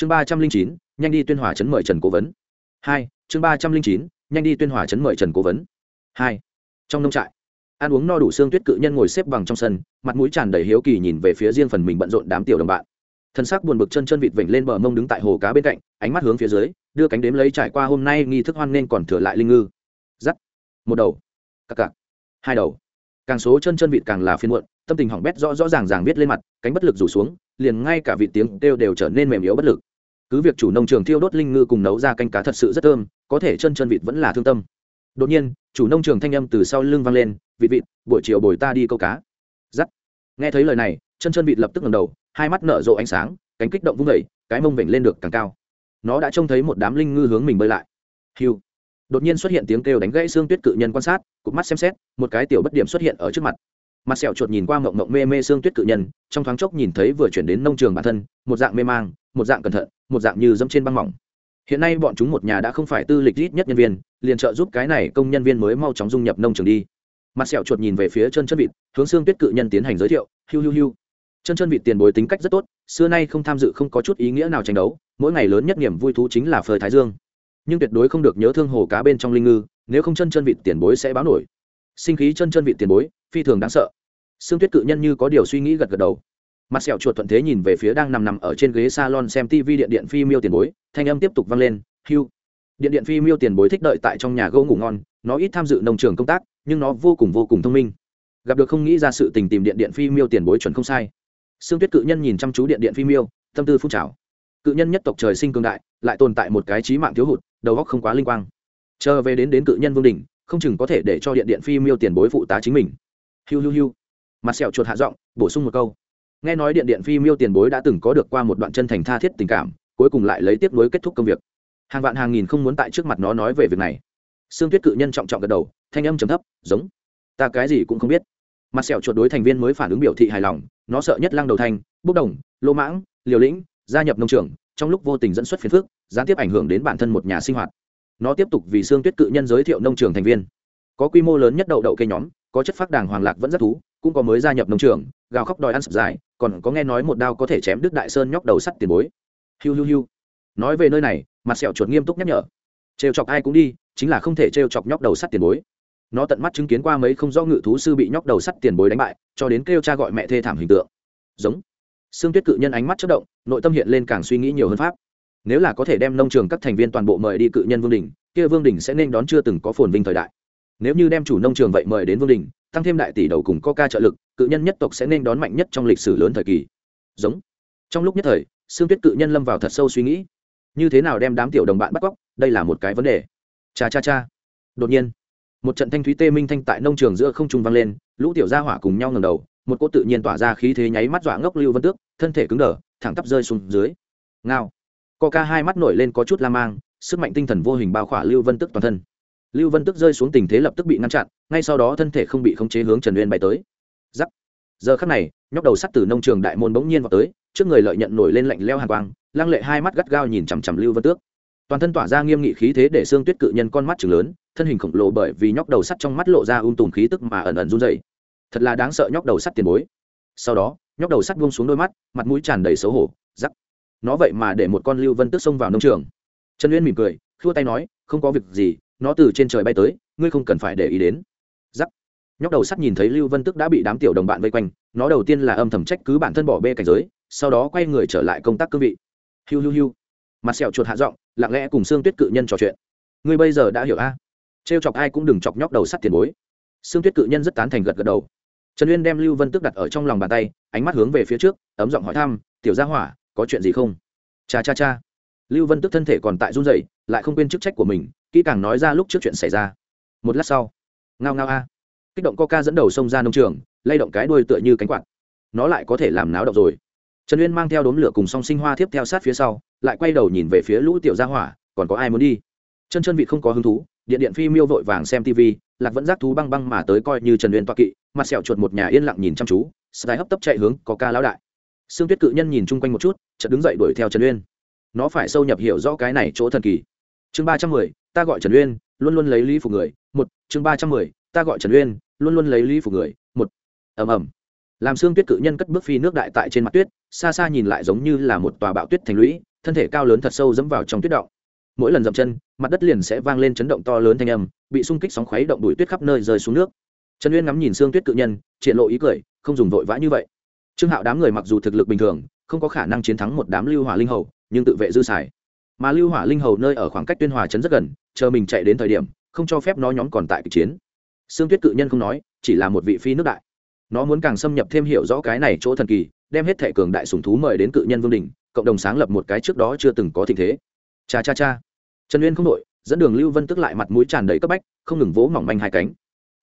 chương ba trăm linh chín, nhanh đi tuyên hòa chấn mời trần cố vấn. Hai, chương ba trăm linh chín, nhanh đi tuyên hòa chấn mời trần cố vấn. Hai, trong nông trại, ăn uống no đủ xương tuyết cự nhân ngồi xếp bằng trong sân, mặt mũi tràn đầy hiếu kỳ nhìn về phía riêng phần mình bận rộn đám tiểu đồng bạn. Thân xác buồn bực chân chân vịt vểnh lên bờ mông đứng tại hồ cá bên cạnh, ánh mắt hướng phía dưới, đưa cánh đếm lấy trải qua hôm nay nghi thức hoan nên còn thừa lại linh ngư. Dắt một đầu. Cặc cặc. Hai đầu. Càng số chân chân vịt càng là phiên muộn, tâm tình hỏng bét rõ rõ ràng ràng viết lên mặt, cánh bất lực rủ xuống, liền ngay cả vị tiếng kêu đều trở nên mềm yếu bất lực cứ việc chủ nông trường thiêu đốt linh ngư cùng nấu ra canh cá thật sự rất thơm, có thể chân chân vịt vẫn là thương tâm. Đột nhiên, chủ nông trường thanh âm từ sau lưng vang lên, vịt vịt, buổi chiều bồi ta đi câu cá. Giắt nghe thấy lời này, chân chân vịt lập tức ngầm đầu, hai mắt nở rộ ánh sáng, cánh kích động vung vẩy cái mông vểnh lên được càng cao. Nó đã trông thấy một đám linh ngư hướng mình bơi lại. Hiu. Đột nhiên xuất hiện tiếng kêu đánh gãy xương tuyết cự nhân quan sát, cụp mắt xem xét, một cái tiểu bất điểm xuất hiện ở trước mặt mặt sẹo chuột nhìn qua mộng mộng mê mê xương tuyết cự nhân, trong thoáng chốc nhìn thấy vừa chuyển đến nông trường bản thân, một dạng mê mang, một dạng cẩn thận, một dạng như dẫm trên băng mỏng. Hiện nay bọn chúng một nhà đã không phải tư lịch ít nhất nhân viên, liền trợ giúp cái này công nhân viên mới mau chóng dung nhập nông trường đi. Mặt sẹo chuột nhìn về phía chân chân vịt, hướng xương tuyết cự nhân tiến hành giới thiệu, hiu hiu hiu. Chân chân vịt tiền bối tính cách rất tốt, xưa nay không tham dự không có chút ý nghĩa nào tranh đấu, mỗi ngày lớn nhất niềm vui thú chính là phơi thái dương. Nhưng tuyệt đối không được nhớ thương hồ cá bên trong linh ngư, nếu không chân chân vịt tiền bối sẽ báo nổi sinh khí chân chân vị tiền bối phi thường đáng sợ. Xương tuyết cự nhân như có điều suy nghĩ gật gật đầu. Mặt sẹo chuột thuận thế nhìn về phía đang nằm nằm ở trên ghế salon xem tv điện điện phi miêu tiền bối thanh âm tiếp tục vang lên hiu điện điện phi miêu tiền bối thích đợi tại trong nhà gỗ ngủ ngon nó ít tham dự nông trường công tác nhưng nó vô cùng vô cùng thông minh. Gặp được không nghĩ ra sự tình tìm điện điện phi miêu tiền bối chuẩn không sai. Sương Tuyết cự nhân nhìn chăm chú điện điện phi miêu, tâm tư phun trào. Cự nhân nhất tộc trời sinh cường đại, lại tồn tại một cái trí mạng thiếu hụt, đầu óc không quá linh quang. Chờ về đến đến cự nhân vương đỉnh, không chừng có thể để cho điện điện phi miêu tiền bối phụ tá chính mình. Hiu hiu hiu. Mặt sẹo chuột hạ giọng, bổ sung một câu. Nghe nói điện điện phi miêu tiền bối đã từng có được qua một đoạn chân thành tha thiết tình cảm, cuối cùng lại lấy tiếp nối kết thúc công việc. Hàng vạn hàng nghìn không muốn tại trước mặt nó nói về việc này. Sương Tuyết cự nhân trọng trọng gật đầu, thanh âm trầm thấp, giống. Ta cái gì cũng không biết mặt sẹo chuột đối thành viên mới phản ứng biểu thị hài lòng nó sợ nhất lăng đầu thanh bốc đồng lô mãng liều lĩnh gia nhập nông trường trong lúc vô tình dẫn xuất phiền phức gián tiếp ảnh hưởng đến bản thân một nhà sinh hoạt nó tiếp tục vì xương tuyết cự nhân giới thiệu nông trường thành viên. Có quy mô lớn nhất đậu đậu cây nhóm, có chất phác đàng hoàng lạc vẫn rất thú, cũng có mới gia nhập nông trường, gào khóc đòi ăn sập dài, còn có nghe nói một đao có thể chém đứt đại sơn nhóc đầu sắt tiền bối. Hiu hiu hiu. Nói về nơi này, mặt sẹo chuột nghiêm túc nhắc nhở. Trêu chọc ai cũng đi, chính là không thể trêu chọc nhóc đầu sắt tiền bối. Nó tận mắt chứng kiến qua mấy không do ngự thú sư bị nhóc đầu sắt tiền bối đánh bại, cho đến kêu cha gọi mẹ thê thảm hình tượng. Giống. Xương tuyết cự nhân ánh mắt chất động, nội tâm hiện lên càng suy nghĩ nhiều hơn pháp nếu là có thể đem nông trường các thành viên toàn bộ mời đi cự nhân vương đình, kia vương đình sẽ nên đón chưa từng có phồn vinh thời đại. Nếu như đem chủ nông trường vậy mời đến vương đình, tăng thêm đại tỷ đầu cùng coca trợ lực, cự nhân nhất tộc sẽ nên đón mạnh nhất trong lịch sử lớn thời kỳ. Giống. Trong lúc nhất thời xương tuyết cự nhân lâm vào thật sâu suy nghĩ. Như thế nào đem đám tiểu đồng bạn bắt cóc, đây là một cái vấn đề. Cha cha cha. Đột nhiên, một trận thanh thúy tê minh thanh tại nông trường giữa không trung vang lên, lũ tiểu gia hỏa cùng nhau ngầm đầu, một cô tự nhiên tỏa ra khí thế nháy mắt dọa ngốc lưu vân tước, thân thể cứng đờ, thẳng tắp rơi xuống dưới. Ngao. Coca hai mắt nổi lên có chút la mang, sức mạnh tinh thần vô hình bao khỏa lưu vân tức toàn thân lưu vân tức rơi xuống tình thế lập tức bị ngăn chặn, ngay sau đó thân thể không bị khống chế hướng trần uyên bay tới Rắc. giờ khắc này, nhóc đầu sắt từ nông trường đại môn bỗng nhiên vào tới, trước người lợi nhận nổi lên lạnh lẽo hàn quang, lăng lệ hai mắt gắt gao nhìn chằm chằm lưu vân tước toàn thân tỏa ra nghiêm nghị khí thế để xương tuyết cự nhân con mắt trừng lớn, thân hình khổng lồ bởi vì nhóc đầu sắt trong mắt lộ ra um tùm khí tức mà ẩn ẩn run rẩy. thật là đáng sợ nhóc đầu sắt tiền bối sau đó, nhóc đầu sắt buông xuống đôi mắt, mặt mũi tràn đầy xấu hổ rắc nó vậy mà để một con lưu vân tức xông vào nông trường. Trần uyên mỉm cười, khua tay nói, không có việc gì, nó từ trên trời bay tới, ngươi không cần phải để ý đến. Giắc. Nhóc đầu sắt nhìn thấy lưu vân tức đã bị đám tiểu đồng bạn vây quanh, nó đầu tiên là âm thầm trách cứ bản thân bỏ bê cảnh giới, sau đó quay người trở lại công tác cương vị. Hiu hiu hiu. Mặt sẹo chuột hạ giọng, lặng lẽ cùng xương tuyết cự nhân trò chuyện. Ngươi bây giờ đã hiểu a? Trêu chọc ai cũng đừng chọc nhóc đầu sắt tiền bối. Xương tuyết cự nhân rất tán thành gật gật đầu. Trần uyên đem lưu vân tức đặt ở trong lòng bàn tay, ánh mắt hướng về phía trước, ấm giọng hỏi thăm, tiểu gia hỏa có chuyện gì không? Cha cha cha. Lưu vân tức thân thể còn tại run rẩy, lại không quên chức trách của mình, kỹ càng nói ra lúc trước chuyện xảy ra. Một lát sau, ngao ngao a. Kích động coca dẫn đầu xông ra nông trường, lay động cái đuôi tựa như cánh quạt. Nó lại có thể làm náo động rồi. Trần uyên mang theo đốm lửa cùng song sinh hoa tiếp theo sát phía sau, lại quay đầu nhìn về phía lũ tiểu gia hỏa, còn có ai muốn đi? Chân chân vị không có hứng thú, điện điện phi miêu vội vàng xem tv lạc vẫn giác thú băng băng mà tới coi như trần uyên toa kỵ, mặt sẹo chuột một nhà yên lặng nhìn chăm chú sài hấp tấp chạy hướng có ca lão đại sương tuyết cự nhân nhìn chung quanh một chút, chợt đứng dậy đuổi theo trần uyên. Nó phải sâu nhập hiểu rõ cái này chỗ thần kỳ. Chương ba trăm mười, ta gọi trần uyên, luôn luôn lấy lý phục người, một, chương ba trăm mười, ta gọi trần uyên, luôn luôn lấy lý phục người, một. Ầm ầm. Làm xương tuyết cự nhân cất bước phi nước đại tại trên mặt tuyết, xa xa nhìn lại giống như là một tòa bạo tuyết thành lũy, thân thể cao lớn thật sâu dẫm vào trong tuyết động. Mỗi lần dậm chân, mặt đất liền sẽ vang lên chấn động to lớn thanh âm, bị xung kích sóng khuấy động đuổi tuyết khắp nơi rơi xuống nước. Trần uyên ngắm nhìn xương tuyết cự nhân, triển lộ ý cười, không dùng vội vã như vậy trương hạo đám người mặc dù thực lực bình thường, không có khả năng chiến thắng một đám lưu hỏa linh hầu, nhưng tự vệ dư xài. Mà lưu hỏa linh hầu nơi ở khoảng cách tuyên hòa trấn rất gần, chờ mình chạy đến thời điểm, không cho phép nó nhóm còn tại kịch chiến. Xương tuyết cự nhân không nói, chỉ là một vị phi nước đại. Nó muốn càng xâm nhập thêm hiểu rõ cái này chỗ thần kỳ, đem hết thệ cường đại sùng thú mời đến cự nhân vương đình cộng đồng sáng lập một cái trước đó chưa từng có tình thế. Cha cha cha. Trần uyên không đội dẫn đường lưu vân tức lại mặt mũi tràn đầy cấp bách, không ngừng vỗ mỏng manh hai cánh.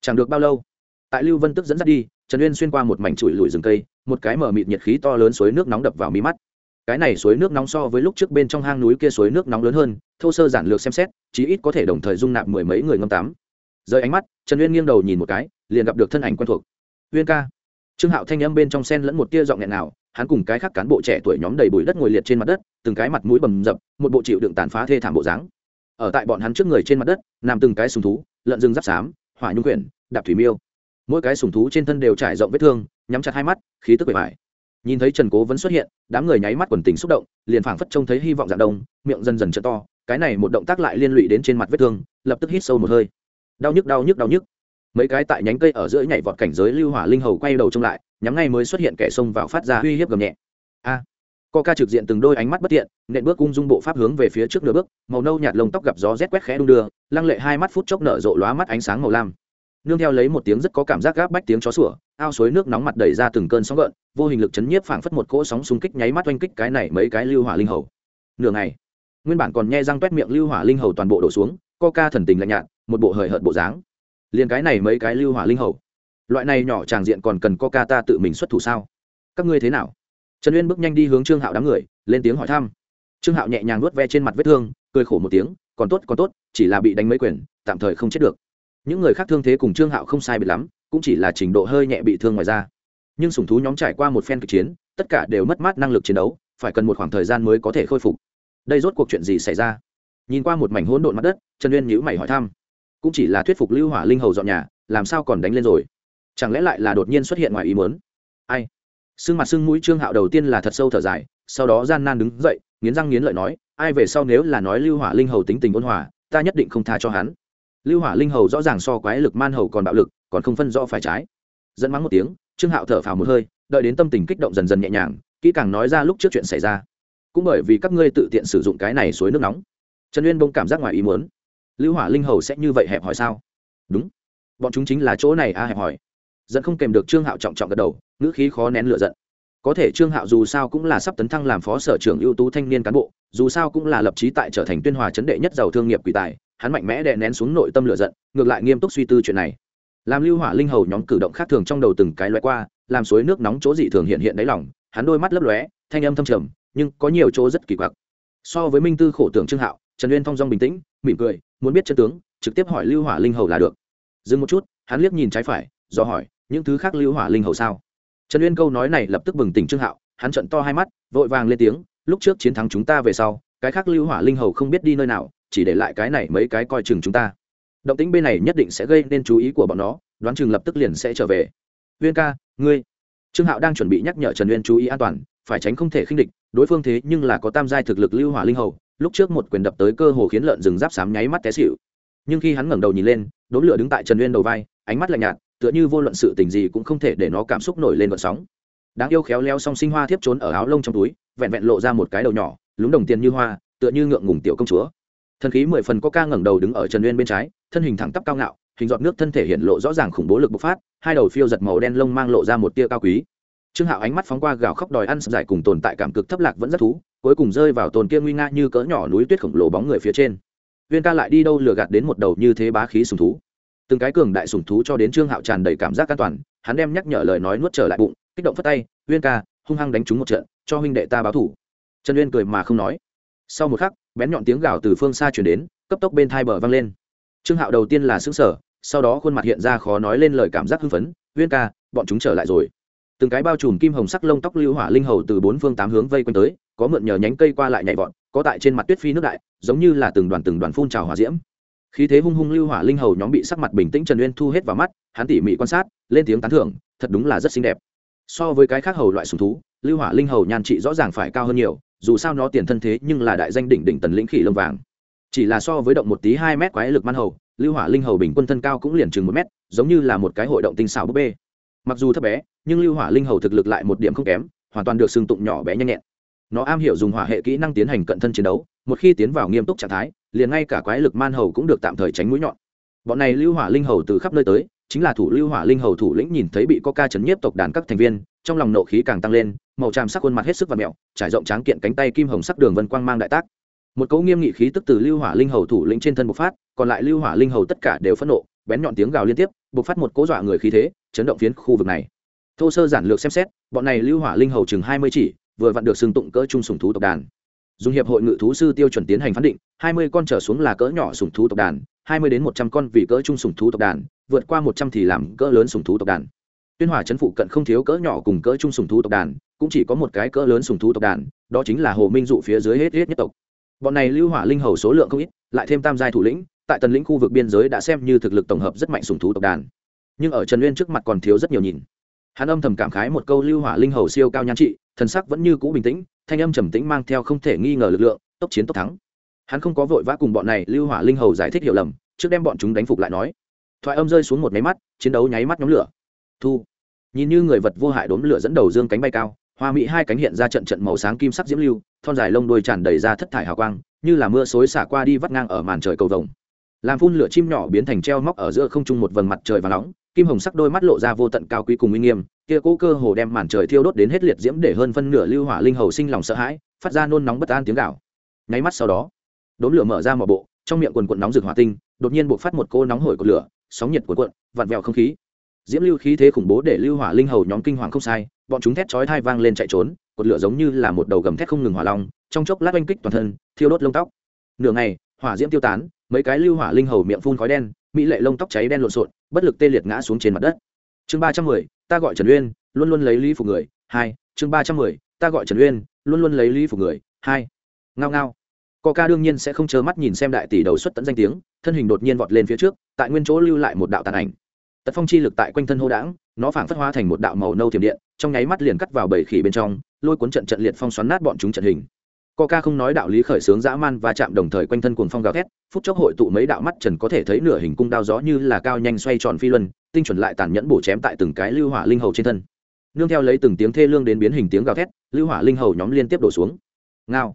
Chẳng được bao lâu, tại lưu vân tức dẫn dắt đi trần uyên xuyên qua một mảnh trụi lùi rừng cây, một cái mở mịt nhiệt khí to lớn suối nước nóng đập vào mí mắt. Cái này suối nước nóng so với lúc trước bên trong hang núi kia suối nước nóng lớn hơn, thô sơ giản lược xem xét, chí ít có thể đồng thời dung nạp mười mấy người ngâm tắm. Rời ánh mắt, trần uyên nghiêng đầu nhìn một cái, liền gặp được thân ảnh quen thuộc. Uyên ca. Trương hạo thanh âm bên trong sen lẫn một tia giọng nghẹn nào, hắn cùng cái khác cán bộ trẻ tuổi nhóm đầy bụi đất ngồi liệt trên mặt đất, từng cái mặt mũi bầm dập, một bộ chịu đựng tàn phá thê thảm bộ dáng. Ở tại bọn hắn trước người trên mặt đất, nằm từng cái sùng thú, lợn rừng giáp xám, hỏa nhung quyển, đạp thủy miêu mỗi cái sùng thú trên thân đều trải rộng vết thương, nhắm chặt hai mắt, khí tức bề mải nhìn thấy trần cố vẫn xuất hiện, đám người nháy mắt quần tình xúc động, liền phảng phất trông thấy hy vọng dạng đông, miệng dần dần chợ to, cái này một động tác lại liên lụy đến trên mặt vết thương, lập tức hít sâu một hơi. Đau nhức đau nhức đau nhức. Mấy cái tại nhánh cây ở giữa nhảy vọt cảnh giới lưu hỏa linh hầu quay đầu trông lại, nhắm ngay mới xuất hiện kẻ xông vào phát ra uy hiếp gầm nhẹ. A! Co ca trực diện từng đôi ánh mắt bất tiện nện bước ung dung bộ pháp hướng về phía trước nửa bước, màu nâu nhạt lông tóc gặp gió rét quét khẽ đung đưa, lăng lệ hai mắt phút chốc nở rộ lóa mắt ánh sáng màu lam nương theo lấy một tiếng rất có cảm giác gáp bách tiếng chó sủa, ao suối nước nóng mặt đẩy ra từng cơn sóng gợn, vô hình lực chấn nhiếp phảng phất một cỗ sóng xung kích nháy mắt oanh kích cái này mấy cái lưu hỏa linh hầu. Nửa ngày, nguyên bản còn nhe răng toét miệng lưu hỏa linh hầu toàn bộ đổ xuống, co ca thần tình lạnh nhạt, một bộ hời hợt bộ dáng. Liền cái này mấy cái lưu hỏa linh hầu, loại này nhỏ tràng diện còn cần co ca ta tự mình xuất thủ sao? Các ngươi thế nào? Trần uyên bước nhanh đi hướng trương hạo đám người, lên tiếng hỏi thăm. Trương hạo nhẹ nhàng nuốt ve trên mặt vết thương, cười khổ một tiếng, còn tốt còn tốt, chỉ là bị đánh mấy quyền, tạm thời không chết được những người khác thương thế cùng trương hạo không sai biệt lắm, cũng chỉ là trình độ hơi nhẹ bị thương ngoài ra nhưng sùng thú nhóm trải qua một phen kịch chiến, tất cả đều mất mát năng lực chiến đấu, phải cần một khoảng thời gian mới có thể khôi phục. Đây rốt cuộc chuyện gì xảy ra? Nhìn qua một mảnh hỗn độn mặt đất, trần uyên nhữ mày hỏi thăm. Cũng chỉ là thuyết phục lưu hỏa linh hầu dọn nhà, làm sao còn đánh lên rồi? Chẳng lẽ lại là đột nhiên xuất hiện ngoài ý muốn? Ai? Sưng mặt sưng mũi trương hạo đầu tiên là thật sâu thở dài, sau đó gian nan đứng dậy, nghiến răng nghiến lợi nói, ai về sau nếu là nói lưu hỏa linh hầu tính tình ôn hòa, ta nhất định không tha cho hắn lưu hỏa linh hầu rõ ràng so quái lực man hầu còn bạo lực, còn không phân rõ phải trái. Dẫn mắng một tiếng, trương hạo thở phào một hơi, đợi đến tâm tình kích động dần dần nhẹ nhàng, kỹ càng nói ra lúc trước chuyện xảy ra. Cũng bởi vì các ngươi tự tiện sử dụng cái này suối nước nóng. Trần uyên bông cảm giác ngoài ý muốn. Lưu hỏa linh hầu sẽ như vậy hẹp hỏi sao? Đúng. Bọn chúng chính là chỗ này a hẹp hỏi. Dẫn không kèm được trương hạo trọng trọng gật đầu, ngữ khí khó nén lựa giận. Có thể trương hạo dù sao cũng là sắp tấn thăng làm phó sở trưởng ưu tú thanh niên cán bộ, dù sao cũng là lập trí tại trở thành tuyên hòa chấn đệ nhất giàu thương nghiệp quỷ tài hắn mạnh mẽ đè nén xuống nội tâm lửa giận, ngược lại nghiêm túc suy tư chuyện này. Làm lưu hỏa linh hầu nhóm cử động khác thường trong đầu từng cái lóe qua, làm suối nước nóng chỗ dị thường hiện hiện đáy lòng, hắn đôi mắt lấp lóe, thanh âm thâm trầm, nhưng có nhiều chỗ rất kỳ quặc. So với minh tư khổ tưởng trương hạo, trần uyên thong dong bình tĩnh, mỉm cười, muốn biết chân tướng, trực tiếp hỏi lưu hỏa linh hầu là được. Dừng một chút, hắn liếc nhìn trái phải, do hỏi, những thứ khác lưu hỏa linh hầu sao? Trần uyên câu nói này lập tức bừng tỉnh trương hạo, hắn trận to hai mắt, vội vàng lên tiếng, lúc trước chiến thắng chúng ta về sau, cái khác lưu hỏa linh hầu không biết đi nơi nào chỉ để lại cái này mấy cái coi chừng chúng ta. Động tĩnh bên này nhất định sẽ gây nên chú ý của bọn nó, đoán chừng lập tức liền sẽ trở về. Viên ca, ngươi. Trương hạo đang chuẩn bị nhắc nhở trần uyên chú ý an toàn, phải tránh không thể khinh địch, đối phương thế nhưng là có tam giai thực lực lưu hỏa linh hầu, lúc trước một quyền đập tới cơ hồ khiến lợn rừng giáp sám nháy mắt té xịu nhưng khi hắn ngẩng đầu nhìn lên, đốm lửa đứng tại trần uyên đầu vai, ánh mắt lạnh nhạt, tựa như vô luận sự tình gì cũng không thể để nó cảm xúc nổi lên vận sóng. Đáng yêu khéo leo song sinh hoa thiếp trốn ở áo lông trong túi, vẹn vẹn lộ ra một cái đầu nhỏ, lúng đồng tiền như hoa, tựa như ngượng ngùng tiểu công chúa thần khí mười phần có ca ngẩng đầu đứng ở trần uyên bên trái, thân hình thẳng tắp cao ngạo, hình giọt nước thân thể hiện lộ rõ ràng khủng bố lực bộc phát, hai đầu phiêu giật màu đen lông mang lộ ra một tia cao quý. Trương hạo ánh mắt phóng qua gào khóc đòi ăn giải cùng tồn tại cảm cực thấp lạc vẫn rất thú, cuối cùng rơi vào tồn kia nguy nga như cỡ nhỏ núi tuyết khổng lồ bóng người phía trên. Viên ca lại đi đâu lừa gạt đến một đầu như thế bá khí sùng thú. Từng cái cường đại sùng thú cho đến trương hạo tràn đầy cảm giác an toàn, hắn đem nhắc nhở lời nói nuốt trở lại bụng, kích động phất tay, viên ca, hung hăng đánh trúng một trận, cho huynh đệ ta báo thủ. Trần uyên cười mà không nói. Sau một khắc bén nhọn tiếng gào từ phương xa chuyển đến, cấp tốc bên thai bờ vang lên. Trương hạo đầu tiên là xứng sở sau đó khuôn mặt hiện ra khó nói lên lời cảm giác hưng phấn, huyên ca, bọn chúng trở lại rồi. Từng cái bao trùm kim hồng sắc lông tóc lưu hỏa linh hầu từ bốn phương tám hướng vây quanh tới, có mượn nhờ nhánh cây qua lại nhảy vọt, có tại trên mặt tuyết phi nước đại, giống như là từng đoàn từng đoàn phun trào hỏa diễm. Khí thế hung hung lưu hỏa linh hầu nhóm bị sắc mặt bình tĩnh trần uyên thu hết vào mắt, hắn tỉ mỉ quan sát, lên tiếng tán thưởng, thật đúng là rất xinh đẹp. So với cái khác hầu loại sùng thú, lưu hỏa linh hầu nhan trị rõ ràng phải cao hơn nhiều dù sao nó tiền thân thế nhưng là đại danh đỉnh đỉnh tần lĩnh khỉ lông vàng. Chỉ là so với động một tí hai mét quái lực man hầu, lưu hỏa linh hầu bình quân thân cao cũng liền chừng một mét, giống như là một cái hội động tinh xảo búp bê. Mặc dù thấp bé, nhưng lưu hỏa linh hầu thực lực lại một điểm không kém, hoàn toàn được xương tụng nhỏ bé nhanh nhẹn. Nó am hiểu dùng hỏa hệ kỹ năng tiến hành cận thân chiến đấu, một khi tiến vào nghiêm túc trạng thái, liền ngay cả quái lực man hầu cũng được tạm thời tránh mũi nhọn. Bọn này lưu hỏa linh hầu từ khắp nơi tới, chính là thủ lưu hỏa linh hầu thủ lĩnh nhìn thấy bị có ca chấn nhiếp tộc đàn các thành viên trong lòng nộ khí càng tăng lên, màu tràm sắc khuôn mặt hết sức và mẹo, trải rộng tráng kiện cánh tay kim hồng sắc đường vân quang mang đại tác. Một cấu nghiêm nghị khí tức từ lưu hỏa linh hầu thủ lĩnh trên thân bộc phát, còn lại lưu hỏa linh hầu tất cả đều phẫn nộ, bén nhọn tiếng gào liên tiếp, bộc phát một cố dọa người khí thế, chấn động phiến khu vực này. Thô sơ giản lược xem xét, bọn này lưu hỏa linh hầu chừng hai mươi chỉ, vừa vặn được xưng tụng cỡ trung sùng thú tộc đàn. Dùng hiệp hội ngự thú sư tiêu chuẩn tiến hành phán định, hai mươi con trở xuống là cỡ nhỏ sùng thú tộc đàn, hai mươi đến một trăm con vì cỡ trung sùng thú tộc đàn, vượt qua một trăm thì làm cỡ lớn sùng thú tộc đàn tuyên hỏa chấn phụ cận không thiếu cỡ nhỏ cùng cỡ trung sùng thú tộc đàn, cũng chỉ có một cái cỡ lớn sùng thú tộc đàn, đó chính là hồ minh dụ phía dưới hết hết nhất tộc. Bọn này lưu hỏa linh hầu số lượng không ít, lại thêm tam giai thủ lĩnh, tại tần lĩnh khu vực biên giới đã xem như thực lực tổng hợp rất mạnh sùng thú tộc đàn. Nhưng ở trần uyên trước mặt còn thiếu rất nhiều nhìn. Hắn âm thầm cảm khái một câu lưu hỏa linh hầu siêu cao nhan trị, thần sắc vẫn như cũ bình tĩnh, thanh âm trầm tĩnh mang theo không thể nghi ngờ lực lượng, tốc chiến tốc thắng. Hắn không có vội vã cùng bọn này lưu hỏa linh hầu giải thích hiểu lầm, trước đem bọn chúng đánh phục lại nói. Thoại âm rơi xuống một nháy mắt, chiến đấu nháy mắt nhóm lửa thu. Nhìn như người vật vô hại đốn lửa dẫn đầu dương cánh bay cao, hoa mỹ hai cánh hiện ra trận trận màu sáng kim sắc diễm lưu, thon dài lông đôi tràn đầy ra thất thải hào quang, như là mưa xối xả qua đi vắt ngang ở màn trời cầu vồng. Làm phun lửa chim nhỏ biến thành treo móc ở giữa không trung một vầng mặt trời và nóng, kim hồng sắc đôi mắt lộ ra vô tận cao quý cùng uy nghiêm, kia cố cơ hồ đem màn trời thiêu đốt đến hết liệt diễm để hơn phân nửa lưu hỏa linh hầu sinh lòng sợ hãi, phát ra nôn nóng bất an tiếng gạo nháy mắt sau đó đốn lửa mở ra một bộ, trong miệng quần quần nóng rực hỏa tinh, đột nhiên buộc phát một cô nóng hổi của lửa, sóng nhiệt cuộn cuộn, vặn vẹo không khí diễm lưu khí thế khủng bố để lưu hỏa linh hầu nhóm kinh hoàng không sai, bọn chúng thét chói thai vang lên chạy trốn, cột lửa giống như là một đầu gầm thét không ngừng hỏa long, trong chốc lát oanh kích toàn thân, thiêu đốt lông tóc. Nửa ngày, hỏa diễm tiêu tán, mấy cái lưu hỏa linh hầu miệng phun khói đen, mỹ lệ lông tóc cháy đen lộn xộn, bất lực tê liệt ngã xuống trên mặt đất. Chương ba trăm mười, ta gọi trần uyên, luôn luôn lấy lý phục người, hai, chương ba trăm mười, ta gọi trần uyên, luôn luôn lấy lý phục người, hai. Ngao ngao. Ca đương nhiên sẽ không chớ mắt nhìn xem đại tỷ đầu xuất tận danh tiếng, thân hình đột nhiên vọt lên phía trước, tại nguyên chỗ lưu lại một đạo tàn ảnh tật phong chi lực tại quanh thân hô đảng nó phảng phất hóa thành một đạo màu nâu tiềm điện trong nháy mắt liền cắt vào bảy khỉ bên trong lôi cuốn trận trận liệt phong xoắn nát bọn chúng trận hình ca không nói đạo lý khởi sướng dã man và chạm đồng thời quanh thân cuồng phong gào thét, phút chốc hội tụ mấy đạo mắt trần có thể thấy nửa hình cung đao gió như là cao nhanh xoay tròn phi luân, tinh chuẩn lại tàn nhẫn bổ chém tại từng cái lưu hỏa linh hầu trên thân. Nương theo lấy từng tiếng thê lương đến biến hình tiếng gào thét, lưu hỏa linh hầu nhóm liên tiếp đổ xuống. Ngao.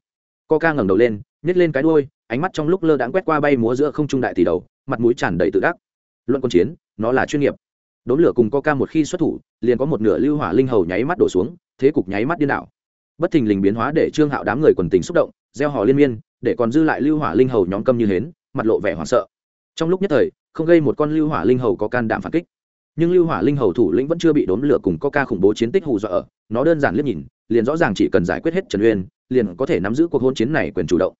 ca ngẩng đầu lên, nhét lên cái đuôi, ánh mắt trong lúc lơ đãng quét qua bay múa giữa không trung đại tỷ đầu, mặt mũi tràn đầy tự đắc. Luận quân chiến, nó là chuyên nghiệp. Đốn lửa cùng ca một khi xuất thủ, liền có một nửa lưu hỏa linh hầu nháy mắt đổ xuống, thế cục nháy mắt điên đảo. Bất thình lình biến hóa để trương hạo đám người quần tình xúc động gieo họ liên miên để còn dư lại lưu hỏa linh hầu nhóm câm như hến mặt lộ vẻ hoảng sợ. Trong lúc nhất thời không gây một con lưu hỏa linh hầu có can đảm phản kích. Nhưng lưu hỏa linh hầu thủ lĩnh vẫn chưa bị đốn lửa cùng có ca khủng bố chiến tích hù dọa ở nó đơn giản liếc nhìn liền rõ ràng chỉ cần giải quyết hết trần uyên liền có thể nắm giữ cuộc hôn chiến này quyền chủ động.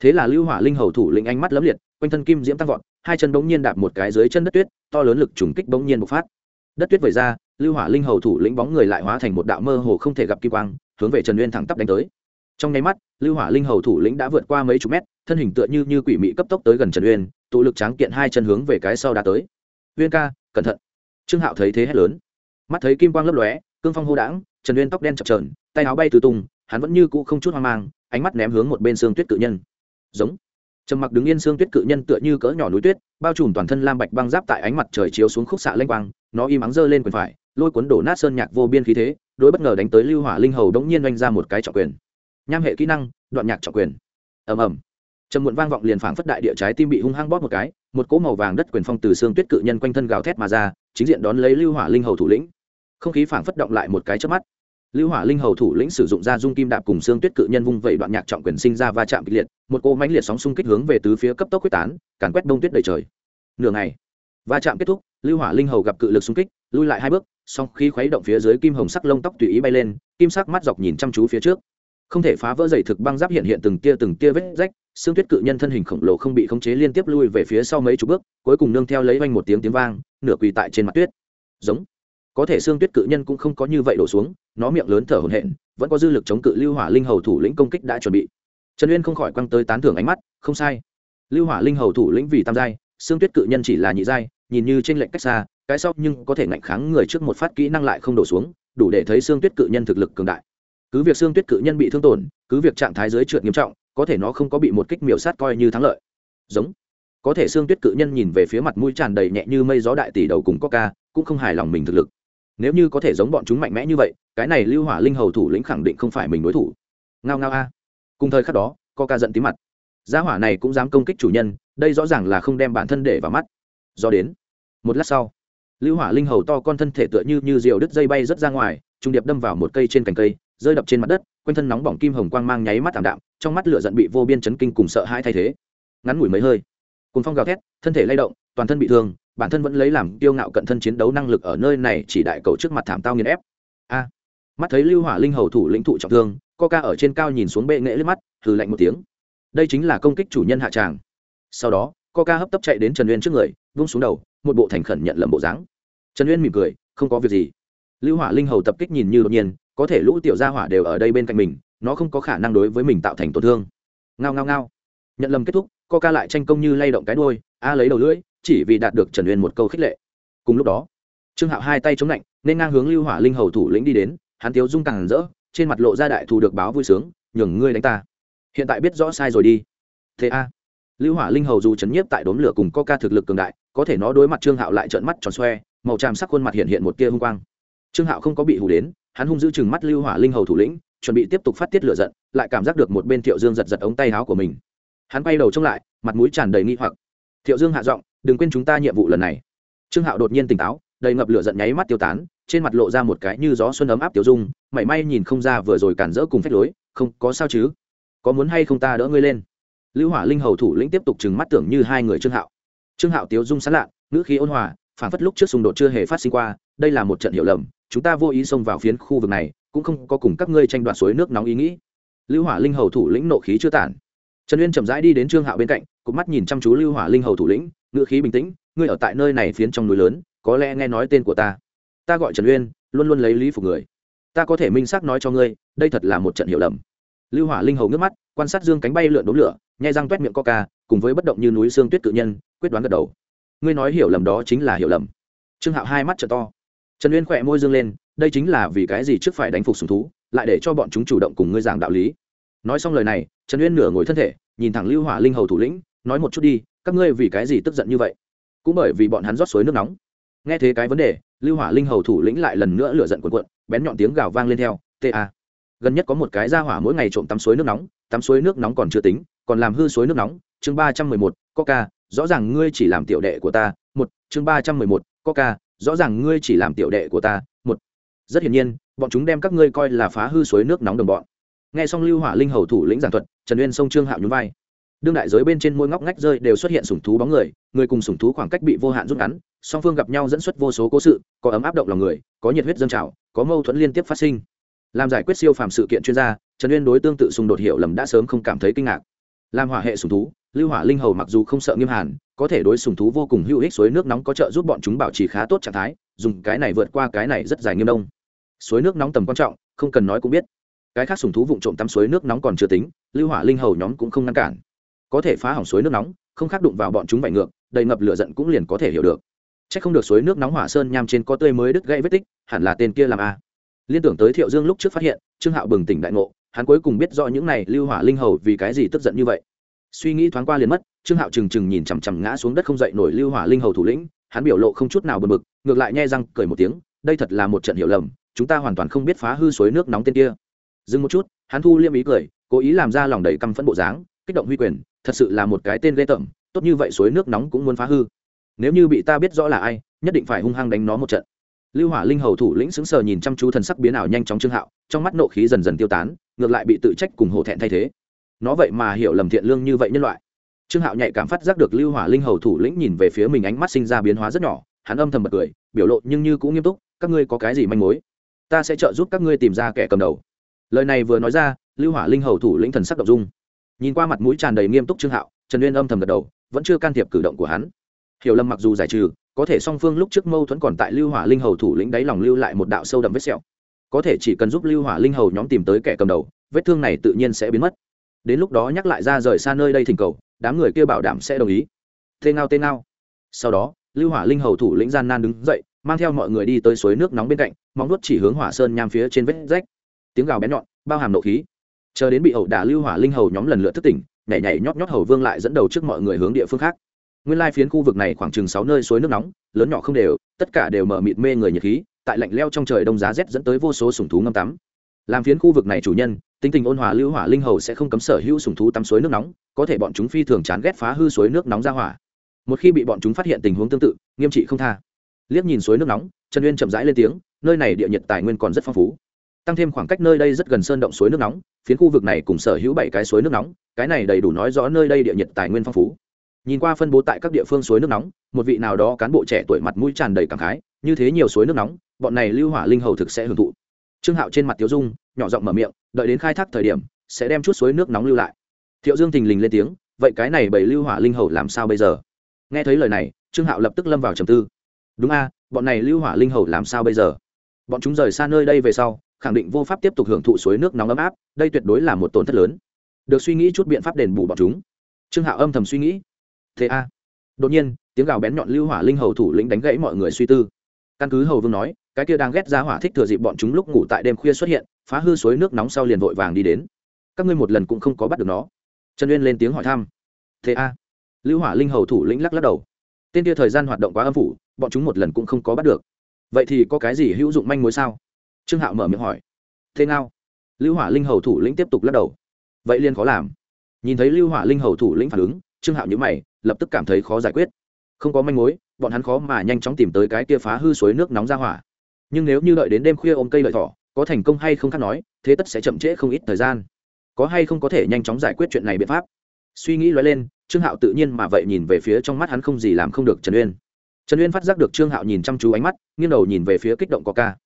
Thế là lưu hỏa linh hầu thủ lĩnh ánh mắt lấm liệt quanh thân kim diễm tăng vọt hai chân bỗng nhiên đạp một cái dưới chân đất tuyết, to lớn lực trùng kích bỗng nhiên bộc phát. Đất tuyết vẩy ra, lưu hỏa linh hầu thủ lĩnh bóng người lại hóa thành một đạo mơ hồ không thể gặp kim quang, hướng về trần uyên thẳng tắp đánh tới. Trong nháy mắt, lưu hỏa linh hầu thủ lĩnh đã vượt qua mấy chục mét, thân hình tựa như như quỷ mị cấp tốc tới gần trần uyên, tụ lực tráng kiện hai chân hướng về cái sau đã tới. Uyên ca, cẩn thận. Trương hạo thấy thế hét lớn. Mắt thấy kim quang lấp lóe, cương phong hô đãng, trần uyên tóc đen chập trờn tay áo bay từ tung, hắn vẫn như cũ không chút hoang mang, ánh mắt ném hướng một bên xương tuyết cự nhân. Giống trầm mặc đứng yên xương tuyết cự nhân tựa như cỡ nhỏ núi tuyết, bao trùm toàn thân lam bạch băng giáp tại ánh mặt trời chiếu xuống khúc xạ lênh quang, nó im ắng giơ lên quyền phải, lôi cuốn đổ nát sơn nhạc vô biên khí thế, đối bất ngờ đánh tới lưu hỏa linh hầu đống nhiên oanh ra một cái trọng quyền. Nham hệ kỹ năng, đoạn nhạc trọng quyền. Ầm ầm. Trầm muộn vang vọng liền phảng phất đại địa trái tim bị hung hăng bóp một cái, một cỗ màu vàng đất quyền phong từ xương tuyết cự nhân quanh thân gào thét mà ra, chính diện đón lấy lưu hỏa linh hầu thủ lĩnh. Không khí phảng phất động lại một cái chớp mắt lưu hỏa linh hầu thủ lĩnh sử dụng ra dung kim đạp cùng xương tuyết cự nhân vung vẩy đoạn nhạc trọng quyền sinh ra va chạm kịch liệt, một cỗ mãnh liệt sóng xung kích hướng về tứ phía cấp tốc quyết tán, càn quét đông tuyết đầy trời. Nửa ngày, va chạm kết thúc, lưu hỏa linh hầu gặp cự lực xung kích, lui lại hai bước, song khí khuấy động phía dưới kim hồng sắc lông tóc tùy ý bay lên, kim sắc mắt dọc nhìn chăm chú phía trước. Không thể phá vỡ dày thực băng giáp hiện hiện từng tia từng tia vết rách, xương tuyết cự nhân thân hình khổng lồ không bị khống chế liên tiếp lui về phía sau mấy chục bước, cuối cùng nương theo lấy vanh một tiếng tiếng vang, nửa quỳ tại trên mặt tuyết. Giống có thể xương tuyết cự nhân cũng không có như vậy đổ xuống, nó miệng lớn thở hổn hển, vẫn có dư lực chống cự lưu hỏa linh hầu thủ lĩnh công kích đã chuẩn bị. Trần uyên không khỏi quăng tới tán thưởng ánh mắt, không sai. Lưu hỏa linh hầu thủ lĩnh vì tam giai, xương tuyết cự nhân chỉ là nhị giai, nhìn như trên lệnh cách xa, cái sau nhưng có thể ngạnh kháng người trước một phát kỹ năng lại không đổ xuống, đủ để thấy xương tuyết cự nhân thực lực cường đại. Cứ việc xương tuyết cự nhân bị thương tổn, cứ việc trạng thái dưới trượt nghiêm trọng, có thể nó không có bị một kích miểu sát coi như thắng lợi. Giống. Có thể xương tuyết cự nhân nhìn về phía mặt mũi tràn đầy nhẹ như mây gió đại tỷ đầu cùng coca, cũng không hài lòng mình thực lực nếu như có thể giống bọn chúng mạnh mẽ như vậy, cái này lưu hỏa linh hầu thủ lĩnh khẳng định không phải mình đối thủ. Ngao ngao a. Cùng thời khắc đó, coca giận tí mặt. Gia hỏa này cũng dám công kích chủ nhân, đây rõ ràng là không đem bản thân để vào mắt. Do đến, một lát sau, lưu hỏa linh hầu to con thân thể tựa như như diều đứt dây bay rớt ra ngoài, trung điệp đâm vào một cây trên cành cây, rơi đập trên mặt đất, quanh thân nóng bỏng kim hồng quang mang nháy mắt thảm đạm, trong mắt lửa giận bị vô biên chấn kinh cùng sợ hãi thay thế. Ngắn ngủi mấy hơi cùng phong gào thét, thân thể lay động, toàn thân bị thương bản thân vẫn lấy làm tiêu ngạo cận thân chiến đấu năng lực ở nơi này chỉ đại cầu trước mặt thảm tao nghiền ép. A. Mắt thấy lưu hỏa linh hầu thủ lĩnh thụ trọng thương, coca ở trên cao nhìn xuống bệ nghệ lên mắt, hừ lạnh một tiếng. Đây chính là công kích chủ nhân hạ tràng. Sau đó, coca hấp tấp chạy đến trần uyên trước người, vung xuống đầu, một bộ thành khẩn nhận lầm bộ dáng. Trần uyên mỉm cười, không có việc gì. Lưu hỏa linh hầu tập kích nhìn như đột nhiên, có thể lũ tiểu gia hỏa đều ở đây bên cạnh mình, nó không có khả năng đối với mình tạo thành tổn thương. Ngao ngao ngao. Nhận lầm kết thúc, coca lại tranh công như lay động cái đôi a lấy đầu lưỡi chỉ vì đạt được trần uyên một câu khích lệ. Cùng lúc đó, trương hạo hai tay chống lạnh, nên ngang hướng lưu hỏa linh hầu thủ lĩnh đi đến, hắn tiếu dung càng rỡ, trên mặt lộ ra đại thù được báo vui sướng, nhường ngươi đánh ta. Hiện tại biết rõ sai rồi đi. Thế a. Lưu hỏa linh hầu dù chấn nhiếp tại đốm lửa cùng coca thực lực cường đại, có thể nó đối mặt trương hạo lại trợn mắt tròn xoe, màu tràm sắc khuôn mặt hiện hiện một tia hung quang. Trương hạo không có bị hù đến, hắn hung giữ chừng mắt lưu hỏa linh hầu thủ lĩnh, chuẩn bị tiếp tục phát tiết lửa giận, lại cảm giác được một bên thiệu dương giật giật ống tay áo của mình. Hắn bay đầu trông lại, mặt mũi tràn đầy nghi hoặc thiệu dương hạ giọng, đừng quên chúng ta nhiệm vụ lần này. Trương hạo đột nhiên tỉnh táo, đầy ngập lửa giận nháy mắt tiêu tán, trên mặt lộ ra một cái như gió xuân ấm áp tiêu dung, mảy may nhìn không ra vừa rồi cản rỡ cùng phách lối, không, có sao chứ? Có muốn hay không ta đỡ ngươi lên? Lưu hỏa linh hầu thủ lĩnh tiếp tục trừng mắt tưởng như hai người trương hạo. Trương hạo tiêu dung sán lạ ngữ khí ôn hòa phản phất lúc trước xung đột chưa hề phát sinh qua, đây là một trận hiểu lầm, chúng ta vô ý xông vào phiến khu vực này, cũng không có cùng các ngươi tranh đoạt suối nước nóng ý nghĩ. Lưu hỏa linh hầu thủ lĩnh nộ khí chưa tản trần uyên chậm rãi đi đến trương hạo bên cạnh cụp mắt nhìn chăm chú lưu hỏa linh hầu thủ lĩnh ngữ khí bình tĩnh ngươi ở tại nơi này phiến trong núi lớn có lẽ nghe nói tên của ta ta gọi trần uyên luôn luôn lấy lý phục người ta có thể minh xác nói cho ngươi đây thật là một trận hiểu lầm lưu hỏa linh hầu nước mắt quan sát dương cánh bay lượn đốm lửa nhai răng toét miệng coca cùng với bất động như núi xương tuyết cự nhân quyết đoán gật đầu ngươi nói hiểu lầm đó chính là hiểu lầm trương hạo hai mắt trợ to trần uyên khỏe môi dương lên đây chính là vì cái gì trước phải đánh phục sùng thú lại để cho bọn chúng chủ động cùng ngươi giảng đạo lý nói xong lời này trần uyên nửa ngồi thân thể, nhìn thẳng lưu hỏa linh hầu thủ lĩnh, nói một chút đi, các ngươi vì cái gì tức giận như vậy? Cũng bởi vì bọn hắn rót suối nước nóng. Nghe thế cái vấn đề, lưu hỏa linh hầu thủ lĩnh lại lần nữa lửa giận cuộn cuộn, bén nhọn tiếng gào vang lên theo ta gần nhất có một cái ra hỏa mỗi ngày trộm tắm suối nước nóng, tắm suối nước nóng còn chưa tính, còn làm hư suối nước nóng. Chương ba trăm mười một, coca, rõ ràng ngươi chỉ làm tiểu đệ của ta. Một, chương ba trăm mười một, coca, rõ ràng ngươi chỉ làm tiểu đệ của ta. Một, rất hiển nhiên, bọn chúng đem các ngươi coi là phá hư suối nước nóng đồng bọn nghe xong lưu hỏa linh hầu thủ lĩnh giảng thuật, trần uyên sông trương hạo nhún vai. Đương đại giới bên trên môi ngóc ngách rơi đều xuất hiện sủng thú bóng người người cùng sủng thú khoảng cách bị vô hạn rút ngắn, song phương gặp nhau dẫn xuất vô số cố sự, có ấm áp động lòng người, có nhiệt huyết dân trào, có mâu thuẫn liên tiếp phát sinh. Làm giải quyết siêu phàm sự kiện chuyên gia, trần uyên đối tương tự xung đột hiểu lầm đã sớm không cảm thấy kinh ngạc. Làm hỏa hệ sùng thú, lưu hỏa linh hầu mặc dù không sợ nghiêm hàn, có thể đối sùng thú vô cùng hữu ích suối nước nóng có trợ giúp bọn chúng bảo trì khá tốt trạng thái, dùng cái này vượt qua cái này rất dài nghiêm đông. Suối nước nóng tầm quan trọng, không cần nói cũng biết cái khác sùng thú vụng trộm tắm suối nước nóng còn chưa tính, lưu hỏa linh hầu nhóm cũng không ngăn cản. Có thể phá hỏng suối nước nóng, không khác đụng vào bọn chúng vải ngược, đầy ngập lửa giận cũng liền có thể hiểu được. C h ắ c không được suối nước nóng hỏa sơn nham trên có tươi mới đứt gãy vết tích, hẳn là tên kia làm a. Liên tưởng tới thiệu dương lúc trước phát hiện, trương hạo bừng tỉnh đại ngộ, hắn cuối cùng biết rõ những này lưu hỏa linh hầu vì cái gì tức giận như vậy. Suy nghĩ thoáng qua liền mất, trương hạo trừng trừng nhìn chằm chằm ngã xuống đất không dậy nổi lưu hỏa linh hầu thủ lĩnh, hắn biểu lộ không chút nào bật mực ngược lại nhai răng cười một tiếng, đây thật là một trận hiểu lầm, chúng ta hoàn toàn không biết phá hư suối nước nóng tên kia dừng một chút, hắn thu liêm ý cười, cố ý làm ra lòng đầy căm phẫn bộ dáng, kích động huy quyền, thật sự là một cái tên ghê tởm, tốt như vậy suối nước nóng cũng muốn phá hư. Nếu như bị ta biết rõ là ai, nhất định phải hung hăng đánh nó một trận. Lưu hỏa linh hầu thủ lĩnh sững sờ nhìn chăm chú thần sắc biến ảo nhanh chóng trương hạo, trong mắt nộ khí dần dần tiêu tán, ngược lại bị tự trách cùng hổ thẹn thay thế. Nó vậy mà hiểu lầm thiện lương như vậy nhân loại. Trương hạo nhạy cảm phát giác được lưu hỏa linh hầu thủ lĩnh nhìn về phía mình ánh mắt sinh ra biến hóa rất nhỏ, hắn âm thầm bật cười, biểu lộ nhưng như cũng nghiêm túc, các ngươi có cái gì manh mối? Ta sẽ trợ giúp các ngươi tìm ra kẻ cầm đầu lời này vừa nói ra, lưu hỏa linh hầu thủ lĩnh thần sắc động dung. Nhìn qua mặt mũi tràn đầy nghiêm túc trương hạo, trần uyên âm thầm gật đầu, vẫn chưa can thiệp cử động của hắn. Hiểu lầm mặc dù giải trừ, có thể song phương lúc trước mâu thuẫn còn tại lưu hỏa linh hầu thủ lĩnh đáy lòng lưu lại một đạo sâu đậm vết sẹo. Có thể chỉ cần giúp lưu hỏa linh hầu nhóm tìm tới kẻ cầm đầu, vết thương này tự nhiên sẽ biến mất. Đến lúc đó nhắc lại ra rời xa nơi đây thỉnh cầu, đám người kia bảo đảm sẽ đồng ý. Tê ngao tê ngao. Sau đó, lưu hỏa linh hầu thủ lĩnh gian nan đứng dậy, mang theo mọi người đi tới suối nước nóng bên cạnh, móng nuốt chỉ hướng hỏa sơn nham phía trên vết rách tiếng gào bén nhọn, bao hàm nộ khí. Chờ đến bị ẩu đả lưu hỏa linh hầu nhóm lần lượt thức tỉnh, nhảy nhảy nhót nhót hầu vương lại dẫn đầu trước mọi người hướng địa phương khác. Nguyên lai phiến khu vực này khoảng chừng sáu nơi suối nước nóng, lớn nhỏ không đều, tất cả đều mở mịt mê người nhiệt khí, tại lạnh leo trong trời đông giá rét dẫn tới vô số sùng thú ngâm tắm. Làm phiến khu vực này chủ nhân, tính tình ôn hòa lưu hỏa linh hầu sẽ không cấm sở hữu sùng thú tắm suối nước nóng, có thể bọn chúng phi thường chán ghét phá hư suối nước nóng ra hỏa. Một khi bị bọn chúng phát hiện tình huống tương tự, nghiêm trị không tha. Liếc nhìn suối nước nóng, trần uyên chậm rãi lên tiếng, nơi này địa nhiệt tài nguyên còn rất phong phú tăng thêm khoảng cách nơi đây rất gần sơn động suối nước nóng, phiến khu vực này cùng sở hữu bảy cái suối nước nóng, cái này đầy đủ nói rõ nơi đây địa nhiệt tài nguyên phong phú. Nhìn qua phân bố tại các địa phương suối nước nóng, một vị nào đó cán bộ trẻ tuổi mặt mũi tràn đầy cảm khái, như thế nhiều suối nước nóng, bọn này lưu hỏa linh hầu thực sẽ hưởng thụ. Trương hạo trên mặt tiếu dung, nhỏ giọng mở miệng, đợi đến khai thác thời điểm, sẽ đem chút suối nước nóng lưu lại. Thiệu dương thình lình lên tiếng, vậy cái này bảy lưu hỏa linh hầu làm sao bây giờ? Nghe thấy lời này, trương hạo lập tức lâm vào trầm tư. Đúng a, bọn này lưu hỏa linh hầu làm sao bây giờ? Bọn chúng rời xa nơi đây về sau khẳng định vô pháp tiếp tục hưởng thụ suối nước nóng ấm áp, đây tuyệt đối là một tổn thất lớn. Được suy nghĩ chút biện pháp đền bù bọn chúng. Trương hạo âm thầm suy nghĩ. Thế a. Đột nhiên, tiếng gào bén nhọn lưu hỏa linh hầu thủ lĩnh đánh gãy mọi người suy tư. Căn cứ hầu vương nói, cái kia đang ghét ra hỏa thích thừa dịp bọn chúng lúc ngủ tại đêm khuya xuất hiện, phá hư suối nước nóng sau liền vội vàng đi đến. Các ngươi một lần cũng không có bắt được nó. Trần uyên lên tiếng hỏi thăm. Thế a. Lưu hỏa linh hầu thủ lĩnh lắc lắc đầu. Tên kia thời gian hoạt động quá âm phủ, bọn chúng một lần cũng không có bắt được. Vậy thì có cái gì hữu dụng manh mối sao? Trương hạo mở miệng hỏi. Thế nào? Lưu hỏa linh hầu thủ lĩnh tiếp tục lắc đầu. Vậy liên khó làm. Nhìn thấy lưu hỏa linh hầu thủ lĩnh phản ứng, trương hạo nhữ mày, lập tức cảm thấy khó giải quyết. Không có manh mối, bọn hắn khó mà nhanh chóng tìm tới cái kia phá hư suối nước nóng ra hỏa. Nhưng nếu như đợi đến đêm khuya ôm cây lợi thỏ, có thành công hay không khác nói, thế tất sẽ chậm trễ không ít thời gian. Có hay không có thể nhanh chóng giải quyết chuyện này biện pháp? Suy nghĩ lóe lên, trương hạo tự nhiên mà vậy nhìn về phía trong mắt hắn không gì làm không được trần uyên. Trần uyên phát giác được trương hạo nhìn chăm chú ánh mắt, nghiêng đầu nhìn về phía kích động có ca.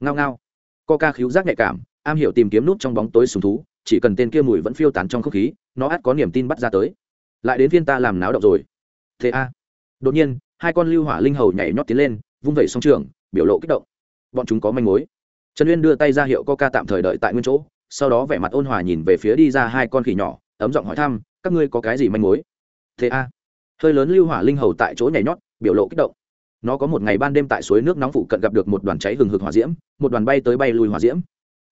ngao ngao coca khíu giác nhạy cảm, am hiểu tìm kiếm nút trong bóng tối sùng thú, chỉ cần tên kia mùi vẫn phiêu tán trong không khí, nó ắt có niềm tin bắt ra tới. Lại đến viên ta làm náo động rồi. Thế a. Đột nhiên, hai con lưu hỏa linh hầu nhảy nhót tiến lên, vung vẩy song trường, biểu lộ kích động. Bọn chúng có manh mối. Trần uyên đưa tay ra hiệu coca tạm thời đợi tại nguyên chỗ, sau đó vẻ mặt ôn hòa nhìn về phía đi ra hai con khỉ nhỏ, ấm giọng hỏi thăm, các ngươi có cái gì manh mối? Thế a. Hơi lớn lưu hỏa linh hầu tại chỗ nhảy nhót, biểu lộ kích động nó có một ngày ban đêm tại suối nước nóng phụ cận gặp được một đoàn cháy hừng hực hỏa diễm, một đoàn bay tới bay lùi hỏa diễm.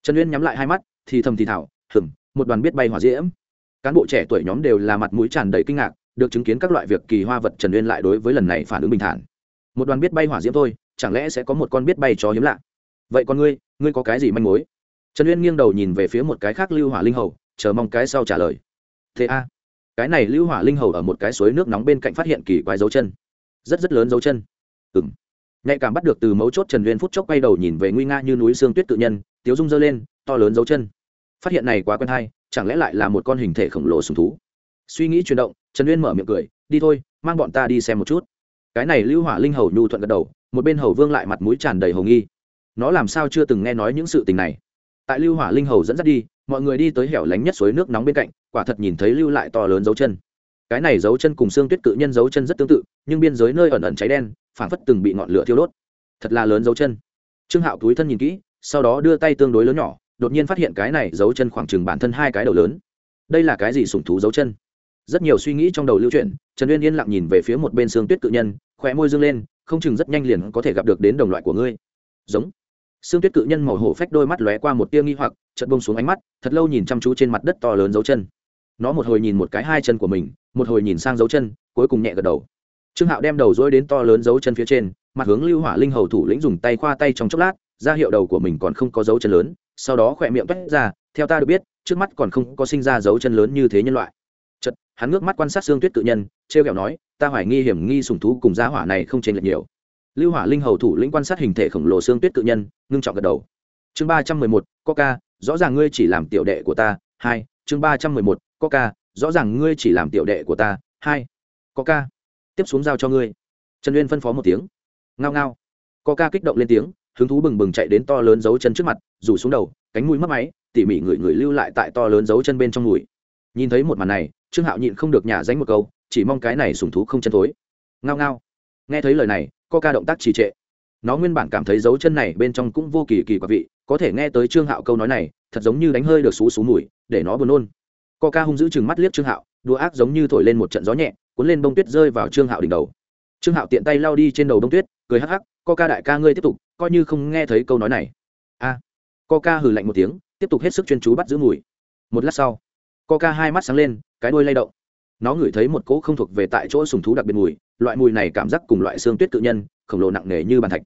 Trần uyên nhắm lại hai mắt, thì thầm thì thảo hừng một đoàn biết bay hỏa diễm. Cán bộ trẻ tuổi nhóm đều là mặt mũi tràn đầy kinh ngạc, được chứng kiến các loại việc kỳ hoa vật trần uyên lại đối với lần này phản ứng bình thản. Một đoàn biết bay hỏa diễm thôi, chẳng lẽ sẽ có một con biết bay chó hiếm lạ? Vậy con ngươi ngươi có cái gì manh mối? Trần uyên nghiêng đầu nhìn về phía một cái khác lưu hỏa linh hầu, chờ mong cái sau trả lời. Thế a, cái này lưu hỏa linh hầu ở một cái suối nước nóng bên cạnh phát hiện kỳ quái dấu chân, rất rất lớn dấu chân ừ nhạy cảm bắt được từ mấu chốt trần uyên phút chốc quay đầu nhìn về nguy nga như núi xương tuyết tự nhân, tiếu dung dơ lên, to lớn dấu chân. Phát hiện này quá quen hay, chẳng lẽ lại là một con hình thể khổng lồ sùng thú? Suy nghĩ chuyển động, trần uyên mở miệng cười, đi thôi, mang bọn ta đi xem một chút. Cái này lưu hỏa linh hầu nhu thuận gật đầu, một bên hầu vương lại mặt mũi tràn đầy hầu nghi. Nó làm sao chưa từng nghe nói những sự tình này? Tại lưu hỏa linh hầu dẫn dắt đi, mọi người đi tới hẻo lánh nhất suối nước nóng bên cạnh, quả thật nhìn thấy lưu lại to lớn dấu chân. Cái này dấu chân cùng xương tuyết cự nhân dấu chân rất tương tự, nhưng biên giới nơi ẩn ẩn cháy đen phảng phất từng bị ngọn lửa thiêu đốt. Thật là lớn dấu chân. Trương hạo túi thân nhìn kỹ, sau đó đưa tay tương đối lớn nhỏ, đột nhiên phát hiện cái này dấu chân khoảng chừng bản thân hai cái đầu lớn. Đây là cái gì sủng thú dấu chân? Rất nhiều suy nghĩ trong đầu lưu chuyển, trần uyên yên lặng nhìn về phía một bên xương tuyết cự nhân, khóe môi dương lên, không chừng rất nhanh liền có thể gặp được đến đồng loại của ngươi. Giống. Xương tuyết cự nhân màu hổ phách đôi mắt lóe qua một tia nghi hoặc, chợt bông xuống ánh mắt, thật lâu nhìn chăm chú trên mặt đất to lớn dấu chân. Nó một hồi nhìn một cái hai chân của mình, một hồi nhìn sang dấu chân, cuối cùng nhẹ gật đầu trương hạo đem đầu dối đến to lớn dấu chân phía trên, mặt hướng lưu hỏa linh hầu thủ lĩnh dùng tay khoa tay trong chốc lát, ra hiệu đầu của mình còn không có dấu chân lớn, sau đó khỏe miệng vét ra, theo ta được biết, trước mắt còn không có sinh ra dấu chân lớn như thế nhân loại. Chật hắn ngước mắt quan sát xương tuyết cự nhân t r e o kẹo nói, ta hoài nghi hiểm nghi sùng thú cùng giá hỏa này không chênh lệch nhiều. Lưu hỏa linh hầu thủ lĩnh quan sát hình thể khổng lồ xương tuyết cự nhân, ngưng trọng gật đầu. Chương ba trăm mười một, coca, rõ ràng ngươi chỉ làm tiểu đệ của ta, hai, chương ba trăm mười một, coca, rõ ràng ngươi chỉ làm tiểu đệ của ta, hai, coca tiếp xuống giao cho ngươi. Trần uyên phân phó một tiếng. Ngao ngao. Coca kích động lên tiếng, hứng thú bừng bừng chạy đến to lớn dấu chân trước mặt, rủ xuống đầu, cánh mũi mất máy, tỉ mỉ người người lưu lại tại to lớn dấu chân bên trong mùi. Nhìn thấy một màn này, trương hạo nhịn không được nhả dánh một câu, chỉ mong cái này sùng thú không chân thối. Ngao ngao. Nghe thấy lời này co ca động tác trì trệ. Nó nguyên bản cảm thấy dấu chân này bên trong cũng vô kỳ kỳ quả vị, có thể nghe tới trương hạo câu nói này, thật giống như đánh hơi được xú xú mùi, để nó buồn nôn. Co ca hung giữ chừng mắt liếc trương hạo, đùa ác giống như thổi lên một trận gió nhẹ cuốn lên bông tuyết rơi vào trương hạo đỉnh đầu. Trương hạo tiện tay lao đi trên đầu bông tuyết cười hắc hắc co ca đại ca ngươi tiếp tục coi như không nghe thấy câu nói này. A. Co ca hừ lạnh một tiếng tiếp tục hết sức chuyên chú bắt giữ mùi. Một lát sau coca hai mắt sáng lên cái đuôi lay động. Nó ngửi thấy một cỗ không thuộc về tại chỗ sùng thú đặc biệt mùi loại mùi này cảm giác cùng loại xương tuyết tự nhân khổng lồ nặng nề như bàn thạch.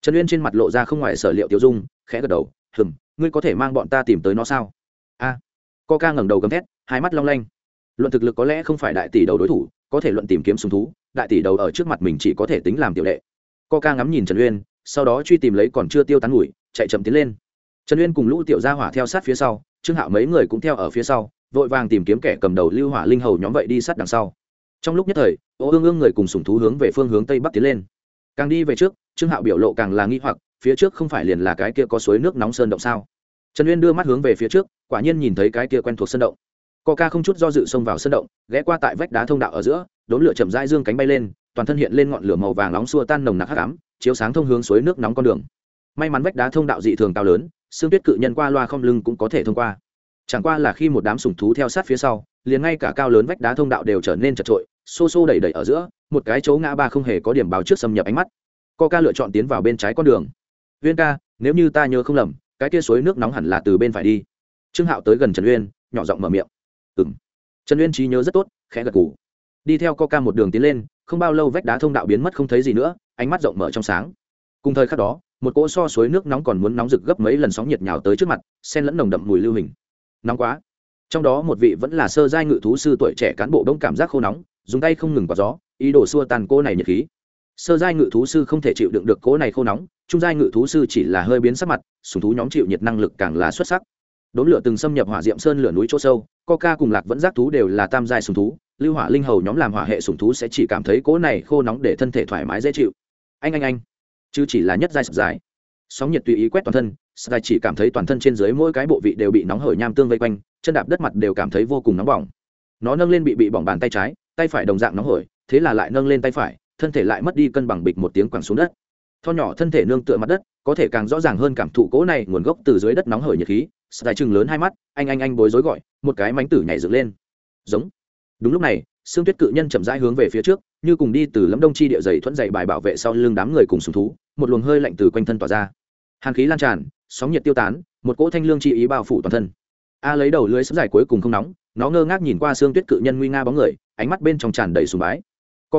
Trần uyên trên mặt lộ ra không ngoài sở liệu tiêu dung khẽ gật đầu hừng ngươi có thể mang bọn ta tìm tới nó sao? A. À, coca ngẩng đầu gầm thét hai mắt long lanh luận thực lực có lẽ không phải đại tỷ đầu đối thủ, có thể luận tìm kiếm sùng thú, đại tỷ đầu ở trước mặt mình chỉ có thể tính làm tiểu đệ. Coca ngắm nhìn trần uyên, sau đó truy tìm lấy còn chưa tiêu tán ngủi, chạy chậm tiến lên. Trần uyên cùng lũ tiểu gia hỏa theo sát phía sau, trương hạo mấy người cũng theo ở phía sau, vội vàng tìm kiếm kẻ cầm đầu lưu hỏa linh hầu nhóm vậy đi sát đằng sau. Trong lúc nhất thời, ô ương ương người cùng sùng thú hướng về phương hướng tây bắc tiến lên. Càng đi về trước, trương hạo biểu lộ càng là nghi hoặc, phía trước không phải liền là cái kia có suối nước nóng sơn động sao? Trần uyên đưa mắt hướng về phía trước, quả nhiên nhìn thấy cái kia quen thuộc sơn động ca không chút do dự xông vào sân động, ghé qua tại vách đá thông đạo ở giữa, đốn lửa chậm rãi dương cánh bay lên, toàn thân hiện lên ngọn lửa màu vàng nóng xua tan nồng nặc hắc ám, chiếu sáng thông hướng suối nước nóng con đường. May mắn vách đá thông đạo dị thường cao lớn, xương tuyết cự nhân qua loa không lưng cũng có thể thông qua. Chẳng qua là khi một đám sùng thú theo sát phía sau, liền ngay cả cao lớn vách đá thông đạo đều trở nên chật trội, xô xô đẩy đẩy ở giữa, một cái chỗ ngã ba không hề có điểm báo trước xâm nhập ánh mắt. Co ca lựa chọn tiến vào bên trái con đường. Viên ca, nếu như ta nhớ không lầm, cái kia suối nước nóng hẳn là từ bên phải đi. Trương hạo tới gần trần uyên, nhỏ giọng mở miệng ừng trần uyên trí nhớ rất tốt, khẽ gật cù đi theo Coca một đường tiến lên, không bao lâu vách đá thông đạo biến mất không thấy gì nữa, ánh mắt rộng mở trong sáng. Cùng thời khắc đó, một cỗ so suối nước nóng còn muốn nóng rực gấp mấy lần sóng nhiệt nhào tới trước mặt sen lẫn nồng đậm mùi lưu hình. Nóng quá. Trong đó một vị vẫn là sơ giai ngự thú sư tuổi trẻ cán bộ đông cảm giác khô nóng, dùng tay không ngừng vào gió, ý đồ xua tàn cô này nhiệt khí. Sơ giai ngự thú sư không thể chịu đựng được cỗ này khô nóng, trung giai ngự thú sư chỉ là hơi biến sắc mặt, sùng thú nhóm chịu nhiệt năng lực càng là xuất sắc đốn lửa từng xâm nhập hỏa diệm sơn lửa núi chỗ sâu, coca cùng lạc vẫn giác thú đều là tam giai sùng thú, lưu hỏa linh hầu nhóm làm hỏa hệ sùng thú sẽ chỉ cảm thấy cỗ này khô nóng để thân thể thoải mái dễ chịu. Anh anh anh. Chứ chỉ là nhất giai sập dài sóng nhiệt tùy ý quét toàn thân sài chỉ cảm thấy toàn thân trên dưới mỗi cái bộ vị đều bị nóng hởi nham tương vây quanh, chân đạp đất mặt đều cảm thấy vô cùng nóng bỏng. Nó nâng lên bị bị bỏng bàn tay trái, tay phải đồng dạng nóng hổi, thế là lại nâng lên tay phải, thân thể lại mất đi cân bằng bịch một tiếng quẳng xuống đất. Tho nhỏ thân thể nương tựa mặt đất, có thể càng rõ ràng hơn cảm thụ cỗ này nguồn gốc từ dưới đất nóng hởi nhiệt khí sài chừng lớn hai mắt, anh anh anh bối rối gọi, một cái mánh tử nhảy dựng lên. Giống. Đúng lúc này xương tuyết cự nhân chậm rãi hướng về phía trước, như cùng đi từ lâm đông chi địa dày thuẫn dày bài bảo vệ sau lưng đám người cùng sùng thú, một luồng hơi lạnh từ quanh thân tỏa ra. Hàn khí lan tràn, sóng nhiệt tiêu tán, một cỗ thanh lương chi ý bao phủ toàn thân. A lấy đầu lưới sấm dài cuối cùng không nóng, nó ngơ ngác nhìn qua xương tuyết cự nhân nguy nga bóng người, ánh mắt bên trong tràn đầy sùng bái.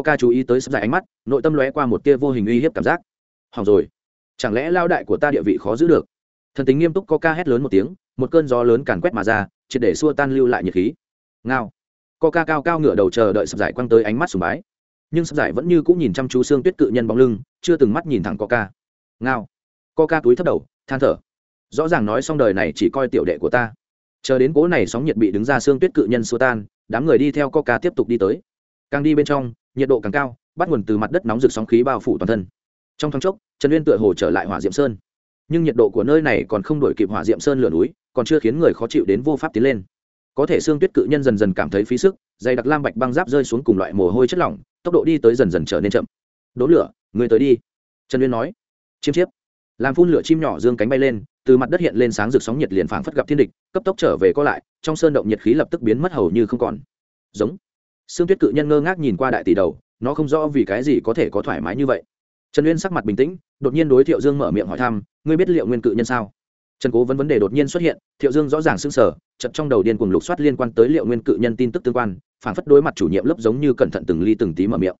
Ca chú ý tới sấm dài ánh mắt, nội tâm lóe qua một tia vô hình uy hiếp cảm giác. Hỏng rồi. Chẳng lẽ lao đại của ta địa vị khó giữ được? Thần tính nghiêm túc ca hét lớn một tiếng, một cơn gió lớn càn quét mà ra, triệt để xua tan lưu lại nhiệt khí. Ngao. Ca cao cao ngửa đầu chờ đợi sập giải quăng tới ánh mắt sùng bái. Nhưng sập giải vẫn như cũng nhìn chăm chú xương tuyết cự nhân bóng lưng, chưa từng mắt nhìn thẳng ca ngao. Ca túi thấp đầu, than thở. Rõ ràng nói xong đời này chỉ coi tiểu đệ của ta. Chờ đến cố này sóng nhiệt bị đứng ra xương tuyết cự nhân xua tan, đám người đi theo ca tiếp tục đi tới. Càng đi bên trong, nhiệt độ càng cao, bắt nguồn từ mặt đất nóng rực sóng khí bao phủ toàn thân. Trong thoáng chốc, trần uyên tựa hồ trở lại hỏa diệm sơn nhưng nhiệt độ của nơi này còn không đổi kịp hỏa diệm sơn lửa núi, còn chưa khiến người khó chịu đến vô pháp tiến lên. Có thể xương tuyết cự nhân dần dần cảm thấy phí sức, dày đặc lam bạch băng giáp rơi xuống cùng loại mồ hôi chất lỏng, tốc độ đi tới dần dần trở nên chậm. Đốn lửa, người tới đi. Trần uyên nói. Chiêm chiếp. Làm phun lửa chim nhỏ dương cánh bay lên, từ mặt đất hiện lên sáng rực sóng nhiệt liền phảng phất gặp thiên địch, cấp tốc trở về co lại, trong sơn động nhiệt khí lập tức biến mất hầu như không còn. Giống. Xương tuyết cự nhân ngơ ngác nhìn qua đại tỷ đầu, nó không rõ vì cái gì có thể có thoải mái như vậy trần uyên sắc mặt bình tĩnh, đột nhiên đối thiệu dương mở miệng hỏi thăm, ngươi biết liệu nguyên cự nhân sao? Trần cố vấn vấn đề đột nhiên xuất hiện, thiệu dương rõ ràng sưng sở chật trong đầu điên cuồng lục soát liên quan tới liệu nguyên cự nhân tin tức tương quan phản phất đối mặt chủ nhiệm lớp giống như cẩn thận từng ly từng tí mở miệng.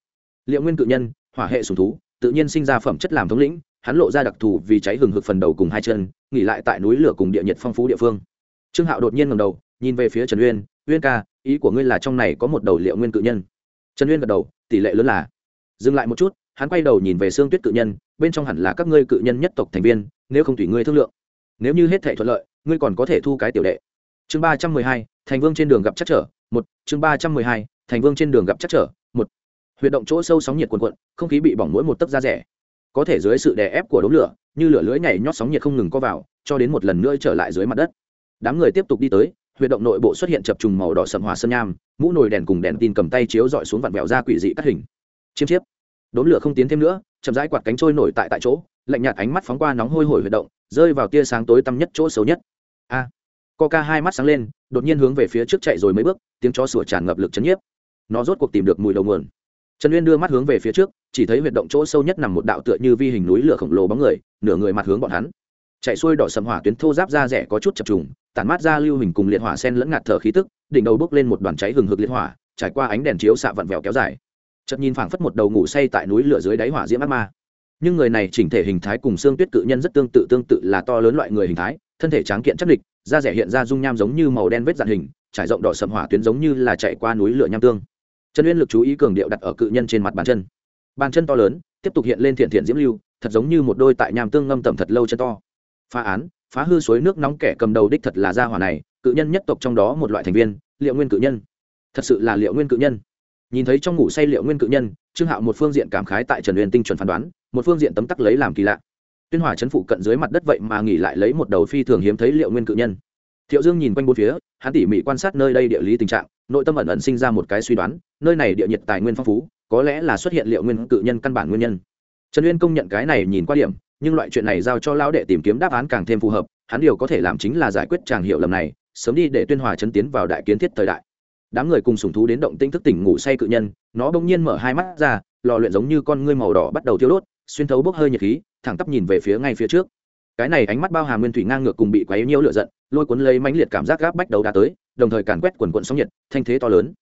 Liệu nguyên cự nhân, hỏa hệ sùng thú, tự nhiên sinh ra phẩm chất làm thống lĩnh, hắn lộ ra đặc thù vì cháy hừng hực phần đầu cùng hai chân, nghỉ lại tại núi lửa cùng địa nhiệt phong phú địa phương. Trương hạo đột nhiên ngầm đầu, nhìn về phía trần uyên uyên ca, ý của ngươi là trong này có một đầu liệu nguyên cự nhân? Trần uyên gật đầu, tỷ lệ lớn là dừng lại một chút hắn quay đầu nhìn về xương tuyết cự nhân, bên trong hẳn là các ngươi cự nhân nhất tộc thành viên, nếu không tùy ngươi thương lượng. Nếu như hết thể thuận lợi, ngươi còn có thể thu cái tiểu đệ. Chương ba trăm mười hai, thành vương trên đường gặp chắc trở, một. Chương ba trăm mười hai, thành vương trên đường gặp chắc trở, một. Huyệt động chỗ sâu sóng nhiệt quần quận không khí bị bỏng mỗi một tấc da rẻ. Có thể dưới sự đè ép của đống lửa, như lửa lưỡi nhảy nhót sóng nhiệt không ngừng co vào, cho đến một lần nữa trở lại dưới mặt đất. Đám người tiếp tục đi tới, huyệt động nội bộ xuất hiện chập trùng màu đỏ sầm hòa sơn nham, mũ nồi đèn cùng đèn tin cầm tay chiếu dọi xuống vặn vẹo ra quỷ dị cắt hình. Chiêm chiếp đốn lửa không tiến thêm nữa chậm rãi quạt cánh trôi nổi tại tại chỗ lạnh nhạt ánh mắt phóng qua nóng hôi hổi huy động rơi vào tia sáng tối tăm nhất chỗ xấu nhất. A! À, coca hai mắt sáng lên đột nhiên hướng về phía trước chạy rồi mấy bước tiếng chó sủa tràn ngập lực chấn nhiếp. Nó rốt cuộc tìm được mùi đầu nguồn. Trần uyên đưa mắt hướng về phía trước chỉ thấy huyệt động chỗ sâu nhất nằm một đạo tựa như vi hình núi lửa khổng lồ bóng người nửa người mặt hướng bọn hắn. Chạy xuôi đỏ sầm hỏa tuyến thô giáp ra rẻ có chút chập trùng tản mát ra lưu hình cùng liệt hỏa sen lẫn ngạt thở khí tức đỉnh đầu bốc lên một đoàn cháy hừng hực liệt hỏa trải qua ánh đèn chiếu xạ vặn vẹo kéo dài chợt nhìn phảng phất một đầu ngủ say tại núi lửa dưới đáy hỏa diễm ác ma. Nhưng người này chỉnh thể hình thái cùng xương tuyết cự nhân rất tương tự tương tự là to lớn loại người hình thái, thân thể tráng kiện chắc địch, da rẻ hiện ra dung nham giống như màu đen vết dạn hình, trải rộng đỏ sầm hỏa tuyến giống như là chạy qua núi lửa nham tương. Trần uyên lực chú ý cường điệu đặt ở cự nhân trên mặt bàn chân. Bàn chân to lớn, tiếp tục hiện lên thiện thiện diễm lưu, thật giống như một đôi tại nham tương ngâm tầm thật lâu chân to. Phá án, phá hư suối nước nóng kẻ cầm đầu đích thật là gia hỏa này, cự nhân nhất tộc trong đó một loại thành viên, liệu nguyên cự nhân. Thật sự là liệu nguyên cự nhân nhìn thấy trong ngủ say liệu nguyên cự nhân, trương hạo một phương diện cảm khái tại trần uyên tinh chuẩn phán đoán, một phương diện tấm tắc lấy làm kỳ lạ. Tuyên hỏa chấn phụ cận dưới mặt đất vậy mà nghỉ lại lấy một đầu phi thường hiếm thấy liệu nguyên cự nhân. Thiệu dương nhìn quanh bốn phía, hắn tỉ mỉ quan sát nơi đây địa lý tình trạng, nội tâm ẩn ẩn sinh ra một cái suy đoán, nơi này địa nhiệt tài nguyên phong phú, có lẽ là xuất hiện liệu nguyên cự nhân căn bản nguyên nhân. Trần uyên công nhận cái này nhìn qua điểm, nhưng loại chuyện này giao cho lão đệ tìm kiếm đáp án càng thêm phù hợp, hắn điều có thể làm chính là giải quyết tràng hiệu lầm này, sớm đi để tuyên hòa chấn tiến vào đại kiến thiết thời đại đám người cùng sùng thú đến động tinh thức tỉnh ngủ say cự nhân, nó bỗng nhiên mở hai mắt ra, lò luyện giống như con ngươi màu đỏ bắt đầu thiêu đốt, xuyên thấu bốc hơi nhiệt khí, thẳng tắp nhìn về phía ngay phía trước. Cái này ánh mắt bao hàm nguyên thủy ngang ngược cùng bị quấy nhiễu lửa giận, lôi cuốn lấy mãnh liệt cảm giác gáp bách đầu đá tới, đồng thời càn quét quần quận sóng nhiệt, thanh thế to lớn.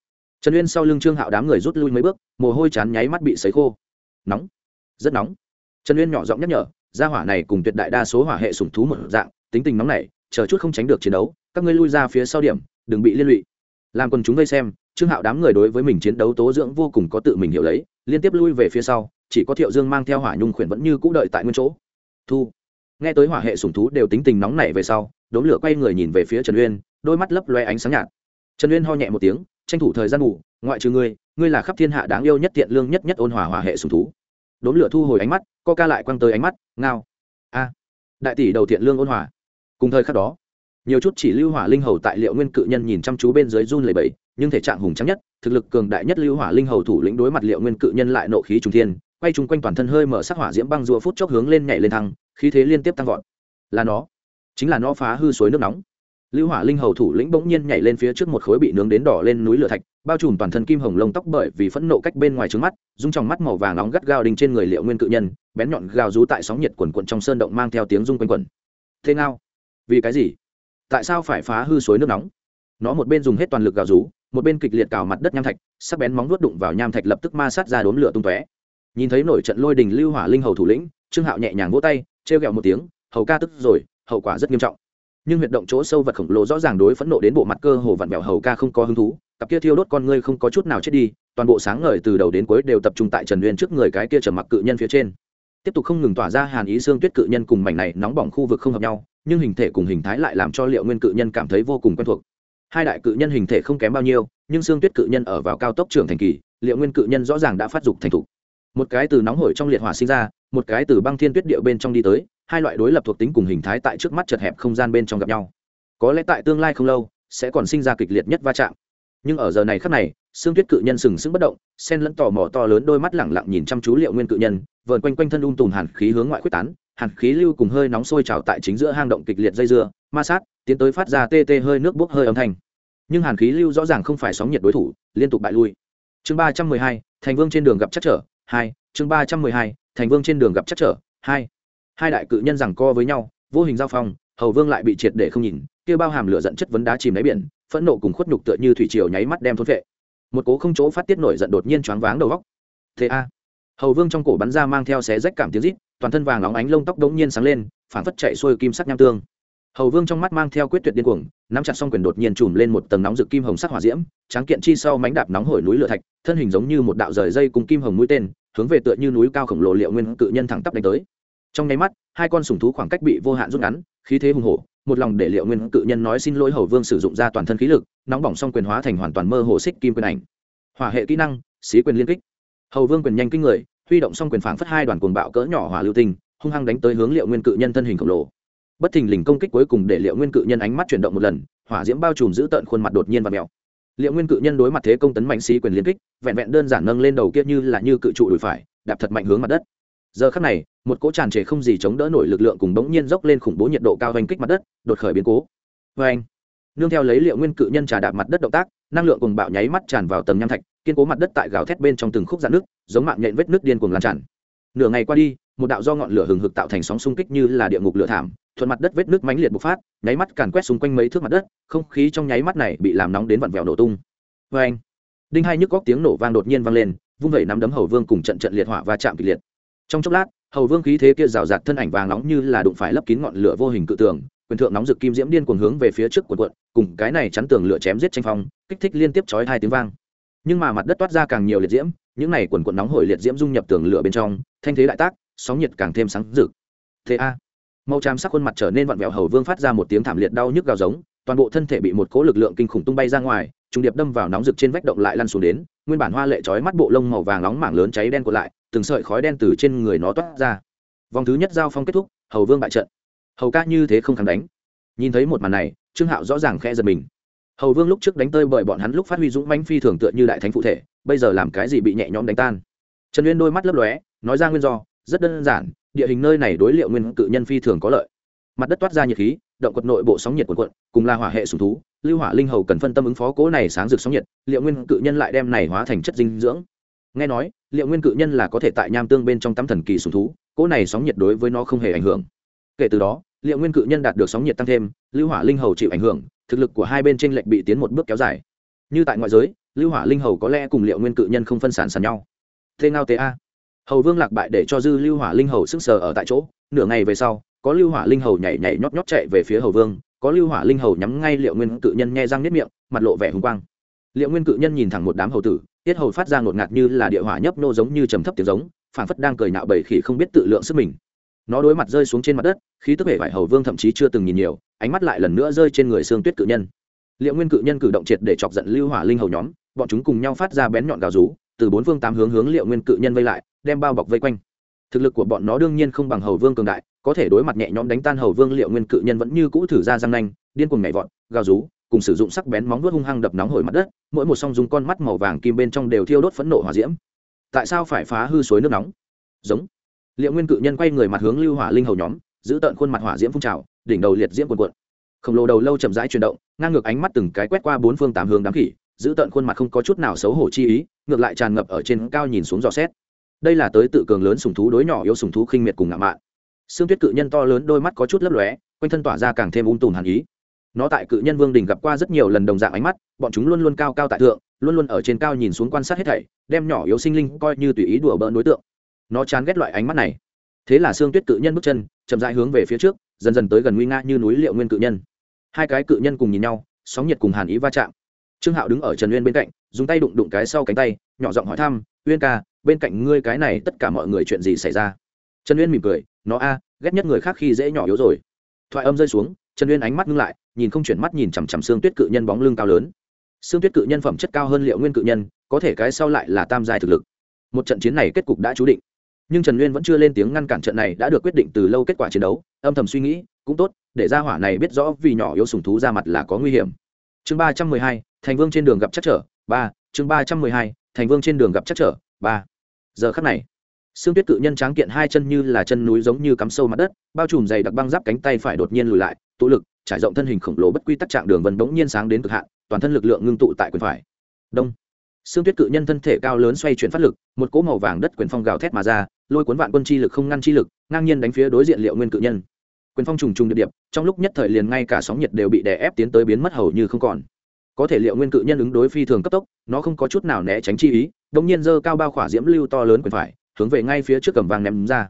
Trần uyên sau lưng trương hạo đám người rút lui mấy bước, mồ hôi chán nháy mắt bị sấy khô. Nóng. Rất nóng. Trần uyên nhỏ giọng nhắc nhở, gia hỏa này cùng tuyệt đại đa số hỏa hệ sủng thú một dạng, tính tình nóng này chờ chút không tránh được chiến đấu, các ngươi lui ra phía sau điểm, đừng bị liên lụy làm quần chúng vây xem, trương hạo đám người đối với mình chiến đấu tố dưỡng vô cùng có tự mình hiểu lấy, liên tiếp lui về phía sau, chỉ có thiệu dương mang theo hỏa nhung khuyển vẫn như cũ đợi tại nguyên chỗ. Thu. Nghe tới hỏa hệ sủng thú đều tính tình nóng nảy về sau đốn lửa quay người nhìn về phía trần uyên, đôi mắt lấp loe ánh sáng nhạt. Trần uyên ho nhẹ một tiếng, tranh thủ thời gian ngủ, ngoại trừ ngươi ngươi là khắp thiên hạ đáng yêu nhất tiện lương nhất nhất ôn hòa hỏa hệ sủng thú. Đốn lửa thu hồi ánh mắt, co ca lại quăng tới ánh mắt, ngao. A. Đại tỷ đầu thiện lương ôn hòa. Cùng thời khắc đó nhiều chút chỉ lưu hỏa linh hầu tại liệu nguyên cự nhân nhìn chăm chú bên dưới run lầy bẫy nhưng thể trạng hùng trắng nhất, thực lực cường đại nhất lưu hỏa linh hầu thủ lĩnh đối mặt liệu nguyên cự nhân lại nộ khí trung thiên, quay chung quanh toàn thân hơi mở sắc hỏa diễm băng rùa phút chốc hướng lên nhảy lên thăng, khí thế liên tiếp tăng vọt. Là nó. Chính là nó phá hư suối nước nóng. Lưu hỏa linh hầu thủ lĩnh bỗng nhiên nhảy lên phía trước một khối bị nướng đến đỏ lên núi lửa thạch, bao trùm toàn thân kim hồng lông tóc bởi vì phẫn nộ cách bên ngoài trứng mắt, dung trong mắt màu vàng nóng gắt gao đinh trên người liệu nguyên cự nhân, bén nhọn gào rú tại sóng nhiệt quần quận trong sơn động mang theo tiếng rung quanh quần thế nào? Vì cái gì? Tại sao phải phá hư suối nước nóng? Nó một bên dùng hết toàn lực gào rú, một bên kịch liệt cào mặt đất nham thạch, sắc bén móng vuốt đụng vào nham thạch lập tức ma sát ra đốn lửa tung tóe. Nhìn thấy nổi trận lôi đình lưu hỏa linh hầu thủ lĩnh, trương hạo nhẹ nhàng vỗ tay, trêu ghẹo một tiếng, hầu ca tức rồi, hậu quả rất nghiêm trọng. Nhưng huyệt động chỗ sâu vật khổng lồ rõ ràng đối phẫn nộ đến bộ mặt cơ hồ vặn vẹo, hầu ca không có hứng thú, cặp kia thiêu đốt con ngươi không có chút nào chết đi, toàn bộ sáng ngời từ đầu đến cuối đều tập trung tại trần uyên trước người cái kia trở mặc cự nhân phía trên. Tiếp tục không ngừng tỏa ra hàn ý xương tuyết cự nhân cùng mảnh này nóng bỏng khu vực không hợp nhau nhưng hình thể cùng hình thái lại làm cho liệu nguyên cự nhân cảm thấy vô cùng quen thuộc. Hai đại cự nhân hình thể không kém bao nhiêu, nhưng xương tuyết cự nhân ở vào cao tốc trưởng thành kỳ, liệu nguyên cự nhân rõ ràng đã phát dục thành thục. Một cái từ nóng hổi trong liệt hỏa sinh ra, một cái từ băng thiên tuyết điệu bên trong đi tới, hai loại đối lập thuộc tính cùng hình thái tại trước mắt chật hẹp không gian bên trong gặp nhau. Có lẽ tại tương lai không lâu, sẽ còn sinh ra kịch liệt nhất va chạm nhưng ở giờ này khắc này xương tuyết cự nhân sừng sững bất động, sen lẫn tò mò to lớn đôi mắt lẳng lặng nhìn chăm chú liệu nguyên cự nhân, vờn quanh quanh thân ung tùm hàn khí hướng ngoại quyết tán, hàn khí lưu cùng hơi nóng sôi trào tại chính giữa hang động kịch liệt dây dưa, ma sát, tiến tới phát ra tê tê hơi nước bốc hơi âm thanh. Nhưng hàn khí lưu rõ ràng không phải sóng nhiệt đối thủ, liên tục bại lui. Chương ba trăm mười hai, thành vương trên đường gặp chắc trở, hai, chương ba trăm mười hai, thành vương trên đường gặp chắc trở, hai. Hai đại cự nhân rằng co với nhau, vô hình giao phong, hầu vương lại bị triệt để không nhìn, kia bao hàm lửa giận chất vấn đá chìm đáy biển phẫn nộ cùng khuất nhục tựa như thủy triều nháy mắt đem thôn vệ. Một cố không chỗ phát tiết nổi giận đột nhiên choáng váng đầu góc. Thế a. Hầu vương trong cổ bắn ra mang theo xé rách cảm tiếng rít, toàn thân vàng óng ánh lông tóc đống nhiên sáng lên phản phất chạy xuôi kim sắc nham tương. Hầu vương trong mắt mang theo quyết tuyệt điên cuồng, nắm chặt xong quyền đột nhiên chùm lên một tầng nóng rực kim hồng sắc hỏa diễm, tráng kiện chi sau mánh đạp nóng hổi núi lửa thạch, thân hình giống như một đạo rời dây cùng kim hồng mũi tên, hướng về tựa như núi cao khổng lồ liệu nguyên cự nhân thẳng tắp đánh tới. Trong nháy mắt, hai con sủng thú khoảng cách bị vô hạn rút ngắn, khí thế hùng hổ một lòng để liệu nguyên cự nhân nói xin lỗi hầu vương sử dụng ra toàn thân khí lực, nóng bỏng xong quyền hóa thành hoàn toàn mơ hồ xích kim quyền ảnh. Hỏa hệ kỹ năng, xí quyền liên kích. Hầu vương quyền nhanh kinh người, huy động xong quyền phảng phất hai đoàn cuồng bạo cỡ nhỏ hỏa lưu tinh, hung hăng đánh tới hướng liệu nguyên cự nhân thân hình khổng lồ. Bất thình lình công kích cuối cùng để liệu nguyên cự nhân ánh mắt chuyển động một lần, hỏa diễm bao trùm giữ tận khuôn mặt đột nhiên và mèo. Liệu nguyên cự nhân đối mặt thế công tấn mạnh xí quyền liên kích, vẹn vẹn đơn giản nâng lên đầu kia như là như cự trụ đùi phải, đạp thật mạnh hướng mặt đất giờ khắc này, một cỗ tràn trề không gì chống đỡ nổi lực lượng cùng bỗng nhiên dốc lên khủng bố nhiệt độ cao oanh kích mặt đất, đột khởi biến cố. Vê anh nương theo lấy liệu nguyên cự nhân trà đạp mặt đất động tác, năng lượng cùng bạo nháy mắt tràn vào tầng nham thạch, kiên cố mặt đất tại gào thét bên trong từng khúc dạn nước, giống mạng nhện vết nước điên cuồng lan tràn. Nửa ngày qua đi, một đạo do ngọn lửa hừng hực tạo thành sóng xung kích như là địa ngục lửa thảm, thuận mặt đất vết nước mãnh liệt bộc phát, nháy mắt càn quét xung quanh mấy thước mặt đất, không khí trong nháy mắt này bị làm nóng đến vặn vẹo nổ tung. Vê anh đinh hai nhức góc tiếng nổ vang đột nhiên vang lên, vung vẩy nắm đấm hầu vương cùng trận trận liệt hỏa và chạm kịch liệt trong chốc lát, hầu vương khí thế kia rào rạt thân ảnh vàng nóng như là đụng phải lấp kín ngọn lửa vô hình cự tường, quyền thượng nóng rực kim diễm điên cuồng hướng về phía trước quần quận cùng cái này chắn tường lửa chém giết tranh phong, kích thích liên tiếp chói hai tiếng vang. Nhưng mà mặt đất toát ra càng nhiều liệt diễm, những này quần quận nóng hổi liệt diễm dung nhập tường lửa bên trong, thanh thế đại tác, sóng nhiệt càng thêm sáng rực. Thế a. Màu tràm sắc khuôn mặt trở nên vặn vẹo hầu vương phát ra một tiếng thảm liệt đau nhức gào giống, toàn bộ thân thể bị một cỗ lực lượng kinh khủng tung bay ra ngoài trùng điệp đâm vào nóng rực trên vách động lại lăn xuống đến, nguyên bản hoa lệ chói mắt bộ lông màu vàng nóng mảng lớn cháy đen của lại, từng sợi khói đen từ trên người nó toát ra. Vòng thứ nhất giao phong kết thúc, hầu vương bại trận. Hầu ca như thế không kháng đánh. Nhìn thấy một màn này, trương hạo rõ ràng khe giật mình. Hầu vương lúc trước đánh tơi bởi bọn hắn lúc phát huy dũng manh phi thường tựa như đại thánh phụ thể, bây giờ làm cái gì bị nhẹ nhõm đánh tan. Trần uyên đôi mắt lấp lóe, nói ra nguyên do, rất đơn giản, địa hình nơi này đối liệu nguyên cự nhân phi thường có lợi. Mặt đất toát ra nhiệt khí, động quật nội bộ sóng nhiệt quần quận cùng là hỏa hệ sùng thú lưu hỏa linh hầu cần phân tâm ứng phó cố này sáng rực sóng nhiệt, liệu nguyên cự nhân lại đem này hóa thành chất dinh dưỡng. Nghe nói, liệu nguyên cự nhân là có thể tại nham tương bên trong tắm thần kỳ sùng thú, cố này sóng nhiệt đối với nó không hề ảnh hưởng. Kể từ đó, liệu nguyên cự nhân đạt được sóng nhiệt tăng thêm, lưu hỏa linh hầu chịu ảnh hưởng, thực lực của hai bên trên lệnh bị tiến một bước kéo dài. Như tại ngoại giới, lưu hỏa linh hầu có lẽ cùng liệu nguyên cự nhân không phân sản sàn nhau. Thế ngao tế a. Hầu vương lạc bại để cho dư lưu hỏa linh hầu sức sờ ở tại chỗ, nửa ngày về sau, có lưu hỏa linh hầu nhảy nhảy nhót nhót chạy về phía hầu vương có lưu hỏa linh hầu nhắm ngay liệu nguyên cự nhân nghe răng nếp miệng, mặt lộ vẻ hùng quang. Liệu nguyên cự nhân nhìn thẳng một đám hầu tử, tiết hầu phát ra ngột ngạt như là địa hỏa nhấp nô giống như trầm thấp tiếng giống phản phất đang cười nạo bầy khỉ không biết tự lượng sức mình. Nó đối mặt rơi xuống trên mặt đất, khí tức hệ vải hầu vương thậm chí chưa từng nhìn nhiều, ánh mắt lại lần nữa rơi trên người xương tuyết cự nhân. Liệu nguyên cự nhân cử động triệt để chọc giận lưu hỏa linh hầu nhóm, bọn chúng cùng nhau phát ra bén nhọn gào rú, từ bốn phương tám hướng hướng liệu nguyên cự nhân vây lại, đem bao bọc vây quanh. Thực lực của bọn nó đương nhiên không bằng hầu vương cường đại có thể đối mặt nhẹ nhõm đánh tan hầu vương liệu nguyên cự nhân vẫn như cũ thử ra răng nanh, điên cuồng nhảy vọt, gào rú, cùng sử dụng sắc bén móng vuốt hung hăng đập nóng hổi mặt đất, mỗi một song dùng con mắt màu vàng kim bên trong đều thiêu đốt phẫn nộ hỏa diễm. Tại sao phải phá hư suối nước nóng? Giống. Liệu nguyên cự nhân quay người mặt hướng lưu hỏa linh hầu nhóm, giữ tận khuôn mặt hỏa diễm phun trào, đỉnh đầu liệt diễm cuồn cuộn. Khổng lồ đầu lâu chậm rãi chuyển động, ngang ngược ánh mắt từng cái quét qua bốn phương tám hướng đám khỉ, giữ tận khuôn mặt không có chút nào xấu hổ chi ý, ngược lại tràn ngập ở trên cao nhìn xuống dò xét. Đây là tới tự cường lớn sùng thú đối nhỏ yếu sùng thú khinh miệt cùng ngạo mạn xương tuyết cự nhân to lớn đôi mắt có chút lấp lóe, quanh thân tỏa ra càng thêm ung tùm hàn ý. Nó tại cự nhân vương đình gặp qua rất nhiều lần đồng dạng ánh mắt, bọn chúng luôn luôn cao cao tại thượng, luôn luôn ở trên cao nhìn xuống quan sát hết thảy, đem nhỏ yếu sinh linh coi như tùy ý đùa bỡn đối tượng. Nó chán ghét loại ánh mắt này. Thế là xương tuyết cự nhân bước chân, chậm rãi hướng về phía trước, dần dần tới gần nguy nga như núi liệu nguyên cự nhân. Hai cái cự nhân cùng nhìn nhau, sóng nhiệt cùng hàn ý va chạm. Trương hạo đứng ở trần uyên bên cạnh, dùng tay đụng đụng cái sau cánh tay, nhỏ giọng hỏi thăm, uyên ca, bên cạnh ngươi cái này tất cả mọi người chuyện gì xảy ra? Trần uyên mỉm cười, nó a, ghét nhất người khác khi dễ nhỏ yếu rồi. Thoại âm rơi xuống, trần uyên ánh mắt ngưng lại, nhìn không chuyển mắt nhìn chằm chằm xương tuyết cự nhân bóng lưng cao lớn. Xương tuyết cự nhân phẩm chất cao hơn liệu nguyên cự nhân, có thể cái sau lại là tam giai thực lực. Một trận chiến này kết cục đã chú định. Nhưng trần uyên vẫn chưa lên tiếng ngăn cản trận này đã được quyết định từ lâu kết quả chiến đấu, âm thầm suy nghĩ, cũng tốt, để ra hỏa này biết rõ vì nhỏ yếu sùng thú ra mặt là có nguy hiểm. Chương ba trăm mười hai, thành vương trên đường gặp chắc trở, ba, chương ba trăm mười hai, thành vương trên đường gặp chắc trở, ba. Giờ khắc này xương tuyết cự nhân tráng kiện hai chân như là chân núi giống như cắm sâu mặt đất bao trùm dày đặc băng giáp cánh tay phải đột nhiên lùi lại tụ lực trải rộng thân hình khổng lồ bất quy tắc trạng đường vần bỗng nhiên sáng đến cực hạn toàn thân lực lượng ngưng tụ tại quyền phải. Đông. Xương tuyết cự nhân thân thể cao lớn xoay chuyển phát lực một cỗ màu vàng đất quyền phong gào thét mà ra lôi cuốn vạn quân chi lực không ngăn chi lực ngang nhiên đánh phía đối diện liệu nguyên cự nhân. Quyền phong trùng trùng địa điểm, trong lúc nhất thời liền ngay cả sóng nhiệt đều bị đè ép tiến tới biến mất hầu như không còn. Có thể liệu nguyên cự nhân ứng đối phi thường cấp tốc nó không có chút nào né tránh chi ý đống nhiên dơ cao bao khỏa diễm lưu to lớn quyền phải hướng về ngay phía trước cầm vang ném ra.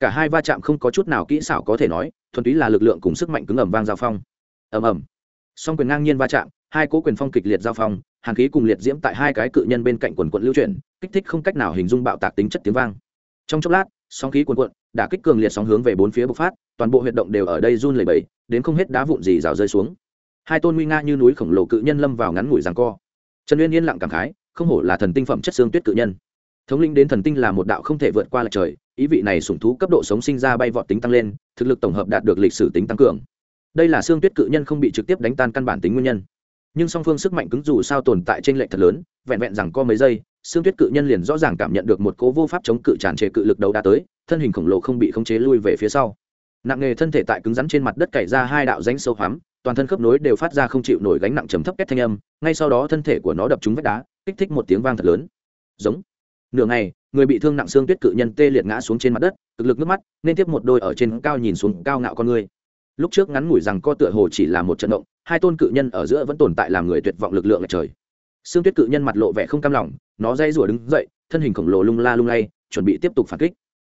Cả hai va chạm không có chút nào kỹ xảo có thể nói, thuần túy là lực lượng cùng sức mạnh cứng ẩm vang giao phong. Ầm ầm. Song quyền ngang nhiên va chạm, hai cố quyền phong kịch liệt giao phong, hàn khí cùng liệt diễm tại hai cái cự nhân bên cạnh quần quận lưu chuyển, kích thích không cách nào hình dung bạo tạc tính chất tiếng vang. Trong chốc lát, sóng khí quần quận đã kích cường liệt sóng hướng về bốn phía bộc phát, toàn bộ huyệt động đều ở đây run lẩy bẩy, đến không hết đá vụn gì rào rơi xuống. Hai tôn nguy nga như núi khổng lồ cự nhân lâm vào ngắn ngủi giằng co. Trần uyên yên lặng cảm khái, không hổ là thần tinh phẩm chất xương tuyết cự nhân thống linh đến thần tinh là một đạo không thể vượt qua lại trời, ý vị này sủng thú cấp độ sống sinh ra bay vọt tính tăng lên, thực lực tổng hợp đạt được lịch sử tính tăng cường. Đây là xương tuyết cự nhân không bị trực tiếp đánh tan căn bản tính nguyên nhân. Nhưng song phương sức mạnh cứng dù sao tồn tại trên lệch thật lớn, vẹn vẹn rằng có mấy giây, xương tuyết cự nhân liền rõ ràng cảm nhận được một cố vô pháp chống cự tràn trề cự lực đầu đã tới, thân hình khổng lồ không bị khống chế lui về phía sau. Nặng nghề thân thể tại cứng rắn trên mặt đất cày ra hai đạo rãnh sâu hoắm, toàn thân khớp nối đều phát ra không chịu nổi gánh nặng trầm thấp két thanh âm, ngay sau đó thân thể của nó đập trúng vách đá, kích thích một tiếng vang thật lớn. Giống nửa ngày, người bị thương nặng xương tuyết cự nhân tê liệt ngã xuống trên mặt đất, cực lực nước mắt, nên tiếp một đôi ở trên cao nhìn xuống cao ngạo con người. Lúc trước ngắn ngủi rằng co tựa hồ chỉ là một trận động, hai tôn cự nhân ở giữa vẫn tồn tại làm người tuyệt vọng lực lượng ở trời. Xương tuyết cự nhân mặt lộ vẻ không cam lòng, nó dây rủa đứng dậy, thân hình khổng lồ lung la lung lay, chuẩn bị tiếp tục phản kích.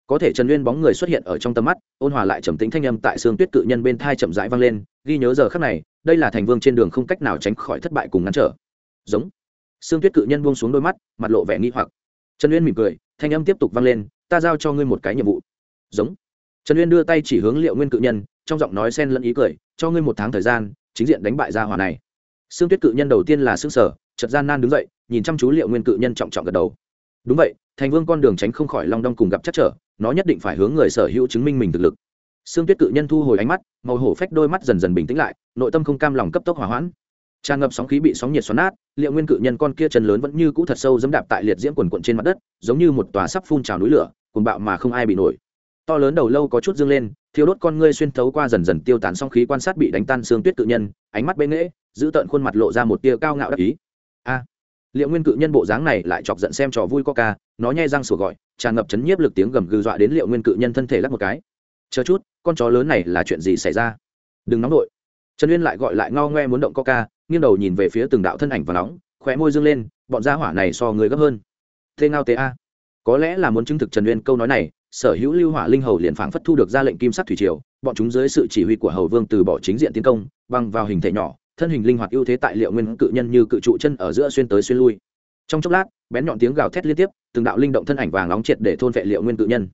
Có thể trần nguyên bóng người xuất hiện ở trong tầm mắt, ôn hòa lại trầm tính thanh âm tại xương tuyết cự nhân bên thai chậm rãi vang lên, ghi nhớ giờ khắc này, đây là thành vương trên đường không cách nào tránh khỏi thất bại cùng ngăn trở. Giống. Xương tuyết cự nhân buông xuống đôi mắt, mặt lộ vẻ nghi hoặc trần uyên mỉm cười, thanh âm tiếp tục vang lên, ta giao cho ngươi một cái nhiệm vụ. Giống. Trần uyên đưa tay chỉ hướng liệu nguyên cự nhân, trong giọng nói xen lẫn ý cười, cho ngươi một tháng thời gian, chính diện đánh bại gia hòa này. Xương tuyết cự nhân đầu tiên là xương sở chợt gian nan đứng dậy, nhìn chăm chú liệu nguyên cự nhân trọng trọng gật đầu. Đúng vậy, thành vương con đường tránh không khỏi long đong cùng gặp chắc trở, nó nhất định phải hướng người sở hữu chứng minh mình thực lực. Xương tuyết cự nhân thu hồi ánh mắt, màu hổ phách đôi mắt dần dần bình tĩnh lại, nội tâm không cam lòng cấp tốc hỏa hoãn tràn ngập sóng khí bị sóng nhiệt xoắn nát, liệu nguyên cự nhân con kia chân lớn vẫn như cũ thật sâu dẫm đạp tại liệt diễm quần quận trên mặt đất, giống như một tòa sắp phun trào núi lửa cùng bạo mà không ai bị nổi. To lớn đầu lâu có chút dương lên thiếu đốt con ngươi xuyên thấu qua dần dần tiêu tán sóng khí quan sát bị đánh tan xương tuyết cự nhân, ánh mắt bê nghễ, giữ tợn khuôn mặt lộ ra một tia cao ngạo đắc ý. A! Liệu nguyên cự nhân bộ dáng này lại chọc giận xem trò vui coca nó nhai răng sủa gọi, tràn ngập chấn nhiếp lực tiếng gầm gừ dọa đến liệu nguyên cự nhân thân thể lắc một cái. Chờ chút, con chó lớn này là chuyện gì xảy ra? Đừng nóng nổi trần uyên lại gọi lại ngao ngoe muốn động coca nghiêng đầu nhìn về phía từng đạo thân ảnh và nóng, khóe môi dương lên, bọn gia hỏa này so người gấp hơn. Thế ngao tế a. Có lẽ là muốn chứng thực trần uyên câu nói này, sở hữu lưu hỏa linh hầu liền phảng phất thu được ra lệnh kim sắc thủy triều, bọn chúng dưới sự chỉ huy của hầu vương từ bỏ chính diện tiến công, băng vào hình thể nhỏ, thân hình linh hoạt ưu thế tại liệu nguyên cự nhân như cự trụ chân ở giữa xuyên tới xuyên lui. Trong chốc lát, bén nhọn tiếng gào thét liên tiếp, từng đạo linh động thân ảnh vàng nóng triệt để thôn vệ liệu nguyên cự nhân.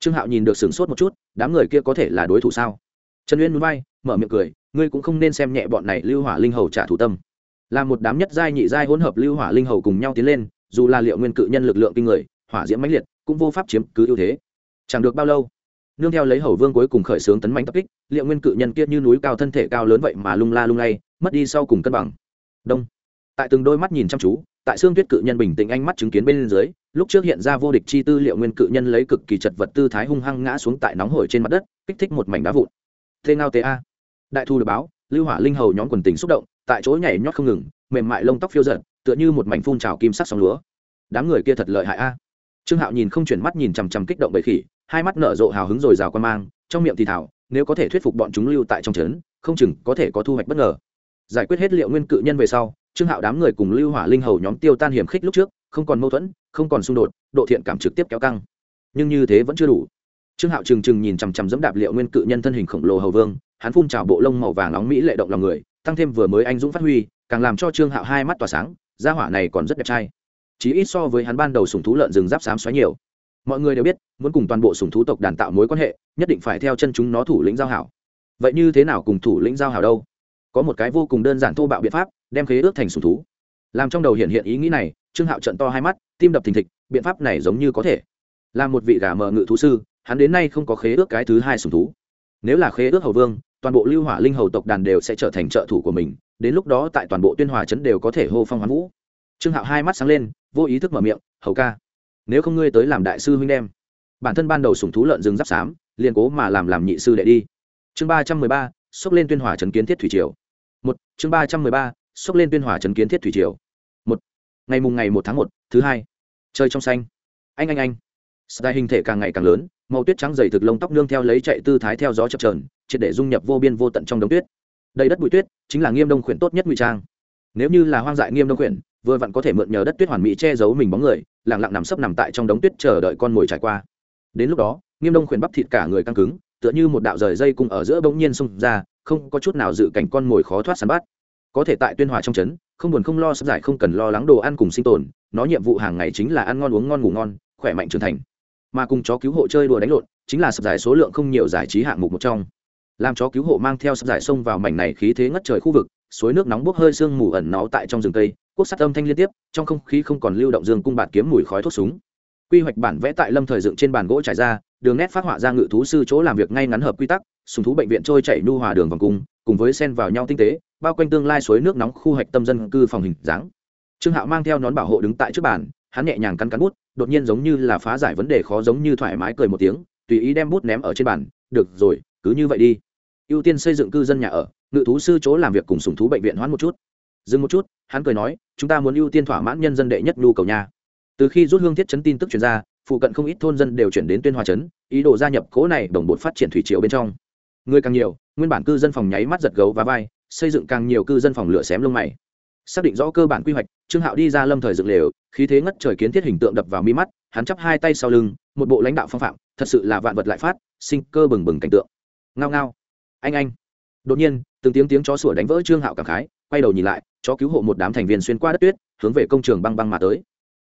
Trương hạo nhìn được sửng sốt một chút, đám người kia có thể là đối thủ sao? Trần uyên núi bay mở miệng cười, ngươi cũng không nên xem nhẹ bọn này lưu hỏa linh hầu trả thủ tâm. Là một đám nhất giai nhị giai hỗn hợp lưu hỏa linh hầu cùng nhau tiến lên, dù là liệu nguyên cự nhân lực lượng kinh người, hỏa diễm mãnh liệt, cũng vô pháp chiếm cứ ưu thế. Chẳng được bao lâu, nương theo lấy hầu vương cuối cùng khởi xướng tấn mạnh tập kích, liệu nguyên cự nhân kia như núi cao thân thể cao lớn vậy mà lung la lung lay, mất đi sau cùng cân bằng. Đông. Tại từng đôi mắt nhìn chăm chú, tại xương tuyết cự nhân bình tĩnh ánh mắt chứng kiến bên dưới, lúc trước hiện ra vô địch chi tư liệu nguyên cự nhân lấy cực kỳ chật vật tư thái hung hăng ngã xuống tại nóng hổi trên mặt đất, kích thích một mảnh đá vụn. Thế ngao tế a đại thu được báo, lưu hỏa linh hầu nhóm quần tình xúc động, tại chỗ nhảy nhót không ngừng, mềm mại lông tóc phiêu giận tựa như một mảnh phun trào kim sắc sóng lúa. Đám người kia thật lợi hại a. Trương hạo nhìn không chuyển mắt nhìn chằm chằm kích động bầy khỉ, hai mắt nở rộ hào hứng rồi rào quan mang, trong miệng thì thảo nếu có thể thuyết phục bọn chúng lưu tại trong trấn, không chừng có thể có thu hoạch bất ngờ. Giải quyết hết liệu nguyên cự nhân về sau, trương hạo đám người cùng lưu hỏa linh hầu nhóm tiêu tan hiểm khích lúc trước, không còn mâu thuẫn, không còn xung đột, độ thiện cảm trực tiếp kéo căng. Nhưng như thế vẫn chưa đủ. Trương hạo trừng trừng nhìn chằm chằm dẫm đạp liệu nguyên cự nhân thân hình khổng lồ hầu vương hắn phun trào bộ lông màu vàng nóng mỹ lệ động lòng người, tăng thêm vừa mới anh dũng phát huy, càng làm cho trương hạo hai mắt tỏa sáng, gia hỏa này còn rất đẹp trai. Chỉ ít so với hắn ban đầu sùng thú lợn rừng giáp xám xoáy nhiều. Mọi người đều biết, muốn cùng toàn bộ sùng thú tộc đàn tạo mối quan hệ, nhất định phải theo chân chúng nó thủ lĩnh giao hảo. Vậy như thế nào cùng thủ lĩnh giao hảo đâu? Có một cái vô cùng đơn giản thô bạo biện pháp, đem khế ước thành sùng thú. Làm trong đầu hiện hiện ý nghĩ này, trương hạo trận to hai mắt, tim đập thình thịch, biện pháp này giống như có thể. Là một vị gà mờ ngự thú sư, hắn đến nay không có khế ước cái thứ hai sùng thú. Nếu là khế ước hầu vương toàn bộ lưu hỏa linh hầu tộc đàn đều sẽ trở thành trợ thủ của mình, đến lúc đó tại toàn bộ tuyên hòa trấn đều có thể hô phong hoán vũ. Trương hạo hai mắt sáng lên, vô ý thức mở miệng, hầu ca, nếu không ngươi tới làm đại sư huynh đem. Bản thân ban đầu sủng thú lợn rừng giáp xám, liền cố mà làm làm nhị sư đệ đi. Chương ba trăm mười ba, xốc lên tuyên hòa trấn kiến thiết thủy triều. Một, chương ba trăm mười ba, xốc lên tuyên hòa trấn kiến thiết thủy triều. Một, ngày mùng ngày một tháng một, thứ hai chơi trong xanh. Anh anh anh. Sky hình thể càng ngày càng lớn, màu tuyết trắng dày thực lông tóc nương theo lấy chạy tư thái theo gió chập trờn triệt để dung nhập vô biên vô tận trong đống tuyết. Đầy đất bụi tuyết chính là nghiêm đông khuyển tốt nhất ngụy trang. Nếu như là hoang dại nghiêm đông khuyển, vừa vặn có thể mượn nhờ đất tuyết hoàn mỹ che giấu mình bóng người lẳng lặng nằm sấp nằm tại trong đống tuyết chờ đợi con mồi trải qua. Đến lúc đó, nghiêm đông khuyển bắp thịt cả người căng cứng, tựa như một đạo rời dây cung ở giữa bỗng nhiên xông ra, không có chút nào dự cảnh con mồi khó thoát săn bắt. Có thể tại tuyên hòa trong trấn, không buồn không lo sắp giải không cần lo lắng đồ ăn cùng sinh tồn, nó nhiệm vụ hàng ngày chính là ăn ngon uống ngon ngủ ngon, khỏe mạnh trưởng thành. Mà cùng chó cứu hộ chơi đùa đánh lộn, chính là sập giải số lượng không nhiều giải trí hạng mục một trong làm chó cứu hộ mang theo sắp giải sông vào mảnh này khí thế ngất trời khu vực, suối nước nóng bốc hơi sương mù ẩn náu tại trong rừng cây quốc sắt âm thanh liên tiếp, trong không khí không còn lưu động dương cung bạt kiếm mùi khói thuốc súng. Quy hoạch bản vẽ tại lâm thời dựng trên bàn gỗ trải ra, đường nét phát họa ra ngự thú sư chỗ làm việc ngay ngắn hợp quy tắc, sùng thú bệnh viện trôi chảy nu hòa đường vòng cung, cùng với sen vào nhau tinh tế, bao quanh tương lai suối nước nóng khu hoạch tâm dân cư phòng hình dáng. Trương hạo mang theo nón bảo hộ đứng tại trước bàn, hắn nhẹ nhàng cắn cắn bút, đột nhiên giống như là phá giải vấn đề khó giống như thoải mái cười một tiếng, tùy ý đem bút ném ở trên bàn, được rồi, cứ như vậy đi ưu tiên xây dựng cư dân nhà ở ngự thú sư chỗ làm việc cùng sùng thú bệnh viện hoãn một chút. Dừng một chút hắn cười nói chúng ta muốn ưu tiên thỏa mãn nhân dân đệ nhất nhu cầu nhà từ khi rút hương thiết chấn tin tức chuyển ra phụ cận không ít thôn dân đều chuyển đến tuyên hòa chấn, ý đồ gia nhập cố này đồng bột phát triển thủy triều bên trong. Người càng nhiều nguyên bản cư dân phòng nháy mắt giật gấu và vai xây dựng càng nhiều cư dân phòng lửa xém lông mày. Xác định rõ cơ bản quy hoạch trương hạo đi ra lâm thời dựng lều khí thế ngất trời kiến thiết hình tượng đập vào mi mắt hắn chắp hai tay sau lưng một bộ lãnh đạo phong phạm thật sự là vạn vật lại phát sinh cơ bừng bừng cảnh tượng. Ngao ngao anh anh. Đột nhiên, từng tiếng tiếng chó sủa đánh vỡ trương hạo cảm khái, quay đầu nhìn lại, chó cứu hộ một đám thành viên xuyên qua đất tuyết, hướng về công trường băng băng mà tới.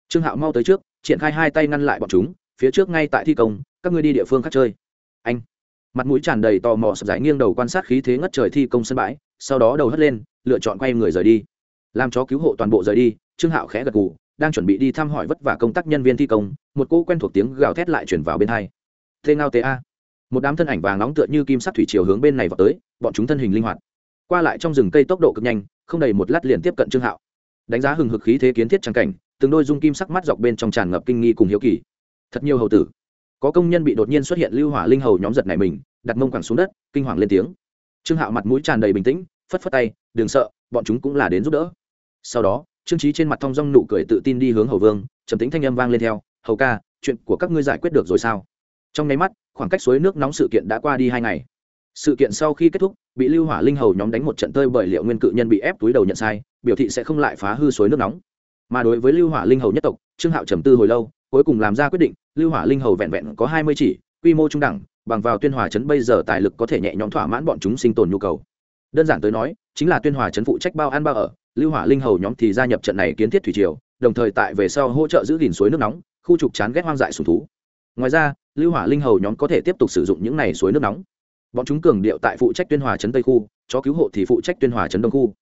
Trương hạo mau tới trước, triển khai hai tay ngăn lại bọn chúng, phía trước ngay tại thi công, các ngươi đi địa phương khác chơi. Anh. Mặt mũi tràn đầy tò mò sập giải nghiêng đầu quan sát khí thế ngất trời thi công sân bãi, sau đó đầu hất lên, lựa chọn quay người rời đi. Làm chó cứu hộ toàn bộ rời đi, trương hạo khẽ gật gù, đang chuẩn bị đi thăm hỏi vất vả công tác nhân viên thi công, một cô quen thuộc tiếng gào thét lại chuyển vào bên hai. Thế ngao tê a một đám thân ảnh vàng nóng tựa như kim sắc thủy chiều hướng bên này vào tới, bọn chúng thân hình linh hoạt. Qua lại trong rừng cây tốc độ cực nhanh, không đầy một lát liền tiếp cận trương hạo. Đánh giá hừng hực khí thế kiến thiết trang cảnh, từng đôi dung kim sắc mắt dọc bên trong tràn ngập kinh nghi cùng hiếu kỳ. Thật nhiều hầu tử. Có công nhân bị đột nhiên xuất hiện lưu hỏa linh hầu nhóm giật này mình, đặt mông quẳng xuống đất, kinh hoàng lên tiếng. Trương hạo mặt mũi tràn đầy bình tĩnh, phất phất tay, đừng sợ, bọn chúng cũng là đến giúp đỡ. Sau đó, trương trí trên mặt thong dong nụ cười tự tin đi hướng hầu vương, trầm tính thanh âm vang lên theo, hầu ca, chuyện của các ngươi giải quyết được rồi sao? Trong nháy mắt, khoảng cách suối nước nóng sự kiện đã qua đi hai ngày. Sự kiện sau khi kết thúc, bị lưu hỏa linh hầu nhóm đánh một trận tơi bởi liệu nguyên cự nhân bị ép túi đầu nhận sai, biểu thị sẽ không lại phá hư suối nước nóng. Mà đối với lưu hỏa linh hầu nhất tộc, trương hạo trầm tư hồi lâu, cuối cùng làm ra quyết định, lưu hỏa linh hầu vẹn vẹn có hai mươi chỉ, quy mô trung đẳng, bằng vào tuyên hòa chấn bây giờ tài lực có thể nhẹ nhõm thỏa mãn bọn chúng sinh tồn nhu cầu. Đơn giản tới nói, chính là tuyên hòa chấn phụ trách bao ăn bao ở, lưu hỏa linh hầu nhóm thì gia nhập trận này kiến thiết thủy triều, đồng thời tại về sau hỗ trợ giữ gìn suối nước nóng, khu trục chán ghét hoang dại sùng thú ngoài ra, lưu hỏa linh hầu nhóm có thể tiếp tục sử dụng những này suối nước nóng. Bọn chúng cường điệu tại phụ trách tuyên hòa chấn tây khu chó cứu hộ thì phụ trách tuyên hòa chấn đông khu.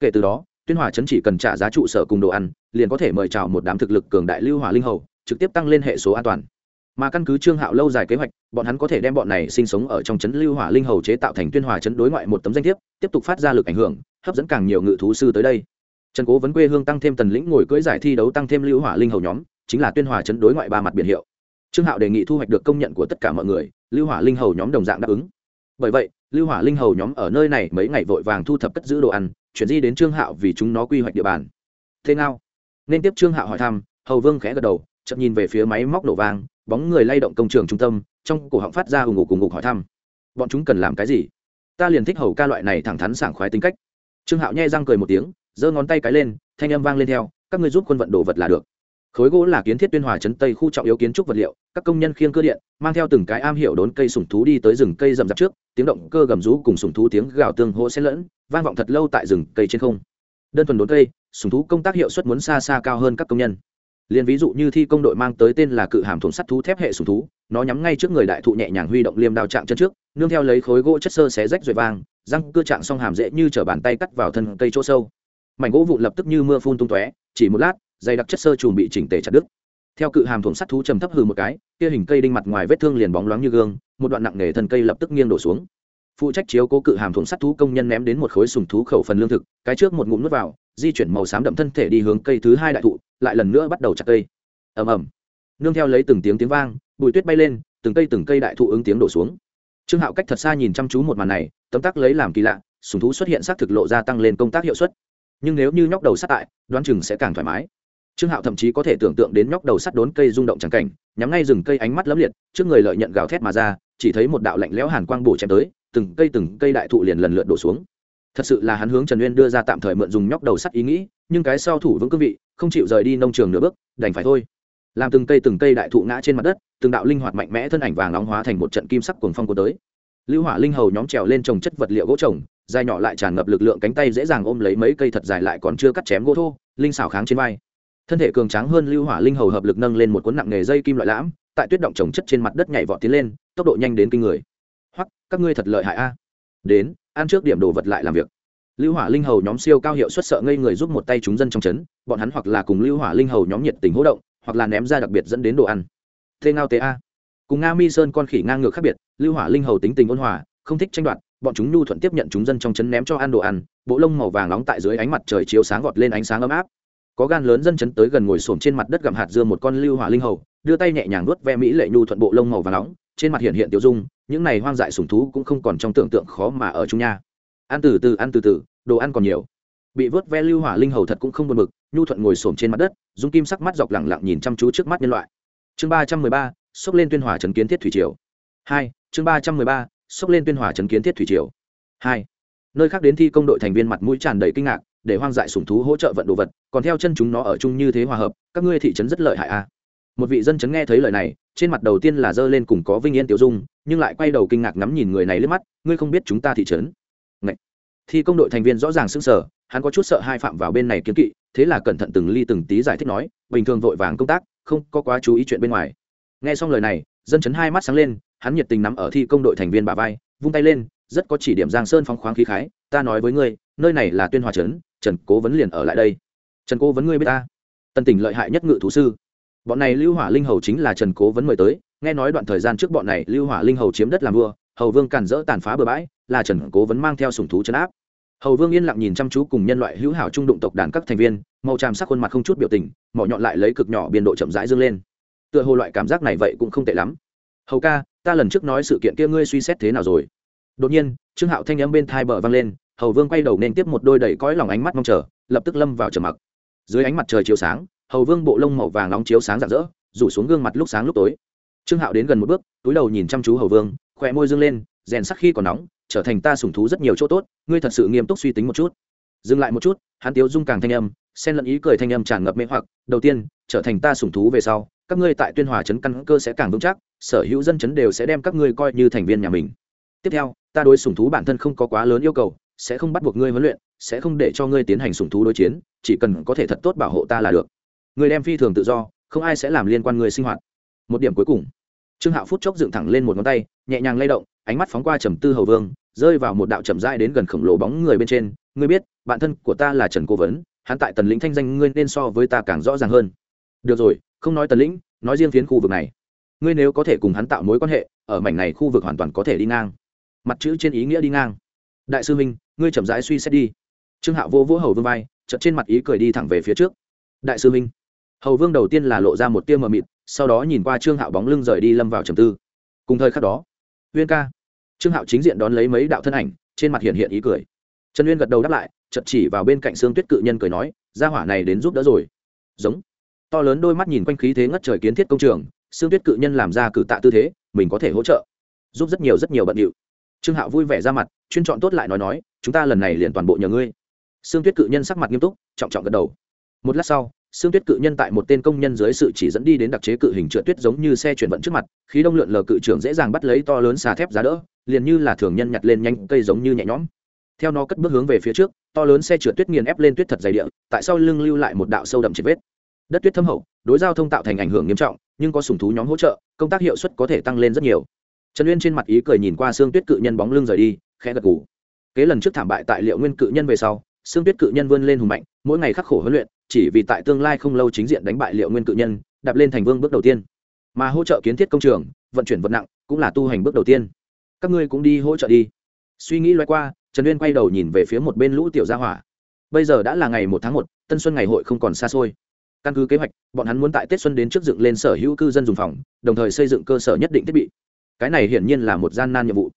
Kể từ đó, tuyên hòa chấn chỉ cần trả giá trụ sở cùng đồ ăn, liền có thể mời chào một đám thực lực cường đại lưu hỏa linh hầu, trực tiếp tăng lên hệ số an toàn. Mà căn cứ trương hạo lâu dài kế hoạch, bọn hắn có thể đem bọn này sinh sống ở trong chấn lưu hỏa linh hầu chế tạo thành tuyên hòa chấn đối ngoại một tấm danh thiếp, tiếp tục phát ra lực ảnh hưởng, hấp dẫn càng nhiều ngự thú sư tới đây. Trần cố vấn quê hương tăng thêm tần lĩnh ngồi cưỡi giải thi đấu tăng thêm lưu hỏa linh hầu nhóm, chính là tuyên hòa chấn đối ngoại ba mặt biển hiệu trương hạo đề nghị thu hoạch được công nhận của tất cả mọi người, lưu hỏa linh hầu nhóm đồng dạng đáp ứng. Bởi vậy, lưu hỏa linh hầu nhóm ở nơi này mấy ngày vội vàng thu thập cất giữ đồ ăn, chuyển di đến trương hạo vì chúng nó quy hoạch địa bàn. Thế nào? Nên tiếp trương hạo hỏi thăm, hầu vương khẽ gật đầu, chậm nhìn về phía máy móc nổ vang, bóng người lay động công trường trung tâm, trong cổ họng phát ra ủng ngục cùng ngục hỏi thăm. Bọn chúng cần làm cái gì? Ta liền thích hầu ca loại này thẳng thắn sảng khoái tính cách. Trương hạo nhai răng cười một tiếng, giơ ngón tay cái lên, thanh âm vang lên theo, các ngươi giúp quân vận đồ vật là được khối gỗ là kiến thiết tuyên hòa trấn tây khu trọng yếu kiến trúc vật liệu, các công nhân khiêng cơ điện, mang theo từng cái am hiểu đốn cây sùng thú đi tới rừng cây rậm rạp trước, tiếng động cơ gầm rú cùng sùng thú tiếng gào tương hỗ xen lẫn, vang vọng thật lâu tại rừng cây trên không. Đơn thuần đốn cây sùng thú công tác hiệu suất muốn xa xa cao hơn các công nhân. Liền ví dụ như thi công đội mang tới tên là cự hàm thùng sắt thú thép hệ sùng thú, nó nhắm ngay trước người đại thụ nhẹ nhàng huy động liêm đào chạm chân trước, nương theo lấy khối gỗ chất sơ xé rách rồi vang, răng cưa chạm xong hàm dễ như chở bàn tay cắt vào thân cây chỗ sâu. Mảnh gỗ vụn lập tức như mưa phun tung tóe, chỉ một lát dày đặc chất sơ chùm bị chỉnh tề chặt đứt. Theo cự hàm thủng sắt thú trầm thấp hừ một cái, kia hình cây đinh mặt ngoài vết thương liền bóng loáng như gương, một đoạn nặng nề thân cây lập tức nghiêng đổ xuống. Phụ trách chiếu cố cự hàm thủng sắt thú công nhân ném đến một khối sùng thú khẩu phần lương thực, cái trước một ngụm nuốt vào, di chuyển màu xám đậm thân thể đi hướng cây thứ hai đại thụ, lại lần nữa bắt đầu chặt cây. Ầm ầm. Nương theo lấy từng tiếng tiếng vang, bụi tuyết bay lên, từng cây từng cây đại thụ ứng tiếng đổ xuống. Trương hạo cách thật xa nhìn chăm chú một màn này, tấm tắc lấy làm kỳ lạ, sùng thú xuất hiện xác thực lộ ra tăng lên công tác hiệu suất. Nhưng nếu như nhóc đầu sát tại, đoán chừng sẽ càng thoải mái trương hạo thậm chí có thể tưởng tượng đến nhóc đầu sắt đốn cây rung động trắng cảnh, nhắm ngay rừng cây ánh mắt lấm liệt, trước người lợi nhận gào thét mà ra, chỉ thấy một đạo lạnh lẽo hàn quang bổ chém tới, từng cây từng cây đại thụ liền lần lượt đổ xuống. Thật sự là hắn hướng trần uyên đưa ra tạm thời mượn dùng nhóc đầu sắt ý nghĩ, nhưng cái sau thủ vững cương vị, không chịu rời đi nông trường nửa bước, đành phải thôi. Làm từng cây từng cây đại thụ ngã trên mặt đất, từng đạo linh hoạt mạnh mẽ thân ảnh vàng nóng hóa thành một trận kim sắc cuồng phong của tới. Lưu hỏa linh hầu nhóm trèo lên trồng chất vật liệu gỗ trồng, dài nhỏ lại tràn ngập lực lượng cánh tay dễ dàng ôm lấy mấy cây thật dài lại còn chưa cắt chém gỗ thô, linh xảo kháng trên vai thân thể cường tráng hơn lưu hỏa linh hầu hợp lực nâng lên một cuốn nặng nghề dây kim loại lãm, tại tuyết động trồng chất trên mặt đất nhảy vọt tiến lên, tốc độ nhanh đến kinh người. Hoặc các ngươi thật lợi hại a. Đến, ăn trước điểm đồ vật lại làm việc. Lưu hỏa linh hầu nhóm siêu cao hiệu suất sợ ngây người giúp một tay chúng dân trong trấn, bọn hắn hoặc là cùng lưu hỏa linh hầu nhóm nhiệt tình hỗ động, hoặc là ném ra đặc biệt dẫn đến đồ ăn. Thế ngao tế a. Cùng nga mi sơn con khỉ ngang ngược khác biệt, lưu hỏa linh hầu tính tình ôn hòa, không thích tranh đoạt, bọn chúng nhu thuận tiếp nhận chúng dân trong trấn ném cho ăn đồ ăn, bộ lông màu vàng nóng tại dưới ánh mặt trời chiếu sáng gọt lên ánh sáng ấm áp có gan lớn dân chấn tới gần ngồi xổm trên mặt đất gặm hạt dưa một con lưu hỏa linh hầu, đưa tay nhẹ nhàng nuốt ve mỹ lệ nhu thuận bộ lông màu vàng nóng, trên mặt hiện hiện tiêu dung, những này hoang dại sủng thú cũng không còn trong tưởng tượng khó mà ở chung nha. Ăn từ từ, ăn từ từ, đồ ăn còn nhiều. Bị vớt ve lưu hỏa linh hầu thật cũng không buồn bực, nhu thuận ngồi xổm trên mặt đất, dung kim sắc mắt dọc lẳng lặng nhìn chăm chú trước mắt nhân loại. Chương ba trăm mười ba, xốc lên tuyên hòa trấn kiến thiết thủy triều. Hai, chương ba trăm mười ba, xốc lên tuyên hòa trấn kiến thiết thủy triều. Hai nơi khác đến thi công đội thành viên mặt mũi tràn đầy kinh ngạc, để hoang dại sủng thú hỗ trợ vận đồ vật, còn theo chân chúng nó ở chung như thế hòa hợp, các ngươi thị trấn rất lợi hại a à. một vị dân chấn nghe thấy lời này, trên mặt đầu tiên là giơ lên cùng có vinh yên tiểu dung, nhưng lại quay đầu kinh ngạc ngắm nhìn người này lướt mắt, ngươi không biết chúng ta thị trấn Ngậy. thi công đội thành viên rõ ràng sững sờ, hắn có chút sợ hai phạm vào bên này kiến kỵ, thế là cẩn thận từng ly từng tí giải thích nói, bình thường vội vàng công tác, không có quá chú ý chuyện bên ngoài nghe xong lời này, dân chấn hai mắt sáng lên, hắn nhiệt tình nắm ở thi công đội thành viên bà vai, vung tay lên rất có chỉ điểm giang sơn phong khoáng khí khái, ta nói với ngươi, nơi này là tuyên hòa trấn, trần cố vấn liền ở lại đây. Trần cố vấn ngươi biết ta? Tần tỉnh lợi hại nhất ngự thú sư. Bọn này lưu hỏa linh hầu chính là trần cố vấn mời tới, nghe nói đoạn thời gian trước bọn này lưu hỏa linh hầu chiếm đất làm vua, hầu vương cản rỡ tàn phá bừa bãi, là trần cố vấn mang theo sùng thú chấn áp. Hầu vương yên lặng nhìn chăm chú cùng nhân loại hữu hảo trung đụng tộc đàn các thành viên, màu tràm sắc khuôn mặt không chút biểu tình, mỏ nhọn lại lấy cực nhỏ biên độ chậm rãi dâng lên. Tựa hồ loại cảm giác này vậy cũng không tệ lắm. Hầu ca, ta lần trước nói sự kiện kia ngươi suy xét thế nào rồi? Đột nhiên, trương hạo thanh âm bên thai bờ vang lên, hầu vương quay đầu nên tiếp một đôi đầy cõi lòng ánh mắt mong chờ, lập tức lâm vào trầm mặc. Dưới ánh mặt trời chiếu sáng, hầu vương bộ lông màu vàng nóng chiếu sáng rạng rỡ, rủ xuống gương mặt lúc sáng lúc tối. Trương hạo đến gần một bước, túi đầu nhìn chăm chú hầu vương khỏe môi dương lên, rèn sắc khi còn nóng, trở thành ta sủng thú rất nhiều chỗ tốt, ngươi thật sự nghiêm túc suy tính một chút. Dừng lại một chút, hắn tiếu dung càng thanh âm, xen lẫn ý cười thanh âm tràn ngập mê hoặc, đầu tiên, trở thành ta sủng thú về sau, các ngươi tại tuyên hòa trấn căn cơ sẽ càng vững chắc, sở hữu dân chấn đều sẽ đem các ngươi coi như thành viên nhà mình tiếp theo, ta đối sủng thú bản thân không có quá lớn yêu cầu, sẽ không bắt buộc ngươi huấn luyện, sẽ không để cho ngươi tiến hành sủng thú đối chiến, chỉ cần có thể thật tốt bảo hộ ta là được. Người đem phi thường tự do, không ai sẽ làm liên quan người sinh hoạt. Một điểm cuối cùng. Trương hạo phút chốc dựng thẳng lên một ngón tay, nhẹ nhàng lay động, ánh mắt phóng qua trầm tư hầu vương, rơi vào một đạo chậm rãi đến gần khổng lồ bóng người bên trên. Ngươi biết bạn thân của ta là trần cố vấn, hắn tại tần lĩnh thanh danh ngươi nên so với ta càng rõ ràng hơn. Được rồi, không nói tần lĩnh, nói riêng phiến khu vực này. Ngươi nếu có thể cùng hắn tạo mối quan hệ, ở mảnh này khu vực hoàn toàn có thể đi ngang mặt chữ trên ý nghĩa đi ngang. Đại sư minh, ngươi chậm rãi suy xét đi. Trương hạo vô vỗ hầu vương vai, chợt trên mặt ý cười đi thẳng về phía trước. Đại sư minh. Hầu vương đầu tiên là lộ ra một tia mờ mịt, sau đó nhìn qua trương hạo bóng lưng rời đi lâm vào trầm tư. Cùng thời khắc đó, uyên ca. Trương hạo chính diện đón lấy mấy đạo thân ảnh, trên mặt hiện hiện ý cười. Trần uyên gật đầu đáp lại chật chỉ vào bên cạnh xương tuyết cự nhân cười nói ra hỏa này đến giúp đỡ rồi. Giống. To lớn đôi mắt nhìn quanh khí thế ngất trời kiến thiết công trường xương tuyết cự nhân làm ra cử tạ tư thế, mình có thể hỗ trợ. Giúp rất nhiều rất nhiều bận điệu trương hạo vui vẻ ra mặt, chuyên chọn tốt lại nói nói, chúng ta lần này liền toàn bộ nhờ ngươi. Sương tuyết cự nhân sắc mặt nghiêm túc, trọng trọng gật đầu. Một lát sau, Sương tuyết cự nhân tại một tên công nhân dưới sự chỉ dẫn đi đến đặc chế cự hình trượt tuyết giống như xe chuyển vận trước mặt, khí đông lượn lờ cự trưởng dễ dàng bắt lấy to lớn xà thép giá đỡ, liền như là thường nhân nhặt lên nhanh cây giống như nhẹ nhõm. Theo nó cất bước hướng về phía trước, to lớn xe trượt tuyết nghiền ép lên tuyết thật dày địa, tại sau lưng lưu lại một đạo sâu đậm triệt vết. Đất tuyết thâm hậu, đối giao thông tạo thành ảnh hưởng nghiêm trọng, nhưng có sùng thú nhóm hỗ trợ, công tác hiệu suất có thể tăng lên rất nhiều trần uyên trên mặt ý cười nhìn qua xương tuyết cự nhân bóng lưng rời đi, khẽ gật gù. Kế lần trước thảm bại tại liệu nguyên cự nhân về sau xương tuyết cự nhân vươn lên hùng mạnh, mỗi ngày khắc khổ huấn luyện, chỉ vì tại tương lai không lâu chính diện đánh bại liệu nguyên cự nhân, đạp lên thành vương bước đầu tiên. Mà hỗ trợ kiến thiết công trường, vận chuyển vật nặng, cũng là tu hành bước đầu tiên. Các ngươi cũng đi hỗ trợ đi. Suy nghĩ loay qua, trần uyên quay đầu nhìn về phía một bên lũ tiểu gia hỏa. Bây giờ đã là ngày một tháng một, tân xuân ngày hội không còn xa xôi. Căn cứ kế hoạch, bọn hắn muốn tại tết xuân đến trước dựng lên sở hữu cư dân dùng phòng, đồng thời xây dựng cơ sở nhất định thiết bị cái này hiển nhiên là một gian nan nhiệm vụ.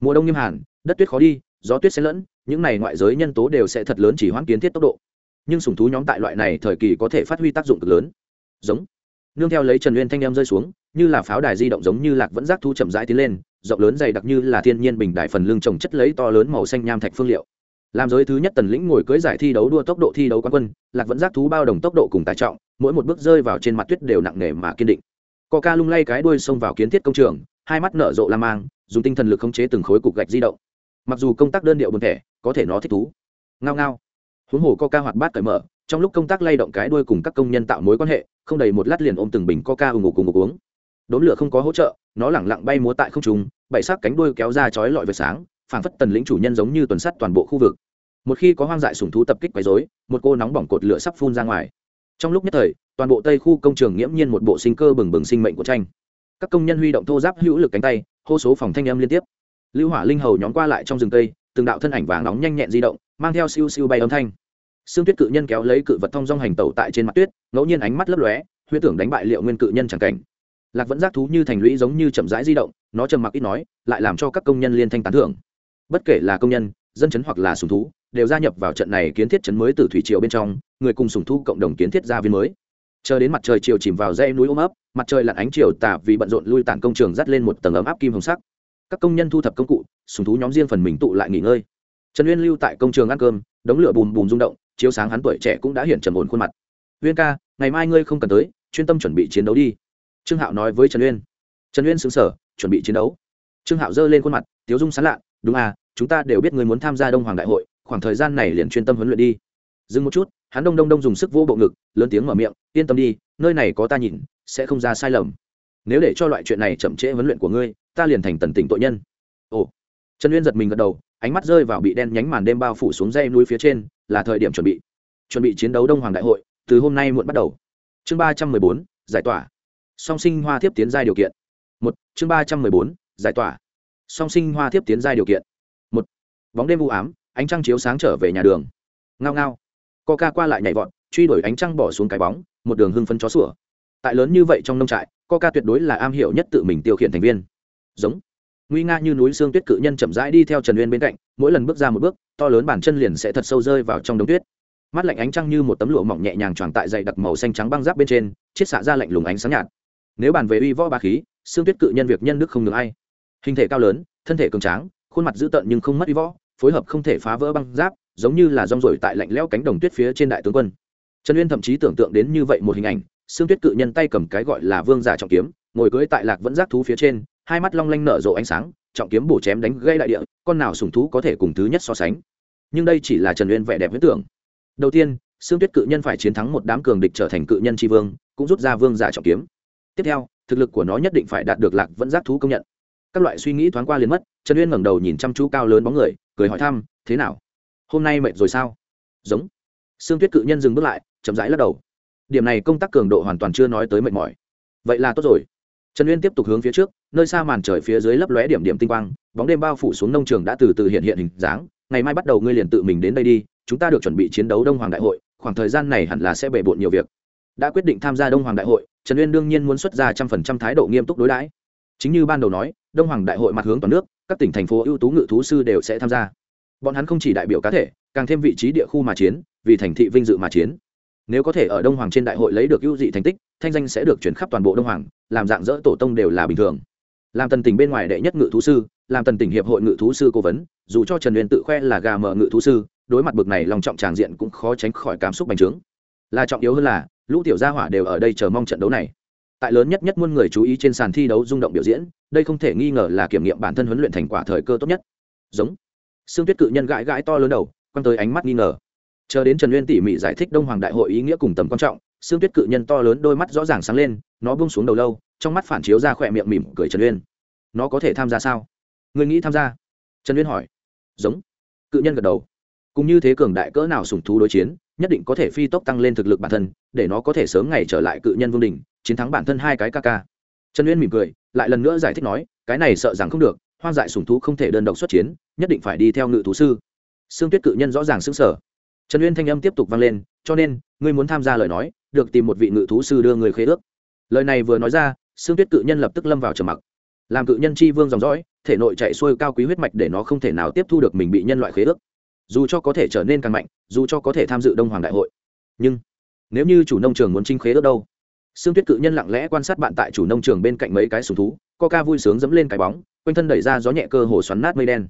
Mùa đông nghiêm hàn, đất tuyết khó đi, gió tuyết sẽ lẫn, những này ngoại giới nhân tố đều sẽ thật lớn chỉ hoãn kiến thiết tốc độ. Nhưng sùng thú nhóm tại loại này thời kỳ có thể phát huy tác dụng cực lớn. Giống. Nương theo lấy trần nguyên thanh em rơi xuống, như là pháo đài di động giống như lạc vẫn giác thu chậm rãi tiến lên, rộng lớn dày đặc như là thiên nhiên bình đại phần lưng trồng chất lấy to lớn màu xanh nham thạch phương liệu. Làm giới thứ nhất tần lĩnh ngồi cưới giải thi đấu đua tốc độ thi đấu quán quân, lạc vẫn giác thú bao đồng tốc độ cùng tài trọng, mỗi một bước rơi vào trên mặt tuyết đều nặng nề mà kiên định. Ca lung lay cái đuôi xông vào kiến thiết công trường hai mắt nở rộ la mang, dùng tinh thần lực khống chế từng khối cục gạch di động. Mặc dù công tác đơn điệu buồn thẻ, có thể nó thích thú. Ngao ngao. Huống hồ ca hoạt bát cởi mở, trong lúc công tác lay động cái đuôi cùng các công nhân tạo mối quan hệ, không đầy một lát liền ôm từng bình ca ủng ngục cùng ngục uống. Đốn lửa không có hỗ trợ, nó lẳng lặng bay múa tại không trung, bảy sắc cánh đuôi kéo ra chói lọi về sáng, phảng phất tần lĩnh chủ nhân giống như tuần sắt toàn bộ khu vực. Một khi có hoang dại sùng thú tập kích quấy rối, một cô nóng bỏng cột lửa sắp phun ra ngoài. Trong lúc nhất thời, toàn bộ tây khu công trường nghiễm nhiên một bộ sinh cơ bừng bừng sinh mệnh của tranh các công nhân huy động thô giáp hữu lực cánh tay, hô số phòng thanh âm liên tiếp. Lưu hỏa linh hầu nhóm qua lại trong rừng tây từng đạo thân ảnh vàng nóng nhanh nhẹn di động, mang theo siêu siêu bay âm thanh. Xương tuyết cự nhân kéo lấy cự vật thông dong hành tẩu tại trên mặt tuyết, ngẫu nhiên ánh mắt lấp lóe huy tưởng đánh bại liệu nguyên cự nhân chẳng cảnh. Lạc vẫn giác thú như thành lũy giống như chậm rãi di động, nó trầm mặc ít nói, lại làm cho các công nhân liên thanh tán thưởng. Bất kể là công nhân, dân chấn hoặc là sùng thú, đều gia nhập vào trận này kiến thiết chấn mới từ thủy triều bên trong, người cùng sùng thú cộng đồng kiến thiết gia viên mới chờ đến mặt trời chiều chìm vào dãy núi ôm ấp, mặt trời lặn ánh chiều tà vì bận rộn lui tản công trường dắt lên một tầng ấm áp kim hồng sắc. Các công nhân thu thập công cụ, sùng thú nhóm riêng phần mình tụ lại nghỉ ngơi. Trần uyên lưu tại công trường ăn cơm, đống lửa bùm bùm rung động, chiếu sáng hắn tuổi trẻ cũng đã hiện trầm ổn khuôn mặt. Uyên ca, ngày mai ngươi không cần tới, chuyên tâm chuẩn bị chiến đấu đi. Trương hạo nói với trần uyên. Trần uyên xứng sở chuẩn bị chiến đấu. Trương hạo giơ lên khuôn mặt, tiếu dung sán lạ, đúng à chúng ta đều biết ngươi muốn tham gia đông hoàng đại hội, khoảng thời gian này liền chuyên tâm huấn luyện đi dừng một chút, hắn đông đông đông dùng sức vô bộ ngực, lớn tiếng mở miệng, yên tâm đi, nơi này có ta nhìn, sẽ không ra sai lầm. Nếu để cho loại chuyện này chậm trễ huấn luyện của ngươi, ta liền thành tần tỉnh tội nhân. Ồ. Trần uyên giật mình gật đầu, ánh mắt rơi vào bị đen nhánh màn đêm bao phủ xuống dây núi phía trên, là thời điểm chuẩn bị. Chuẩn bị chiến đấu đông hoàng đại hội, từ hôm nay muộn bắt đầu. Chương ba trăm mười bốn, giải tỏa. Song sinh hoa thiếp tiến giai điều kiện. Một, chương ba trăm mười bốn, giải tỏa. Song sinh hoa thiếp tiến giai điều kiện. Một, bóng đêm u ám, ánh trăng chiếu sáng trở về nhà đường. Ngao ngao coca qua lại nhảy vọt, truy đuổi ánh trăng bỏ xuống cái bóng, một đường hưng phấn chó sủa. Tại lớn như vậy trong nông trại, coca tuyệt đối là am hiểu nhất tự mình tiêu khiển thành viên. Giống. Nguy nga như núi xương tuyết cự nhân chậm rãi đi theo trần uyên bên cạnh, mỗi lần bước ra một bước, to lớn bản chân liền sẽ thật sâu rơi vào trong đống tuyết. Mắt lạnh ánh trăng như một tấm lụa mỏng nhẹ nhàng tròn tại dày đặc màu xanh trắng băng giáp bên trên, chiết xạ ra lạnh lùng ánh sáng nhạt. Nếu bàn về uy võ ba khí, xương tuyết cự nhân việc nhân đức không được ai. Hình thể cao lớn, thân thể cường tráng, khuôn mặt dữ tợn nhưng không mất uy võ, phối hợp không thể phá vỡ băng giáp giống như là rong rổi tại lạnh lẽo cánh đồng tuyết phía trên đại tướng quân. Trần uyên thậm chí tưởng tượng đến như vậy một hình ảnh xương tuyết cự nhân tay cầm cái gọi là vương giả trọng kiếm, ngồi cưỡi tại lạc vẫn giác thú phía trên, hai mắt long lanh nở rộ ánh sáng, trọng kiếm bổ chém đánh gây đại địa, con nào sùng thú có thể cùng thứ nhất so sánh. Nhưng đây chỉ là trần uyên vẻ đẹp huyết tưởng. Đầu tiên xương tuyết cự nhân phải chiến thắng một đám cường địch trở thành cự nhân tri vương, cũng rút ra vương giả trọng kiếm. Tiếp theo, thực lực của nó nhất định phải đạt được lạc vẫn giác thú công nhận. Các loại suy nghĩ thoáng qua liền mất, trần uyên ngẩng đầu nhìn chăm chú cao lớn bóng người, cười hỏi thăm, thế nào? Hôm nay mệt rồi sao? Giống. Xương tuyết cự nhân dừng bước lại, chậm rãi lắc đầu. Điểm này công tác cường độ hoàn toàn chưa nói tới mệt mỏi. Vậy là tốt rồi. Trần uyên tiếp tục hướng phía trước, nơi xa màn trời phía dưới lấp lóe điểm điểm tinh quang, bóng đêm bao phủ xuống nông trường đã từ từ hiện hiện hình dáng. Ngày mai bắt đầu ngươi liền tự mình đến đây đi, chúng ta được chuẩn bị chiến đấu đông hoàng đại hội, khoảng thời gian này hẳn là sẽ bề bộn nhiều việc. Đã quyết định tham gia đông hoàng đại hội, trần uyên đương nhiên muốn xuất ra trăm phần trăm thái độ nghiêm túc đối đãi. Chính như ban đầu nói, đông hoàng đại hội mặt hướng toàn nước, các tỉnh, thành phố ưu tú ngự thú sư đều sẽ tham gia bọn hắn không chỉ đại biểu cá thể, càng thêm vị trí địa khu mà chiến, vì thành thị vinh dự mà chiến. Nếu có thể ở đông hoàng trên đại hội lấy được ưu dị thành tích, thanh danh sẽ được chuyển khắp toàn bộ đông hoàng, làm dạng dỡ tổ tông đều là bình thường. Làm tần tỉnh bên ngoài đệ nhất ngự thú sư, làm tần tỉnh hiệp hội ngự thú sư cố vấn, dù cho trần huyền tự khoe là gà mờ ngự thú sư, đối mặt bực này lòng trọng tràng diện cũng khó tránh khỏi cảm xúc bành trướng. Là trọng yếu hơn là, lũ tiểu gia hỏa đều ở đây chờ mong trận đấu này. Tại lớn nhất nhất muôn người chú ý trên sàn thi đấu rung động biểu diễn, đây không thể nghi ngờ là kiểm nghiệm bản thân huấn luyện thành quả thời cơ tốt nhất. Giống. Sương tuyết cự nhân gãi gãi to lớn đầu, quăng tới ánh mắt nghi ngờ. Chờ đến trần nguyên tỉ mỉ giải thích đông hoàng đại hội ý nghĩa cùng tầm quan trọng, Sương tuyết cự nhân to lớn đôi mắt rõ ràng sáng lên, nó bung xuống đầu lâu, trong mắt phản chiếu ra khỏe miệng mỉm cười trần uyên nó có thể tham gia sao? Người nghĩ tham gia? Trần uyên hỏi. Giống. Cự nhân gật đầu. Cũng như thế cường đại cỡ nào sùng thú đối chiến, nhất định có thể phi tốc tăng lên thực lực bản thân, để nó có thể sớm ngày trở lại cự nhân vương đình chiến thắng bản thân hai cái ca ca. Trần uyên mỉm cười, lại lần nữa giải thích nói, cái này sợ rằng không được, hoang dại sùng thú không thể đơn độc xuất chiến nhất định phải đi theo ngự thú sư. Xương tuyết cự nhân rõ ràng xứng sở trần uyên thanh âm tiếp tục vang lên, cho nên, ngươi muốn tham gia lời nói, được tìm một vị ngự thú sư đưa người khế ước. Lời này vừa nói ra xương tuyết cự nhân lập tức lâm vào trầm mặc. Làm cự nhân chi vương dòng dõi, thể nội chạy xuôi cao quý huyết mạch để nó không thể nào tiếp thu được mình bị nhân loại khế ước. Dù cho có thể trở nên càng mạnh, dù cho có thể tham dự đông hoàng đại hội. Nhưng, nếu như chủ nông trường muốn trinh khế ước đâu? Xương tuyết cự nhân lặng lẽ quan sát bạn tại chủ nông trường bên cạnh mấy cái sùng thú ca vui sướng dẫm lên cái bóng, quanh thân đẩy ra gió nhẹ cơ hồ xoắn nát mây đen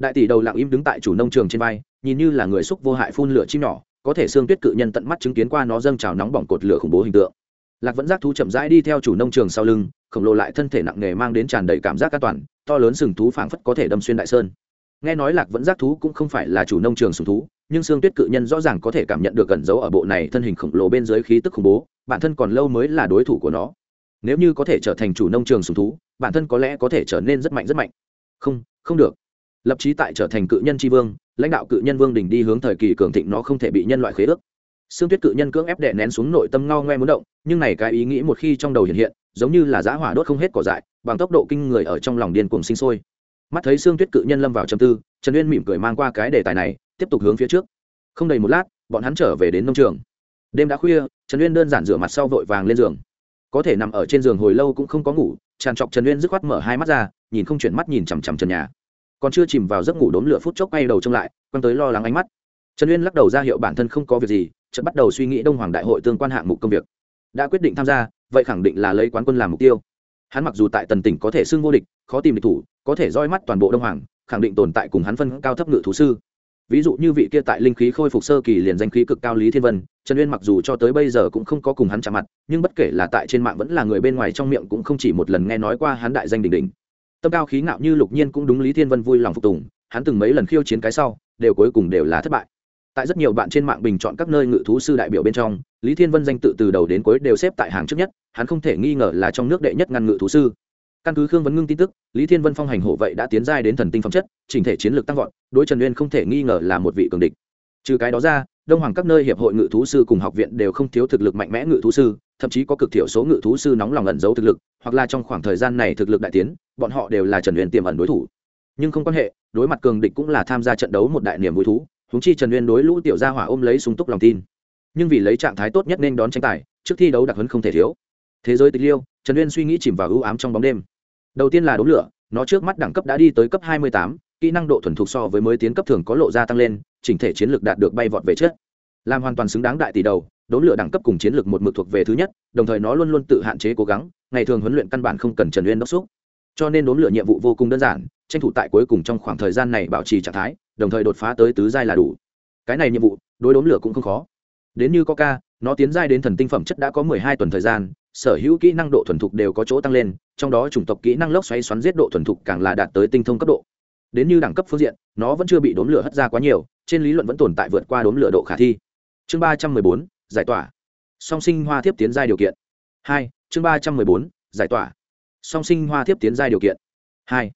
đại tỷ đầu lặng im đứng tại chủ nông trường trên vai, nhìn như là người xúc vô hại phun lửa chim nhỏ, có thể xương tuyết cự nhân tận mắt chứng kiến qua nó dâng trào nóng bỏng cột lửa khủng bố hình tượng. Lạc vẫn giác thú chậm rãi đi theo chủ nông trường sau lưng, khổng lồ lại thân thể nặng nề mang đến tràn đầy cảm giác an toàn, to lớn sừng thú phảng phất có thể đâm xuyên đại sơn. Nghe nói lạc vẫn giác thú cũng không phải là chủ nông trường sừng thú, nhưng xương tuyết cự nhân rõ ràng có thể cảm nhận được gần dấu ở bộ này thân hình khổng lồ bên dưới khí tức khủng bố, bản thân còn lâu mới là đối thủ của nó. Nếu như có thể trở thành chủ nông trường sùng thú, bản thân có lẽ có thể trở nên rất mạnh rất mạnh. Không không được lập trí tại trở thành cự nhân tri vương, lãnh đạo cự nhân vương đình đi hướng thời kỳ cường thịnh nó không thể bị nhân loại khế ước. Xương tuyết cự nhân cưỡng ép đệ nén xuống nội tâm ngao ngoe muốn động, nhưng này cái ý nghĩ một khi trong đầu hiện hiện, giống như là giã hỏa đốt không hết cỏ dại, bằng tốc độ kinh người ở trong lòng điên cuồng sinh sôi. Mắt thấy xương tuyết cự nhân lâm vào trầm tư, trần uyên mỉm cười mang qua cái đề tài này, tiếp tục hướng phía trước. Không đầy một lát, bọn hắn trở về đến nông trường. Đêm đã khuya, trần uyên đơn giản rửa mặt sau vội vàng lên giường. Có thể nằm ở trên giường hồi lâu cũng không có ngủ, tràn trọc trần uyên dứt khoát mở hai mắt ra, nhìn không chuyển mắt nhìn chằm chằm trần nhà còn chưa chìm vào giấc ngủ đốm lửa phút chốc quay đầu trông lại, quăng tới lo lắng ánh mắt. Trần uyên lắc đầu ra hiệu bản thân không có việc gì, chợt bắt đầu suy nghĩ đông hoàng đại hội tương quan hạng mục công việc. Đã quyết định tham gia, vậy khẳng định là lấy quán quân làm mục tiêu. Hắn mặc dù tại tần tỉnh có thể xưng vô địch, khó tìm địch thủ, có thể roi mắt toàn bộ đông hoàng, khẳng định tồn tại cùng hắn phân cao thấp ngự thú sư. Ví dụ như vị kia tại linh khí khôi phục sơ kỳ liền danh khí cực cao lý thiên vân, trần uyên mặc dù cho tới bây giờ cũng không có cùng hắn chạm mặt, nhưng bất kể là tại trên mạng vẫn là người bên ngoài trong miệng cũng không chỉ một lần nghe nói qua hắn đại danh đỉnh đỉnh tâm cao khí ngạo như lục nhiên cũng đúng lý thiên vân vui lòng phục tùng, hắn từng mấy lần khiêu chiến cái sau, đều cuối cùng đều là thất bại. Tại rất nhiều bạn trên mạng bình chọn các nơi ngự thú sư đại biểu bên trong, lý thiên vân danh tự từ đầu đến cuối đều xếp tại hàng trước nhất, hắn không thể nghi ngờ là trong nước đệ nhất ngăn ngự thú sư. Căn cứ khương vấn ngưng tin tức, lý thiên vân phong hành hộ vậy đã tiến giai đến thần tinh phẩm chất chỉnh thể chiến lược tăng vọt, đối trần uyên không thể nghi ngờ là một vị cường địch. Trừ cái đó ra, đông hoàng các nơi hiệp hội ngự thú sư cùng học viện đều không thiếu thực lực mạnh mẽ ngự thú sư thậm chí có cực thiểu số ngự thú sư nóng lòng ẩn giấu thực lực hoặc là trong khoảng thời gian này thực lực đại tiến bọn họ đều là trần uyên tiềm ẩn đối thủ. Nhưng không quan hệ đối mặt cường địch cũng là tham gia trận đấu một đại niềm vui thú húng chi trần uyên đối lũ tiểu gia hỏa ôm lấy sung túc lòng tin. Nhưng vì lấy trạng thái tốt nhất nên đón tranh tài trước thi đấu đặc hấn không thể thiếu. Thế giới tịch liêu trần uyên suy nghĩ chìm vào ưu ám trong bóng đêm. Đầu tiên là đốm lửa nó trước mắt đẳng cấp đã đi tới cấp 28, kỹ năng độ thuần thục so với mới tiến cấp thường có lộ ra tăng lên chỉnh thể chiến lược đạt được bay vọt về trước. Làm hoàn toàn xứng đáng đại tỷ đầu đốn lửa đẳng cấp cùng chiến lược một mực thuộc về thứ nhất, đồng thời nó luôn luôn tự hạn chế cố gắng, ngày thường huấn luyện căn bản không cần trần uyên đốc xúc. Cho nên đốn lửa nhiệm vụ vô cùng đơn giản, tranh thủ tại cuối cùng trong khoảng thời gian này bảo trì trạng thái, đồng thời đột phá tới tứ giai là đủ. Cái này nhiệm vụ, đối đốn lửa cũng không khó. Đến như coca, nó tiến giai đến thần tinh phẩm chất đã có mười hai tuần thời gian, sở hữu kỹ năng độ thuần thục đều có chỗ tăng lên, trong đó chủng tộc kỹ năng lốc xoáy xoắn giết độ thuần thục càng là đạt tới tinh thông cấp độ. Đến như đẳng cấp phương diện, nó vẫn chưa bị đốn lửa hất ra quá nhiều, trên lý luận vẫn tồn tại vượt qua đốn lửa độ khả thi. Chương ba trăm mười bốn giải tỏa. Song sinh hoa thiếp tiến giai điều kiện. Hai, chương ba trăm mười bốn, giải tỏa. Song sinh hoa thiếp tiến giai điều kiện. Hai,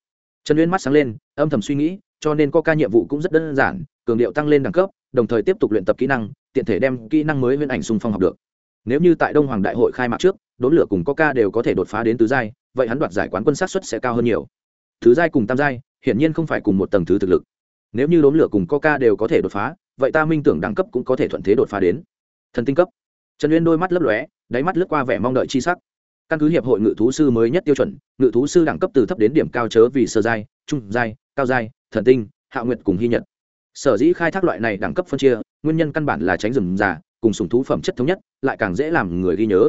trần uyên mắt sáng lên, âm thầm suy nghĩ, cho nên có ca nhiệm vụ cũng rất đơn giản, cường điệu tăng lên đẳng cấp, đồng thời tiếp tục luyện tập kỹ năng, tiện thể đem kỹ năng mới huyễn ảnh xung phong học được. Nếu như tại đông hoàng đại hội khai mạc trước, đốn lửa cùng coca đều có thể đột phá đến tứ giai, vậy hắn đoạt giải quán quân sát xuất sẽ cao hơn nhiều. Thứ giai cùng tam giai, hiển nhiên không phải cùng một tầng thứ thực lực. Nếu như đốn lửa cùng coca đều có thể đột phá, vậy ta minh tưởng đẳng cấp cũng có thể thuận thế đột phá đến thần tinh cấp. Trần uyên đôi mắt lấp lóe, đáy mắt lướt qua vẻ mong đợi chi sắc. Căn cứ hiệp hội ngự thú sư mới nhất tiêu chuẩn, ngự thú sư đẳng cấp từ thấp đến điểm cao chớ vì sơ giai, trung giai, cao giai, thần tinh, hạ nguyệt cùng hy nhật. Sở dĩ khai thác loại này đẳng cấp phân chia, nguyên nhân căn bản là tránh rừng già, cùng sùng thú phẩm chất thống nhất, lại càng dễ làm người ghi nhớ.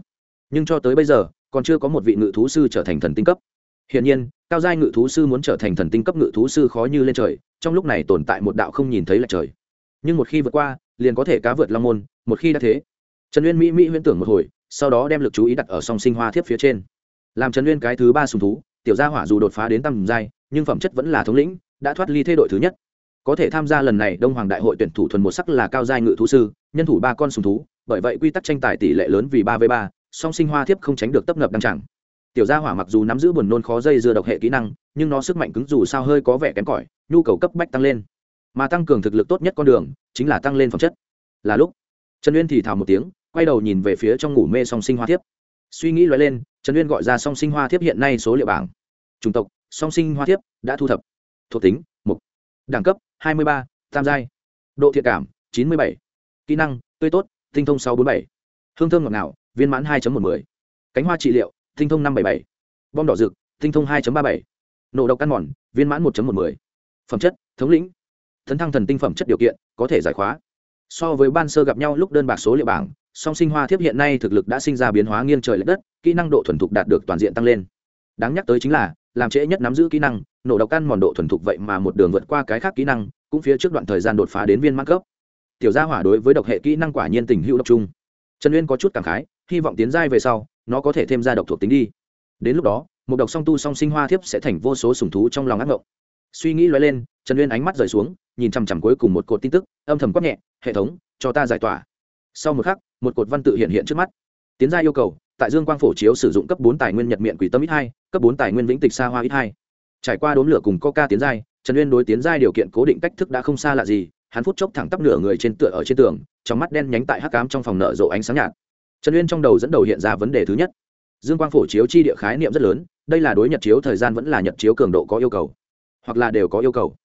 Nhưng cho tới bây giờ, còn chưa có một vị ngự thú sư trở thành thần tinh cấp. Hiện nhiên, cao giai ngự thú sư muốn trở thành thần tinh cấp ngự thú sư khó như lên trời, trong lúc này tồn tại một đạo không nhìn thấy là trời. Nhưng một khi vượt qua liền có thể cá vượt long môn, một khi đã thế, trần uyên mỹ mỹ huyễn tưởng một hồi, sau đó đem lực chú ý đặt ở song sinh hoa thiếp phía trên. Làm trần uyên cái thứ ba sùng thú, tiểu gia hỏa dù đột phá đến tầm giai, nhưng phẩm chất vẫn là thống lĩnh, đã thoát ly thế đội thứ nhất. Có thể tham gia lần này đông hoàng đại hội tuyển thủ thuần một sắc là cao giai ngự thú sư, nhân thủ ba con sùng thú, bởi vậy quy tắc tranh tài tỷ lệ lớn vì ba v ba, song sinh hoa thiếp không tránh được tấp nập đăng chẳng tiểu gia hỏa mặc dù nắm giữ buồn nôn khó dây dưa độc hệ kỹ năng, nhưng nó sức mạnh cứng dù sao hơi có vẻ kém cỏi, nhu cầu cấp bách tăng lên mà tăng cường thực lực tốt nhất con đường chính là tăng lên phẩm chất là lúc trần uyên thì thào một tiếng quay đầu nhìn về phía trong ngủ mê song sinh hoa thiếp suy nghĩ loại lên trần uyên gọi ra song sinh hoa thiếp hiện nay số liệu bảng chủng tộc song sinh hoa thiếp đã thu thập thuộc tính mục đẳng cấp 23, tam giai độ thiện cảm 97. kỹ năng tươi tốt tinh thông 647. hương thơm ngọt ngào viên mãn 2.10. cánh hoa trị liệu tinh thông 577. bom đỏ rực tinh thông hai ba bảy nổ độc căn mòn viên mãn 1.10. phẩm chất thống lĩnh thấn thăng thần tinh phẩm chất điều kiện, có thể giải khóa. So với ban sơ gặp nhau lúc đơn bạc số liệu bảng, song sinh hoa thiếp hiện nay thực lực đã sinh ra biến hóa nghiêng trời l ệ đất, kỹ năng độ thuần thục đạt được toàn diện tăng lên. Đáng nhắc tới chính là, làm trễ nhất nắm giữ kỹ năng, nổ độc căn mòn độ thuần thục vậy mà một đường vượt qua cái khác kỹ năng, cũng phía trước đoạn thời gian đột phá đến viên mãn cấp. Tiểu gia hỏa đối với độc hệ kỹ năng quả nhiên tình hữu độc trung trần uyên có chút cảm khái, hy vọng tiến giai về sau, nó có thể thêm ra độc thuộc tính đi. Đến lúc đó, một độc song tu song sinh hoa thiếp sẽ thành vô số sùng thú trong lòng ác mộng suy nghĩ loay lên, trần uyên ánh mắt rời xuống nhìn chằm chằm cuối cùng một cột tin tức, âm thầm quát nhẹ, hệ thống, cho ta giải tỏa. Sau một khắc, một cột văn tự hiện hiện trước mắt. Tiến gia yêu cầu, tại dương quang phổ chiếu sử dụng cấp bốn tài nguyên nhật miệng quỷ tâm ít hai, cấp bốn tài nguyên vĩnh tịch xa hoa ít hai. Trải qua đốn lửa cùng coca tiến giai, trần uyên đối tiến giai điều kiện cố định cách thức đã không xa lạ gì, hắn phút chốc thẳng tắp nửa người trên tựa ở trên tường, trong mắt đen nhánh tại hắc cám trong phòng nở rộ ánh sáng nhạt. Trần uyên trong đầu dẫn đầu hiện ra vấn đề thứ nhất. Dương quang phổ chiếu chi địa khái niệm rất lớn, đây là đối nhật chiếu thời gian vẫn là nhật chiếu cường độ có yêu cầu, hoặc là đều có yêu cầu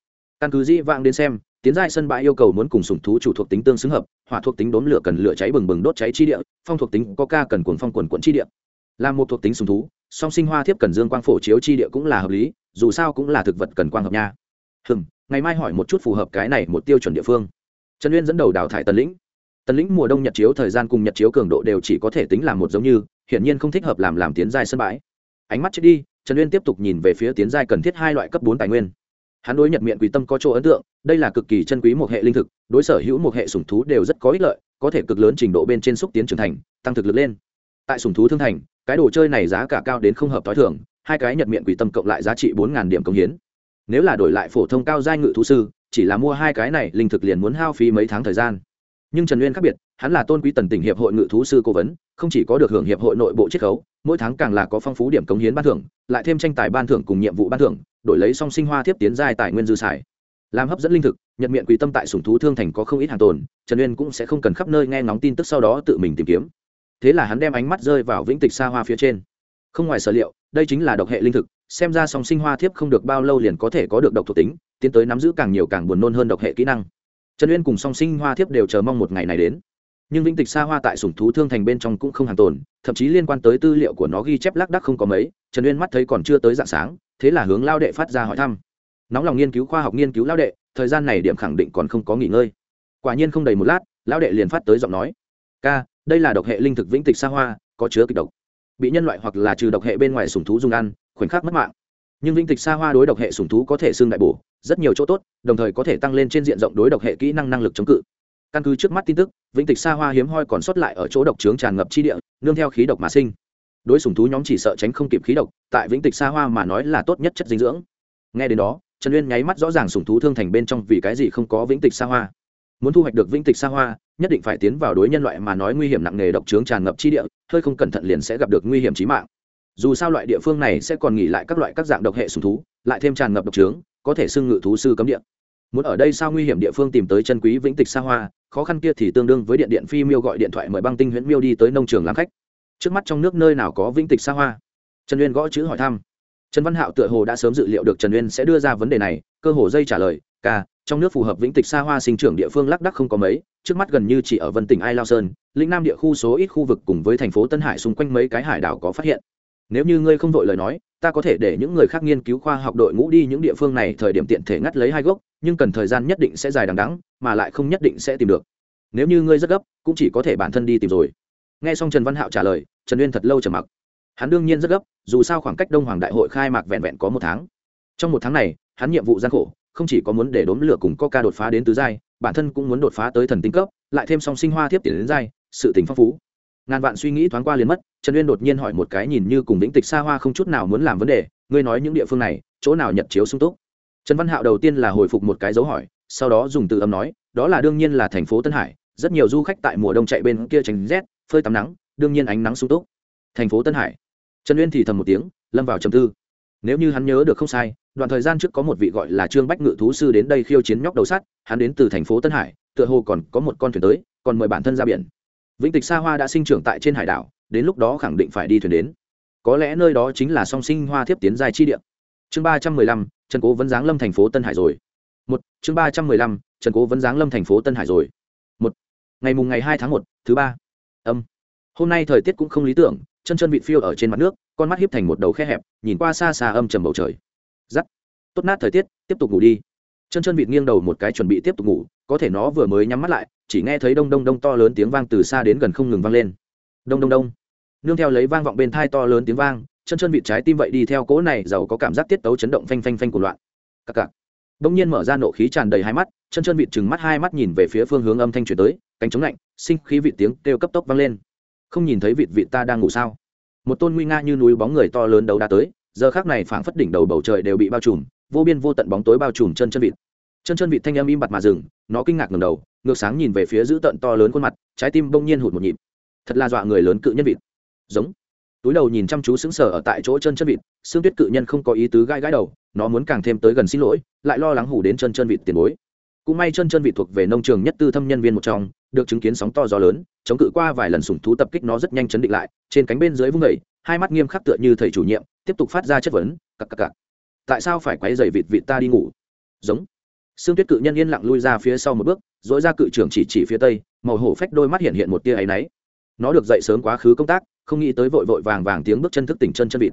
căn cứ dĩ vãng đến xem, tiến giai sân bãi yêu cầu muốn cùng sùng thú chủ thuộc tính tương xứng hợp, hỏa thuộc tính đốn lửa cần lửa cháy bừng bừng đốt cháy chi địa, phong thuộc tính coca cần cuồng phong quần quận chi địa. Là một thuộc tính sùng thú, song sinh hoa thiếp cần dương quang phổ chiếu chi địa cũng là hợp lý, dù sao cũng là thực vật cần quang hợp nha. Hừng ngày mai hỏi một chút phù hợp cái này một tiêu chuẩn địa phương. Trần uyên dẫn đầu đào thải tần lĩnh. Tần lĩnh mùa đông nhật chiếu, thời gian cùng nhật chiếu cường độ đều chỉ có thể tính làm một giống như, hiển nhiên không thích hợp làm làm tiến giai sân bãi. Ánh mắt chết đi, trần uyên tiếp tục nhìn về phía tiến giai cần thiết hai loại cấp bốn tài nguyên hắn đối nhật miệng quý tâm có chỗ ấn tượng, đây là cực kỳ chân quý một hệ linh thực, đối sở hữu một hệ sủng thú đều rất có ích lợi, có thể cực lớn trình độ bên trên xúc tiến trưởng thành, tăng thực lực lên. Tại sủng thú thương thành, cái đồ chơi này giá cả cao đến không hợp t h o i thường, hai cái nhật miệng quỷ tâm cộng lại giá trị bốn điểm công hiến. Nếu là đổi lại phổ thông cao giai ngự thú sư, chỉ là mua hai cái này linh thực liền muốn hao phí mấy tháng thời gian. Nhưng trần uyên khác biệt, hắn là tôn quý tần tỉnh hiệp hội ngự thú sư cố vấn, không chỉ có được hưởng hiệp hội nội bộ chiết khấu, mỗi tháng càng là có phong phú điểm cống hiến ban thưởng, lại thêm tranh tài ban thưởng cùng nhiệm vụ ban thưởng đổi lấy song sinh hoa tiếp tiến giai tài nguyên dư xài. Làm hấp dẫn linh thực nhận miệng quý tâm tại sủng thú thương thành có không ít hàng tồn, trần uyên cũng sẽ không cần khắp nơi nghe ngóng tin tức sau đó tự mình tìm kiếm. Thế là hắn đem ánh mắt rơi vào vĩnh tịch xa hoa phía trên. Không ngoài sở liệu, đây chính là độc hệ linh thực, xem ra song sinh hoa thiếp không được bao lâu liền có thể có được độc thuộc tính, tiến tới nắm giữ càng nhiều càng buồn nôn hơn độc hệ kỹ năng. Trần uyên cùng song sinh hoa thiếp đều chờ mong một ngày này đến. Nhưng vĩnh tịch xa hoa tại sủng thú thương thành bên trong cũng không hàng tồn, thậm chí liên quan tới tư liệu của nó ghi chép lác đắc không có mấy, trần uyên mắt thấy còn chưa tới dạng sáng thế là hướng lao đệ phát ra hỏi thăm. Nóng lòng nghiên cứu khoa học nghiên cứu lao đệ, thời gian này điểm khẳng định còn không có nghỉ ngơi. Quả nhiên không đầy một lát, lao đệ liền phát tới giọng nói. Ca, đây là độc hệ linh thực vĩnh tịch xa hoa, có chứa kịch độc. Bị nhân loại hoặc là trừ độc hệ bên ngoài sùng thú dùng ăn, khoảnh khắc mất mạng. Nhưng vĩnh tịch xa hoa đối độc hệ sùng thú có thể xương đại bổ, rất nhiều chỗ tốt, đồng thời có thể tăng lên trên diện rộng đối độc hệ kỹ năng năng lực chống cự. Căn cứ trước mắt tin tức, vĩnh tịch xa hoa hiếm hoi còn sót lại ở chỗ độc trướng tràn ngập chi địa, nương theo khí độc mà sinh đối sùng thú nhóm chỉ sợ tránh không kịp khí độc, tại vĩnh tịch xa hoa mà nói là tốt nhất chất dinh dưỡng. Nghe đến đó, trần uyên nháy mắt rõ ràng sùng thú thương thành bên trong vì cái gì không có vĩnh tịch xa hoa. Muốn thu hoạch được vĩnh tịch xa hoa, nhất định phải tiến vào đối nhân loại mà nói nguy hiểm nặng nề độc trướng tràn ngập chi địa, hơi không cẩn thận liền sẽ gặp được nguy hiểm trí mạng. Dù sao loại địa phương này sẽ còn nghỉ lại các loại các dạng độc hệ sùng thú, lại thêm tràn ngập độc trướng, có thể xưng ngự thú sư cấm địa. Muốn ở đây sao nguy hiểm địa phương tìm tới chân quý vĩnh tịch xa hoa, khó khăn kia thì tương đương với điện điện phi miêu gọi điện thoại mời băng tinh huyễn miêu đi tới nông trường làm khách trước mắt trong nước nơi nào có vĩnh tịch xa hoa? Trần uyên gõ chữ hỏi thăm. Trần văn hạo tựa hồ đã sớm dự liệu được trần uyên sẽ đưa ra vấn đề này, cơ hồ dây trả lời, ca, trong nước phù hợp vĩnh tịch xa hoa sinh trưởng địa phương lác đắc không có mấy, trước mắt gần như chỉ ở vân tỉnh ai lao sơn, lĩnh nam địa khu số ít khu vực cùng với thành phố tân hải xung quanh mấy cái hải đảo có phát hiện. Nếu như ngươi không vội lời nói, ta có thể để những người khác nghiên cứu khoa học đội ngũ đi những địa phương này thời điểm tiện thể ngắt lấy hai gốc, nhưng cần thời gian nhất định sẽ dài đằng đắng mà lại không nhất định sẽ tìm được. Nếu như ngươi rất gấp, cũng chỉ có thể bản thân đi tìm rồi nghe xong trần văn hạo trả lời, trần uyên thật lâu trầm mặc. Hắn đương nhiên rất gấp, dù sao khoảng cách đông hoàng đại hội khai mạc vẹn vẹn có một tháng. Trong một tháng này, hắn nhiệm vụ gian khổ, không chỉ có muốn để đốn lửa cùng coca đột phá đến tứ giai, bản thân cũng muốn đột phá tới thần tinh cấp, lại thêm song sinh hoa thiếp tiền đến giai, sự tình phong phú. Ngàn vạn suy nghĩ thoáng qua liền mất, trần uyên đột nhiên hỏi một cái nhìn như cùng vĩnh tịch xa hoa không chút nào muốn làm vấn đề, ngươi nói những địa phương này, chỗ nào nhật chiếu sung túc? Trần văn hạo đầu tiên là hồi phục một cái dấu hỏi, sau đó dùng từ âm nói, đó là đương nhiên là thành phố tân hải, rất nhiều du khách tại mùa đông chạy bên kia tránh rét phơi tắm nắng, đương nhiên ánh nắng sung túc. Thành phố tân hải. Trần uyên thì thầm một tiếng, lâm vào trầm tư. Nếu như hắn nhớ được không sai, đoạn thời gian trước có một vị gọi là trương bách ngự thú sư đến đây khiêu chiến nhóc đầu sắt, hắn đến từ thành phố tân hải, tựa hồ còn có một con thuyền tới, còn mời bản thân ra biển. Vĩnh tịch sa hoa đã sinh trưởng tại trên hải đảo, đến lúc đó khẳng định phải đi thuyền đến. Có lẽ nơi đó chính là song sinh hoa thiếp tiến dài chi địa. Chương ba trăm mười lăm, trần cố vẫn giáng lâm thành phố tân hải rồi. Một, chương ba trăm mười lăm, trần cố vẫn giáng lâm thành phố tân hải rồi. Một, ngày mùng ngày hai tháng một, thứ ba âm. Hôm nay thời tiết cũng không lý tưởng, chân chân vịt phiêu ở trên mặt nước, con mắt hiếp thành một đầu khe hẹp, nhìn qua xa xa âm trầm bầu trời. Giắt. Tốt nát thời tiết, tiếp tục ngủ đi. Chân chân vịt nghiêng đầu một cái chuẩn bị tiếp tục ngủ, có thể nó vừa mới nhắm mắt lại, chỉ nghe thấy đông đông đông to lớn tiếng vang từ xa đến gần không ngừng vang lên. Đông đông đông. Nương theo lấy vang vọng bên thai to lớn tiếng vang, chân chân vịt trái tim vậy đi theo cỗ này, giàu có cảm giác tiết tấu chấn động phanh phanh phanh của loạn. Cặc cặc đông nhiên mở ra nộ khí tràn đầy hai mắt, chân chân vịt chừng mắt hai mắt nhìn về phía phương hướng âm thanh chuyển tới cánh chống lạnh, sinh khí vị tiếng kêu cấp tốc vang lên. Không nhìn thấy vịt vịt ta đang ngủ sao? Một tôn nguy nga như núi bóng người to lớn đấu đá tới, giờ khác này phảng phất đỉnh đầu bầu trời đều bị bao trùm, vô biên vô tận bóng tối bao trùm chân chân vịt. Chân chân vịt thanh âm im bặt mà dừng, nó kinh ngạc ngầm đầu, ngược sáng nhìn về phía giữ tận to lớn khuôn mặt, trái tim bỗng nhiên hụt một nhịp. Thật là dọa người lớn cự nhân vịt. Giống. Túi đầu nhìn chăm chú sững sờ ở tại chỗ chân chân vịt, xương tuyết cự nhân không có ý tứ gãi gãi đầu, nó muốn càng thêm tới gần xin lỗi, lại lo lắng hủ đến chân chân vịt tiền bối. Cũng may chân chân vịt thuộc về nông trường nhất tư thâm nhân viên một trong được chứng kiến sóng to gió lớn, chống cự qua vài lần sủng thú tập kích nó rất nhanh chấn định lại, trên cánh bên dưới vung vẩy hai mắt nghiêm khắc tựa như thầy chủ nhiệm, tiếp tục phát ra chất vấn, cặc cặc cặc, tại sao phải quấy dày vịt vịt ta đi ngủ? Giống. Xương tuyết cự nhân yên lặng lui ra phía sau một bước dỗi ra cự trưởng chỉ chỉ phía tây, màu hổ phách đôi mắt hiện hiện một tia áy náy. Nó được dậy sớm quá khứ công tác, không nghĩ tới vội vội vàng vàng tiếng bước chân thức tỉnh chân chân vịt.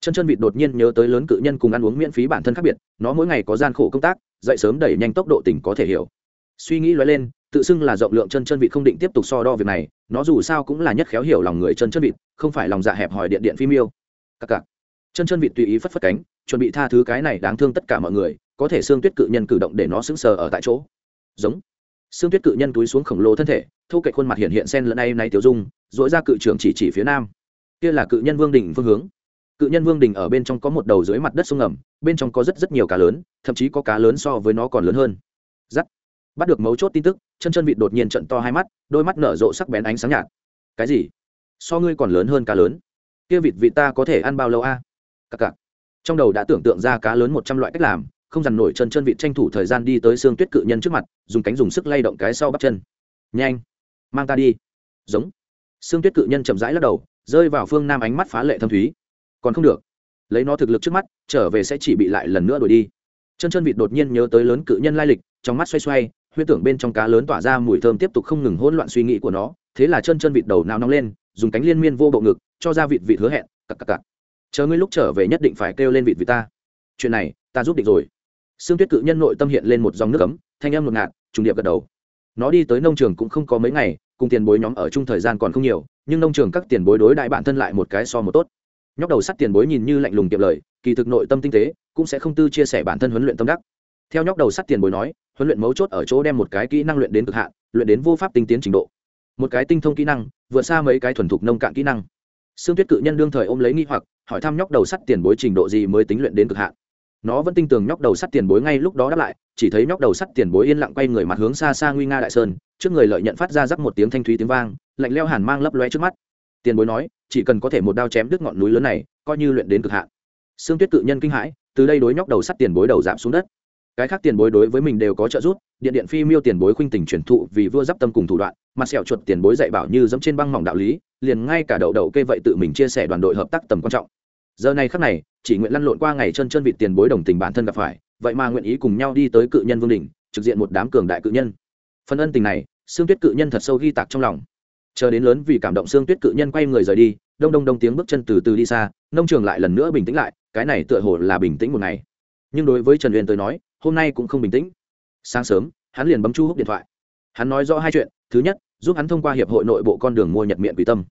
Chân chân vịt đột nhiên nhớ tới lớn cự nhân cùng ăn uống miễn phí bản thân khác biệt, nó mỗi ngày có gian khổ công tác, dậy sớm đẩy nhanh tốc độ tỉnh có thể hiểu. Suy nghĩ lóe lên tự xưng là rộng lượng chân chân vịt không định tiếp tục so đo việc này, nó dù sao cũng là nhất khéo hiểu lòng người chân chân vịt không phải lòng dạ hẹp hòi điện điện phim yêu. Các cặp chân chân vịt tùy ý phất phất cánh, chuẩn bị tha thứ cái này đáng thương tất cả mọi người, có thể xương tuyết cự nhân cử động để nó sững sờ ở tại chỗ. Giống. Xương tuyết cự nhân túi xuống khổng lồ thân thể, thu cậy khuôn mặt hiện hiện sen lẫn nay nay tiểu dung dỗi ra cự trưởng chỉ chỉ phía nam. Kia là cự nhân vương đình phương hướng. Cự nhân vương đình ở bên trong có một đầu dưới mặt đất sông ngầm, bên trong có rất rất nhiều cá lớn, thậm chí có cá lớn so với nó còn lớn hơn bắt được mấu chốt tin tức, chân chân vịt đột nhiên trận to hai mắt, đôi mắt nở rộ sắc bén ánh sáng nhạt. Cái gì? So ngươi còn lớn hơn cá lớn. Kia vịt vịt ta có thể ăn bao lâu a? À? cặc cặc. Trong đầu đã tưởng tượng ra cá lớn một trăm loại cách làm, không dằn nổi chân chân vịt tranh thủ thời gian đi tới xương tuyết cự nhân trước mặt, dùng cánh dùng sức lay động cái sau bắp chân. Nhanh, mang ta đi. Giống. Xương tuyết cự nhân chậm rãi lắc đầu, rơi vào phương nam ánh mắt phá lệ thâm thúy. Còn không được. Lấy nó thực lực trước mắt, trở về sẽ chỉ bị lại lần nữa đuổi đi. Chân chân vịt đột nhiên nhớ tới lớn cự nhân lai lịch, trong mắt xoay xoay huyết tưởng bên trong cá lớn tỏa ra mùi thơm tiếp tục không ngừng hỗn loạn suy nghĩ của nó thế là chân chân vịt đầu nào nóng lên dùng cánh liên miên vô bộ ngực cho ra vịt vịt hứa hẹn cặc cặc cặc chờ ngươi lúc trở về nhất định phải kêu lên vịt vịt ta chuyện này ta giúp định rồi Sương Tuyết cự nhân nội tâm hiện lên một dòng nước ấm, thanh âm ngột ngạt, trùng điệp gật đầu. Nó đi tới nông trường cũng không có mấy ngày, cùng tiền bối nhóm ở chung thời gian còn không nhiều, nhưng nông trường các tiền bối đối đại bản thân lại một cái so một tốt. Nhóc đầu sắt tiền bối nhìn như lạnh lùng tiệm lời, kỳ thực nội tâm tinh tế, cũng sẽ không tư chia sẻ bản thân huấn luyện tâm đắc. Theo nhóc đầu sắt tiền bối nói, huấn luyện mấu chốt ở chỗ đem một cái kỹ năng luyện đến cực hạn, luyện đến vô pháp tinh tiến trình độ. Một cái tinh thông kỹ năng, vượt xa mấy cái thuần thục nông cạn kỹ năng. Xương Tuyết cự nhân đương thời ôm lấy nghi hoặc, hỏi thăm nhóc đầu sắt tiền bối trình độ gì mới tính luyện đến cực hạn nó vẫn tin tưởng nhóc đầu sắt tiền bối ngay lúc đó đáp lại chỉ thấy nhóc đầu sắt tiền bối yên lặng quay người mặt hướng xa xa nguy nga đại sơn trước người lợi nhận phát ra rắc một tiếng thanh thúy tiếng vang lạnh leo hàn mang lấp loe trước mắt tiền bối nói chỉ cần có thể một đao chém đứt ngọn núi lớn này coi như luyện đến cực hạn xương tuyết Cự nhân kinh hãi từ đây đối nhóc đầu sắt tiền bối đầu giảm xuống đất cái khác tiền bối đối với mình đều có trợ giúp, điện điện phi miêu tiền bối khuynh tình truyền thụ vì vua giáp tâm cùng thủ đoạn mặt sẹo chuột tiền bối dạy bảo như dẫm trên băng mỏng đạo lý, liền ngay cả đậu đậu kê vậy tự mình chia sẻ đoàn đội hợp tác tầm quan trọng. Giờ này khắc này, chỉ nguyện lăn lộn qua ngày chân chân vịt tiền bối đồng tình bản thân gặp phải, vậy mà nguyện ý cùng nhau đi tới cự nhân vương đình trực diện một đám cường đại cự nhân. Phần ân tình này xương tuyết cự nhân thật sâu ghi tạc trong lòng. Chờ đến lớn vì cảm động xương tuyết cự nhân quay người rời đi, đông đông đông tiếng bước chân từ từ đi xa, nông trường lại lần nữa bình tĩnh lại, cái này tựa hồ là bình tĩnh một ngày. Nhưng đối với trần uyên tới nói hôm nay cũng không bình tĩnh. Sáng sớm, hắn liền bấm chu húc điện thoại. Hắn nói rõ hai chuyện, thứ nhất, giúp hắn thông qua hiệp hội nội bộ con đường mua nhật miệng quỷ tâm.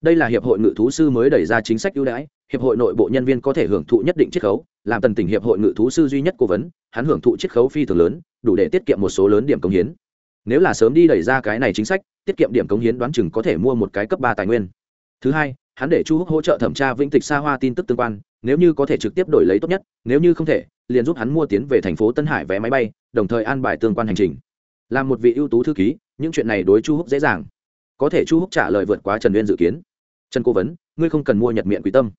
Đây là hiệp hội ngự thú sư mới đẩy ra chính sách ưu đãi, hiệp hội nội bộ nhân viên có thể hưởng thụ nhất định chiết khấu, làm tần tỉnh hiệp hội ngự thú sư duy nhất cố vấn, hắn hưởng thụ chiết khấu phi thường lớn, đủ để tiết kiệm một số lớn điểm cống hiến. Nếu là sớm đi đẩy ra cái này chính sách, tiết kiệm điểm cống hiến đoán chừng có thể mua một cái cấp ba tài nguyên. Thứ hai, hắn để chu húc hỗ trợ thẩm tra vĩnh tịch xa hoa tin tức tương quan, nếu như có thể trực tiếp đổi lấy tốt nhất, nếu như không thể liền giúp hắn mua tiến về thành phố tân hải vé máy bay, đồng thời an bài tương quan hành trình. Là một vị ưu tú thư ký, những chuyện này đối chu húc dễ dàng. Có thể chu húc trả lời vượt quá trần uyên dự kiến. Trần cố vấn, ngươi không cần mua nhật miệng quý tâm.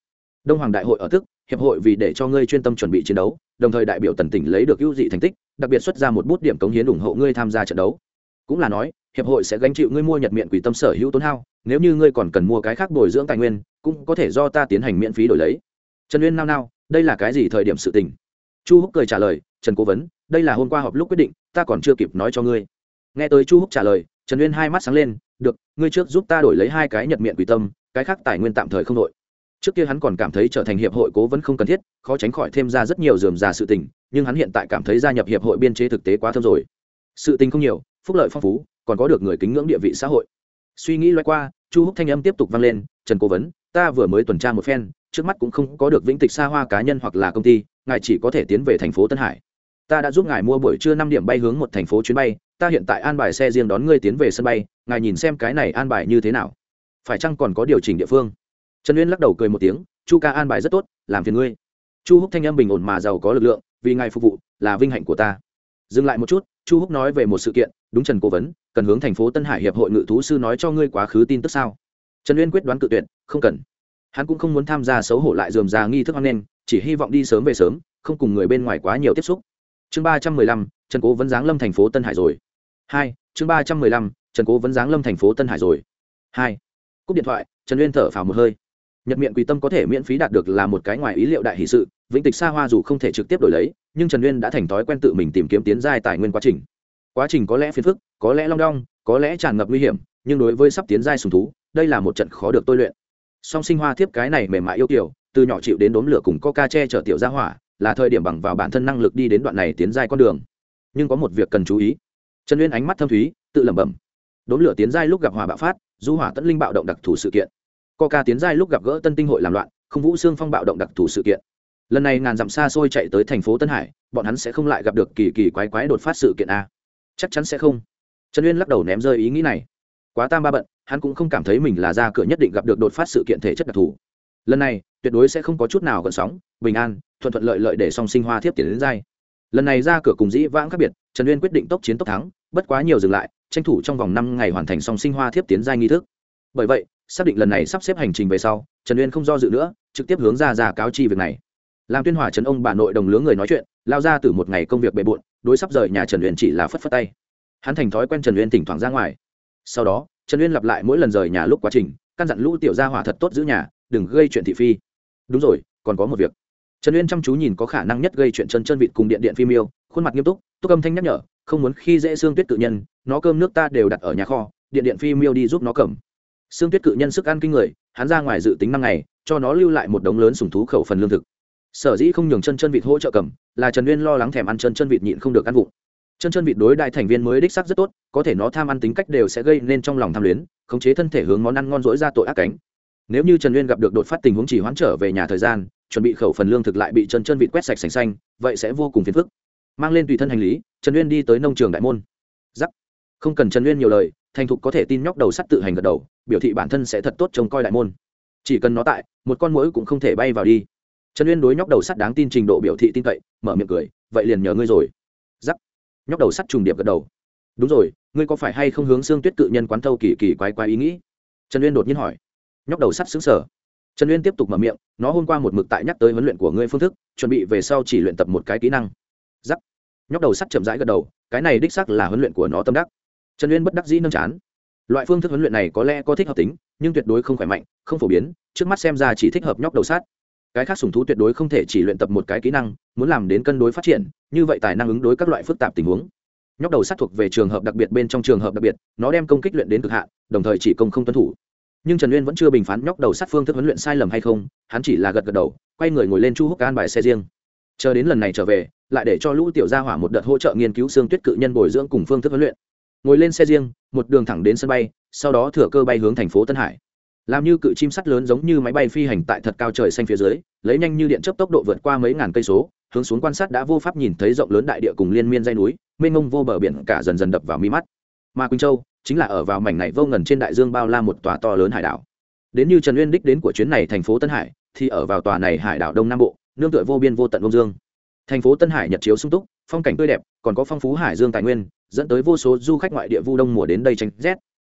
Đông hoàng đại hội ở tức, hiệp hội vì để cho ngươi chuyên tâm chuẩn bị chiến đấu, đồng thời đại biểu tần tỉnh lấy được ưu dị thành tích, đặc biệt xuất ra một bút điểm cống hiến ủng hộ ngươi tham gia trận đấu. Cũng là nói, hiệp hội sẽ gánh chịu ngươi mua nhật miệng quỷ tâm sở hữu tốn hao, nếu như ngươi còn cần mua cái khác bồi dưỡng tài nguyên, cũng có thể do ta tiến hành miễn phí đổi lấy. Trần uyên nao nao, đây là cái gì thời điểm sự tình? Chu húc cười trả lời, trần cố vấn, đây là hôm qua họp lúc quyết định, ta còn chưa kịp nói cho ngươi. Nghe tới chu húc trả lời, trần uyên hai mắt sáng lên, được, ngươi trước giúp ta đổi lấy hai cái nhật miệng quỷ tâm, cái khác tài nguyên tạm thời không đội trước kia hắn còn cảm thấy trở thành hiệp hội cố vấn không cần thiết, khó tránh khỏi thêm ra rất nhiều dườm già sự tình, nhưng hắn hiện tại cảm thấy gia nhập hiệp hội biên chế thực tế quá thơm rồi. Sự tình không nhiều, phúc lợi phong phú, còn có được người kính ngưỡng địa vị xã hội. Suy nghĩ loay qua, chu húc thanh âm tiếp tục vang lên, trần cố vấn, ta vừa mới tuần tra một phen, trước mắt cũng không có được vĩnh tịch xa hoa cá nhân hoặc là công ty ngài chỉ có thể tiến về thành phố tân hải. Ta đã giúp ngài mua buổi trưa năm điểm bay hướng một thành phố chuyến bay, ta hiện tại an bài xe riêng đón ngươi tiến về sân bay, ngài nhìn xem cái này an bài như thế nào. Phải chăng còn có điều chỉnh địa phương? Trần uyên lắc đầu cười một tiếng, chu ca an bài rất tốt, làm phiền ngươi. Chu húc thanh âm bình ổn mà giàu có lực lượng, vì ngài phục vụ, là vinh hạnh của ta. Dừng lại một chút, chu húc nói về một sự kiện, đúng trần cố vấn, cần hướng thành phố tân hải hiệp hội ngự thú sư nói cho ngươi quá khứ tin tức sao? Trần uyên quyết đoán cự tuyệt, không cần. Hắn cũng không muốn tham gia xấu hổ lại dườm già nghi thức hoang lên chỉ hy vọng đi sớm về sớm, không cùng người bên ngoài quá nhiều tiếp xúc. Chương ba trăm mười lăm, trần cố vấn giáng lâm thành phố tân hải rồi. Hai, chương ba trăm mười lăm, trần cố vấn giáng lâm thành phố tân hải rồi. Hai, cúp điện thoại, trần uyên thở phào một hơi. Nhật miệng quỳ tâm có thể miễn phí đạt được là một cái ngoài ý liệu đại hỷ sự, vĩnh tịch xa hoa dù không thể trực tiếp đổi lấy, nhưng trần uyên đã thành thói quen tự mình tìm kiếm tiến giai tài nguyên quá trình. Quá trình có lẽ phiền phức, có lẽ long đong, có lẽ tràn ngập nguy hiểm, nhưng đối với sắp tiến giai sùng thú, đây là một trận khó được tôi luyện song sinh hoa thiếp cái này mềm mại yêu kiểu từ nhỏ chịu đến đốm lửa cùng coca che chở tiểu gia hỏa, là thời điểm bằng vào bản thân năng lực đi đến đoạn này tiến giai con đường. Nhưng có một việc cần chú ý. Trần uyên ánh mắt thâm thúy, tự lẩm bẩm. Đốn lửa tiến giai lúc gặp hỏa bạo phát, du hỏa tẫn linh bạo động đặc thù sự kiện. Coca tiến giai lúc gặp gỡ tân tinh hội làm loạn, không vũ xương phong bạo động đặc thù sự kiện. Lần này ngàn dặm xa xôi chạy tới thành phố tân hải, bọn hắn sẽ không lại gặp được kỳ kỳ quái quái đột phát sự kiện a. Chắc chắn sẽ không. Trần uyên lắc đầu ném rơi ý nghĩ này. Quá tam ba bận hắn cũng không cảm thấy mình là ra cửa nhất định gặp được đột phát sự kiện thể chất đặc thù. Lần này, tuyệt đối sẽ không có chút nào gần sóng, bình an, thuận thuận lợi lợi để song sinh hoa thiếp tiền đến dai lần này ra cửa cùng dĩ vãng khác biệt, trần uyên quyết định tốc chiến tốc thắng, bất quá nhiều dừng lại, tranh thủ trong vòng năm ngày hoàn thành song sinh hoa thiếp tiến giai nghi thức. Bởi vậy, xác định lần này sắp xếp hành trình về sau, trần uyên không do dự nữa, trực tiếp hướng ra ra cáo chi việc này. Làm tuyên hòa trấn ông bà nội đồng lứa người nói chuyện, lao ra từ một ngày công việc bề bộn, đối sắp rời nhà trần uyên chỉ là phất phất tay. Hắn thành thói quen trần uyên thỉnh thoảng ra ngoài. Sau đó trần uyên lặp lại mỗi lần rời nhà lúc quá trình, căn dặn lũ tiểu gia hỏa thật tốt giữ nhà, đừng gây chuyện thị phi. Đúng rồi, còn có một việc. Trần uyên chăm chú nhìn có khả năng nhất gây chuyện chân chân vịt cùng điện điện phim yêu, khuôn mặt nghiêm túc túc âm thanh nhắc nhở, không muốn khi dễ xương tuyết cự nhân, nó cơm nước ta đều đặt ở nhà kho, điện điện phim yêu đi giúp nó cầm. Xương tuyết cự nhân sức ăn kinh người, hắn ra ngoài dự tính năm ngày, cho nó lưu lại một đống lớn sùng thú khẩu phần lương thực. Sở dĩ không nhường chân chân vịt hỗ trợ cầm, là trần uyên lo lắng thèm ăn chân chân vịt nhịn không được ăn vụng chân chân vịt đối đại thành viên mới đích sắc rất tốt, có thể nó tham ăn tính cách đều sẽ gây nên trong lòng tham luyến, khống chế thân thể hướng món ăn ngon rỗi ra tội ác cánh. Nếu như trần uyên gặp được đột phát tình huống chỉ hoãn trở về nhà thời gian, chuẩn bị khẩu phần lương thực lại bị chân chân vịt quét sạch sành xanh, vậy sẽ vô cùng phiền phức. Mang lên tùy thân hành lý, trần uyên đi tới nông trường đại môn. Giắc không cần trần uyên nhiều lời, thành thục có thể tin nhóc đầu sắt tự hành gật đầu, biểu thị bản thân sẽ thật tốt trông coi đại môn. Chỉ cần nó tại, một con mũi cũng không thể bay vào đi. Trần uyên đối nhóc đầu sắt đáng tin trình độ biểu thị tin cậy, mở miệng cười, vậy liền nhờ ngươi rồi. Giắc nhóc đầu sắt trùng điệp gật đầu. Đúng rồi, ngươi có phải hay không hướng xương tuyết cự nhân quán thâu kỳ kỳ quái quái ý nghĩ? Trần uyên đột nhiên hỏi. Nhóc đầu sắt xứng sở trần uyên tiếp tục mở miệng, nó hôm qua một mực tại nhắc tới huấn luyện của ngươi phương thức, chuẩn bị về sau chỉ luyện tập một cái kỹ năng. Giắc nhóc đầu sắt chậm rãi gật đầu, cái này đích sắc là huấn luyện của nó tâm đắc. Trần uyên bất đắc dĩ nâng chán. Loại phương thức huấn luyện này có lẽ có thích hợp tính, nhưng tuyệt đối không khỏe mạnh, không phổ biến, trước mắt xem ra chỉ thích hợp nhóc đầu sắt cái khác sùng thú tuyệt đối không thể chỉ luyện tập một cái kỹ năng, muốn làm đến cân đối phát triển, như vậy tài năng ứng đối các loại phức tạp tình huống. Nhóc đầu sát thuộc về trường hợp đặc biệt bên trong trường hợp đặc biệt, nó đem công kích luyện đến cực hạn, đồng thời chỉ công không tuân thủ. Nhưng trần uyên vẫn chưa bình phán nhóc đầu sát phương thức huấn luyện sai lầm hay không, hắn chỉ là gật gật đầu, quay người ngồi lên chu húc an bài xe riêng. Chờ đến lần này trở về, lại để cho lũ tiểu gia hỏa một đợt hỗ trợ nghiên cứu xương tuyết cự nhân bồi dưỡng cùng phương thức huấn luyện. Ngồi lên xe riêng, một đường thẳng đến sân bay, sau đó thừa cơ bay hướng thành phố tân hải làm như cự chim sắt lớn giống như máy bay phi hành tại thật cao trời xanh phía dưới, lấy nhanh như điện chấp tốc độ vượt qua mấy ngàn cây số, hướng xuống quan sát đã vô pháp nhìn thấy rộng lớn đại địa cùng liên miên dây núi, mênh mông vô bờ biển cả dần dần đập vào mi mắt. Mà quỳnh châu chính là ở vào mảnh này vô ngần trên đại dương bao la một tòa to lớn hải đảo. Đến như trần uyên đích đến của chuyến này thành phố tân hải, thì ở vào tòa này hải đảo đông nam bộ, nương tựa vô biên vô tận đông dương. Thành phố tân hải nhật chiếu sung túc, phong cảnh tươi đẹp, còn có phong phú hải dương tài nguyên, dẫn tới vô số du khách ngoại địa vu đông mùa đến đây tránh rét.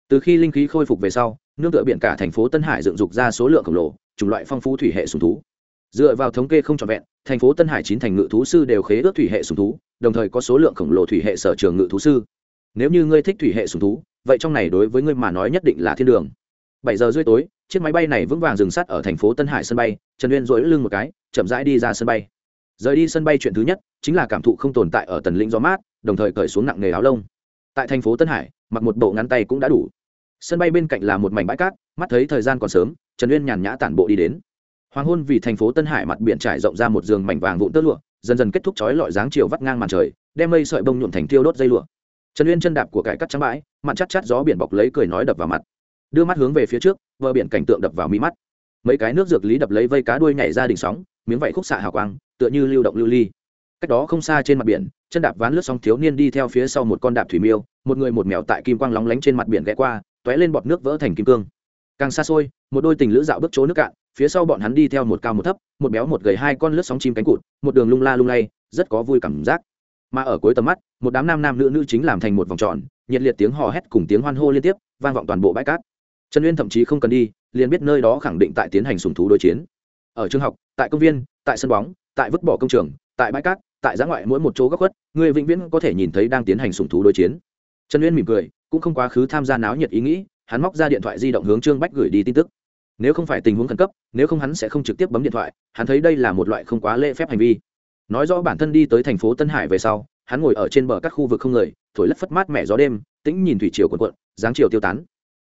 Từ khi linh khí khôi phục về sau nương tựa biển cả thành phố tân hải dựng dục ra số lượng khổng lồ, chủng loại phong phú thủy hệ sùng thú. Dựa vào thống kê không trọn vẹn, thành phố tân hải chín thành ngự thú sư đều khế ước thủy hệ sùng thú, đồng thời có số lượng khổng lồ thủy hệ sở trường ngự thú sư. Nếu như ngươi thích thủy hệ sùng thú, vậy trong này đối với ngươi mà nói nhất định là thiên đường. Bảy giờ rưỡi tối, chiếc máy bay này vững vàng dừng sát ở thành phố tân hải sân bay, trần uyên dỗi lưng một cái, chậm rãi đi ra sân bay. Rời đi sân bay chuyện thứ nhất, chính là cảm thụ không tồn tại ở tần lĩnh gió mát, đồng thời cởi xuống nặng nghề áo lông. Tại thành phố tân hải, mặc một bộ ngắn tay cũng đã đủ sân bay bên cạnh là một mảnh bãi cát, mắt thấy thời gian còn sớm, trần uyên nhàn nhã tản bộ đi đến. Hoàng hôn vì thành phố tân hải mặt biển trải rộng ra một giường mảnh vàng vụn tơ lụa, dần dần kết thúc chói lọi dáng chiều vắt ngang màn trời, đem mây sợi bông nhuộm thành tiêu đốt dây lụa. Trần uyên chân đạp của cải cắt trắng bãi, mặt chắc chắt gió biển bọc lấy cười nói đập vào mặt. Đưa mắt hướng về phía trước vờ biển cảnh tượng đập vào mi mắt. Mấy cái nước dược lý đập lấy vây cá đuôi nhảy ra đỉnh sóng, miếng vảy khúc xạ hào quang, tựa như lưu động lưu ly. Cách đó không xa trên mặt biển, chân đạp ván lướt sóng thiếu niên đi theo phía sau một con đạp thủy miêu, một người một mèo tại kim quang lóng lánh trên mặt biển ghé qua t ó é lên bọt nước vỡ thành kim cương. Càng xa xôi, một đôi tình lữ dạo bước chỗ nước cạn, phía sau bọn hắn đi theo một cao một thấp, một béo một gầy hai con lướt sóng chim cánh cụt, một đường lung la lung lay, rất có vui cảm giác. Mà ở cuối tầm mắt, một đám nam nam nữ nữ chính làm thành một vòng tròn, nhiệt liệt tiếng hò hét cùng tiếng hoan hô liên tiếp, vang vọng toàn bộ bãi cát. Trần uyên thậm chí không cần đi, liền biết nơi đó khẳng định tại tiến hành sùng thú đối chiến. Ở trường học, tại công viên, tại sân bóng, tại vứt bỏ công trường, tại bãi cát, tại giã ngoại mỗi một chỗ góc khuất, người vĩnh viễn có thể nhìn thấy đang tiến hành sùng thú đối chiến. Trần uyên mỉm cười cũng không quá khứ tham gia náo nhiệt ý nghĩ, hắn móc ra điện thoại di động hướng trương bách gửi đi tin tức. Nếu không phải tình huống khẩn cấp, nếu không hắn sẽ không trực tiếp bấm điện thoại, hắn thấy đây là một loại không quá lễ phép hành vi. Nói rõ bản thân đi tới thành phố tân hải về sau, hắn ngồi ở trên bờ các khu vực không người, thổi lất phất mát mẻ gió đêm, tĩnh nhìn thủy triều cuộn cuộn, dáng chiều tiêu tán.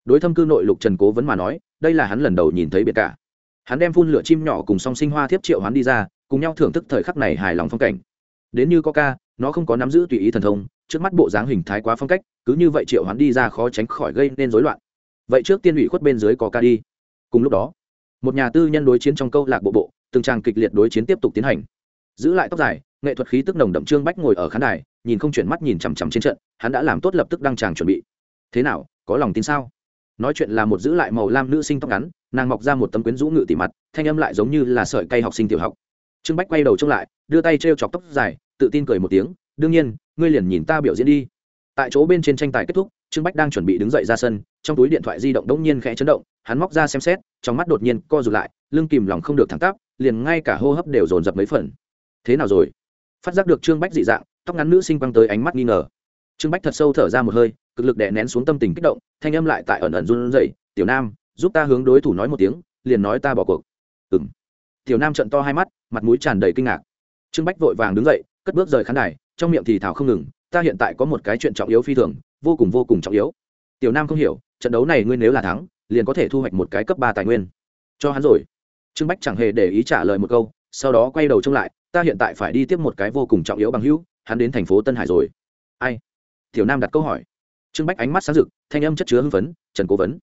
Đối thâm cư nội lục trần cố vẫn mà nói, đây là hắn lần đầu nhìn thấy biệt cả. Hắn đem phun lửa chim nhỏ cùng song sinh hoa thiếp triệu hắn đi ra, cùng nhau thưởng thức thời khắc này hài lòng phong cảnh. Đến như coca nó không có nắm giữ tùy ý thần thông, trước mắt bộ dáng hình thái quá phong cách cứ như vậy triệu hoán đi ra khó tránh khỏi gây nên rối loạn. Vậy trước tiên ủy khuất bên dưới có ca đi. Cùng lúc đó, một nhà tư nhân đối chiến trong câu lạc bộ bộ, từng tràng kịch liệt đối chiến tiếp tục tiến hành. Giữ lại tóc dài, nghệ thuật khí tức nồng đậm trương bách ngồi ở khán đài, nhìn không chuyển mắt nhìn chằm chằm trên trận, hắn đã làm tốt lập tức đăng tràng chuẩn bị. Thế nào, có lòng tin sao? Nói chuyện là một giữ lại màu lam nữ sinh tóc ngắn, nàng mọc ra một tấm quyến rũ ngự tỉ mặt, thanh âm lại giống như là sợi cây học sinh tiểu học. Trương bách quay đầu trông lại, đưa tay t r e o chọc tóc dài, tự tin cười một tiếng, đương nhiên, ngươi liền nhìn ta biểu diễn đi tại chỗ bên trên tranh tài kết thúc, trương bách đang chuẩn bị đứng dậy ra sân, trong túi điện thoại di động đông nhiên khẽ chấn động, hắn móc ra xem xét, trong mắt đột nhiên co rụt lại, lưng kìm lòng không được thẳng tắp, liền ngay cả hô hấp đều dồn dập mấy phần. Thế nào rồi? Phát giác được trương bách dị dạng, tóc ngắn nữ sinh quăng tới ánh mắt nghi ngờ. Trương bách thật sâu thở ra một hơi, cực lực đè nén xuống tâm tình kích động, thanh âm lại tại ẩn ẩn run rẩy, tiểu nam, giúp ta hướng đối thủ nói một tiếng, liền nói ta bỏ cuộc. Ừng tiểu nam trận to hai mắt, mặt mũi tràn đầy kinh ngạc. Trương bách vội vàng đứng dậy, cất bước rời khán đài, trong miệng thì thảo không ngừng ta hiện tại có một cái chuyện trọng yếu phi thường, vô cùng vô cùng trọng yếu. Tiểu nam không hiểu, trận đấu này ngươi nếu là thắng, liền có thể thu hoạch một cái cấp ba tài nguyên. Cho hắn rồi. Trương bách chẳng hề để ý trả lời một câu, sau đó quay đầu trông lại, ta hiện tại phải đi tiếp một cái vô cùng trọng yếu bằng hữu, hắn đến thành phố tân hải rồi. Ai? Tiểu nam đặt câu hỏi. Trương bách ánh mắt sáng rực, thanh âm chất chứa hưng phấn, trần cố vấn.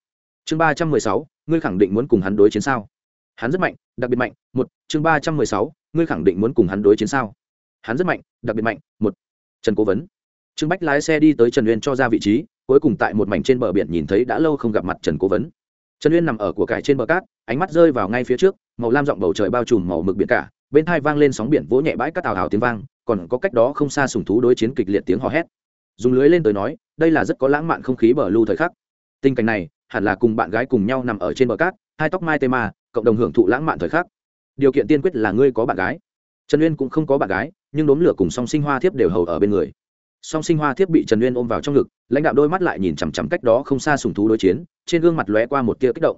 Chương ba trăm mười sáu, ngươi khẳng định muốn cùng hắn đối chiến sao? Hắn rất mạnh, đặc biệt mạnh, một, chương ba trăm mười sáu, ngươi khẳng định muốn cùng hắn đối chiến sao? Hắn rất mạnh, đặc biệt mạnh, một, trần cố vấn trương bách lái xe đi tới trần uyên cho ra vị trí, cuối cùng tại một mảnh trên bờ biển nhìn thấy đã lâu không gặp mặt trần cố vấn. Trần uyên nằm ở của cải trên bờ cát, ánh mắt rơi vào ngay phía trước, màu lam giọng bầu trời bao trùm màu mực biển cả, bên thai vang lên sóng biển vỗ nhẹ bãi cát tào hào tiếng vang, còn có cách đó không xa sùng thú đối chiến kịch liệt tiếng hò hét. Dùng lưới lên tới nói, đây là rất có lãng mạn không khí bờ lưu thời khắc. Tình cảnh này, hẳn là cùng bạn gái cùng nhau nằm ở trên bờ cát, hai tóc mai tê ma, cộng đồng hưởng thụ lãng mạn thời khắc. Điều kiện tiên quyết là ngươi có bạn gái. Trần uyên cũng không có bạn gái, nhưng đốm lửa cùng song sinh hoa thiếp đều hầu ở bên người song sinh hoa thiết bị trần uyên ôm vào trong ngực, lãnh đạo đôi mắt lại nhìn chằm chằm cách đó không xa sùng thú đối chiến, trên gương mặt lóe qua một tia kích động.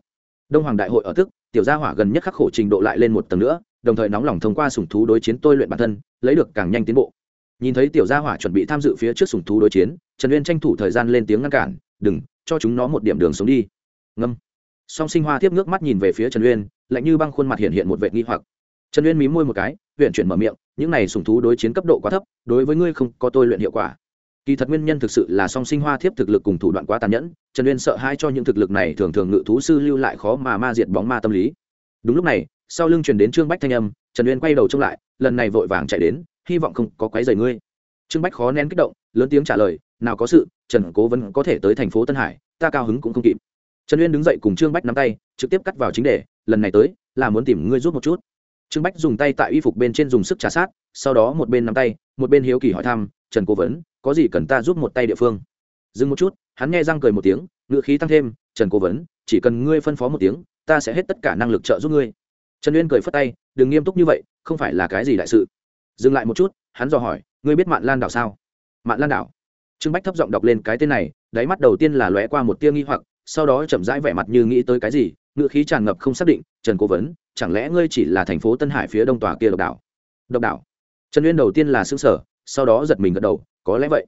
Đông hoàng đại hội ở tức tiểu gia hỏa gần nhất khắc khổ trình độ lại lên một tầng nữa, đồng thời nóng lòng thông qua sùng thú đối chiến tôi luyện bản thân, lấy được càng nhanh tiến bộ. Nhìn thấy tiểu gia hỏa chuẩn bị tham dự phía trước sùng thú đối chiến, trần uyên tranh thủ thời gian lên tiếng ngăn cản, đừng, cho chúng nó một điểm đường sống đi. Ngâm. Song sinh hoa tiếp nước mắt nhìn về phía trần uyên, lạnh như băng khuôn mặt hiện hiện một vệ nghi hoặc trần uyên mí môi một cái, huyện chuyển mở miệng, những này sùng thú đối chiến cấp độ quá thấp, đối với ngươi không có tôi luyện hiệu quả. Kỳ thật nguyên nhân thực sự là song sinh hoa thiếp thực lực cùng thủ đoạn quá tàn nhẫn, trần uyên sợ hai cho những thực lực này thường thường ngự thú sư lưu lại khó mà ma diệt bóng ma tâm lý. Đúng lúc này, sau lưng truyền đến trương bách thanh âm, trần uyên quay đầu trông lại, lần này vội vàng chạy đến, hy vọng không có quấy rầy ngươi. Trương bách khó nén kích động, lớn tiếng trả lời, nào có sự, trần cố vẫn có thể tới thành phố tân hải, ta cao hứng cũng không kịp. Trần uyên đứng dậy cùng trương bách nắm tay, trực tiếp cắt vào chính đề, lần này tới, là muốn tìm ngươi rút một chút trương bách dùng tay tại y phục bên trên dùng sức trả sát, sau đó một bên nắm tay, một bên hiếu kỳ hỏi thăm, trần cố vấn, có gì cần ta giúp một tay địa phương? Dừng một chút, hắn nghe răng cười một tiếng ngự khí tăng thêm, trần cố vấn, chỉ cần ngươi phân phó một tiếng, ta sẽ hết tất cả năng lực trợ giúp ngươi. Trần uyên cười phất tay, đừng nghiêm túc như vậy, không phải là cái gì đại sự. Dừng lại một chút, hắn dò hỏi, ngươi biết mạn lan đảo sao? Mạn lan đảo? Trương bách thấp giọng đọc lên cái tên này, đáy mắt đầu tiên là lóe qua một tia nghi hoặc, sau đó chậm rãi vẻ mặt như nghĩ tới cái gì ngựa khí tràn ngập không xác định, trần cố vấn, chẳng lẽ ngươi chỉ là thành phố tân hải phía đông tòa kia độc đảo? Độc đảo? Trần uyên đầu tiên là xương sở sau đó giật mình gật đầu, có lẽ vậy.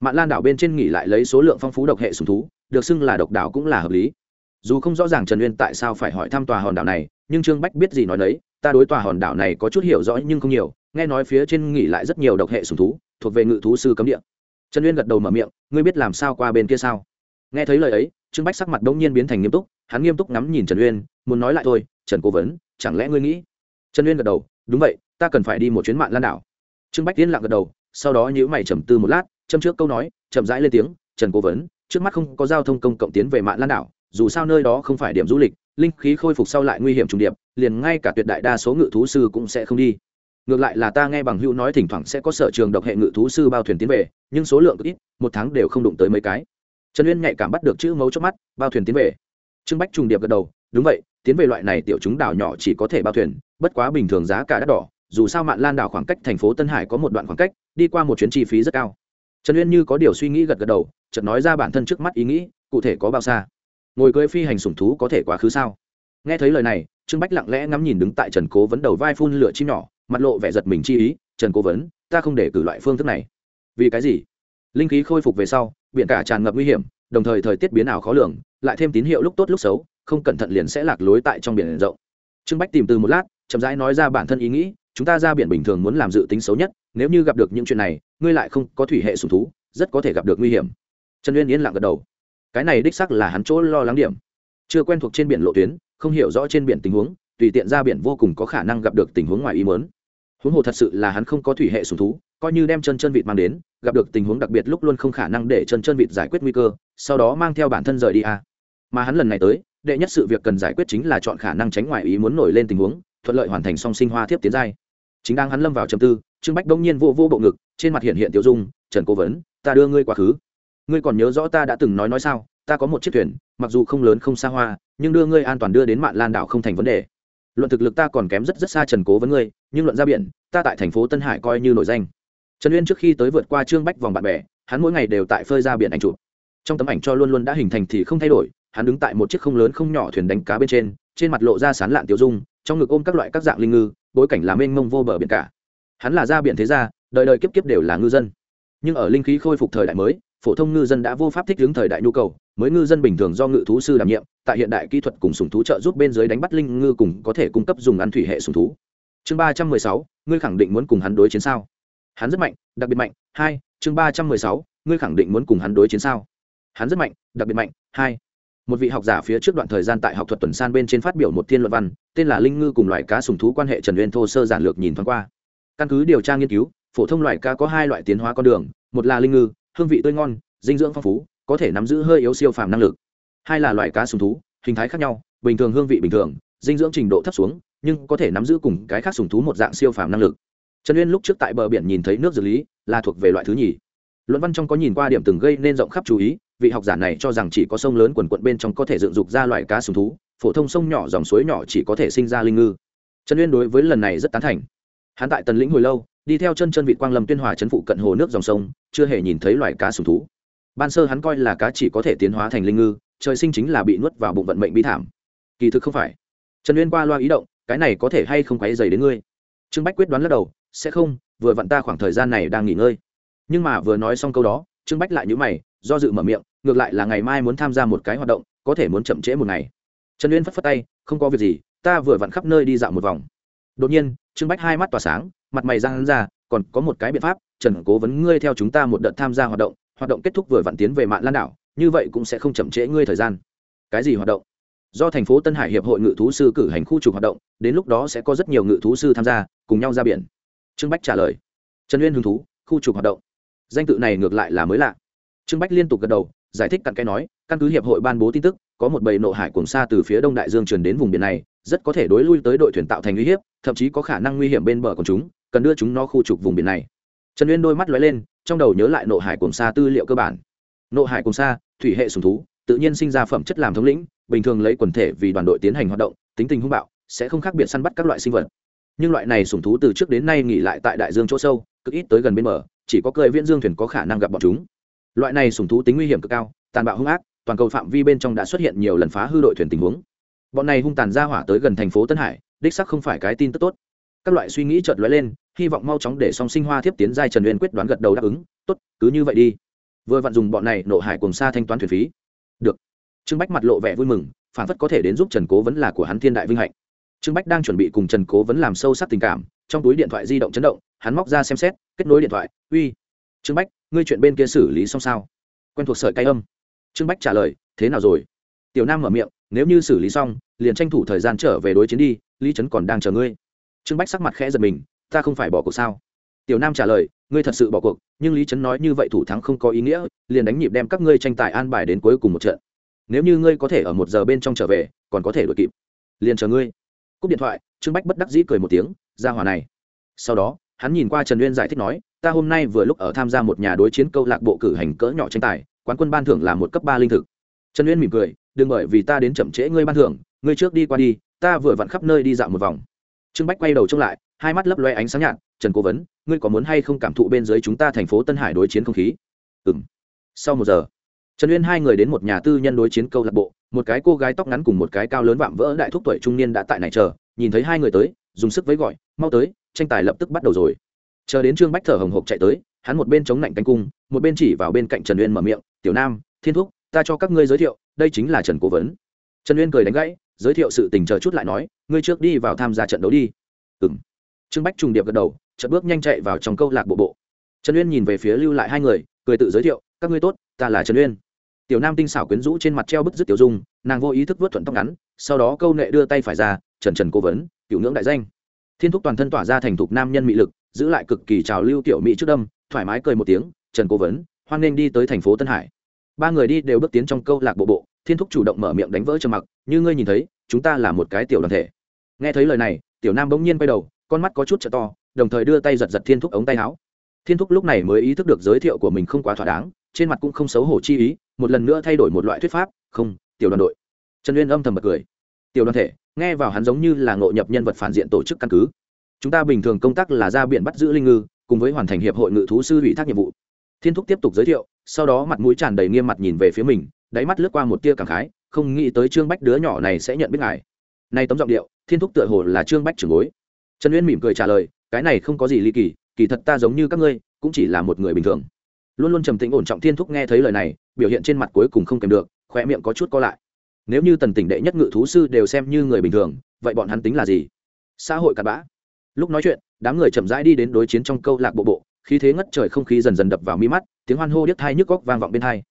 Mạn lan đảo bên trên nghỉ lại lấy số lượng phong phú độc hệ sùng thú, được xưng là độc đảo cũng là hợp lý. Dù không rõ ràng trần uyên tại sao phải hỏi thăm tòa hòn đảo này, nhưng trương bách biết gì nói đấy ta đối tòa hòn đảo này có chút hiểu rõ nhưng không nhiều, nghe nói phía trên nghỉ lại rất nhiều độc hệ sùng thú, thuộc về ngự thú sư cấm địa. Trần uyên gật đầu mở miệng, ngươi biết làm sao qua bên kia sao? Nghe thấy lời ấy, trương bách sắc mặt đông nhiên biến thành nghiêm túc hắn nghiêm túc ngắm nhìn trần uyên, muốn nói lại thôi, trần cố vấn, chẳng lẽ ngươi nghĩ trần uyên gật đầu, đúng vậy, ta cần phải đi một chuyến mạng lan đảo. Trương bách tiên lặng gật đầu, sau đó nhữ mày trầm tư một lát, châm trước câu nói, chậm rãi lên tiếng, trần cố vấn, trước mắt không có giao thông công cộng tiến về mạng lan đảo, dù sao nơi đó không phải điểm du lịch, linh khí khôi phục sau lại nguy hiểm trùng điệp, liền ngay cả tuyệt đại đa số ngự thú sư cũng sẽ không đi. Ngược lại là ta nghe bằng hữu nói thỉnh thoảng sẽ có sở trường độc hệ ngự thú sư bao thuyền tiến về, nhưng số lượng ít, một tháng đều không đụng tới mấy cái. Trần uyên nhạy cảm bắt được chữ mấu chốt mắt, bao thuyền tiến về trương bách trùng điệp gật đầu, đúng vậy, tiến về loại này tiểu chúng đảo nhỏ chỉ có thể bao thuyền, bất quá bình thường giá cả đắt đỏ, dù sao mạn lan đảo khoảng cách thành phố tân hải có một đoạn khoảng cách, đi qua một chuyến chi phí rất cao. Trần uyên như có điều suy nghĩ gật gật đầu, chợt nói ra bản thân trước mắt ý nghĩ, cụ thể có bao xa? Ngồi cưới phi hành sủng thú có thể quá khứ sao? Nghe thấy lời này, trương bách lặng lẽ ngắm nhìn đứng tại trần cố vấn đầu vai phun lửa chim nhỏ, mặt lộ vẻ giật mình chi ý, trần cố vấn, ta không để cử loại phương thức này. Vì cái gì? Linh khí khôi phục về sau, biển cả tràn ngập nguy hiểm đồng thời thời tiết biến ảo khó lường, lại thêm tín hiệu lúc tốt lúc xấu, không cẩn thận liền sẽ lạc lối tại trong biển rộng. Trương bách tìm từ một lát, chậm rãi nói ra bản thân ý nghĩ, chúng ta ra biển bình thường muốn làm dự tính xấu nhất, nếu như gặp được những chuyện này, ngươi lại không có thủy hệ sùng thú, rất có thể gặp được nguy hiểm. Trần uyên yên lặng gật đầu. Cái này đích sắc là hắn chỗ lo lắng điểm. Chưa quen thuộc trên biển lộ tuyến, không hiểu rõ trên biển tình huống, tùy tiện ra biển vô cùng có khả năng gặp được tình huống ngoài ý mớn huống hồ thật sự là hắn không có thủy hệ sùng thú, coi như đem chân chân vịt mang đến gặp được tình huống đặc biệt lúc luôn không khả năng để chân chân vịt giải quyết nguy cơ, sau đó mang theo bản thân rời đi à. mà hắn lần này tới, đệ nhất sự việc cần giải quyết chính là chọn khả năng tránh ngoài ý muốn nổi lên tình huống, thuận lợi hoàn thành song sinh hoa thiếp tiến giai. Chính đang hắn lâm vào trầm tư, trương bách đông nhiên vô vô bộ ngực, trên mặt hiện hiện tiểu dung, trần cố vấn, ta đưa ngươi quá khứ. Ngươi còn nhớ rõ ta đã từng nói nói sao? Ta có một chiếc thuyền, mặc dù không lớn không xa hoa, nhưng đưa ngươi an toàn đưa đến mạn lan đảo không thành vấn đề. Luận thực lực ta còn kém rất rất xa trần cố vấn ngươi, nhưng luận ra biển, ta tại thành phố tân hải coi như nổi danh trần uyên trước khi tới vượt qua trương bách vòng bạn bè, hắn mỗi ngày đều tại phơi ra biển ảnh chụp. Trong tấm ảnh cho luôn luôn đã hình thành thì không thay đổi, hắn đứng tại một chiếc không lớn không nhỏ thuyền đánh cá bên trên trên mặt lộ ra sán lạn tiêu dung, trong ngực ôm các loại các dạng linh ngư, bối cảnh là mênh mông vô bờ biển cả. Hắn là ra biển thế gia, đời đời kiếp kiếp đều là ngư dân. Nhưng ở linh khí khôi phục thời đại mới, phổ thông ngư dân đã vô pháp thích ứng thời đại nhu cầu, mới ngư dân bình thường do ngự thú sư đảm nhiệm, tại hiện đại kỹ thuật cùng sùng thú trợ giúp bên dưới đánh bắt linh ngư cùng có thể cung cấp dùng ăn thủy hệ sùng thú. Chương ba trăm mười sáu, ngươi khẳng định muốn cùng hắn đối chiến sao? Hắn rất mạnh, đặc biệt mạnh, hai, chương ba trăm mười sáu, ngươi khẳng định muốn cùng hắn đối chiến sao? Hắn rất mạnh, đặc biệt mạnh, hai. Một vị học giả phía trước đoạn thời gian tại học thuật tuần san bên trên phát biểu một thiên luận văn, tên là linh ngư cùng loài cá sùng thú quan hệ trần uyên thô sơ giản lược nhìn thoáng qua. Căn cứ điều tra nghiên cứu, phổ thông loài cá có hai loại tiến hóa con đường, một là linh ngư, hương vị tươi ngon, dinh dưỡng phong phú, có thể nắm giữ hơi yếu siêu phàm năng lực. Hai là loài cá sùng thú, hình thái khác nhau, bình thường hương vị bình thường, dinh dưỡng trình độ thấp xuống, nhưng có thể nắm giữ cùng cái khác sùng thú một dạng siêu phàm năng lực trần uyên lúc trước tại bờ biển nhìn thấy nước dược lý, là thuộc về loại thứ nhì. Luận văn trong có nhìn qua điểm từng gây nên rộng khắp chú ý, vị học giả này cho rằng chỉ có sông lớn quần quận bên trong có thể dựng dục ra loại cá sùng thú, phổ thông sông nhỏ dòng suối nhỏ chỉ có thể sinh ra linh ngư. Trần uyên đối với lần này rất tán thành. Hắn tại tần lĩnh hồi lâu, đi theo chân chân vị quang lâm tuyên hòa chấn phụ cận hồ nước dòng sông, chưa hề nhìn thấy loài cá sùng thú. Ban sơ hắn coi là cá chỉ có thể tiến hóa thành linh ngư, trời sinh chính là bị nuốt vào bụng vận mệnh bi thảm. Kỳ thực không phải. Trần uyên qua loa ý động, cái này có thể hay không quáy dày đến ngươi? Trương bách quyết đoán lắc đầu sẽ không, vừa vặn ta khoảng thời gian này đang nghỉ ngơi. Nhưng mà vừa nói xong câu đó, trương bách lại nhữ mày, do dự mở miệng, ngược lại là ngày mai muốn tham gia một cái hoạt động, có thể muốn chậm trễ một ngày. Trần uyên phất phất tay, không có việc gì, ta vừa vặn khắp nơi đi dạo một vòng. Đột nhiên, trương bách hai mắt tỏa sáng, mặt mày ra hắn ra, còn có một cái biện pháp, trần cố vấn ngươi theo chúng ta một đợt tham gia hoạt động hoạt động kết thúc vừa vặn tiến về mạng lan đảo, như vậy cũng sẽ không chậm trễ ngươi thời gian. Cái gì hoạt động? Do thành phố tân hải hiệp hội ngự thú sư cử hành khu trục hoạt động, đến lúc đó sẽ có rất nhiều ngự thú sư tham gia, cùng nhau ra biển trương bách trả lời. Trần uyên hứng thú, khu trục hoạt động. Danh tự này ngược lại là mới lạ. Trương bách liên tục gật đầu, giải thích cặn cái nói, căn cứ hiệp hội ban bố tin tức, có một bầy nộ hải cùng xa từ phía đông đại dương truyền đến vùng biển này, rất có thể đối lui tới đội thuyền tạo thành uy hiếp, thậm chí có khả năng nguy hiểm bên bờ của chúng, cần đưa chúng nó khu trục vùng biển này. Trần uyên đôi mắt lóe lên, trong đầu nhớ lại nộ hải cùng xa tư liệu cơ bản. Nộ hải cùng xa thủy hệ sùng thú, tự nhiên sinh ra phẩm chất làm thống lĩnh, bình thường lấy quần thể vì đoàn đội tiến hành hoạt động, tính tình hung bạo, sẽ không khác biệt săn bắt các loại sinh vật nhưng loại này sùng thú từ trước đến nay nghỉ lại tại đại dương chỗ sâu, cực ít tới gần bên bờ, chỉ có cười viễn dương thuyền có khả năng gặp bọn chúng. Loại này sùng thú tính nguy hiểm cực cao, tàn bạo hung ác, toàn cầu phạm vi bên trong đã xuất hiện nhiều lần phá hư đội thuyền tình huống. Bọn này hung tàn ra hỏa tới gần thành phố tân hải, đích sắc không phải cái tin tức tốt. Các loại suy nghĩ chợt lóe lên, hy vọng mau chóng để song sinh hoa thiếp tiến giai trần uyên quyết đoán gật đầu đáp ứng, tốt, cứ như vậy đi. Vừa vặn dùng bọn này nộ hải cùng xa thanh toán thuyền phí. Được. Trương bách mặt lộ vẻ vui mừng, phản phất có thể đến giúp trần cố vấn là của hắn thiên đại vinh hạnh trương bách đang chuẩn bị cùng trần cố vấn làm sâu sắc tình cảm, trong túi điện thoại di động chấn động, hắn móc ra xem xét, kết nối điện thoại, uy, trương bách, ngươi chuyện bên kia xử lý xong sao? Quen thuộc sợi cay âm. Trương bách trả lời, thế nào rồi? Tiểu nam mở miệng, nếu như xử lý xong, liền tranh thủ thời gian trở về đối chiến đi, lý trấn còn đang chờ ngươi. Trương bách sắc mặt khẽ giật mình, ta không phải bỏ cuộc sao? Tiểu nam trả lời, ngươi thật sự bỏ cuộc, nhưng lý trấn nói như vậy thủ thắng không có ý nghĩa, liền đánh nhịp đem các ngươi tranh tài an bài đến cuối cùng một trận. Nếu như ngươi có thể ở một giờ bên trong trở về, còn có thể đ ổ i kịp. Liền chờ ngươi cúp điện thoại, trương bách bất đắc dĩ cười một tiếng ra hòa này. Sau đó, hắn nhìn qua trần uyên giải thích nói, ta hôm nay vừa lúc ở tham gia một nhà đối chiến câu lạc bộ cử hành cỡ nhỏ tranh tài, quán quân ban thưởng là một cấp ba linh thực. Trần uyên mỉm cười, đừng bởi vì ta đến chậm trễ ngươi ban thưởng, ngươi trước đi qua đi, ta vừa vặn khắp nơi đi dạo một vòng. Trương bách quay đầu trông lại, hai mắt lấp loe ánh sáng nhạt, trần cố vấn, ngươi có muốn hay không cảm thụ bên dưới chúng ta thành phố tân hải đối chiến không khí? Ừ m sau một giờ, trần uyên hai người đến một nhà tư nhân đối chiến câu lạc bộ một cái cô gái tóc ngắn cùng một cái cao lớn vạm vỡ đại thúc tuổi trung niên đã tại này chờ, nhìn thấy hai người tới, dùng sức với gọi, mau tới, tranh tài lập tức bắt đầu rồi. Chờ đến trương bách thở hồng hộc chạy tới, hắn một bên chống lạnh canh cung, một bên chỉ vào bên cạnh trần uyên mở miệng, tiểu nam, thiên thúc, ta cho các ngươi giới thiệu, đây chính là trần cố vấn. Trần uyên cười đánh gãy, giới thiệu sự tình chờ chút lại nói, ngươi trước đi vào tham gia trận đấu đi. Ừng trương bách trùng điệp gật đầu, chợt bước nhanh chạy vào trong câu lạc bộ bộ. Trần uyên nhìn về phía lưu lại hai người, cười tự giới thiệu, các ngươi tốt, ta là trần uyên tiểu nam tinh xảo quyến rũ trên mặt treo bức dứt tiểu dung, nàng vô ý thức vớt thuận tóc ngắn, sau đó câu nệ đưa tay phải ra, trần trần cố vấn cựu ngưỡng đại danh. Thiên thúc toàn thân tỏa ra thành thục nam nhân mị lực, giữ lại cực kỳ trào lưu tiểu mỹ trước đâm, thoải mái cười một tiếng, trần cố vấn, hoan nghênh đi tới thành phố tân hải. Ba người đi đều bước tiến trong câu lạc bộ bộ, thiên thúc chủ động mở miệng đánh vỡ trầm mặc, như ngươi nhìn thấy, chúng ta là một cái tiểu đoàn thể. Nghe thấy lời này, tiểu nam bỗng nhiên quay đầu, con mắt có chút trợ to, đồng thời đưa tay giật giật thiên thúc ống tay áo. Thiên thúc lúc này mới ý thức được giới thiệu của mình không quá thỏa đáng, trên mặt cũng không xấu hổ chi ý một lần nữa thay đổi một loại thuyết pháp, không, tiểu đoàn đội. Trần uyên âm thầm bật cười. Tiểu đoàn thể, nghe vào hắn giống như là ngộ nhập nhân vật phản diện tổ chức căn cứ. Chúng ta bình thường công tác là ra biển bắt giữ linh ngư, cùng với hoàn thành hiệp hội ngự thú sư ủy thác nhiệm vụ. Thiên thúc tiếp tục giới thiệu, sau đó mặt mũi tràn đầy nghiêm mặt nhìn về phía mình, đáy mắt lướt qua một tia cảm khái, không nghĩ tới trương bách đứa nhỏ này sẽ nhận biết ngài. Nay tấm giọng điệu, thiên thúc tựa hồ là trương bách trưởng bối. Trần uyên mỉm cười trả lời, cái này không có gì ly kỳ kỳ thật ta giống như các ngươi, cũng chỉ là một người bình thường luôn luôn trầm tĩnh ổn trọng thiên thúc nghe thấy lời này, biểu hiện trên mặt cuối cùng không kèm được khoe miệng có chút co lại. Nếu như tần tỉnh đệ nhất ngự thú sư đều xem như người bình thường, vậy bọn hắn tính là gì? Xã hội cặn bã. Lúc nói chuyện, đám người chậm rãi đi đến đối chiến trong câu lạc bộ bộ, khí thế ngất trời không khí dần dần đập vào mi mắt, tiếng hoan hô điếc thai nhức góc vang vọng bên thai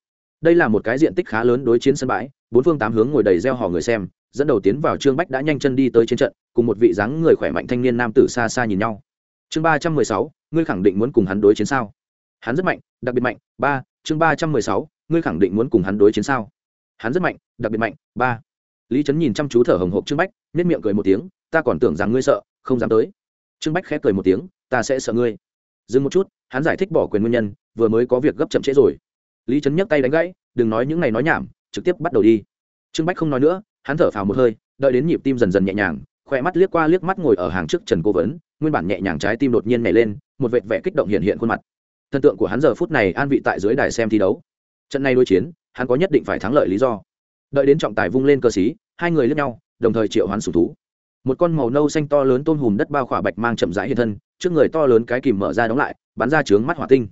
đây là một cái diện tích khá lớn đối chiến sân bãi, bốn phương tám hướng ngồi đầy gieo hò người xem, dẫn đầu tiến vào trương bách đã nhanh chân đi tới chiến trận, cùng một vị dáng người khỏe mạnh thanh niên nam tử xa xa nhìn nhau. Chương ba trăm mười sáu, ngươi khẳng định muốn cùng hắn đối chiến sao? Hắn rất mạnh đặc biệt mạnh, ba, chương ba trăm mười sáu, ngươi khẳng định muốn cùng hắn đối chiến sao? Hắn rất mạnh, đặc biệt mạnh, ba. Lý trấn nhìn chăm chú thở hồng hộc trương bách nết miệng cười một tiếng, ta còn tưởng rằng ngươi sợ, không dám tới. Trương bách khép cười một tiếng, ta sẽ sợ ngươi. Dừng một chút, hắn giải thích bỏ quyền nguyên nhân, vừa mới có việc gấp chậm trễ rồi. Lý trấn nhấc tay đánh gãy, đừng nói những ngày nói nhảm, trực tiếp bắt đầu đi. Trương bách không nói nữa, hắn thở phào một hơi, đợi đến nhịp tim dần dần nhẹ nhàng khoe mắt liếc qua liếc mắt ngồi ở hàng trước trần cố vấn, nguyên bản nhẹ nhàng trái tim đột nhiên nhảy lên, một vệt vẻ kích động hiện hiện khuôn mặt thần tượng của hắn giờ phút này an vị tại dưới đài xem thi đấu. Trận này đối chiến, hắn có nhất định phải thắng lợi lý do. Đợi đến trọng tài vung lên cơ xí, hai người lướt nhau, đồng thời triệu hoán sùng thú. Một con màu nâu xanh to lớn tôm hùm đất bao khỏa bạch mang chậm rãi hiện thân, trước người to lớn cái kìm mở ra đóng lại, bắn ra trướng mắt hỏa tinh.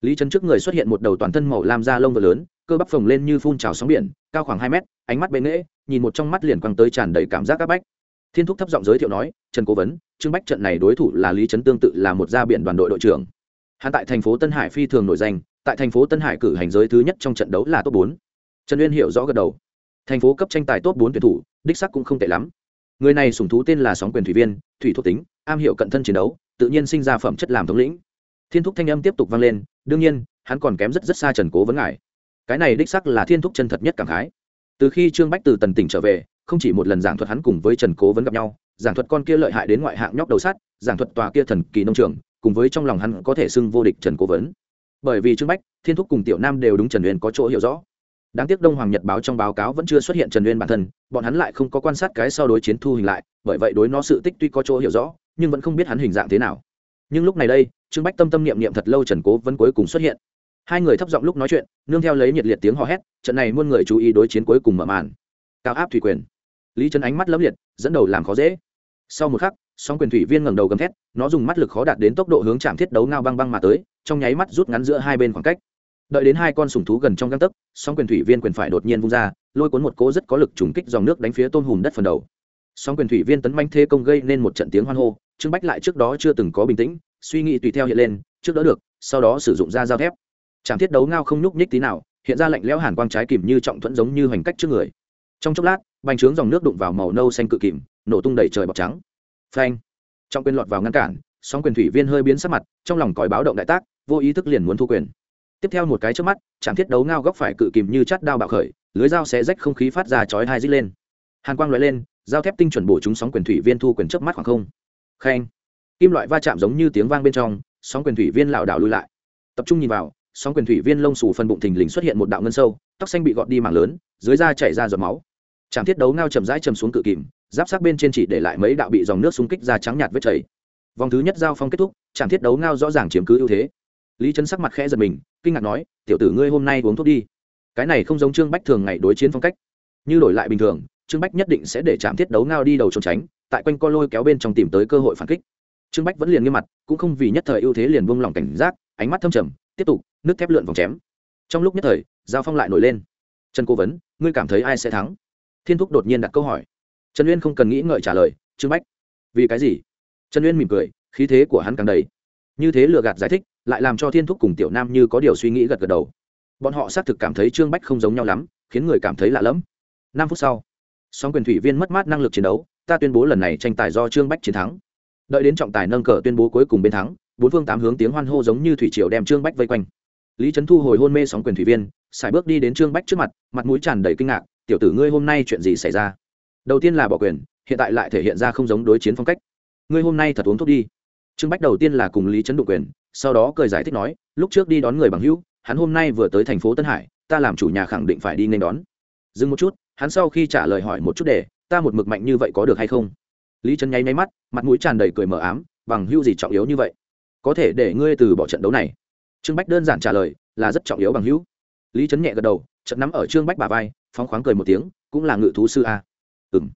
Lý trấn trước người xuất hiện một đầu toàn thân màu lam da lông vừa lớn, cơ bắp phồng lên như phun trào sóng biển, cao khoảng hai mét, ánh mắt bệ nghễ, nhìn một trong mắt liền quăng tới tràn đầy cảm giác áp bách. Thiên thúc thấp giọng giới thiệu nói, trần cố vấn, trương bách trận này đối thủ là lý trấn tương tự là một gia biển đoàn đội đội trưởng hắn tại thành phố tân hải phi thường nổi danh, tại thành phố tân hải cử hành giới thứ nhất trong trận đấu là top bốn. Trần uyên hiểu rõ gật đầu. Thành phố cấp tranh tài top bốn tuyển thủ, đích sắc cũng không tệ lắm. Người này sùng thú tên là sóng quyền thủy viên, thủy thuộc tính, am hiểu cận thân chiến đấu, tự nhiên sinh ra phẩm chất làm thống lĩnh. Thiên thúc thanh âm tiếp tục vang lên, đương nhiên, hắn còn kém rất rất xa trần cố vấn ngài. cái này đích sắc là thiên thúc chân thật nhất cảm khái. Từ khi trương bách từ tần tỉnh trở về, không chỉ một lần giảng thuật hắn cùng với trần cố vấn gặp nhau, giảng thuật con kia lợi hại đến ngoại hạng nhóc đầu sắt, giảng thuật tòa kia thần kỳ nông trường cùng với trong lòng hắn có thể xưng vô địch trần cố vấn. Bởi vì trương bách, thiên thúc cùng tiểu nam đều đúng trần uyên có chỗ hiểu rõ. Đáng tiếc đông hoàng nhật báo trong báo cáo vẫn chưa xuất hiện trần uyên bản thân, bọn hắn lại không có quan sát cái sau đối chiến thu hình lại, bởi vậy đối nó sự tích tuy có chỗ hiểu rõ, nhưng vẫn không biết hắn hình dạng thế nào. Nhưng lúc này đây, trương bách tâm tâm niệm niệm thật lâu trần cố vẫn cuối cùng xuất hiện. Hai người thấp giọng lúc nói chuyện, nương theo lấy nhiệt liệt tiếng hò hét, trận này muôn người chú ý đối chiến cuối cùng mở màn. Cao áp thủy quyền. Lý trấn ánh mắt lấp liệt, dẫn đầu làm khó dễ. Sau một khắc song quyền thủy viên ngẩng đầu gầm thét, nó dùng mắt lực khó đạt đến tốc độ hướng chạm thiết đấu ngao băng băng mà tới, trong nháy mắt rút ngắn giữa hai bên khoảng cách. Đợi đến hai con sùng thú gần trong găng tấc song quyền thủy viên quyền phải đột nhiên vung ra, lôi cuốn một cỗ rất có lực trùng kích dòng nước đánh phía tôm hùm đất phần đầu. Song quyền thủy viên tấn manh thế công gây nên một trận tiếng hoan hô, trương bách lại trước đó chưa từng có bình tĩnh, suy nghĩ tùy theo hiện lên, trước đỡ được, sau đó sử dụng ra dao thép. Chạm thiết đấu ngao không nhúc nhích tí nào, hiện ra lạnh lẽo hàn quang trái kìm như trọng thuẫn giống như hoành cách trước người. Trong chốc lát, bành trướng dòng nước đụng vào màu nâu xanh cự kìm, nổ tung đầy trời bọc trắng phanh. Trong quyền lọt vào ngăn cản song quyền thủy viên hơi biến sắc mặt, trong lòng còi báo động đại tác, vô ý thức liền muốn thu quyền. Tiếp theo một cái trước mắt chạm thiết đấu ngao góc phải cự kìm như chát đao bạo khởi, lưới dao sẽ rách không khí phát ra chói hai dít lên. Hàn quang loại lên dao thép tinh chuẩn bổ chúng sóng quyền thủy viên thu quyền trước mắt khoảng không. Khen kim loại va chạm giống như tiếng vang bên trong, sóng quyền thủy viên lảo đảo lui lại. Tập trung nhìn vào, sóng quyền thủy viên lông xù phần bụng thình lình xuất hiện một đạo ngân sâu, tóc xanh bị gọt đi mảng lớn, dưới da chảy ra giọt máu trạm thiết đấu ngao chậm rãi chầm xuống cự kìm, giáp sát bên trên chỉ để lại mấy đạo bị dòng nước xung kích ra trắng nhạt vết chảy. Vòng thứ nhất giao phong kết thúc trạm thiết đấu ngao rõ ràng chiếm cứ ưu thế. Lý trấn sắc mặt khẽ giật mình, kinh ngạc nói, tiểu tử ngươi hôm nay uống thuốc đi. Cái này không giống trương bách thường ngày đối chiến phong cách. Như đổi lại bình thường, trương bách nhất định sẽ để trạm thiết đấu ngao đi đầu trốn tránh, tại quanh co lôi kéo bên trong tìm tới cơ hội phản kích. Trương bách vẫn liền nghiêm mặt, cũng không vì nhất thời ưu thế liền buông lỏng cảnh giác, ánh mắt thâm trầm, tiếp tục, nước thép lượn vòng chém. Trong lúc nhất thời, giao phong lại nổi lên. Trần cố vấn, ngươi cảm thấy ai sẽ thắng? Thiên thúc đột nhiên đặt câu hỏi. Trần uyên không cần nghĩ ngợi trả lời, trương bách, vì cái gì? Trần uyên mỉm cười, khí thế của hắn càng đầy. Như thế lừa gạt giải thích, lại làm cho thiên thúc cùng tiểu nam như có điều suy nghĩ gật gật đầu. Bọn họ xác thực cảm thấy trương bách không giống nhau lắm, khiến người cảm thấy lạ lẫm. Năm phút sau, song quyền thủy viên mất mát năng lực chiến đấu, ta tuyên bố lần này tranh tài do trương bách chiến thắng. Đợi đến trọng tài nâng cờ tuyên bố cuối cùng bên thắng, bốn phương tám hướng tiếng hoan hô giống như thủy triều đem trương bách vây quanh. Lý trấn thu hồi hôn mê sóng quyền thủy viên, sải bước đi đến trương bách trước mặt mặt mũi tràn đầy kinh ngạc tiểu tử ngươi hôm nay chuyện gì xảy ra? Đầu tiên là bỏ quyền, hiện tại lại thể hiện ra không giống đối chiến phong cách. Ngươi hôm nay thật uống thuốc đi. Trương bách đầu tiên là cùng lý trấn đụng quyền, sau đó cười giải thích nói, lúc trước đi đón người bằng hữu, hắn hôm nay vừa tới thành phố tân hải, ta làm chủ nhà khẳng định phải đi nên đón. Dừng một chút, hắn sau khi trả lời hỏi một chút để, ta một mực mạnh như vậy có được hay không? Lý trấn nháy máy mắt, mặt mũi tràn đầy cười mờ ám, bằng hữu gì trọng yếu như vậy? Có thể để ngươi từ bỏ trận đấu này. Trương bách đơn giản trả lời, là rất trọng yếu bằng hữu. Lý trấn nhẹ gật đầu, trận nắm ở trương bách bà vai phóng khoáng cười một tiếng, cũng là ngự thú sư a. À? ừ m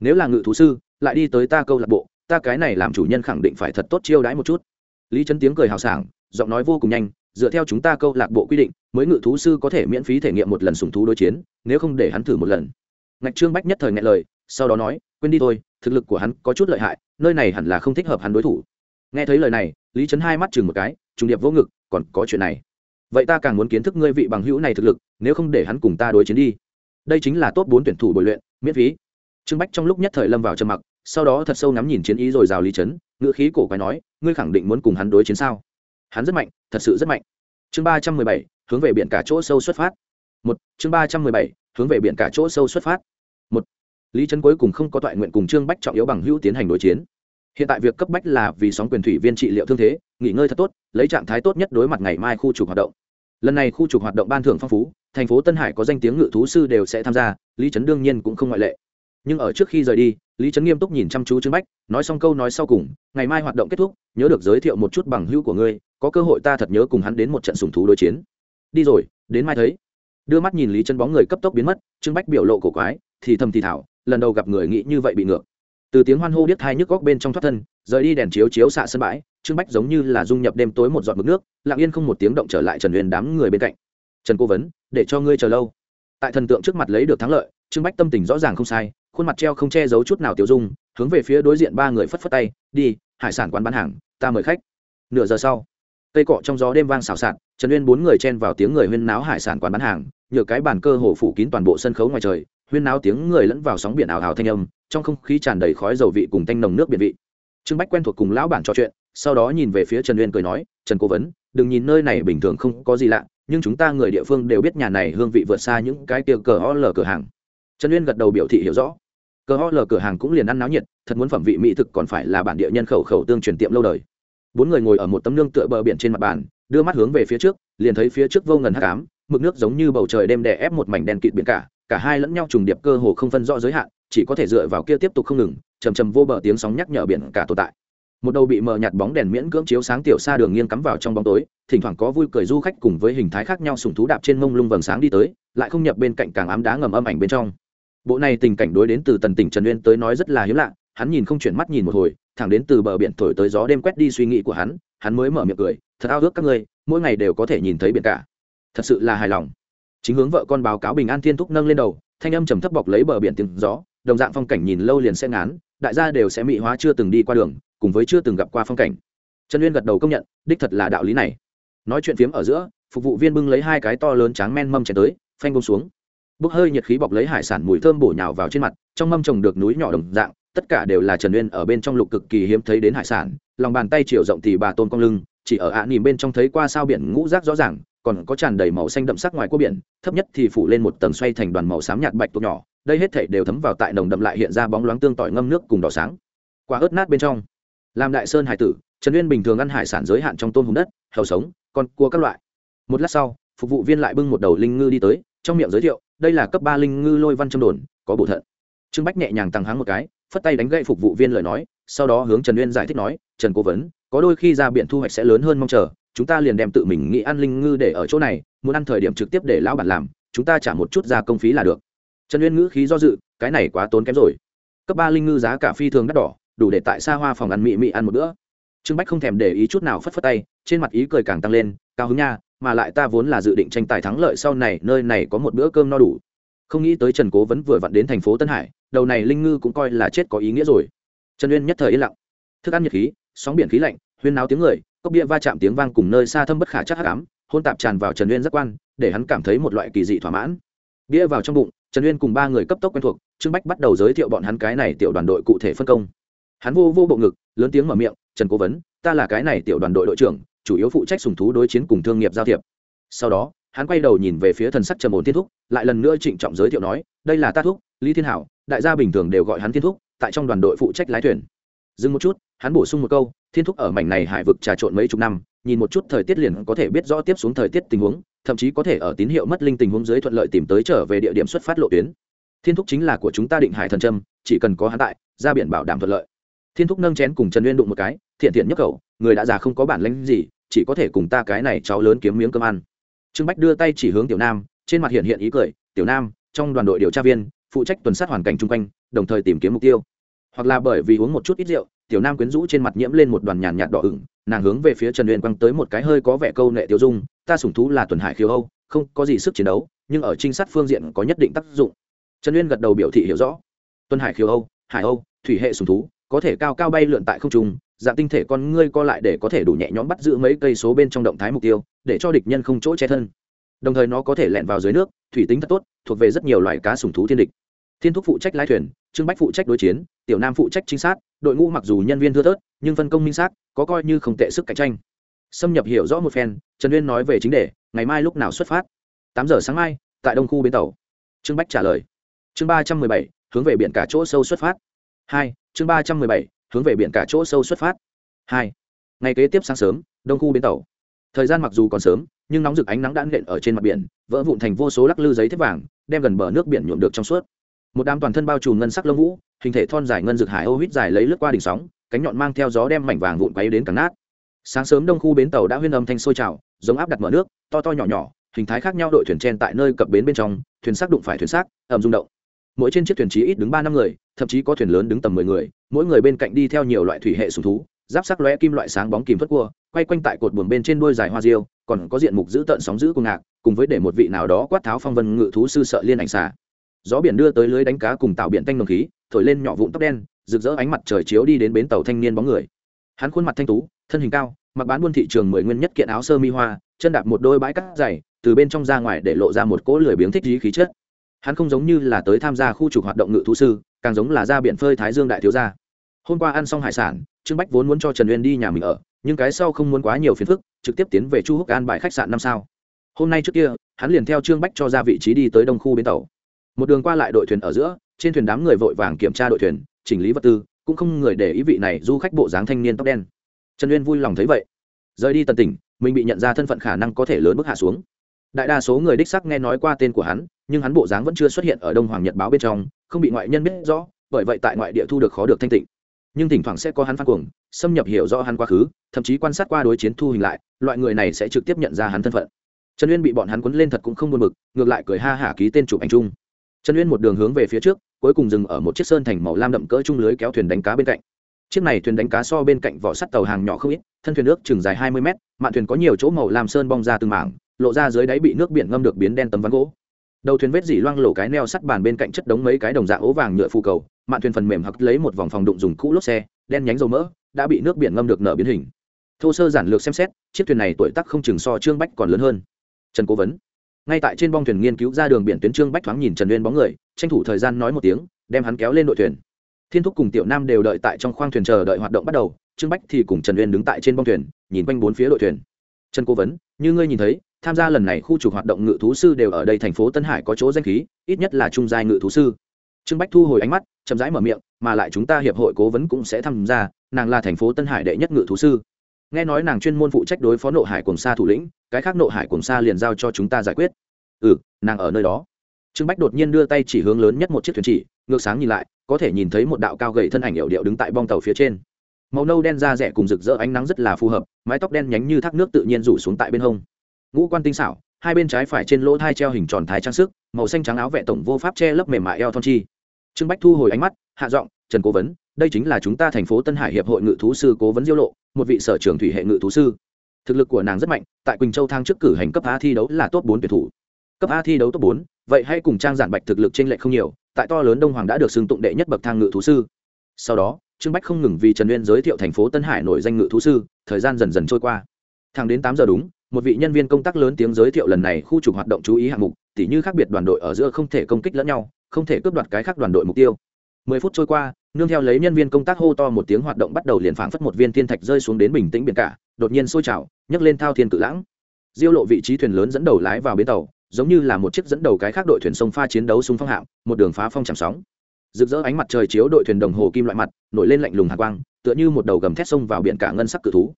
nếu là ngự thú sư, lại đi tới ta câu lạc bộ, ta cái này làm chủ nhân khẳng định phải thật tốt chiêu đãi một chút. Lý trấn tiếng cười hào sảng, giọng nói vô cùng nhanh, dựa theo chúng ta câu lạc bộ quy định, mới ngự thú sư có thể miễn phí thể nghiệm một lần sùng thú đối chiến, nếu không để hắn thử một lần. Ngạch trương bách nhất thời ngại lời, sau đó nói, quên đi thôi, thực lực của hắn có chút lợi hại, nơi này hẳn là không thích hợp hắn đối thủ. Nghe thấy lời này, lý trấn hai mắt chừng một cái, trùng điệp vô ngực, còn có chuyện này. Vậy ta càng muốn kiến thức ngươi vị bằng hữu này thực lực, nếu không để hắn cùng ta đối chiến đi đây chính là top bốn tuyển thủ bồi luyện, miễn phí. Trương bách trong lúc nhất thời lâm vào trầm mặc, sau đó thật sâu ngắm nhìn chiến ý rồi rào lý trấn ngựa khí cổ quái nói, ngươi khẳng định muốn cùng hắn đối chiến sao? Hắn rất mạnh, thật sự rất mạnh. Chương ba trăm mười bảy, hướng về biển cả chỗ sâu xuất phát. Một, chương ba trăm mười bảy, hướng về biển cả chỗ sâu xuất phát. Một, lý trấn cuối cùng không có toại nguyện cùng trương bách trọng yếu bằng hữu tiến hành đối chiến. Hiện tại việc cấp bách là vì sóng quyền thủy viên trị liệu thương thế, nghỉ ngơi thật tốt, lấy trạng thái tốt nhất đối mặt ngày mai khu trục hoạt động. Lần này khu trục hoạt động ban thưởng phong phú thành phố tân hải có danh tiếng ngự thú sư đều sẽ tham gia, lý trấn đương nhiên cũng không ngoại lệ. Nhưng ở trước khi rời đi, lý trấn nghiêm túc nhìn chăm chú trương bách, nói xong câu nói sau cùng, ngày mai hoạt động kết thúc, nhớ được giới thiệu một chút bằng hữu của ngươi, có cơ hội ta thật nhớ cùng hắn đến một trận sùng thú đối chiến. Đi rồi, đến mai thấy. Đưa mắt nhìn lý trấn bóng người cấp tốc biến mất, trương bách biểu lộ cổ quái, thì thầm thì thảo, lần đầu gặp người nghĩ như vậy bị ngược. Từ tiếng hoan hô biết hai nhức góc bên trong thoát thân, rời đi đèn chiếu chiếu xạ sân bãi, trương bách giống như là dung nhập đêm tối một giọt mực nước, lặng yên không một tiếng động trở lại trần huyền đám người bên cạnh trần cố vấn, để cho ngươi chờ lâu. Tại thần tượng trước mặt lấy được thắng lợi, trương bách tâm tình rõ ràng không sai, khuôn mặt treo không che giấu chút nào tiêu dung, hướng về phía đối diện ba người phất phất tay, đi, hải sản quán bán hàng, ta mời khách. Nửa giờ sau, cây cọ trong gió đêm vang xào xạc, trần uyên bốn người chen vào tiếng người huyên náo hải sản quán bán hàng, Nhờ cái bàn cơ hồ phủ kín toàn bộ sân khấu ngoài trời, huyên náo tiếng người lẫn vào sóng biển ảo ảo thanh âm, trong không khí tràn đầy khói dầu vị cùng tanh nồng nước biển vị. Trương bách quen thuộc cùng lão bản trò chuyện, sau đó nhìn về phía trần uyên cười nói, trần cố vấn, đừng nhìn nơi này bình thường không có gì lạ nhưng chúng ta người địa phương đều biết nhà này hương vị vượt xa những cái tiệc cờ ho lờ cửa hàng. Trần uyên gật đầu biểu thị hiểu rõ. Cờ ho lờ cửa hàng cũng liền ăn náo nhiệt, thật muốn phẩm vị mỹ thực còn phải là bản địa nhân khẩu khẩu tương truyền tiệm lâu đời. Bốn người ngồi ở một tấm nương tựa bờ biển trên mặt bàn, đưa mắt hướng về phía trước, liền thấy phía trước vô ngần hắc ám, mực nước giống như bầu trời đêm đè ép một mảnh đen kịt biển cả cả hai lẫn nhau trùng điệp cơ hồ không phân rõ giới hạn, chỉ có thể dựa vào kia tiếp tục không ngừng, chầm chầm vô bờ tiếng sóng nhắc nhở biển cả tồn tại một đầu bị mờ nhạt bóng đèn miễn cưỡng chiếu sáng tiểu xa đường nghiêng cắm vào trong bóng tối, thỉnh thoảng có vui cười du khách cùng với hình thái khác nhau sùng thú đạp trên mông lung vầng sáng đi tới, lại không nhập bên cạnh càng ám đá ngầm âm ảnh bên trong. Bộ này tình cảnh đối đến từ tần tỉnh trần uyên tới nói rất là hiếm lạ, hắn nhìn không chuyển mắt nhìn một hồi, thẳng đến từ bờ biển thổi tới gió đêm quét đi suy nghĩ của hắn hắn mới mở miệng cười, thật ao ước các ngươi, mỗi ngày đều có thể nhìn thấy biển cả. Thật sự là hài lòng. Chính hướng vợ con báo cáo bình an thiên thúc nâng lên đầu, thanh âm trầm thấp bọc lấy bờ biển tiếng gió, đồng dạng phong cảnh nhìn lâu liền sẽ ngán, đại gia đều sẽ mị hóa chưa từng đi qua đường cùng với chưa từng gặp qua phong cảnh. Trần uyên gật đầu công nhận, đích thật là đạo lý này. Nói chuyện phiếm ở giữa, phục vụ viên bưng lấy hai cái to lớn tráng men mâm chén tới, phanh bông xuống. Bốc hơi nhiệt khí bọc lấy hải sản mùi thơm bổ nhào vào trên mặt, trong mâm trồng được núi nhỏ đồng dạng, tất cả đều là trần uyên ở bên trong lục cực kỳ hiếm thấy đến hải sản, lòng bàn tay chiều rộng thì bà tôn cong lưng, chỉ ở ạ à nỉm bên trong thấy qua sao biển ngũ rác rõ ràng, còn có tràn đầy màu xanh đậm sắc ngoài cua biển, thấp nhất thì phủ lên một tầng xoay thành đoàn màu xám nhạt bạch tuộc nhỏ, đây hết thể đều thấm vào tại nồng đậm lại hiện ra bóng loáng tương tỏi ngâm nước cùng đỏ sáng. Quả ớt nát bên trong làm đại sơn hải tử, trần uyên bình thường ăn hải sản giới hạn trong tôm hùm đất, hầu sống con cua các loại. Một lát sau, phục vụ viên lại bưng một đầu linh ngư đi tới, trong miệng giới thiệu, đây là cấp ba linh ngư lôi văn trong đồn, có bộ thận. Trương bách nhẹ nhàng tăng háng một cái, phất tay đánh gậy phục vụ viên lời nói, sau đó hướng trần uyên giải thích nói, trần cố vấn, có đôi khi ra biển thu hoạch sẽ lớn hơn mong chờ, chúng ta liền đem tự mình nghĩ ăn linh ngư để ở chỗ này, muốn ăn thời điểm trực tiếp để lão bản làm, chúng ta trả một chút ra công phí là được. Trần uyên ngữ khí do dự, cái này quá tốn kém rồi. Cấp ba linh ngư giá cả phi thường đắt đỏ đủ để tại xa hoa phòng ăn mị mị ăn một bữa. Trương bách không thèm để ý chút nào phất phất tay, trên mặt ý cười càng tăng lên, cao hứng nha, mà lại ta vốn là dự định tranh tài thắng lợi sau này, nơi này có một bữa cơm no đủ. Không nghĩ tới trần cố vẫn vừa vặn đến thành phố tân hải, đầu này linh ngư cũng coi là chết có ý nghĩa rồi. Trần uyên nhất thời yên lặng. Thức ăn nhiệt khí, sóng biển khí lạnh, huyên náo tiếng người, cốc bia va chạm tiếng vang cùng nơi xa thâm bất khả chắc hắc ám, hôn tạp tràn vào trần uyên giác quan, để hắn cảm thấy một loại kỳ dị thỏa mãn. Bia vào trong bụng, trần uyên cùng ba người cấp tốc quen thuộc, trương bách bắt đầu giới thiệu bọn hắn cái này tiểu đoàn đội cụ thể phân công hắn vô vô bộ ngực, lớn tiếng mở miệng, trần cố vấn, ta là cái này tiểu đoàn đội đội trưởng, chủ yếu phụ trách sùng thú đối chiến cùng thương nghiệp giao thiệp. Sau đó, hắn quay đầu nhìn về phía thần sắc trầm ổn thiên thúc, lại lần nữa trịnh trọng giới thiệu nói, đây là ta thúc, lý thiên hảo, đại gia bình thường đều gọi hắn thiên thúc, tại trong đoàn đội phụ trách lái thuyền. Dừng một chút, hắn bổ sung một câu, thiên thúc ở mảnh này hải vực trà trộn mấy chục năm, nhìn một chút thời tiết liền có thể biết rõ tiếp xuống thời tiết tình huống, thậm chí có thể ở tín hiệu mất linh tình huống dưới thuận lợi tìm tới trở về địa điểm xuất phát lộ tuyến. Thiên thúc chính là của chúng ta định hải thần trâm, chỉ cần có hắn tại, ra biển bảo đảm thuận lợi thiên thúc nâng chén cùng trần uyên đụng một cái thiện thiện nhấc cậu, người đã già không có bản lánh gì chỉ có thể cùng ta cái này cháu lớn kiếm miếng cơm ăn. Trương bách đưa tay chỉ hướng tiểu nam trên mặt hiện hiện ý cười tiểu nam trong đoàn đội điều tra viên phụ trách tuần sát hoàn cảnh chung quanh đồng thời tìm kiếm mục tiêu. Hoặc là bởi vì uống một chút ít rượu tiểu nam quyến rũ trên mặt nhiễm lên một đoàn nhàn nhạt đỏ ửng nàng hướng về phía trần uyên quăng tới một cái hơi có vẻ câu nệ tiêu dung ta sủng thú là tuần hải khiêu âu không có gì sức chiến đấu nhưng ở trinh sát phương diện có nhất định tác dụng. Trần uyên gật đầu biểu thị hiểu rõ. Tuần hải khiêu âu hải âu thủy hệ sủng thú có thể cao cao bay lượn tại không trung, dạng tinh thể con ngươi co lại để có thể đủ nhẹ nhõm bắt giữ mấy cây số bên trong động thái mục tiêu, để cho địch nhân không chỗ che thân. Đồng thời nó có thể lẹn vào dưới nước, thủy tính thật tốt, thuộc về rất nhiều loài cá sùng thú thiên địch. Thiên thúc phụ trách lái thuyền, trương bách phụ trách đối chiến, tiểu nam phụ trách trinh sát, đội ngũ mặc dù nhân viên thưa thớt, nhưng phân công minh xác, có coi như không tệ sức cạnh tranh. Xâm nhập hiểu rõ một phen, trần uyên nói về chính đề, ngày mai lúc nào xuất phát? Tám giờ sáng mai, tại đông khu bến tàu. Trương bách trả lời. Chương ba trăm mười bảy, hướng về biển cả chỗ sâu xuất phát hai, chương ba trăm mười bảy, hướng về biển cả chỗ sâu xuất phát. Hai, ngày kế tiếp sáng sớm, đông khu bến tàu. Thời gian mặc dù còn sớm, nhưng nóng rực ánh nắng đã nện ở trên mặt biển, vỡ vụn thành vô số lắc lư giấy thép vàng, đem gần bờ nước biển nhuộm được trong suốt. Một đám toàn thân bao trùm ngân sắc lông vũ, hình thể thon dài ngân rực hải ô huýt dài lấy lướt qua đỉnh sóng, cánh nhọn mang theo gió đem mảnh vàng vụn quấy đến cắn nát. Sáng sớm đông khu bến tàu đã huyên âm thanh sôi trào, giống áp đặt mở nước, to to nhỏ nhỏ, hình thái khác nhau đội thuyền trên tại nơi cập bến bên trong, thuyền xác đụng phải thuyền xác ẩm rung động. Mỗi trên chiếc thuyền chí ít đứng ba năm người thậm chí có thuyền lớn đứng tầm mười người, mỗi người bên cạnh đi theo nhiều loại thủy hệ sùng thú, giáp sắc lóe kim loại sáng bóng kìm phất cua, quay quanh tại cột buồng bên trên đuôi dài hoa diêu, còn có diện mục giữ tận sóng giữ cùng ngạc, cùng với để một vị nào đó quát tháo phong vân ngự thú sư sợ liên ảnh xả gió biển đưa tới lưới đánh cá cùng tạo biển tanh nồng khí, thổi lên nhỏ vụn tóc đen, rực rỡ ánh mặt trời chiếu đi đến bến tàu thanh niên bóng người. Hắn khuôn mặt thanh tú, thân hình cao, mặc bán buôn thị trường mười nguyên nhất kiện áo sơ mi hoa, chân đạp một đôi bãi cắt dày, từ bên trong ra ngoài để lộ ra một cỗ lười biếng thích dí khí chất. Hắn không giống như là tới tham gia khu trục hoạt động ngự thú sư càng giống là ra biển phơi thái dương đại thiếu gia. Hôm qua ăn xong hải sản, trương bách vốn muốn cho trần uyên đi nhà mình ở, nhưng cái sau không muốn quá nhiều phiền phức, trực tiếp tiến về chu húc an bài khách sạn năm sao. Hôm nay trước kia, hắn liền theo trương bách cho ra vị trí đi tới đông khu bến tàu. Một đường qua lại đội thuyền ở giữa, trên thuyền đám người vội vàng kiểm tra đội thuyền, chỉnh lý vật tư, cũng không người để ý vị này du khách bộ dáng thanh niên tóc đen. Trần uyên vui lòng thấy vậy. Rời đi tận tỉnh, mình bị nhận ra thân phận khả năng có thể lớn bước hạ xuống. Đại đa số người đích sắc nghe nói qua tên của hắn nhưng hắn bộ dáng vẫn chưa xuất hiện ở đông hoàng nhật báo bên trong không bị ngoại nhân biết rõ bởi vậy tại ngoại địa thu được khó được thanh tịnh. Nhưng thỉnh thoảng sẽ có hắn phan cuồng xâm nhập hiểu rõ hắn quá khứ thậm chí quan sát qua đối chiến thu hình lại loại người này sẽ trực tiếp nhận ra hắn thân phận. Trần uyên bị bọn hắn quấn lên thật cũng không buồn mực, ngược lại cười ha hả ký tên chụp ảnh chung. Trần uyên một đường hướng về phía trước cuối cùng dừng ở một chiếc sơn thành màu lam đậm cỡ chung lưới kéo thuyền đánh cá bên cạnh. Chiếc này thuyền đánh cá so bên cạnh vỏ sắt tàu hàng nhỏ không ít thân thuyền nước chừng dài hai mươi mét mạn thuyền có nhiều chỗ màu làm sơn bong ra từng mảng lộ ra dưới đáy bị nước biển ngâm được biến đen tấm ván gỗ đầu thuyền vết dỉ loang lổ cái neo sắt bàn bên cạnh chất đống mấy cái đồng dạng ố vàng nhựa phù cầu, mạn thuyền phần mềm hặc lấy một vòng phòng đụng dùng cũ lốp xe, đen nhánh dầu mỡ, đã bị nước biển ngâm được nở biến hình. Thô sơ giản lược xem xét, chiếc thuyền này tuổi tác không chừng so trương bách còn lớn hơn. Trần cố vấn. Ngay tại trên bong thuyền nghiên cứu ra đường biển tuyến trương bách thoáng nhìn trần uyên bóng người, tranh thủ thời gian nói một tiếng, đem hắn kéo lên đội thuyền. Thiên thúc cùng tiểu nam đều đợi tại trong khoang thuyền chờ đợi hoạt động bắt đầu, trương bách thì cùng trần uyên đứng tại trên bong thuyền, nhìn quanh bốn phía đội thuyền. Trần cố vấn, như ngươi nhìn thấy tham gia lần này khu trục hoạt động ngự thú sư đều ở đây thành phố tân hải có chỗ danh khí, ít nhất là trung giai ngự thú sư. Trương bách thu hồi ánh mắt, chậm rãi mở miệng, mà lại chúng ta hiệp hội cố vấn cũng sẽ tham gia, nàng là thành phố tân hải đệ nhất ngự thú sư. Nghe nói nàng chuyên môn phụ trách đối phó nộ hải cùng xa thủ lĩnh, cái khác nộ hải cùng xa liền giao cho chúng ta giải quyết. Ừ nàng ở nơi đó. Trương bách đột nhiên đưa tay chỉ hướng lớn nhất một chiếc thuyền chỉ, ngược sáng nhìn lại, có thể nhìn thấy một đạo cao gầy thân ảnh hiệu điệu đứng tại bong tàu phía trên. Màu nâu đen da rẻ cùng rực rỡ ánh nắng rất là phù hợp, mái tóc đen nhánh như thác nước tự nhiên rủ xuống tại bên hông ngũ quan tinh xảo, hai bên trái phải trên lỗ thai treo hình tròn thái trang sức, màu xanh trắng áo vệ tổng vô pháp che lấp mềm mại eo thon chi. Trương bách thu hồi ánh mắt, hạ giọng, trần cố vấn, đây chính là chúng ta thành phố tân hải hiệp hội ngự thú sư cố vấn diêu lộ, một vị sở trường thủy hệ ngự thú sư. Thực lực của nàng rất mạnh, tại quỳnh châu thang trước cử hành cấp a thi đấu là top bốn tuyển thủ. Cấp a thi đấu top bốn, vậy hãy cùng trang giản bạch thực lực trên lệ không nhiều, tại to lớn đông hoàng đã được xưng tụng đệ nhất bậc thang ngự thú sư. Sau đó, trương bách không ngừng vì trần uyên giới thiệu thành phố tân hải nổi danh ngự thú sư, thời gian dần dần trôi qua. Thẳng đến tám giờ đúng một vị nhân viên công tác lớn tiếng giới thiệu lần này khu trục hoạt động chú ý hạng mục, tỉ như khác biệt đoàn đội ở giữa không thể công kích lẫn nhau, không thể cướp đoạt cái khác đoàn đội mục tiêu. Mười phút trôi qua, nương theo lấy nhân viên công tác hô to một tiếng hoạt động bắt đầu liền phảng phất một viên thiên thạch rơi xuống đến bình tĩnh biển cả, đột nhiên sôi trào, nhấc lên thao thiên cự lãng. Diêu lộ vị trí thuyền lớn dẫn đầu lái vào bến tàu, giống như là một chiếc dẫn đầu cái khác đội thuyền sông pha chiến đấu xung phong hạm, một đường phá phong chạm sóng. Rực rỡ ánh mặt trời chiếu đội thuyền đồng hồ kim loại mặt, nổi lên lạnh lùng hạ quang, tựa như một đầu gầm thét sông vào biển cả ngân sắc cự thú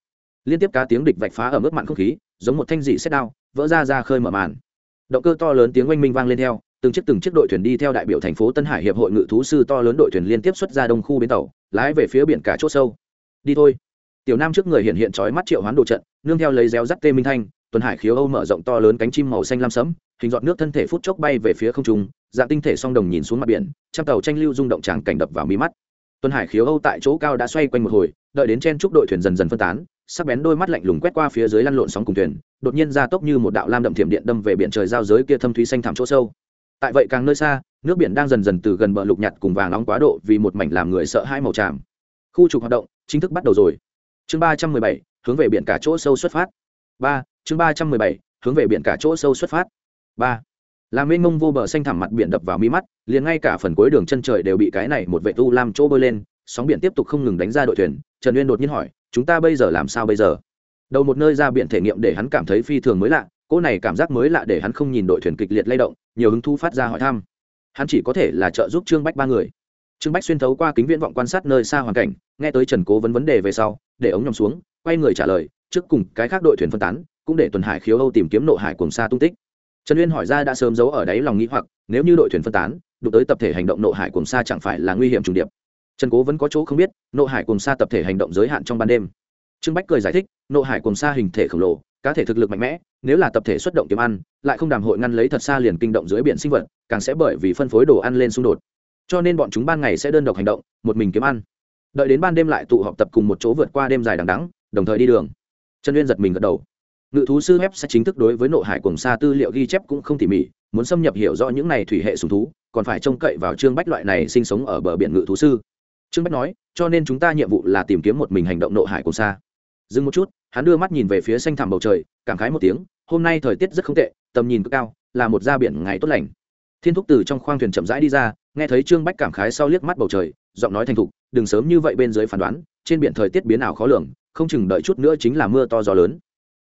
liên tiếp cá tiếng địch vạch phá ở mức mặn không khí, giống một thanh dị xét đao, vỡ ra ra khơi mở màn. Động cơ to lớn tiếng oanh minh vang lên theo, từng chiếc từng chiếc đội thuyền đi theo đại biểu thành phố tân hải hiệp hội ngự thú sư to lớn đội thuyền liên tiếp xuất ra đông khu bến tàu, lái về phía biển cả c h ỗ sâu. Đi thôi. Tiểu nam trước người hiện hiện trói mắt triệu hoán đồ trận, nương theo lấy réo rắt tê minh thanh, tuần hải khiếu âu mở rộng to lớn cánh chim màu xanh lam sẫm, hình dọn nước thân thể phút chốc bay về phía không trung, dạng tinh thể song đồng nhìn xuống mặt biển, trăm tàu tranh lưu rung động tràng cảnh đập vào mí mắt. Tuần hải khiếu âu tại chỗ cao đã xoay quanh một hồi, đợi đến chen trúc đội thuyền dần dần phân tán sắc bén đôi mắt lạnh lùng quét qua phía dưới lăn lộn sóng cùng thuyền, đột nhiên ra tốc như một đạo lam đậm thiểm điện đâm về biển trời giao giới kia thâm thúy xanh thẳm chỗ sâu. Tại vậy càng nơi xa, nước biển đang dần dần từ gần bờ lục nhặt cùng vàng nóng quá độ vì một mảnh làm người sợ hai màu tràm. Khu trục hoạt động chính thức bắt đầu rồi. Chương ba trăm mười bảy, hướng về biển cả chỗ sâu xuất phát. Ba, chương ba trăm mười bảy, hướng về biển cả chỗ sâu xuất phát. Ba làm mênh mông vô bờ xanh thẳm mặt biển đập vào mi mắt, liền ngay cả phần cuối đường chân trời đều bị cái này một vệ tu làm chỗ bơi lên, sóng biển tiếp tục không ngừng đánh ra đội thuyền, trần uyên đột nhiên hỏi chúng ta bây giờ làm sao bây giờ? Đầu một nơi ra biển thể nghiệm để hắn cảm thấy phi thường mới lạ, cỗ này cảm giác mới lạ để hắn không nhìn đội thuyền kịch liệt lay động, nhiều hứng thú phát ra hỏi thăm. Hắn chỉ có thể là trợ giúp trương bách ba người. Trương bách xuyên thấu qua kính viễn vọng quan sát nơi xa hoàn cảnh, nghe tới trần cố vấn vấn đề về sau, để ống nhòm xuống, quay người trả lời, trước cùng cái khác đội thuyền phân tán, cũng để tuần hải khiếu âu tìm kiếm nộ hải cùng xa tung tích. Trần uyên hỏi ra đã sớm giấu ở đáy lòng nghĩ hoặc, nếu như đội thuyền phân tán, đụng tới tập thể hành động nộ hải cùng xa chẳng phải là nguy hiểm trùng điệp trần cố vẫn có chỗ không biết, nộ hải cùng xa tập thể hành động giới hạn trong ban đêm. Trương bách cười giải thích, nộ hải cùng xa hình thể khổng lồ, cá thể thực lực mạnh mẽ, nếu là tập thể xuất động kiếm ăn, lại không đàm hội ngăn lấy thật xa liền kinh động dưới biển sinh vật, càng sẽ bởi vì phân phối đồ ăn lên xung đột. Cho nên bọn chúng ban ngày sẽ đơn độc hành động, một mình kiếm ăn. Đợi đến ban đêm lại tụ họp tập cùng một chỗ vượt qua đêm dài đằng đắng đồng thời đi đường. Trần uyên giật mình gật đầu. Ngự thú sư web sẽ chính thức đối với nội hải cùng xa tư liệu ghi chép cũng không tỉ mỉ, muốn xâm nhập hiểu rõ những này thủy hệ sùng thú, còn phải trông cậy vào trương bách loại này sinh sống ở bờ biển ngự thú sư trương bách nói, cho nên chúng ta nhiệm vụ là tìm kiếm một mình hành động nội hải cùng xa dừng một chút, hắn đưa mắt nhìn về phía xanh thẳm bầu trời, cảm khái một tiếng, hôm nay thời tiết rất không tệ, tầm nhìn cực cao, là một da biển ngày tốt lành. Thiên thúc từ trong khoang thuyền chậm rãi đi ra, nghe thấy trương bách cảm khái sau liếc mắt bầu trời, giọng nói thành thục, đừng sớm như vậy bên dưới phán đoán, trên biển thời tiết biến ảo khó lường, không chừng đợi chút nữa chính là mưa to gió lớn.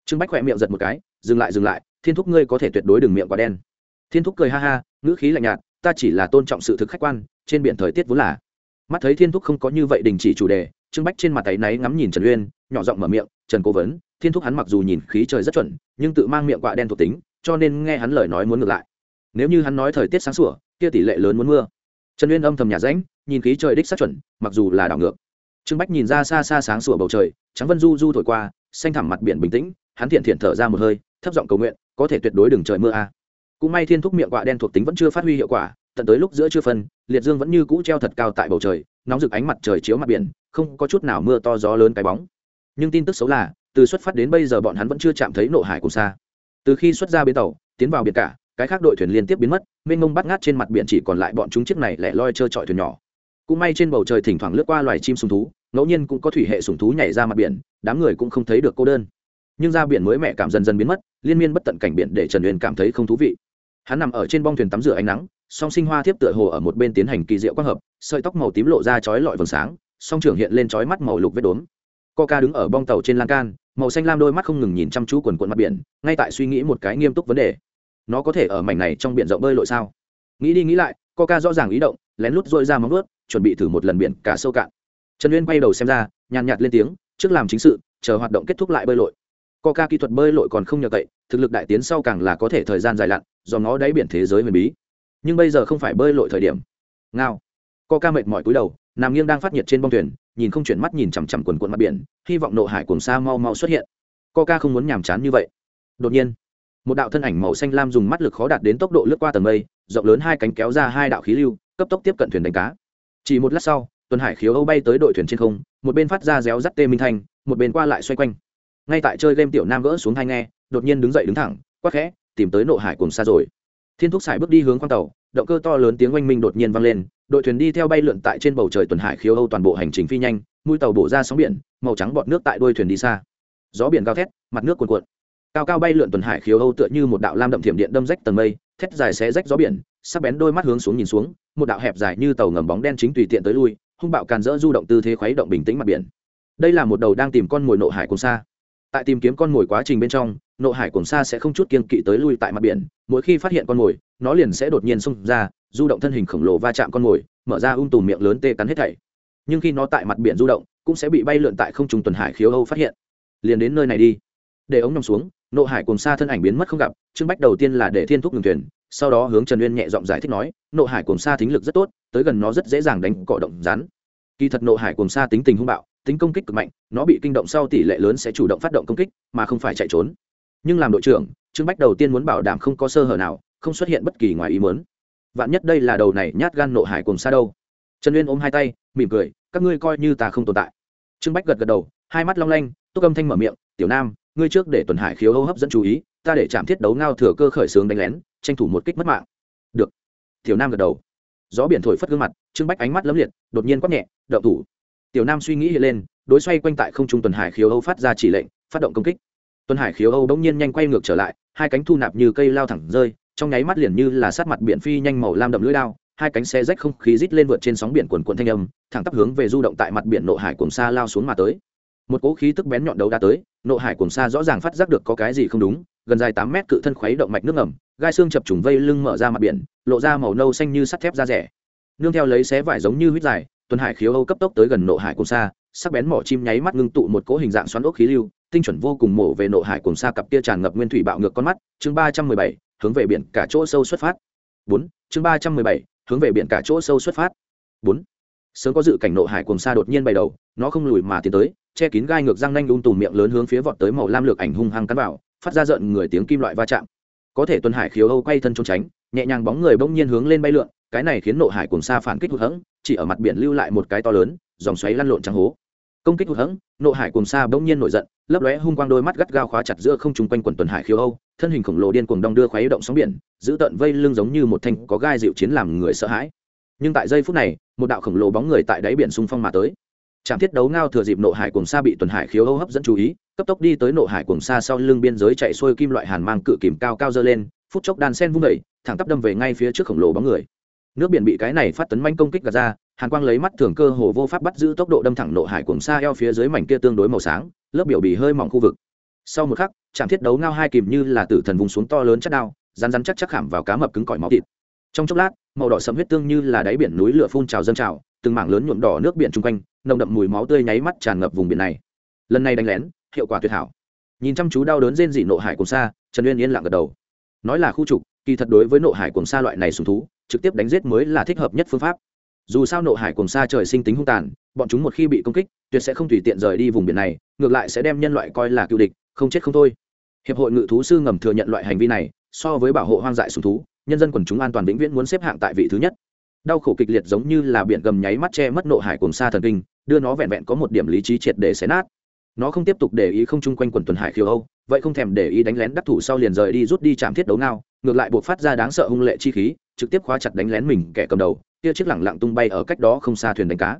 Trương bách khỏe miệng giật một cái, dừng lại dừng lại, thiên thúc ngươi có thể tuyệt đối đừng miệng quá đen. Thiên thúc cười ha ha, ngữ khí lạnh nhạt, ta chỉ là tôn trọng sự thực khách quan, trên biển thời tiết vốn là mắt thấy thiên thúc không có như vậy đình chỉ chủ đề, trương bách trên mặt tay náy ngắm nhìn trần uyên, nhỏ giọng mở miệng, trần cố vấn, thiên thúc hắn mặc dù nhìn khí trời rất chuẩn, nhưng tự mang miệng quạ đen thuộc tính, cho nên nghe hắn lời nói muốn ngược lại. Nếu như hắn nói thời tiết sáng sủa, kia tỷ lệ lớn muốn mưa. Trần uyên âm thầm nhà ránh, nhìn khí trời đích sát chuẩn, mặc dù là đảo ngược. Trương bách nhìn ra xa xa sáng sủa bầu trời, trắng vân du du thổi qua, xanh thẳm mặt biển bình tĩnh, hắn thiện thiện thở ra một hơi, thấp giọng cầu nguyện, có thể tuyệt đối đừng trời mưa a. À. cũng may thiên thúc miệng quạ đen thuộc tính vẫn chưa phát huy hiệu quả tận tới lúc giữa chưa phân, liệt dương vẫn như cũ treo thật cao tại bầu trời, nóng rực ánh mặt trời chiếu mặt biển, không có chút nào mưa to gió lớn cái bóng. Nhưng tin tức xấu là, từ xuất phát đến bây giờ bọn hắn vẫn chưa chạm thấy nộ hải cùng xa. Từ khi xuất ra bến tàu, tiến vào biển cả, cái khác đội thuyền liên tiếp biến mất, mênh mông bắt ngát trên mặt biển chỉ còn lại bọn chúng chiếc này lẻ loi trơ trọi thuyền nhỏ. Cũng may trên bầu trời thỉnh thoảng lướt qua loài chim sùng thú, ngẫu nhiên cũng có thủy hệ sùng thú nhảy ra mặt biển, đám người cũng không thấy được cô đơn. Nhưng ra biển mới mẹ cảm dần dần biến mất, liên miên bất tận cảnh biển để trần uyên cảm thấy không thú vị. Hắn nằm ở trên bong thuyền tắm rửa ánh nắng song sinh hoa thiếp tựa hồ ở một bên tiến hành kỳ diệu quang hợp, sợi tóc màu tím lộ ra chói lọi vầng sáng, song trưởng hiện lên chói mắt màu lục vết đốm. Coca đứng ở bong tàu trên lan can, màu xanh lam đôi mắt không ngừng nhìn chăm chú quần quận mặt biển, ngay tại suy nghĩ một cái nghiêm túc vấn đề. Nó có thể ở mảnh này trong biển rộng bơi lội sao? Nghĩ đi nghĩ lại, coca rõ ràng ý động, lén lút dội ra móng ướt chuẩn bị thử một lần biển cả sâu cạn. Trần uyên quay đầu xem ra, nhàn nhạt lên tiếng, trước làm chính sự, chờ hoạt động kết thúc lại bơi lội. Coca kỹ thuật bơi lội còn không nhờ cậy, thực lực đại tiến sau càng là có thể thời gian dài lặn, do nó đáy biển thế giới huyền bí nhưng bây giờ không phải bơi lội thời điểm. Ngao. Co ca mệt mỏi cúi đầu, nằm nghiêng đang phát nhiệt trên bông thuyền, nhìn không chuyển mắt nhìn chằm chằm quần quận mặt biển, hy vọng nộ hải cùng xa mau mau xuất hiện. Co ca không muốn nhàm chán như vậy. Đột nhiên, một đạo thân ảnh màu xanh lam dùng mắt lực khó đạt đến tốc độ lướt qua tầng mây, rộng lớn hai cánh kéo ra hai đạo khí lưu, cấp tốc tiếp cận thuyền đánh cá. Chỉ một lát sau, tuần hải khiếu âu bay tới đội thuyền trên không, một bên phát ra réo rắt tê minh thanh, một bên qua lại xoay quanh. Ngay tại chơi game tiểu nam gỡ xuống hai nghe, đột nhiên đứng dậy đứng thẳng, quắc khẽ, tìm tới nộ hải cùng xa rồi thiên thúc xài bước đi hướng khoang tàu, động cơ to lớn tiếng oanh minh đột nhiên vang lên, đội thuyền đi theo bay lượn tại trên bầu trời tuần hải khiếu âu toàn bộ hành trình phi nhanh, mũi tàu bổ ra sóng biển, màu trắng bọt nước tại đuôi thuyền đi xa. Gió biển gào thét, mặt nước cuồn cuộn. Cao cao bay lượn tuần hải khiếu âu tựa như một đạo lam đậm thiểm điện đâm rách tầng mây, thét dài xé rách gió biển, sắc bén đôi mắt hướng xuống nhìn xuống, một đạo hẹp dài như tàu ngầm bóng đen chính tùy tiện tới lui, hung bạo càn rỡ du động tư thế khuấy động bình tĩnh mặt biển. Đây là một đầu đang tìm con mồi nộ hải cùng xa. Tại tìm kiếm con mồi quá trình bên trong nộ hải cùng xa sẽ không chút kiên kỵ tới lui tại mặt biển, mỗi khi phát hiện con mồi, nó liền sẽ đột nhiên xông ra, du động thân hình khổng lồ va chạm con mồi, mở ra ung tùm miệng lớn tê cắn hết thảy. Nhưng khi nó tại mặt biển du động, cũng sẽ bị bay lượn tại không trung tuần hải khiếu âu phát hiện. Liền đến nơi này đi. Để ống nằm xuống, nộ hải cùng xa thân ảnh biến mất không gặp trương bách đầu tiên là để thiên thúc ngừng thuyền, sau đó hướng trần uyên nhẹ giọng giải thích nói, nộ hải cùng xa thính lực rất tốt, tới gần nó rất dễ dàng đánh cỏ động rắn. Kỳ thật nộ hải cùng xa tính tình hung bạo, tính công kích cực mạnh, nó bị kinh động sau tỷ lệ lớn sẽ chủ động phát động công kích, mà không phải chạy trốn nhưng làm đội trưởng, trương bách đầu tiên muốn bảo đảm không có sơ hở nào, không xuất hiện bất kỳ ngoài ý muốn. Vạn nhất đây là đầu này nhát gan nộ hải cùng xa đâu. Trần uyên ôm hai tay, mỉm cười, các ngươi coi như ta không tồn tại. Trương bách gật gật đầu, hai mắt long lanh, túc âm thanh mở miệng, tiểu nam, ngươi trước để tuần hải khiếu hô hấp dẫn chú ý, ta để chạm thiết đấu ngao thừa cơ khởi xướng đánh lén, tranh thủ một kích mất mạng. Được. Tiểu nam gật đầu. Gió biển thổi phất gương mặt, trương bách ánh mắt lấm liệt, đột nhiên quát nhẹ đậu thủ. Tiểu nam suy nghĩ hiện lên, đối xoay quanh tại không trung tuần hải khiếu âu phát ra chỉ lệnh, phát động công kích tuần hải khiếu âu bỗng nhiên nhanh quay ngược trở lại, hai cánh thu nạp như cây lao thẳng rơi, trong nháy mắt liền như là sát mặt biển phi nhanh màu lam đậm lưỡi lao hai cánh xe rách không khí rít lên vượt trên sóng biển quần quần thanh âm, thẳng tắp hướng về du động tại mặt biển nộ hải cùng xa lao xuống mà tới. Một cỗ khí tức bén nhọn đấu đã tới, nộ hải cùng xa rõ ràng phát giác được có cái gì không đúng, gần dài tám mét cự thân khuấy động mạch nước ngầm, gai xương chập trùng vây lưng mở ra mặt biển, lộ ra màu nâu xanh như sắt thép da rẻ. Nương theo lấy xé vải giống như huyết dài tuần hải khiếu âu cấp tốc tới gần nộ hải cùng xa sắc bén mỏ chim nháy mắt ngưng tụ một cỗ hình dạng xoắn ốc khí lưu tinh chuẩn vô cùng mổ về nộ hải cùng xa cặp kia tràn ngập nguyên thủy bạo ngược con mắt, chương ba trăm mười bảy, hướng về biển cả chỗ sâu xuất phát. Bốn, chương ba trăm mười bảy, hướng về biển cả chỗ sâu xuất phát. Bốn, sớm có dự cảnh nộ hải cùng xa đột nhiên bay đầu, nó không lùi mà tiến tới, che kín gai ngược răng nanh lung tùm miệng lớn hướng phía vọt tới màu lam lược ảnh hung hăng cắn vào, phát ra giận người tiếng kim loại va chạm. Có thể tuần hải khiếu âu quay thân trốn tránh, nhẹ nhàng bóng người bỗng nhiên hướng lên bay lượn, cái này khiến nộ hải cùng xa phản kích hụt hẫng, chỉ ở mặt biển lưu lại một cái to lớn, dòng xoáy lăn lộn trắng hố công kích hụt hẫng nộ hải cùng xa bỗng nhiên nổi giận lấp lóe hung quang đôi mắt gắt gao khóa chặt giữa không trung quanh quần tuần hải khiêu âu thân hình khổng lồ điên cuồng đong đưa khoáy động sóng biển giữ tận vây lưng giống như một thanh có gai dịu chiến làm người sợ hãi. Nhưng tại giây phút này một đạo khổng lồ bóng người tại đáy biển xung phong mà tới. Trạm thiết đấu ngao thừa dịp nộ hải cùng xa bị tuần hải khiêu âu hấp dẫn chú ý cấp tốc đi tới nộ hải cùng xa sau lưng biên giới chạy xuôi kim loại hàn mang cự kìm cao cao dơ lên phút chốc đàn sen vung đẩy, thẳng tắp đâm về ngay phía trước khổng lồ bóng người. Nước biển bị cái này phát tấn manh công kích gạt ra hàn quang lấy mắt thường cơ hồ vô pháp bắt giữ tốc độ đâm thẳng nộ hải cuồng xa eo phía dưới mảnh kia tương đối màu sáng, lớp biểu bì hơi mỏng khu vực. Sau một khắc, trạm thiết đấu ngao hai kìm như là tử thần vùng xuống to lớn chất đao rán rán chắc chắc khảm vào cá mập cứng cỏi máu thịt. Trong chốc lát, màu đỏ sẫm huyết tương như là đáy biển núi lửa phun trào dâng trào, từng mảng lớn nhuộm đỏ nước biển chung quanh, nồng đậm mùi máu tươi nháy mắt tràn ngập vùng biển này. Lần này đánh lén, hiệu quả tuyệt hảo. Nhìn chăm chú đau đớn rên dị nộ hải cùng xa trần uyên yên lặng gật đầu. Nói là khu trục, kỳ thật đối với nộ hải cùng xa loại này sùng thú, trực tiếp đánh giết mới là thích hợp nhất phương pháp dù sao nộ hải cùng xa trời sinh tính hung tàn, bọn chúng một khi bị công kích, tuyệt sẽ không tùy tiện rời đi vùng biển này, ngược lại sẽ đem nhân loại coi là cựu địch, không chết không thôi. Hiệp hội ngự thú sư ngầm thừa nhận loại hành vi này, so với bảo hộ hoang dại sùng thú, nhân dân quần chúng an toàn vĩnh viễn muốn xếp hạng tại vị thứ nhất. Đau khổ kịch liệt giống như là biển gầm nháy mắt che mất nộ hải cùng xa thần kinh, đưa nó vẹn vẹn có một điểm lý trí triệt để xé nát. Nó không tiếp tục để ý không chung quanh quần tuần hải khiêu âu, vậy không thèm để ý đánh lén đắc thủ sau liền rời đi rút đi chạm thiết đấu ngao, ngược lại buộc phát ra đáng sợ hung lệ chi khí, trực tiếp khóa chặt đánh lén mình kẻ cầm đầu kia chiếc lẳng lặng tung bay ở cách đó không xa thuyền đánh cá.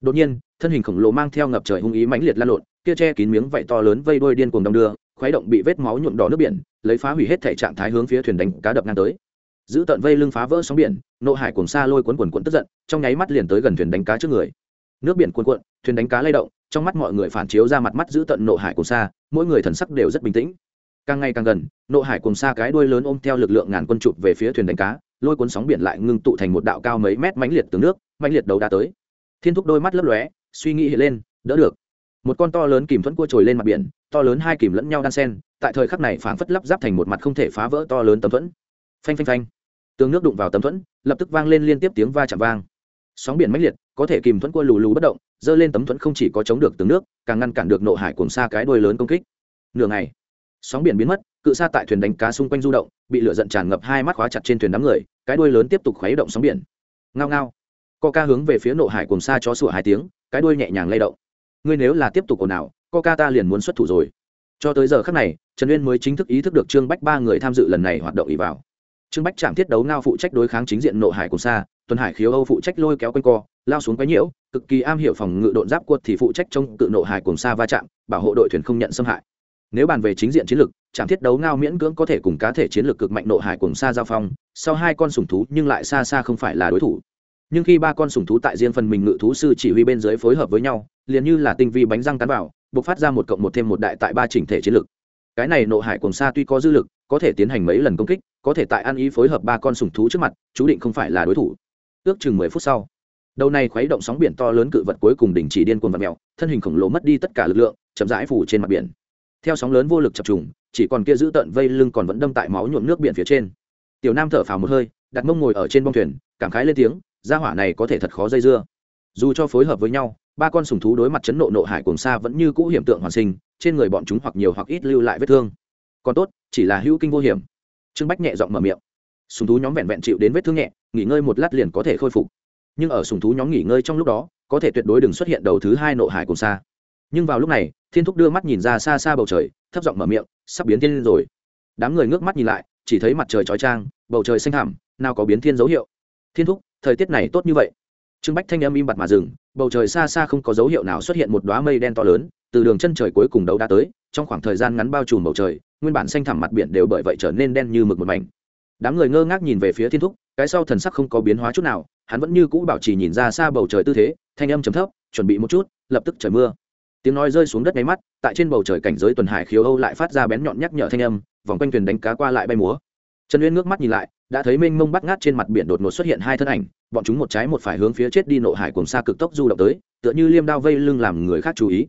Đột nhiên, thân hình khổng lồ mang theo ngập trời hung ý mãnh liệt lan lộn, kia che kín miếng vảy to lớn vây đuôi điên cuồng đông đưa, khuấy động bị vết máu nhuộm đỏ nước biển, lấy phá hủy hết thể trạng thái hướng phía thuyền đánh cá đập ngang tới. Giữ tận vây lưng phá vỡ sóng biển, nộ hải cuồng xa lôi cuốn quần quần tức giận, trong nháy mắt liền tới gần thuyền đánh cá trước người. Nước biển cuồn cuộn, thuyền đánh cá lay động, trong mắt mọi người phản chiếu ra mặt mắt giữ tận nộ hải cuồng xa mỗi người thần sắc đều rất bình tĩnh. Càng ngày càng gần, nộ hải cuồng xa cái đuôi lớn ôm theo lực lượng ngàn quân chụp về phía thuyền đánh cá lôi cuốn sóng biển lại ngưng tụ thành một đạo cao mấy mét mãnh liệt từ nước, mãnh liệt đầu đã tới. Thiên thúc đôi mắt lấp lóe, suy nghĩ hiện lên, đỡ được. Một con to lớn kìm thuẫn cua trồi lên mặt biển, to lớn hai kìm lẫn nhau đan sen, tại thời khắc này phảng phất lắp ráp thành một mặt không thể phá vỡ to lớn tấm thuẫn. Phanh phanh phanh. Tường nước đụng vào tấm thuẫn, lập tức vang lên liên tiếp tiếng va chạm vang. Sóng biển mãnh liệt, có thể kìm thuẫn cua lù lù bất động dơ lên tấm thuẫn không chỉ có chống được tường nước, càng ngăn cản được nộ hải cùng xa cái đuôi lớn công kích. Nửa ngày sóng biển biến mất, cự xa tại thuyền đánh cá xung quanh du động, bị lửa giận tràn ngập hai mắt khóa chặt trên thuyền đám người, cái đuôi lớn tiếp tục khuấy động sóng biển. Ngao ngao. Co ca hướng về phía nộ hải cùng xa chó sủa hai tiếng, cái đuôi nhẹ nhàng lay động. Ngươi nếu là tiếp tục ồn ào co ca ta liền muốn xuất thủ rồi. Cho tới giờ khắc này, trần uyên mới chính thức ý thức được trương bách ba người tham dự lần này hoạt động ý vào. Trương bách chạm thiết đấu ngao phụ trách đối kháng chính diện nộ hải cùng xa tuần hải khiếu âu phụ trách lôi kéo quanh co, lao xuống quấy nhiễu, cực kỳ am hiểu phòng ngự độn giáp quật thì phụ trách trông cự nộ hải cùng xa va chạm, bảo hộ đội thuyền không nhận xâm hại nếu bàn về chính diện chiến lược chẳng thiết đấu ngao miễn cưỡng có thể cùng cá thể chiến lược cực mạnh nộ hải cùng xa giao phong, sau hai con sủng thú nhưng lại xa xa không phải là đối thủ. Nhưng khi ba con sủng thú tại riêng phần mình ngự thú sư chỉ huy bên dưới phối hợp với nhau, liền như là tinh vi bánh răng cắn vào buộc phát ra một cộng một thêm một đại tại ba chỉnh thể chiến lược. Cái này nộ hải cùng xa tuy có dư lực, có thể tiến hành mấy lần công kích, có thể tại ăn ý phối hợp ba con sủng thú trước mặt, chú định không phải là đối thủ. Ước chừng mười phút sau, đầu này khuấy động sóng biển to lớn cự vật cuối cùng đình chỉ điên cuồng vật mèo, thân hình khổng lồ mất đi tất cả lực lượng, chậm rãi phủ trên mặt biển theo sóng lớn vô lực chập trùng, chỉ còn kia giữ tận vây lưng còn vẫn đâm tại máu nhuộm nước biển phía trên. Tiểu nam thở phào một hơi, đặt mông ngồi ở trên bông thuyền, cảm khái lên tiếng, gia hỏa này có thể thật khó dây dưa. Dù cho phối hợp với nhau, ba con sùng thú đối mặt chấn nộ nộ hải cùng xa vẫn như cũ hiểm tượng hoàn sinh, trên người bọn chúng hoặc nhiều hoặc ít lưu lại vết thương. Còn tốt, chỉ là hữu kinh vô hiểm. Trương bách nhẹ giọng mở miệng. Sùng thú nhóm vẹn vẹn chịu đến vết thương nhẹ, nghỉ ngơi một lát liền có thể khôi phục. Nhưng ở sùng thú nhóm nghỉ ngơi trong lúc đó, có thể tuyệt đối đừng xuất hiện đầu thứ hai nộ hải cùng xa nhưng vào lúc này, thiên thúc đưa mắt nhìn ra xa xa bầu trời, thấp giọng mở miệng, sắp biến thiên lên rồi. Đám người ngước mắt nhìn lại, chỉ thấy mặt trời chói trang bầu trời xanh thẳm, nào có biến thiên dấu hiệu. Thiên thúc, thời tiết này tốt như vậy. Trương bách thanh âm im bặt mà dừng, bầu trời xa xa không có dấu hiệu nào xuất hiện một đoá mây đen to lớn, từ đường chân trời cuối cùng đấu đã tới, trong khoảng thời gian ngắn bao trùm bầu trời, nguyên bản xanh thẳm mặt biển đều bởi vậy trở nên đen như mực một mảnh. Đám người ngơ ngác nhìn về phía thiên thúc, cái sau thần sắc không có biến hóa chút nào, hắn vẫn như cũ bảo trì nhìn ra xa bầu trời tư thế, thanh âm chấm thấp, chuẩn bị một chút, lập tức trời mưa tiếng nói rơi xuống đất nháy mắt, tại trên bầu trời cảnh giới tuần hải khiếu âu lại phát ra bén nhọn nhắc nhở thanh âm, vòng quanh thuyền đánh cá qua lại bay múa. Trần uyên ngước mắt nhìn lại, đã thấy mênh mông bắt ngát trên mặt biển đột ngột xuất hiện hai thân ảnh, bọn chúng một trái một phải hướng phía chết đi nộ hải cùng xa cực tốc du động tới, tựa như liêm đao vây lưng làm người khác chú ý.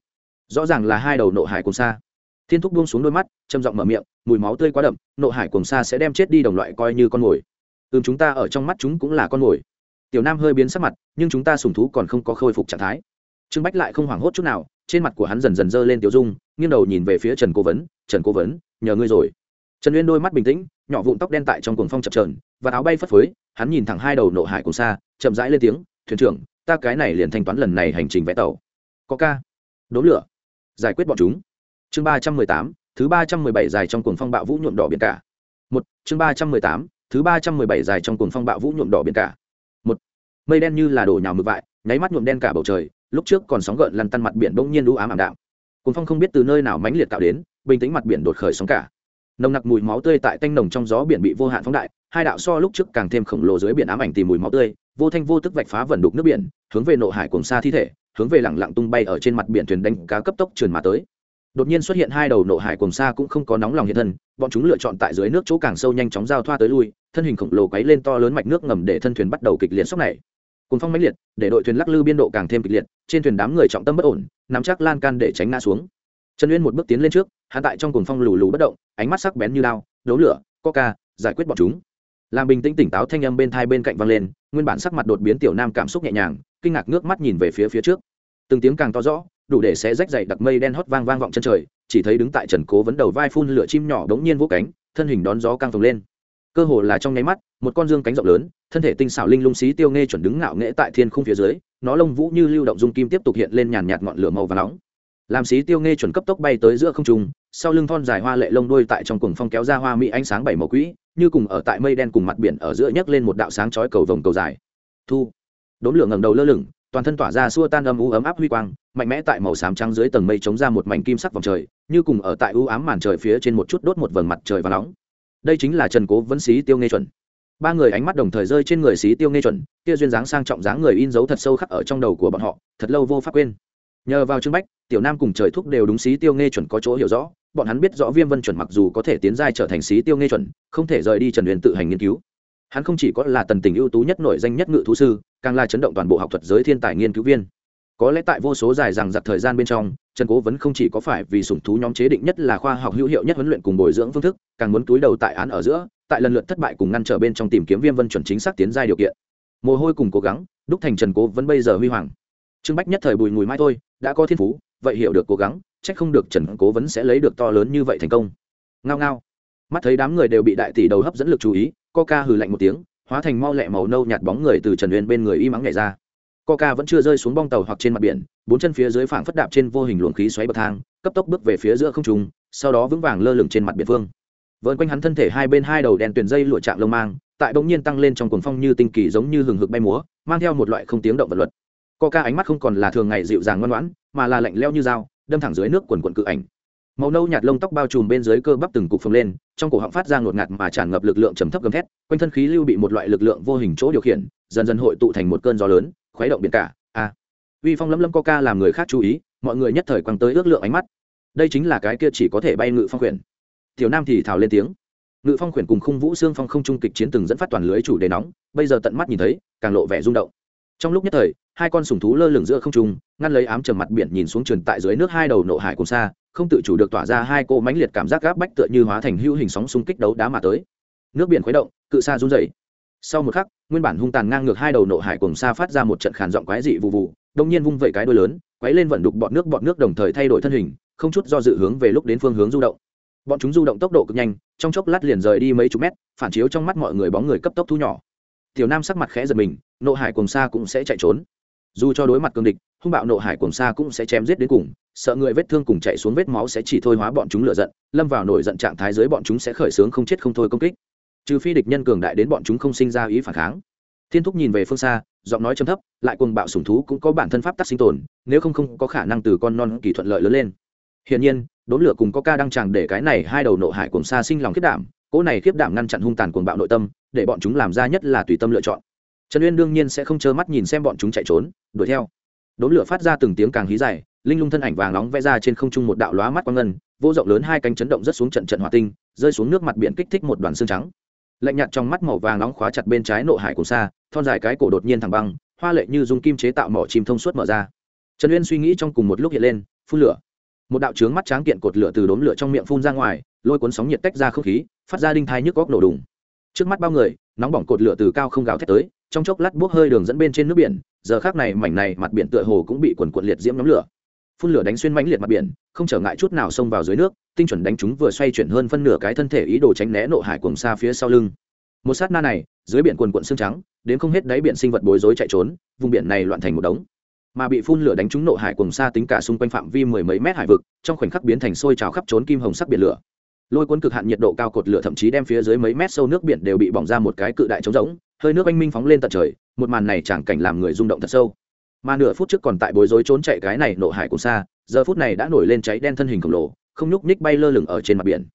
Rõ ràng là hai đầu nộ hải cùng xa thiên thúc buông xuống đôi mắt châm giọng mở miệng, mùi máu tươi quá đậm, nộ hải cùng xa sẽ đem chết đi đồng loại coi như con mồi. Ừm, chúng ta ở trong mắt chúng cũng là con mồi. Tiểu nam hơi biến sắc mặt, nhưng chúng ta sùng thú còn không có khôi phục trạng thái. Trương bách lại không hoảng hốt chút nào trên mặt của hắn dần dần dơ lên tiểu dung, nghiêng đầu nhìn về phía trần cố vấn, trần cố vấn, nhờ ngươi rồi. Trần uyên đôi mắt bình tĩnh, nhỏ vụn tóc đen tại trong cuồng phong chập trờn và áo bay phất phới, hắn nhìn thẳng hai đầu nộ hải cùng xa, chậm rãi lên tiếng, thuyền trưởng, ta cái này liền thanh toán lần này hành trình vẽ tàu. Có ca. Đốn lửa. Giải quyết bọn chúng. Chương ba trăm mười tám, thứ ba trăm mười bảy dài trong cuồng phong bạo vũ nhuộm đỏ biển cả. Một, chương ba trăm mười tám, thứ ba trăm mười bảy dài trong cuồng phong bạo vũ nhuộm đỏ biển cả. Một, mây đen như là đổ nhào mực vại nháy mắt nhuộm đen cả bầu trời lúc trước còn sóng gợn lăn tăn mặt biển bỗng nhiên đũ ám ảm đạm. Cuồng phong không biết từ nơi nào mãnh liệt tạo đến, bình tĩnh mặt biển đột khởi sóng cả. Nồng nặc mùi máu tươi tại tanh nồng trong gió biển bị vô hạn phóng đại, hai đạo so lúc trước càng thêm khổng lồ dưới biển ám ảnh tìm mùi máu tươi, vô thanh vô tức vạch phá vẩn đục nước biển, hướng về nộ hải cùng xa thi thể, hướng về lẳng lặng tung bay ở trên mặt biển thuyền đánh cá cấp tốc trườn mà tới. Đột nhiên xuất hiện hai đầu nộ hải cùng xa cũng không có nóng lòng hiện thân, bọn chúng lựa chọn tại dưới nước chỗ càng sâu nhanh chóng giao thoa tới lui, thân hình khổng lồ quấy lên to lớn mạch nước ngầm để thân thuyền bắt đầu kịch liệt sốc này cùng phong mãnh liệt, để đội thuyền lắc lư biên độ càng thêm kịch liệt, trên thuyền đám người trọng tâm bất ổn, nắm chắc lan can để tránh ngã xuống. Trần uyên một bước tiến lên trước hạ tại trong cùng phong lù lù bất động, ánh mắt sắc bén như lao, đấu lửa, coca, giải quyết bọn chúng. Làm bình tĩnh tỉnh táo thanh âm bên thai bên cạnh vang lên, nguyên bản sắc mặt đột biến tiểu nam cảm xúc nhẹ nhàng, kinh ngạc nước mắt nhìn về phía phía trước. Từng tiếng càng to rõ, đủ để sẽ rách dày đặc mây đen hót vang vang vọng chân trời, chỉ thấy đứng tại trần cố vấn đầu vai phun lửa chim nhỏ đống nhiên vỗ cánh, thân hình đón gió căng phồng lên cơ hồ là trong nháy mắt, một con dương cánh rộng lớn, thân thể tinh xảo linh lung xí tiêu nghe chuẩn đứng ngạo nghễ tại thiên khung phía dưới, nó lông vũ như lưu động dung kim tiếp tục hiện lên nhàn nhạt ngọn lửa màu và nóng. Làm xí tiêu nghe chuẩn cấp tốc bay tới giữa không trung, sau lưng thon dài hoa lệ lông đuôi tại trong cuồng phong kéo ra hoa mỹ ánh sáng bảy màu quỹ, như cùng ở tại mây đen cùng mặt biển ở giữa nhấc lên một đạo sáng chói cầu vồng cầu dài. Thu. Đốn lửa ngầm đầu lơ lửng, toàn thân tỏa ra xua tan âm u ấm áp huy quang, mạnh mẽ tại màu xám trắng dưới tầng mây chống ra một mảnh kim sắc vòng trời, như cùng ở tại u ám màn trời phía trên một chút đốt một vầng mặt trời và nóng đây chính là trần cố vấn xí tiêu nghe chuẩn. Ba người ánh mắt đồng thời rơi trên người xí tiêu nghe chuẩn, kia duyên dáng sang trọng dáng người in dấu thật sâu khắc ở trong đầu của bọn họ, thật lâu vô pháp quên. Nhờ vào trương bách, tiểu nam cùng trời thúc đều đúng xí tiêu nghe chuẩn có chỗ hiểu rõ, bọn hắn biết rõ viêm vân chuẩn mặc dù có thể tiến giai trở thành xí tiêu nghe chuẩn, không thể rời đi trần huyền tự hành nghiên cứu. Hắn không chỉ có là tần tình ưu tú nhất nổi danh nhất ngự thú sư, càng là chấn động toàn bộ học thuật giới thiên tài nghiên cứu viên có lẽ tại vô số dài rằng giặc thời gian bên trong, trần cố vẫn không chỉ có phải vì sủng thú nhóm chế định nhất là khoa học hữu hiệu nhất huấn luyện cùng bồi dưỡng phương thức, càng muốn túi đầu tại án ở giữa, tại lần lượt thất bại cùng ngăn trở bên trong tìm kiếm viêm vân chuẩn chính xác tiến giai điều kiện. Mồ hôi cùng cố gắng, đúc thành trần cố vẫn bây giờ huy hoàng. Trương bách nhất thời bùi mùi mai thôi, đã có thiên phú, vậy hiểu được cố gắng trách không được trần cố vẫn sẽ lấy được to lớn như vậy thành công. Ngao ngao. Mắt thấy đám người đều bị đại tỷ đầu hấp dẫn lực chú ý coca hừ lạnh một tiếng, hóa thành mau lẹ màu nâu nhạt bóng người từ trần uyên bên người y mắng nhảy ra coca vẫn chưa rơi xuống bong tàu hoặc trên mặt biển, bốn chân phía dưới phảng phất đạp trên vô hình luồng khí xoáy bậc thang, cấp tốc bước về phía giữa không trung, sau đó vững vàng lơ lửng trên mặt biển phương vợn quanh hắn thân thể hai bên hai đầu đèn tuyển dây lụa chạm lông mang, tại bỗng nhiên tăng lên trong cuồng phong như tinh kỳ giống như hừng hực bay múa, mang theo một loại không tiếng động vật luật. Coca ánh mắt không còn là thường ngày dịu dàng ngoan ngoãn, mà là lạnh leo như dao, đâm thẳng dưới nước quần quần cự ảnh. Màu nâu nhạt lông tóc bao trùm bên dưới cơ bắp từng cục phồng lên, trong cổ họng phát ra ngột ngạt mà tràn ngập lực lượng trầm thấp gầm thét, quanh thân khí lưu bị một loại lực lượng vô hình chỗ điều khiển, dần dần hội tụ thành một cơn gió lớn khuấy động biển cả. A uy phong lấm lấm coca làm người khác chú ý, mọi người nhất thời quăng tới ước lượng ánh mắt. Đây chính là cái kia chỉ có thể bay ngự phong quyển. Tiểu nam thì thào lên tiếng. Ngự phong quyển cùng khung vũ xương phong không trung kịch chiến từng dẫn phát toàn lưới chủ đề nóng, bây giờ tận mắt nhìn thấy, càng lộ vẻ rung động. Trong lúc nhất thời, hai con sùng thú lơ lửng giữa không trung, ngăn lấy ám trầm mặt biển nhìn xuống trườn tại dưới nước hai đầu nộ hải cùng xa, không tự chủ được tỏa ra hai cô mãnh liệt cảm giác gáp bách tựa như hóa thành hữu hình sóng xung kích đấu đá mà tới. Nước biển khuấy động, cự xa run rẩy sau một khắc, nguyên bản hung tàn ngang ngược hai đầu nộ hải cùng xa phát ra một trận khàn giọng quái dị vụ vụ đông nhiên vung vẩy cái đuôi lớn, quấy lên vận đục bọn nước bọn nước đồng thời thay đổi thân hình, không chút do dự hướng về lúc đến phương hướng du động. Bọn chúng du động tốc độ cực nhanh, trong chốc lát liền rời đi mấy chục mét, phản chiếu trong mắt mọi người bóng người cấp tốc thu nhỏ. Tiểu nam sắc mặt khẽ giật mình, nộ hải cùng xa cũng sẽ chạy trốn. Dù cho đối mặt cương địch, hung bạo nộ hải cùng xa cũng sẽ chém giết đến cùng, sợ người vết thương cùng chạy xuống vết máu sẽ chỉ thôi hóa bọn chúng lựa giận, lâm vào nổi giận trạng thái dưới bọn chúng sẽ khởi xướng không chết không thôi công kích trừ phi địch nhân cường đại đến bọn chúng không sinh ra ý phản kháng. Thiên thúc nhìn về phương xa, giọng nói chấm thấp, lại cùng bạo sủng thú cũng có bản thân pháp tắc sinh tồn, nếu không không có khả năng từ con non kỳ thuận lợi lớn lên. Hiển nhiên, đốn lửa cùng có ca đang chàng để cái này hai đầu nộ hải cùng xa sinh lòng khiết đảm, cỗ này khiếp đảm ngăn chặn hung tàn cuồng bạo nội tâm, để bọn chúng làm ra nhất là tùy tâm lựa chọn. Trần uyên đương nhiên sẽ không trơ mắt nhìn xem bọn chúng chạy trốn, đuổi theo. Đốn lửa phát ra từng tiếng càng hí dài, linh lung thân ảnh vàng nóng vẽ ra trên không trung một đạo lóa mắt quang ngân, vô rộng lớn hai cánh chấn động rất xuống trận trận hỏa tinh, rơi xuống nước mặt biển kích thích một đoàn xương trắng lạnh nhạt trong mắt màu vàng nóng khóa chặt bên trái nộ hải cùng xa, thon dài cái cổ đột nhiên thẳng băng, hoa lệ như dùng kim chế tạo mỏ chim thông suốt mở ra. Trần uyên suy nghĩ trong cùng một lúc hiện lên, phun lửa. Một đạo trướng mắt tráng kiện cột lửa từ đốm lửa trong miệng phun ra ngoài, lôi cuốn sóng nhiệt tách ra không khí, phát ra đinh thai nhức góc nổ đùng. Trước mắt bao người, nóng bỏng cột lửa từ cao không gào thét tới, trong chốc lát bốc hơi đường dẫn bên trên nước biển, giờ khác này mảnh này mặt biển tựa hồ cũng bị quần cuộn liệt diễm nhóm lửa phun lửa đánh xuyên mãnh liệt mặt biển, không trở ngại chút nào xông vào dưới nước, tinh chuẩn đánh chúng vừa xoay chuyển hơn phân nửa cái thân thể ý đồ tránh né nộ hải cuồng xa phía sau lưng. Một sát na này, dưới biển quần quận xương trắng, đến không hết đáy biển sinh vật bối rối chạy trốn, vùng biển này loạn thành một đống. Mà bị phun lửa đánh trúng nộ hải cuồng xa tính cả xung quanh phạm vi mười mấy mét hải vực, trong khoảnh khắc biến thành sôi trào khắp trốn kim hồng sắc biển lửa. Lôi cuốn cực hạn nhiệt độ cao cột lửa thậm chí đem phía dưới mấy mét sâu nước biển đều bị bỏng ra một cái cự đại trống rỗng, hơi nước anh minh phóng lên tận trời, một màn này chẳng cảnh làm người rung động thật sâu mà nửa phút trước còn tại bối rối trốn chạy cái này nộ hải cùng xa, giờ phút này đã nổi lên cháy đen thân hình khổng lồ, không nhúc nhích bay lơ lửng ở trên mặt biển.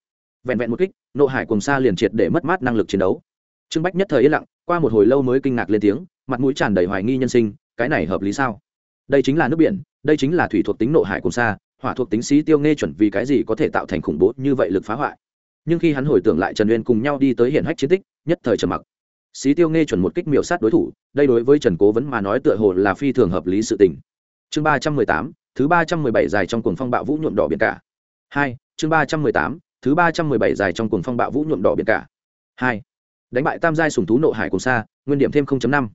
Vẹn vẹn một kích, nộ hải cùng xa liền triệt để mất mát năng lực chiến đấu. Trương bách nhất thời yên lặng, qua một hồi lâu mới kinh ngạc lên tiếng, mặt mũi tràn đầy hoài nghi nhân sinh, cái này hợp lý sao? Đây chính là nước biển, đây chính là thủy thuộc tính nộ hải cùng xa, hỏa thuộc tính sĩ tiêu nghe chuẩn vì cái gì có thể tạo thành khủng bố như vậy lực phá hoại. Nhưng khi hắn hồi tưởng lại trần uyên cùng nhau đi tới hiển hách chiến tích, nhất thời trầm mặc xí tiêu nghe chuẩn một kích miểu sát đối thủ, đây đối với trần cố vẫn mà nói tựa hồ là phi thường hợp lý sự tình. Chương ba trăm mười tám, thứ ba trăm mười bảy dài trong cuồng phong bạo vũ nhuộm đỏ biển cả. Hai, chương ba trăm mười tám, thứ ba trăm mười bảy dài trong cuồng phong bạo vũ nhuộm đỏ biển cả. Hai, đánh bại tam giai sùng thú nộ hải cùng xa, nguyên điểm thêm năm.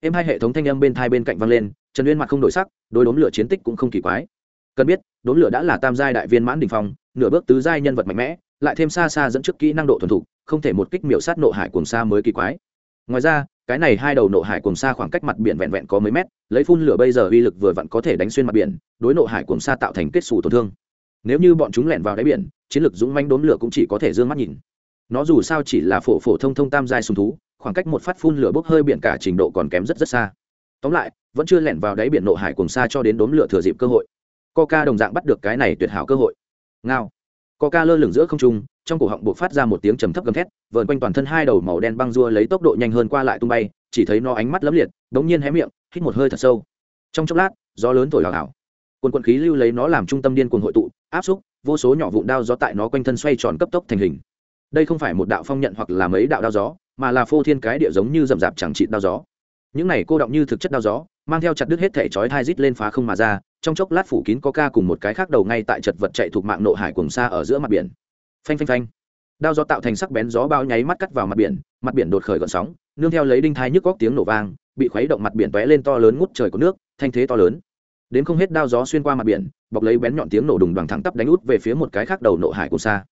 Em hai hệ thống thanh âm bên thai bên cạnh vang lên, trần uyên mặt không đổi sắc đôi đốm lửa chiến tích cũng không kỳ quái. Cần biết đốm lửa đã là tam giai đại viên mãn đình phong, nửa bước tứ giai nhân vật mạnh mẽ, lại thêm xa xa dẫn trước kỹ năng độ thuần thục, không thể một kích miểu sát nộ hải cùng xa mới kỳ quái ngoài ra, cái này hai đầu nộ hải cùng xa khoảng cách mặt biển vẹn vẹn có mấy mét, lấy phun lửa bây giờ uy lực vừa vặn có thể đánh xuyên mặt biển, đối nộ hải cùng xa tạo thành kết xù tổn thương. Nếu như bọn chúng lẻn vào đáy biển, chiến lược dũng manh đốn lửa cũng chỉ có thể d ư ơ n g mắt nhìn. Nó dù sao chỉ là phổ phổ thông thông tam giai sùng thú, khoảng cách một phát phun lửa bốc hơi biển cả trình độ còn kém rất rất xa. Tóm lại, vẫn chưa lẻn vào đáy biển nộ hải cùng xa cho đến đốn lửa thừa dịp cơ hội. Coca đồng dạng bắt được cái này tuyệt hảo cơ hội. Ngao. Coca lơ lửng giữa không trung trong cổ họng buộc phát ra một tiếng trầm thấp gầm thét, vờn quanh toàn thân hai đầu màu đen băng rua lấy tốc độ nhanh hơn qua lại tung bay, chỉ thấy nó ánh mắt lấm liệt, đống nhiên hé miệng, hít một hơi thật sâu. Trong chốc lát, gió lớn thổi hào hào. Quần quần khí lưu lấy nó làm trung tâm điên cuồng hội tụ, áp xúc, vô số nhỏ vụn đao gió tại nó quanh thân xoay tròn cấp tốc thành hình. Đây không phải một đạo phong nhận hoặc là mấy đạo đao gió, mà là phô thiên cái địa giống như rậm rạp chẳng trị đao gió. Những này cô động như thực chất đao gió, mang theo chặt đứt hết thể chói thai rít lên phá không mà ra, trong chốc lát phủ kín có ca cùng một cái khác đầu ngay tại chật vật chạy thuộc mạng nộ hải cùng xa ở giữa mặt biển phanh phanh phanh. Đao gió tạo thành sắc bén gió bao nháy mắt cắt vào mặt biển mặt biển đột khởi gọn sóng, nương theo lấy đinh thai nhức góc tiếng nổ vang, bị khuấy động mặt biển tóe lên to lớn ngút trời của nước, thanh thế to lớn. Đến không hết đao gió xuyên qua mặt biển, bọc lấy bén nhọn tiếng nổ đùng đoàn thẳng tắp đánh út về phía một cái khác đầu nộ hải cùng xa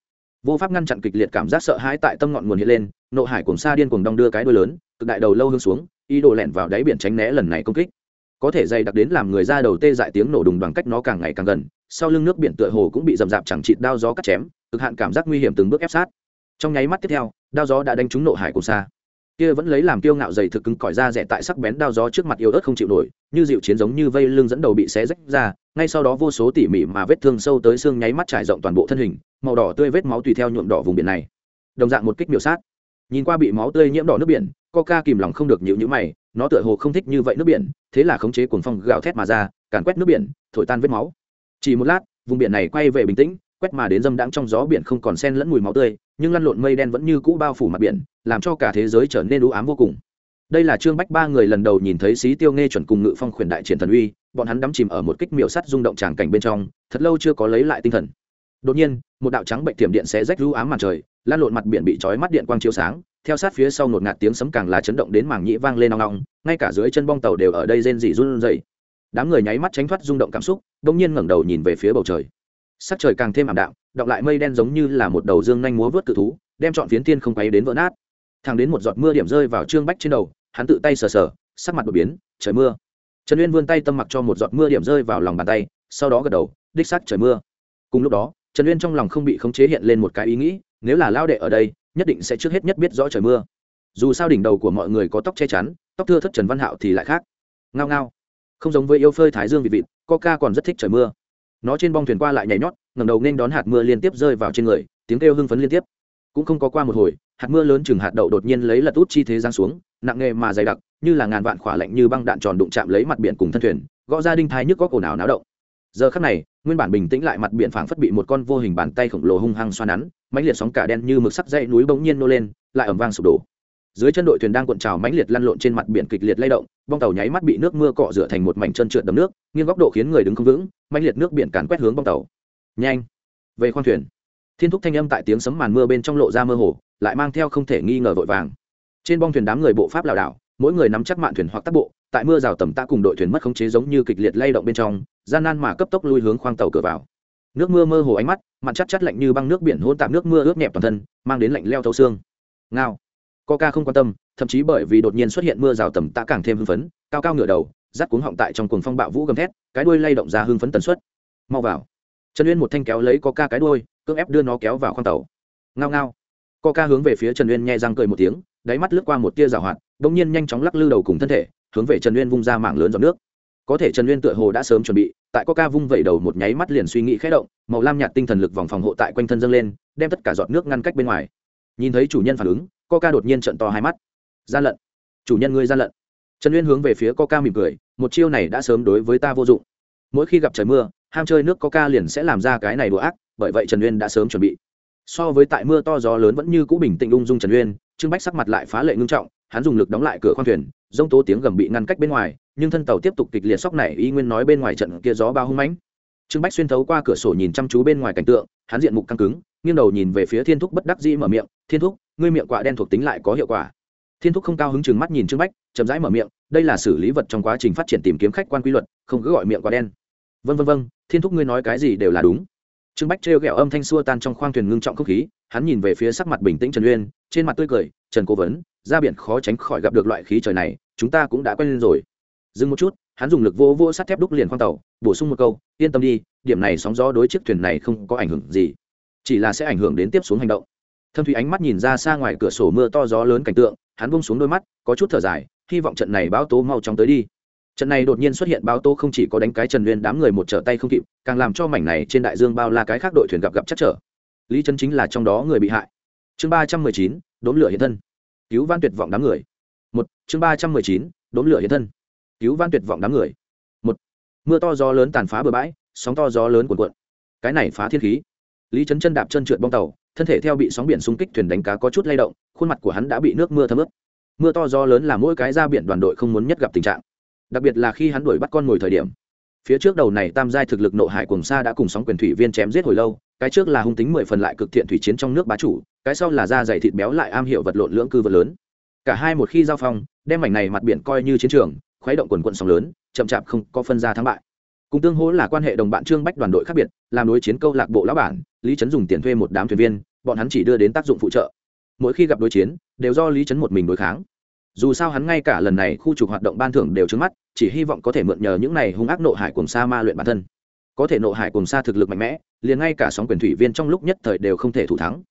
vô pháp ngăn chặn kịch liệt cảm giác sợ hãi tại tâm ngọn nguồn hiện lên, nộ hải cùng xa điên cùng đong đưa cái đuôi lớn, cực đại đầu lâu hướng xuống, ý đồ lẻn vào đáy biển tránh né lần này công kích. Có thể dày đặc đến làm người ra đầu tê dại tiếng nổ đùng đoàn cách nó càng ngày càng gần, sau lưng nước biển tựa hồ cũng bị rầm rạp chẳng chịt đao gió cắt chém cực hạn cảm giác nguy hiểm từng bước ép sát. Trong nháy mắt tiếp theo, đao gió đã đánh trúng nộ hải cùng xa. Kia vẫn lấy làm kiêu ngạo dày thực cứng cỏi ra rẻ tại sắc bén đao gió trước mặt yếu ớt không chịu nổi, như dịu chiến giống như vây lưng dẫn đầu bị xé rách ra, ngay sau đó vô số tỉ mỉ mà vết thương sâu tới xương nháy mắt trải rộng toàn bộ thân hình, màu đỏ tươi vết máu tùy theo nhuộm đỏ vùng biển này. Đồng dạng một kích miểu sát. Nhìn qua bị máu tươi nhiễm đỏ nước biển, coca kìm lòng không được nhịu nhữ mày, nó tựa hồ không thích như vậy nước biển, thế là khống chế cuồng phong gào thét mà ra, càn quét nước biển, thổi tan vết máu. Chỉ một lát, vùng biển này quay về bình tĩnh quét mà đến dâm đãng trong gió biển không còn sen lẫn mùi máu tươi, nhưng lăn lộn mây đen vẫn như cũ bao phủ mặt biển, làm cho cả thế giới trở nên u ám vô cùng. Đây là trương bách ba người lần đầu nhìn thấy xí tiêu nghe chuẩn cùng ngự phong khuyển đại triển thần uy, bọn hắn đắm chìm ở một kích miểu sắt rung động tràng cảnh bên trong, thật lâu chưa có lấy lại tinh thần. Đột nhiên, một đạo trắng bệnh tiềm điện sẽ rách lũ ám màn trời lan lộn mặt biển bị trói mắt điện quang chiếu sáng, theo sát phía sau ngột ngạt tiếng sấm càng là chấn động đến mảng nhĩ vang lên nong nong ngay cả dưới chân bong tàu đều ở đây rên rỉ run rẩy. Đám người nháy mắt tránh thoát rung động cảm xúc đông nhiên ngẩng đầu nhìn về phía bầu trời sắc trời càng thêm ảm đạm, đọng lại mây đen giống như là một đầu dương nhanh múa vớt cự thú, đem trọn phiến tiên không quấy đến vỡ nát. Thẳng đến một giọt mưa điểm rơi vào trương bách trên đầu, hắn tự tay sờ sờ, sắc mặt đột biến, trời mưa. Trần uyên vươn tay tâm mặc cho một giọt mưa điểm rơi vào lòng bàn tay, sau đó gật đầu, đích sắc trời mưa. Cùng lúc đó, trần uyên trong lòng không bị khống chế hiện lên một cái ý nghĩ, nếu là lao đệ ở đây, nhất định sẽ trước hết nhất biết rõ trời mưa. Dù sao đỉnh đầu của mọi người có tóc che chắn, tóc thưa thất trần văn hạo thì lại khác. Ngao ngao. Không giống với yêu phơi thái dương vị vịt, coca còn rất thích trời mưa nó trên bong thuyền qua lại nhảy nhót, ngẩng đầu nên đón hạt mưa liên tiếp rơi vào trên người, tiếng kêu hưng phấn liên tiếp. Cũng không có qua một hồi, hạt mưa lớn chừng hạt đậu đột nhiên lấy lật út chi thế giang xuống, nặng nghề mà dày đặc, như là ngàn vạn khỏa lạnh như băng đạn tròn đụng chạm lấy mặt biển cùng thân thuyền, gõ ra đinh thái nhức có cổ nào náo động. Giờ khắc này, nguyên bản bình tĩnh lại mặt biển phảng phất bị một con vô hình bàn tay khổng lồ hung hăng xoa nắn, mãnh liệt sóng cả đen như mực sắc dãy núi bỗng nhiên nô lên, lại ẩm vang sụp đổ dưới chân đội thuyền đang cuộn trào mãnh liệt lăn lộn trên mặt biển kịch liệt lay động, bong tàu nháy mắt bị nước mưa cọ rửa thành một mảnh chân trượt đầm nước, nghiêng góc độ khiến người đứng không vững, mãnh liệt nước biển càn quét hướng bong tàu. Nhanh! Về khoang thuyền, thiên thúc thanh âm tại tiếng sấm màn mưa bên trong lộ ra mơ hồ, lại mang theo không thể nghi ngờ vội vàng. Trên bong thuyền đám người bộ pháp lảo đảo, mỗi người nắm chắc mạn thuyền hoặc tác bộ tại mưa rào tầm ta cùng đội thuyền mất khống chế giống như kịch liệt lay động bên trong, gian nan mà cấp tốc lui hướng khoang tàu cửa vào. Nước mưa mơ hồ ánh mắt mặn chắc chắc lạnh như băng nước biển hôn tạp nước mưa ướt nhẹp toàn thân, mang đến lạnh leo thấu xương. Ngao! Coca không quan tâm, thậm chí bởi vì đột nhiên xuất hiện mưa rào tầm tã càng thêm hưng phấn, cao cao ngửa đầu, rắc cuống họng tại trong cuồng phong bạo vũ gầm thét, cái đuôi lay động ra hưng phấn tần suất. Mau vào. Trần uyên một thanh kéo lấy coca cái đuôi, cưỡng ép đưa nó kéo vào khoang tàu. Ngao ngao. Coca hướng về phía trần uyên nhẹ răng cười một tiếng, đáy mắt lướt qua một tia rào hoạt, bỗng nhiên nhanh chóng lắc lư đầu cùng thân thể, hướng về trần uyên vung ra mạng lớn giọt nước. Có thể trần uyên tựa hồ đã sớm chuẩn bị, tại coca vung vẩy đầu một nháy mắt liền suy nghĩ khé động, màu lam nhạt tinh thần lực vòng phòng hộ tại quanh thân dâng lên, đem tất cả giọt nước ngăn cách bên ngoài nhìn thấy chủ nhân phản ứng, coca đột nhiên trận to hai mắt. Gian lận. Chủ nhân ngươi gian lận. Trần uyên hướng về phía coca mỉm cười, một chiêu này đã sớm đối với ta vô dụng. Mỗi khi gặp trời mưa, ham chơi nước coca liền sẽ làm ra cái này đùa ác, bởi vậy trần uyên đã sớm chuẩn bị. So với tại mưa to gió lớn vẫn như cũ bình tĩnh ung dung trần uyên, trương bách sắc mặt lại phá lệ ngưng trọng, hắn dùng lực đóng lại cửa khoang thuyền dông tố tiếng gầm bị ngăn cách bên ngoài, nhưng thân tàu tiếp tục kịch liệt sóc này y nguyên nói bên ngoài trận kia gió bao hung mãnh. Trương bách xuyên thấu qua cửa sổ nhìn chăm chú bên ngoài cảnh tượng, hắn diện mục căng cứng nghiêng đầu nhìn về phía thiên thúc bất đắc dĩ mở miệng, thiên thúc, ngươi miệng quạ đen thuộc tính lại có hiệu quả. Thiên thúc không cao hứng chừng mắt nhìn trương bách, chậm rãi mở miệng, đây là xử lý vật trong quá trình phát triển tìm kiếm khách quan quy luật, không cứ gọi miệng quạ đen. Vân vân vân thiên thúc ngươi nói cái gì đều là đúng. Trương bách trêu ghẹo âm thanh xua tan trong khoang thuyền ngưng trọng không khí, hắn nhìn về phía sắc mặt bình tĩnh trần uyên, trên mặt tươi cười, trần cố vấn, ra biển khó tránh khỏi gặp được loại khí trời này, chúng ta cũng đã quen lên rồi. Dừng một chút, hắn dùng lực vô vô sắt thép đúc liền khoang tàu, bổ sung một câu, yên tâm đi, điểm này sóng gió đối chiếc thuyền này không có ảnh hưởng gì chỉ là sẽ ảnh hưởng đến tiếp xuống hành động. Thâm thủy ánh mắt nhìn ra xa ngoài cửa sổ mưa to gió lớn cảnh tượng, hắn bung xuống đôi mắt, có chút thở dài, hy vọng trận này báo tố mau chóng tới đi. Trận này đột nhiên xuất hiện báo tố không chỉ có đánh cái trần liên đám người một trở tay không kịp, càng làm cho mảnh này trên đại dương bao la cái khác đội thuyền gặp gặp chắc trở. Lý trấn chính là trong đó người bị hại. Chương ba trăm mười chín, đốn lửa hiện thân. Cứu van tuyệt vọng đám người. Một, chương ba trăm mười chín, đốn lửa hiện thân. Cứu van tuyệt vọng đám người. Một, mưa to gió lớn tàn phá bờ bãi, sóng to gió lớn cuộn cuộn. Cái này phá thiên khí lý trấn chân đạp chân trượt bong tàu, thân thể theo bị sóng biển xung kích thuyền đánh cá có chút lay động, khuôn mặt của hắn đã bị nước mưa thấm ướt. Mưa to do lớn là mỗi cái ra biển đoàn đội không muốn nhất gặp tình trạng. Đặc biệt là khi hắn đuổi bắt con ngồi thời điểm. Phía trước đầu này tam giai thực lực nộ hải cùng xa đã cùng sóng quyền thủy viên chém giết hồi lâu, cái trước là hung tính mười phần lại cực thiện thủy chiến trong nước bá chủ, cái sau là da dày thịt béo lại am hiểu vật lộn lưỡng cư vật lớn. Cả hai một khi giao phong, đem mảnh này mặt biển coi như chiến trường, khuấy động quần quận sóng lớn, chậm chạp không có phân ra thắng bại cùng tương hỗ là quan hệ đồng bạn trương bách đoàn đội khác biệt, làm đối chiến câu lạc bộ lão bản, lý trấn dùng tiền thuê một đám thuyền viên, bọn hắn chỉ đưa đến tác dụng phụ trợ. Mỗi khi gặp đối chiến, đều do lý trấn một mình đối kháng. Dù sao hắn ngay cả lần này khu trục hoạt động ban thưởng đều trứng mắt, chỉ hy vọng có thể mượn nhờ những này hung ác nộ hải cùng sa ma luyện bản thân. Có thể nộ hải cùng sa thực lực mạnh mẽ, liền ngay cả sóng quyền thủy viên trong lúc nhất thời đều không thể thủ thắng.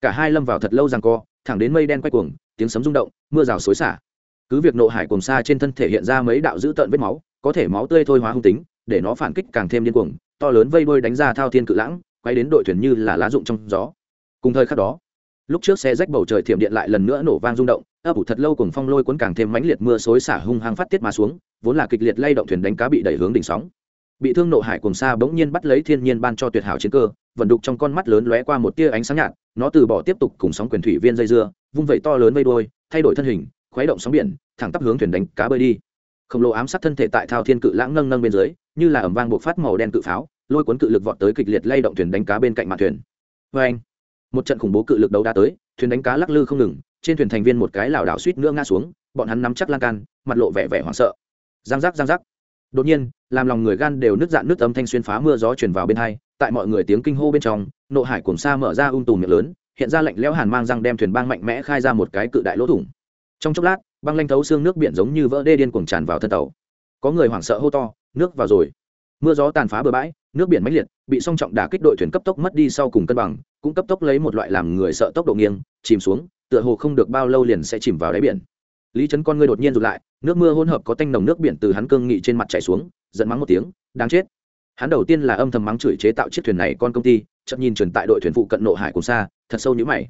Cả hai lâm vào thật lâu rằng co, thẳng đến mây đen quay cuồng, tiếng sấm rung động, mưa rào xối xả. Cứ việc nộ hải cùng sa trên thân thể hiện ra mấy đạo dữ tợn vết máu, có thể máu tươi thôi hóa hung tính để nó phản kích càng thêm điên cuồng, to lớn vây đuôi đánh ra thao thiên cự lãng, quay đến đội thuyền như là lá rụng trong gió. Cùng thời khắc đó, lúc trước xe rách bầu trời thiểm điện lại lần nữa nổ vang rung động, ấp ủ thật lâu cùng phong lôi cuốn càng thêm mãnh liệt mưa xối xả hung hăng phát tiết mà xuống, vốn là kịch liệt lay động thuyền đánh cá bị đẩy hướng đỉnh sóng. Bị thương nộ hải cùng xa bỗng nhiên bắt lấy thiên nhiên ban cho tuyệt hảo chiến cơ, vận đục trong con mắt lớn lóe qua một tia ánh sáng nhạt, nó từ bỏ tiếp tục cùng sóng quyền thủy viên dây dưa, vung vẩy to lớn vây đuôi, thay đổi thân hình, khuấy động sóng biển, thẳng tắp hướng thuyền đánh cá bơi đi khổng lồ ám sát thân thể tại thao thiên cự lãng nâng nâng bên dưới, như là ẩm vang buộc phát màu đen cự pháo, lôi cuốn cự lực vọt tới kịch liệt lay động thuyền đánh cá bên cạnh mặt thuyền. Vê anh, một trận khủng bố cự lực đấu đá tới, thuyền đánh cá lắc lư không ngừng, trên thuyền thành viên một cái lảo đảo suýt nữa ngã xuống, bọn hắn nắm chắc lan can, mặt lộ vẻ vẻ hoảng sợ. Giang giác giang giác. Đột nhiên, làm lòng người gan đều nứt dạn nước âm thanh xuyên phá mưa gió truyền vào bên hai, tại mọi người tiếng kinh hô bên trong, nộ hải cùng xa mở ra ung tùm miệng lớn, hiện ra lạnh lẽo hàn mang răng đem thuyền băng mạnh mẽ khai ra một cái cự đại lỗ thủng. Trong chốc lát băng lanh thấu xương nước biển giống như vỡ đê điên cuồng tràn vào thân tàu. Có người hoảng sợ hô to, nước vào rồi. Mưa gió tàn phá bờ bãi, nước biển mãnh liệt, bị song trọng đả kích đội thuyền cấp tốc mất đi sau cùng cân bằng, cũng cấp tốc lấy một loại làm người sợ tốc độ nghiêng, chìm xuống, tựa hồ không được bao lâu liền sẽ chìm vào đáy biển. Lý trấn con ngươi đột nhiên rụt lại, nước mưa hỗn hợp có tanh nồng nước biển từ hắn cương nghị trên mặt chảy xuống, giận mắng một tiếng, đáng chết. Hắn đầu tiên là âm thầm mắng chửi chế tạo chiếc thuyền này con công ty, chậm nhìn truyền tại đội thuyền phụ cận nộ hải cùng xa, thật sâu như mày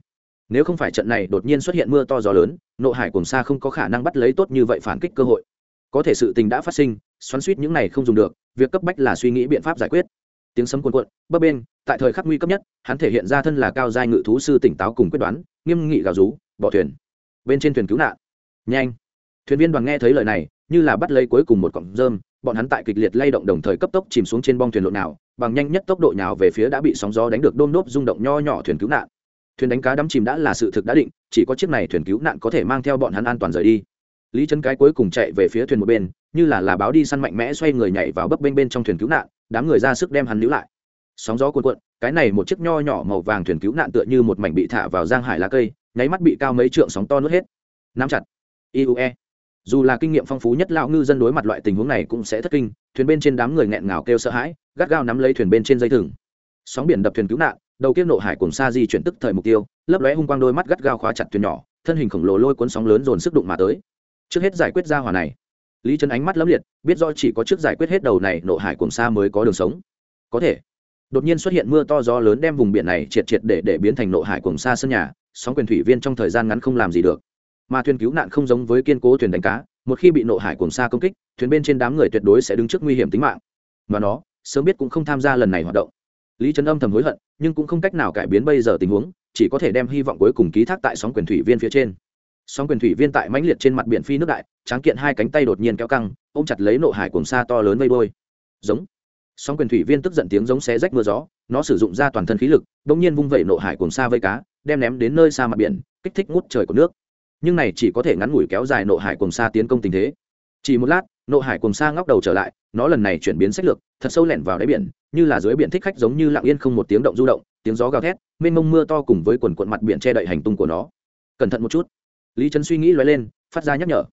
nếu không phải trận này đột nhiên xuất hiện mưa to gió lớn, nộ hải cùng xa không có khả năng bắt lấy tốt như vậy phản kích cơ hội. Có thể sự tình đã phát sinh, xoắn suýt những này không dùng được, việc cấp bách là suy nghĩ biện pháp giải quyết. Tiếng sấm cuồn cuộn, bấp bên tại thời khắc nguy cấp nhất, hắn thể hiện ra thân là cao giai ngự thú sư tỉnh táo cùng quyết đoán, nghiêm nghị gào rú, bỏ thuyền. Bên trên thuyền cứu nạn. Nhanh. Thuyền viên đoàn nghe thấy lời này, như là bắt lấy cuối cùng một cọng rơm, bọn hắn tại kịch liệt lay động đồng thời cấp tốc chìm xuống trên bong thuyền lộn nào, bằng nhanh nhất tốc độ nhào về phía đã bị sóng gió đánh được đôm nốt rung động nho nhỏ thuyền cứu nạn thuyền đánh cá đắm chìm đã là sự thực đã định, chỉ có chiếc này thuyền cứu nạn có thể mang theo bọn hắn an toàn rời đi. Lý Trấn cái cuối cùng chạy về phía thuyền một bên, như là là báo đi săn mạnh mẽ xoay người nhảy vào bấp bênh bên trong thuyền cứu nạn, đám người ra sức đem hắn níu lại. Sóng gió cuồn cuộn, cái này một chiếc nho nhỏ màu vàng thuyền cứu nạn tựa như một mảnh bị thả vào giang hải lá cây, nháy mắt bị cao mấy trượng sóng to nuốt hết. Nắm chặt. Iue dù là kinh nghiệm phong phú nhất lão ngư dân đối mặt loại tình huống này cũng sẽ thất kinh, thuyền bên trên đám người nghẹn ngào kêu sợ hãi, gắt gao nắm lấy thuyền bên trên dây thừng. Sóng biển đập thuyền cứu nạn đầu kiếp nộ hải cùng xa di chuyển tức thời mục tiêu, lấp lóe hung quang đôi mắt gắt gao khóa chặt thuyền nhỏ, thân hình khổng lồ lôi cuốn sóng lớn dồn sức đụng mà tới. Trước hết giải quyết ra hỏa này. Lý trấn ánh mắt lấm liệt, biết do chỉ có trước giải quyết hết đầu này, nộ hải cùng xa mới có đường sống. Có thể. Đột nhiên xuất hiện mưa to gió lớn đem vùng biển này triệt triệt để để biến thành nộ hải cùng xa sân nhà, sóng quyền thủy viên trong thời gian ngắn không làm gì được. Mà thuyền cứu nạn không giống với kiên cố thuyền đánh cá, một khi bị nộ hải cùng xa công kích, thuyền bên trên đám người tuyệt đối sẽ đứng trước nguy hiểm tính mạng. Và nó, sớm biết cũng không tham gia lần này hoạt động lý trấn âm thầm hối hận, nhưng cũng không cách nào cải biến bây giờ tình huống, chỉ có thể đem hy vọng cuối cùng ký thác tại sóng quyền thủy viên phía trên. Sóng quyền thủy viên tại mãnh liệt trên mặt biển phi nước đại, tráng kiện hai cánh tay đột nhiên kéo căng, ôm chặt lấy nộ hải cùng xa to lớn vây bôi. Giống. Sóng quyền thủy viên tức giận tiếng giống xé rách mưa gió, nó sử dụng ra toàn thân khí lực đ ỗ n g nhiên vung vẩy nộ hải cùng xa vây cá, đem ném đến nơi xa mặt biển, kích thích ngút trời của nước. Nhưng này chỉ có thể ngắn ngủi kéo dài nộ hải cùng xa tiến công tình thế. Chỉ một lát nộ hải cùng xa ngóc đầu trở lại, nó lần này chuyển biến sách lược, thật sâu lẻn vào đáy biển, như là dưới biển thích khách giống như lặng yên không một tiếng động du động, tiếng gió gào thét, mênh mông mưa to cùng với quần quận mặt biển che đậy hành tung của nó. Cẩn thận một chút. Lý trấn suy nghĩ loay lên, phát ra nhắc nhở.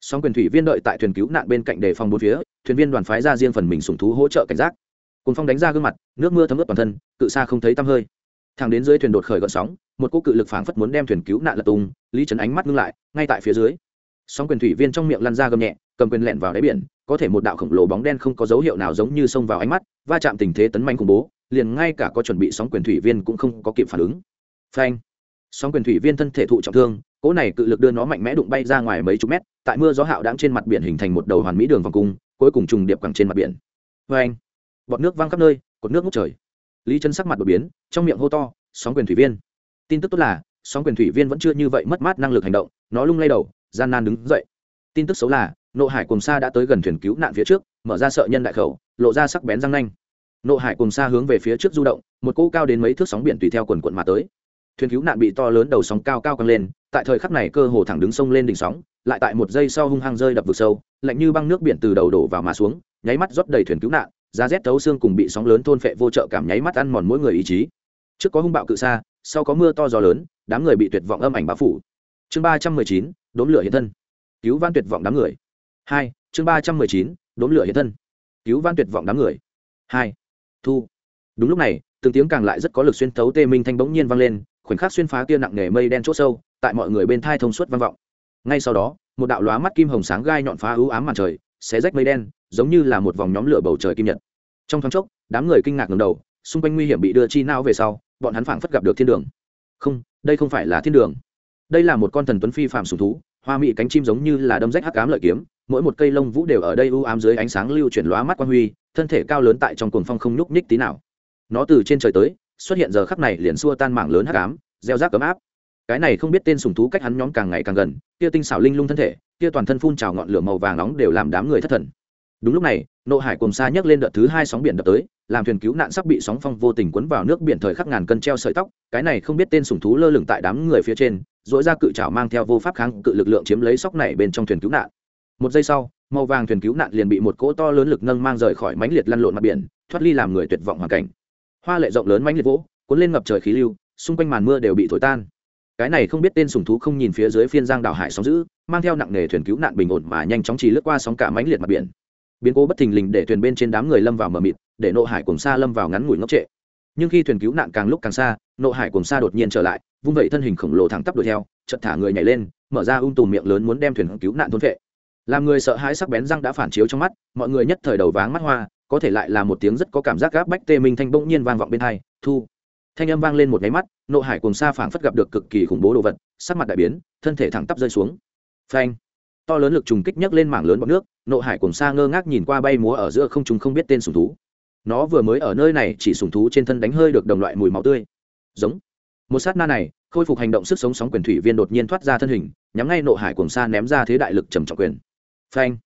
Song quyền thủy viên đợi tại thuyền cứu nạn bên cạnh đề phòng bốn phía, thuyền viên đoàn phái ra riêng phần mình sùng thú hỗ trợ cảnh giác. Cùng phong đánh ra gương mặt, nước mưa thấm ướt toàn thân, cự xa không thấy tăm hơi. Thang đến dưới thuyền đột khởi gợn sóng, một cô cự lực phảng phất muốn đem thuyền cứu nạn lật tung, lý trấn ánh mắt ngưng lại, ngay tại phía dưới sóng quyền thủy viên trong miệng lăn ra gầm nhẹ, cầm quyền lẹn vào đáy biển, có thể một đạo khổng lồ bóng đen không có dấu hiệu nào giống như xông vào ánh mắt, va chạm tình thế tấn manh khủng bố, liền ngay cả có chuẩn bị sóng quyền thủy viên cũng không có kịp phản ứng. Phanh! Sóng quyền thủy viên thân thể thụ trọng thương, cỗ này cự lực đưa nó mạnh mẽ đụng bay ra ngoài mấy chục mét, tại mưa gió hạo đáng trên mặt biển hình thành một đầu hoàn mỹ đường vòng cung, cuối cùng trùng điệp cẳng trên mặt biển. Phanh! Bọt nước văng khắp nơi, cột nước ngút trời. Lý chân sắc mặt đột biến, trong miệng hô to, sóng quyền thủy viên! Tin tức tốt là, sóng quyền thủy viên vẫn chưa như vậy mất mát năng lực hành động, nó lung lay đầu gian nan đứng dậy. Tin tức xấu là, nộ hải cùng xa đã tới gần thuyền cứu nạn phía trước, mở ra sợ nhân đại khẩu, lộ ra sắc bén răng nanh. Nộ hải cùng xa hướng về phía trước du động, một cỗ cao đến mấy thước sóng biển tùy theo quần quận mà tới. Thuyền cứu nạn bị to lớn đầu sóng cao cao căng lên, tại thời khắc này cơ hồ thẳng đứng sông lên đỉnh sóng, lại tại một giây sau hung hăng rơi đập vực sâu, lạnh như băng nước biển từ đầu đổ vào mà xuống, nháy mắt rót đầy thuyền cứu nạn, giá rét thấu xương cùng bị sóng lớn thôn phệ vô trợ cảm nháy mắt ăn mòn mỗi người ý chí. Trước có hung bạo cự xa sau có mưa to gió lớn, đám người bị tuyệt vọng âm ảnh bao phủ. Chương ba trăm mười chín đốn lửa hiện thân. Cứu van tuyệt vọng đám người. Hai, chương ba trăm mười chín, đốn lửa hiện thân. Cứu van tuyệt vọng đám người. Hai, thu. Đúng lúc này, từng tiếng càng lại rất có lực xuyên thấu tê minh thanh bỗng nhiên vang lên, khoảnh khắc xuyên phá kia nặng nề mây đen chỗ sâu, tại mọi người bên thai thông suốt vang vọng. Ngay sau đó, một đạo lóa mắt kim hồng sáng gai nhọn phá ưu ám màn trời, xé rách mây đen, giống như là một vòng nhóm lửa bầu trời kim nhật. Trong thoáng chốc, đám người kinh ngạc ngầm đầu, xung quanh nguy hiểm bị đưa chi nao về sau, bọn hắn phảng phất gặp được thiên đường. Không, đây không phải là thiên đường đây là một con thần tuấn phi phạm sùng thú, hoa mỹ cánh chim giống như là đâm rách hắc cám lợi kiếm, mỗi một cây lông vũ đều ở đây u ám dưới ánh sáng lưu chuyển lóa mắt quan huy, thân thể cao lớn tại trong cuồng phong không nhúc nhích tí nào. Nó từ trên trời tới, xuất hiện giờ khắc này liền xua tan mảng lớn hắc ám, gieo rác cấm áp. Cái này không biết tên sùng thú cách hắn nhóm càng ngày càng gần, kia tinh xảo linh lung thân thể, kia toàn thân phun trào ngọn lửa màu vàng nóng đều làm đám người thất thần. Đúng lúc này, nộ hải cùng xa nhấc lên đợt thứ hai sóng biển đập tới, làm thuyền cứu nạn sắp bị sóng phong vô tình cuốn vào nước biển thời khắc ngàn cân treo sợi tóc, cái này không biết tên sùng thú lơ lửng tại đám người phía trên dỗi ra cự trào mang theo vô pháp kháng cự lực lượng chiếm lấy sóc này bên trong thuyền cứu nạn. Một giây sau, màu vàng thuyền cứu nạn liền bị một cỗ to lớn lực nâng mang rời khỏi mánh liệt lăn lộn mặt biển, thoát ly làm người tuyệt vọng hoàn cảnh. Hoa lệ rộng lớn mánh liệt vỗ, cuốn lên ngập trời khí lưu, xung quanh màn mưa đều bị thổi tan. Cái này không biết tên sùng thú không nhìn phía dưới phiên giang đảo hải sóng giữ mang theo nặng nề thuyền cứu nạn bình ổn mà nhanh chóng chỉ lướt qua sóng cả mánh liệt mặt biển. Biến cố bất thình lình để thuyền bên trên đám người lâm vào mờ mịt, để nộ hải cùng xa lâm vào ngắn ngủi ngốc trệ. Nhưng khi thuyền cứu nạn càng lúc càng xa, nộ hải cùng xa đột nhiên trở lại vung vẩy thân hình khổng lồ thẳng tắp đuổi theo, chợt thả người nhảy lên, mở ra ung tùm miệng lớn muốn đem thuyền cứu nạn thôn vệ. Làm người sợ hãi sắc bén răng đã phản chiếu trong mắt, mọi người nhất thời đầu váng mắt hoa, có thể lại là một tiếng rất có cảm giác gáp bách tê minh thanh bỗng nhiên vang vọng bên hai, thu. Thanh âm vang lên một nháy mắt, nộ hải cùng xa phảng phất gặp được cực kỳ khủng bố đồ vật, sắc mặt đại biến, thân thể thẳng tắp rơi xuống. Phanh. To lớn lực trùng kích nhấc lên mảng lớn bọt nước, nộ hải cùng xa ngơ ngác nhìn qua bay múa ở giữa không trung không biết tên sùng thú. Nó vừa mới ở nơi này chỉ sùng thú trên thân đánh hơi được đồng loại mùi máu tươi. Giống một sát na này, khôi phục hành động sức sống sóng quyền thủy viên đột nhiên thoát ra thân hình, nhắm ngay nộ hải cùng xa ném ra thế đại lực trầm trọng quyền. Phanh!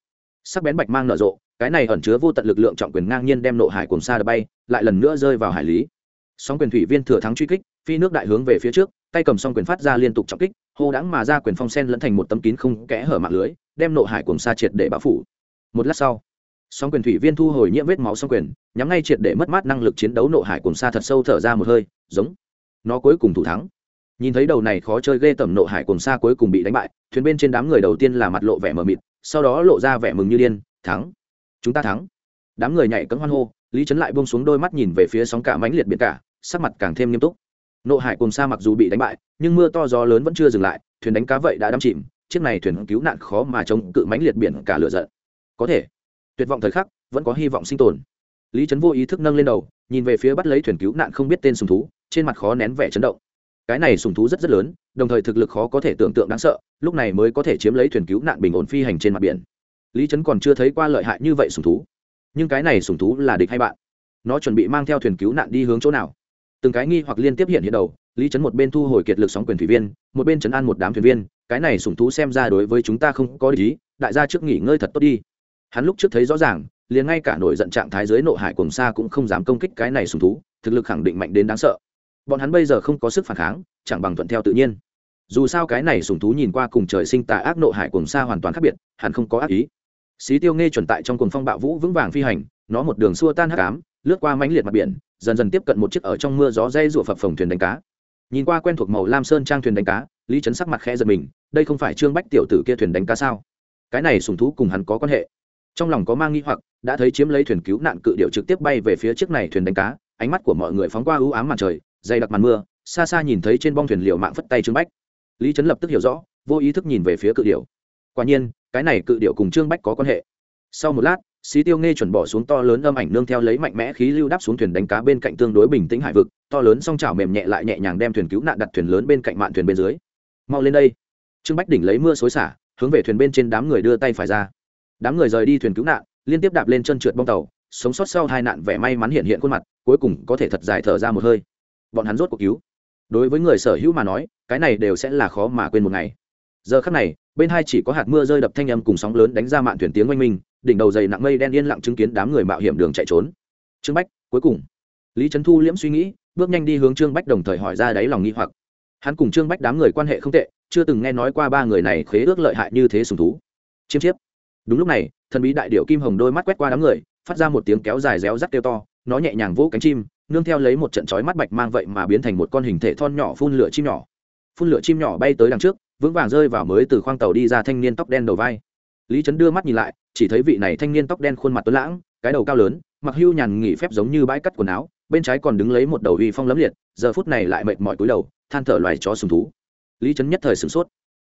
Sắc bén bạch mang nở rộ, cái này ẩn chứa vô tận lực lượng trọng quyền ngang nhiên đem nộ hải cùng xa đập bay, lại lần nữa rơi vào hải lý. Sóng quyền thủy viên thừa thắng truy kích, phi nước đại hướng về phía trước, tay cầm song quyền phát ra liên tục trọng kích, hô đãng mà ra quyền phong sen lẫn thành một tấm kín không kẽ hở mạng lưới, đem nộ hải cùng xa triệt để bao phủ. Một lát sau, song quyền thủy viên thu hồi nhiễm vết máu song quyền, nhắm ngay triệt để mất mát năng lực chiến đấu nộ hải cùng xa thật sâu thở ra một hơi, giống nó cuối cùng thủ thắng. Nhìn thấy đầu này khó chơi ghê tẩm nộ hải cùng xa cuối cùng bị đánh bại, thuyền bên trên đám người đầu tiên là mặt lộ vẻ mờ mịt, sau đó lộ ra vẻ mừng như điên, thắng, chúng ta thắng. Đám người nhảy cấm hoan hô, lý trấn lại bông xuống đôi mắt nhìn về phía sóng cả mãnh liệt biển cả, sắc mặt càng thêm nghiêm túc. Nộ hải cùng xa mặc dù bị đánh bại, nhưng mưa to gió lớn vẫn chưa dừng lại, thuyền đánh cá vậy đã đắm chìm, chiếc này thuyền cứu nạn khó mà chống cự mãnh liệt biển cả lửa giận. Có thể, tuyệt vọng thời khắc, vẫn có hy vọng sinh tồn. Lý trấn vô ý thức nâng lên đầu, nhìn về phía bắt lấy thuyền cứu nạn không biết tên sùng thú trên mặt khó nén vẻ chấn động. Cái này sùng thú rất rất lớn, đồng thời thực lực khó có thể tưởng tượng đáng sợ, lúc này mới có thể chiếm lấy thuyền cứu nạn bình ổn phi hành trên mặt biển. Lý trấn còn chưa thấy qua lợi hại như vậy sùng thú. Nhưng cái này sùng thú là địch hay bạn? Nó chuẩn bị mang theo thuyền cứu nạn đi hướng chỗ nào? Từng cái nghi hoặc liên tiếp hiện hiện đầu, lý trấn một bên thu hồi kiệt lực sóng quyền thủy viên, một bên chấn an một đám thuyền viên, cái này sùng thú xem ra đối với chúng ta không có lý đại gia trước nghỉ ngơi thật tốt đi. Hắn lúc trước thấy rõ ràng, liền ngay cả nổi giận trạng thái dưới nộ hải cùng xa cũng không dám công kích cái này sùng thú, thực lực khẳng định mạnh đến đáng sợ bọn hắn bây giờ không có sức phản kháng, chẳng bằng thuận theo tự nhiên. Dù sao cái này sùng thú nhìn qua cùng trời sinh tà ác nộ hải cùng xa hoàn toàn khác biệt, hẳn không có ác ý. Xí tiêu nghe chuẩn tại trong cuồng phong bạo vũ vững vàng phi hành, nó một đường xua tan hắc ám, lướt qua mãnh liệt mặt biển, dần dần tiếp cận một chiếc ở trong mưa gió dây rụa phập phồng thuyền đánh cá. Nhìn qua quen thuộc màu lam sơn trang thuyền đánh cá, lý trấn sắc mặt khẽ giật mình, đây không phải trương bách tiểu tử kia thuyền đánh cá sao? Cái này sùng thú cùng hắn có quan hệ. Trong lòng có mang nghi hoặc, đã thấy chiếm lấy thuyền cứu nạn cự điệu trực tiếp bay về phía chiếc này thuyền đánh cá, ánh mắt của mọi người phóng qua ưu ám màn trời dày đặc màn mưa, xa xa nhìn thấy trên bong thuyền liệu mạng phất tay trương bách. Lý trấn lập tức hiểu rõ, vô ý thức nhìn về phía cự điệu quả nhiên, cái này cự điệu cùng trương bách có quan hệ. Sau một lát, xí tiêu nghe chuẩn bỏ xuống to lớn âm ảnh nương theo lấy mạnh mẽ khí lưu đáp xuống thuyền đánh cá bên cạnh tương đối bình tĩnh hải vực, to lớn song chảo mềm nhẹ lại nhẹ nhàng đem thuyền cứu nạn đặt thuyền lớn bên cạnh mạn thuyền bên dưới. Mau lên đây. Trương bách đỉnh lấy mưa xối xả, hướng về thuyền bên trên đám người đưa tay phải ra. Đám người rời đi thuyền cứu nạn, liên tiếp đạp lên chân trượt bong tàu, sống sót sau hai nạn vẻ may mắn hiện hiện khuôn mặt, cuối cùng có thể thật dài thở ra một hơi bọn hắn rốt cuộc cứu. Đối với người sở hữu mà nói, cái này đều sẽ là khó mà quên một ngày. Giờ khắc này, bên hai chỉ có hạt mưa rơi đập thanh âm cùng sóng lớn đánh ra mạn thuyền tiếng oanh minh, đỉnh đầu dày nặng mây đen yên lặng chứng kiến đám người mạo hiểm đường chạy trốn. Trương bách, cuối cùng. Lý trấn thu liễm suy nghĩ, bước nhanh đi hướng trương bách đồng thời hỏi ra đáy lòng nghi hoặc. Hắn cùng trương bách đám người quan hệ không tệ, chưa từng nghe nói qua ba người này khế ước lợi hại như thế sùng thú. Chiêm chiếp. Đúng lúc này, thần bí đại điệu kim hồng đôi mắt quét qua đám người, phát ra một tiếng kéo dài réo rắt kêu to, nó nhẹ nhàng vỗ cánh chim nương theo lấy một trận chói mắt bạch mang vậy mà biến thành một con hình thể thon nhỏ phun lửa chim nhỏ. Phun lửa chim nhỏ bay tới đằng trước, vững vàng rơi vào mới từ khoang tàu đi ra thanh niên tóc đen đầu vai. Lý trấn đưa mắt nhìn lại, chỉ thấy vị này thanh niên tóc đen khuôn mặt tuấn lãng, cái đầu cao lớn, mặc hưu nhàn nghỉ phép giống như bãi cắt quần áo, bên trái còn đứng lấy một đầu uy phong lấm liệt, giờ phút này lại mệt mỏi cúi đầu, than thở loài chó sùng thú. Lý trấn nhất thời sửng sốt.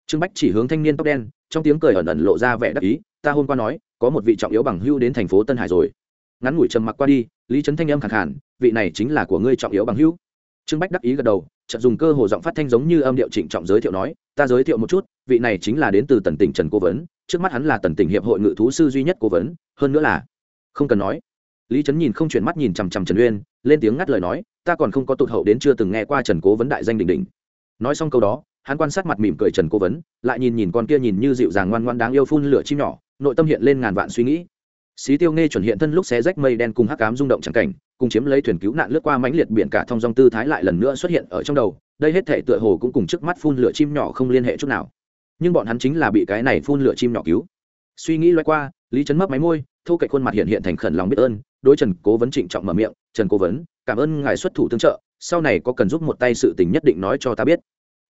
Trương bách chỉ hướng thanh niên tóc đen, trong tiếng cười ẩn ẩn lộ ra vẻ đắc ý, ta hôm qua nói, có một vị trọng yếu bằng hưu đến thành phố tân hải rồi ngắn ngủi trầm mặc qua đi, lý trấn thanh âm khẳng hẳn vị này chính là của ngươi trọng yếu bằng hữu. trương bách đắc ý gật đầu, chợt dùng cơ hồ giọng phát thanh giống như âm điệu trịnh trọng giới thiệu nói, ta giới thiệu một chút, vị này chính là đến từ tần tỉnh trần cố vấn, trước mắt hắn là tần tỉnh hiệp hội ngự thú sư duy nhất cố vấn, hơn nữa là không cần nói. Lý trấn nhìn không chuyển mắt nhìn chằm chằm trần uyên, lên tiếng ngắt lời nói, ta còn không có tụt hậu đến chưa từng nghe qua trần cố vấn đại danh đình đình nói xong câu đó, hắn quan sát mặt mỉm cười trần cố vấn, lại nhìn nhìn con kia nhìn như dịu dàng ngoan ngoan đáng yêu phun lửa chim nhỏ, nội tâm hiện lên ngàn vạn suy nghĩ xí tiêu nghe chuẩn hiện thân lúc xé rách mây đen cùng hắc cám rung động chẳng cảnh, cùng chiếm lấy thuyền cứu nạn lướt qua mãnh liệt biển cả thông dong tư thái lại lần nữa xuất hiện ở trong đầu, đây hết thể tựa hồ cũng cùng trước mắt phun lửa chim nhỏ không liên hệ chút nào. Nhưng bọn hắn chính là bị cái này phun lửa chim nhỏ cứu. Suy nghĩ loay qua, lý trấn mấp máy môi thô cậy khuôn mặt hiện hiện thành khẩn lòng biết ơn, đối trần cố vấn trịnh trọng mở miệng, trần cố vấn, cảm ơn ngài xuất thủ tương trợ, sau này có cần giúp một tay sự tình nhất định nói cho ta biết.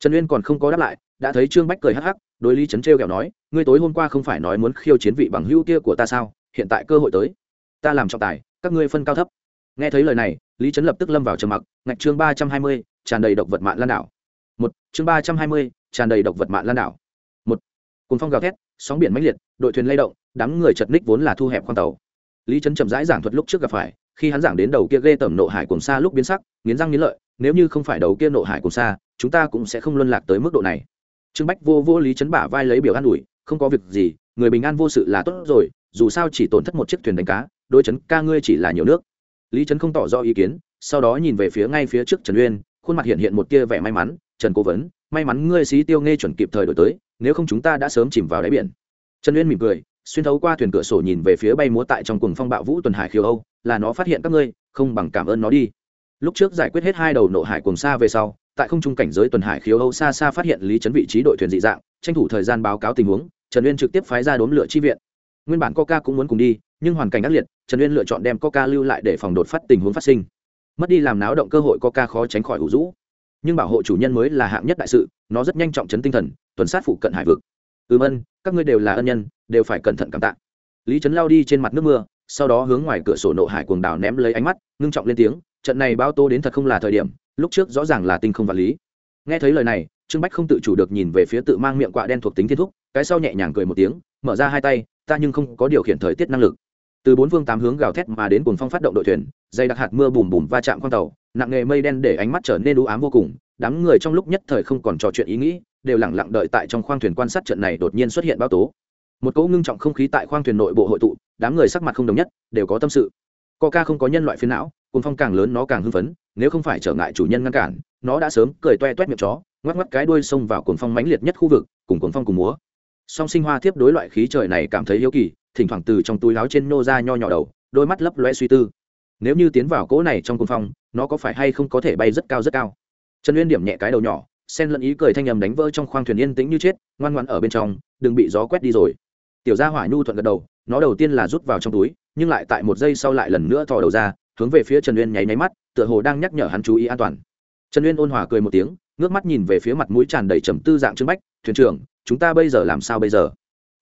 Trần uyên còn không có đáp lại, đã thấy trương bách cười hắc hắc, đối lý trấn trêu kẹo nói, ngươi tối hôm qua không phải nói muốn khiêu chiến vị bằng hữu kia của ta sao? Hiện tại cơ hội tới. Ta làm trọng tài, các ngươi phân cao thấp. Nghe thấy lời này, lý trấn lập tức lâm vào trầm mặc, ngạch chương ba trăm hai mươi, tràn đầy độc vật mạng lan đảo. Một, chương ba trăm hai mươi, tràn đầy độc vật mạng lan đảo. Một cùng phong gào thét, sóng biển mãnh liệt, đội thuyền lay động, đám người chật ních vốn là thu hẹp khoang tàu. Lý trấn chậm rãi giảng thuật lúc trước gặp phải, khi hắn giảng đến đầu kia ghê tẩm nộ hải cùng xa lúc biến sắc, nghiến răng nghiến lợi, nếu như không phải đầu kia nộ hải cùng xa chúng ta cũng sẽ không luân lạc tới mức độ này. Trương bách vô vô lý trấn bả vai lấy biểu an ủi, không có việc gì, người bình an vô sự là tốt rồi dù sao chỉ tổn thất một chiếc thuyền đánh cá, đôi trấn ca ngươi chỉ là nhiều nước. Lý trấn không tỏ rõ ý kiến, sau đó nhìn về phía ngay phía trước trần uyên, khuôn mặt hiện hiện một tia vẻ may mắn, trần cố vấn, may mắn ngươi xí tiêu nghe chuẩn kịp thời đổi tới, nếu không chúng ta đã sớm chìm vào đáy biển. Trần uyên mỉm cười, xuyên thấu qua thuyền cửa sổ nhìn về phía bay múa tại trong cùng phong bạo vũ tuần hải khiêu âu, là nó phát hiện các ngươi, không bằng cảm ơn nó đi. Lúc trước giải quyết hết hai đầu nộ hải cùng xa về sau, tại không trung cảnh giới tuần hải khiêu âu xa xa phát hiện lý trấn vị trí đội thuyền dị dạng, tranh thủ thời gian báo cáo tình huống, trần uyên trực tiếp phái ra đốn lửa chi viện nguyên bản coca cũng muốn cùng đi, nhưng hoàn cảnh ác liệt, trần uyên lựa chọn đem coca lưu lại để phòng đột phát tình huống phát sinh. Mất đi làm náo động cơ hội coca khó tránh khỏi hủ rũ. Nhưng bảo hộ chủ nhân mới là hạng nhất đại sự, nó rất nhanh trọng chấn tinh thần, tuần sát phụ cận hải vực. Ừm ân, các ngươi đều là ân nhân, đều phải cẩn thận cảm tạ. Lý trấn lao đi trên mặt nước mưa, sau đó hướng ngoài cửa sổ nộ hải cuồng đảo ném lấy ánh mắt, ngưng trọng lên tiếng, trận này bao tô đến thật không là thời điểm, lúc trước rõ ràng là tinh không vật lý. Nghe thấy lời này, trương bách không tự chủ được nhìn về phía tự mang miệng quạ đen thuộc tính thiên thúc, cái sau nhẹ nhàng cười một tiếng, mở ra hai tay ta nhưng không có điều khiển thời tiết năng lực. Từ bốn phương tám hướng gào thét mà đến cuồng phong phát động đội thuyền dây đặc hạt mưa bùm bùm va chạm con tàu, nặng nghề mây đen để ánh mắt trở nên u ám vô cùng, đám người trong lúc nhất thời không còn trò chuyện ý nghĩ, đều lẳng lặng đợi tại trong khoang thuyền quan sát trận này đột nhiên xuất hiện báo tố. Một cỗ ngưng trọng không khí tại khoang thuyền nội bộ hội tụ, đám người sắc mặt không đồng nhất, đều có tâm sự. Coca không có nhân loại phiến não, cuồng phong càng lớn nó càng hưng phấn, nếu không phải trở ngại chủ nhân ngăn cản, nó đã sớm cười toe toét miệng chó, ngoắc ngoắc cái đuôi xông vào cuồng phong mãnh liệt nhất khu vực, cùng cuồng phong cùng múa song sinh hoa tiếp đối loại khí trời này cảm thấy hiếu kỳ, thỉnh thoảng từ trong túi láo trên nô ra nho nhỏ đầu, đôi mắt lấp loe suy tư. Nếu như tiến vào cỗ này trong cồn phong, nó có phải hay không có thể bay rất cao rất cao? Trần uyên điểm nhẹ cái đầu nhỏ sen lẫn ý cười thanh nhầm đánh vỡ trong khoang thuyền yên tĩnh như chết, ngoan ngoan ở bên trong, đừng bị gió quét đi rồi. Tiểu gia hỏa nhu thuận gật đầu, nó đầu tiên là rút vào trong túi, nhưng lại tại một giây sau lại lần nữa thò đầu ra, hướng về phía trần uyên nháy nháy mắt, tựa hồ đang nhắc nhở hắn chú ý an toàn. Trần uyên ôn hòa cười một tiếng, ngước mắt nhìn về phía mặt mũi tràn đầy trầm tư dạng trưng bách, thuyền trưởng chúng ta bây giờ làm sao bây giờ?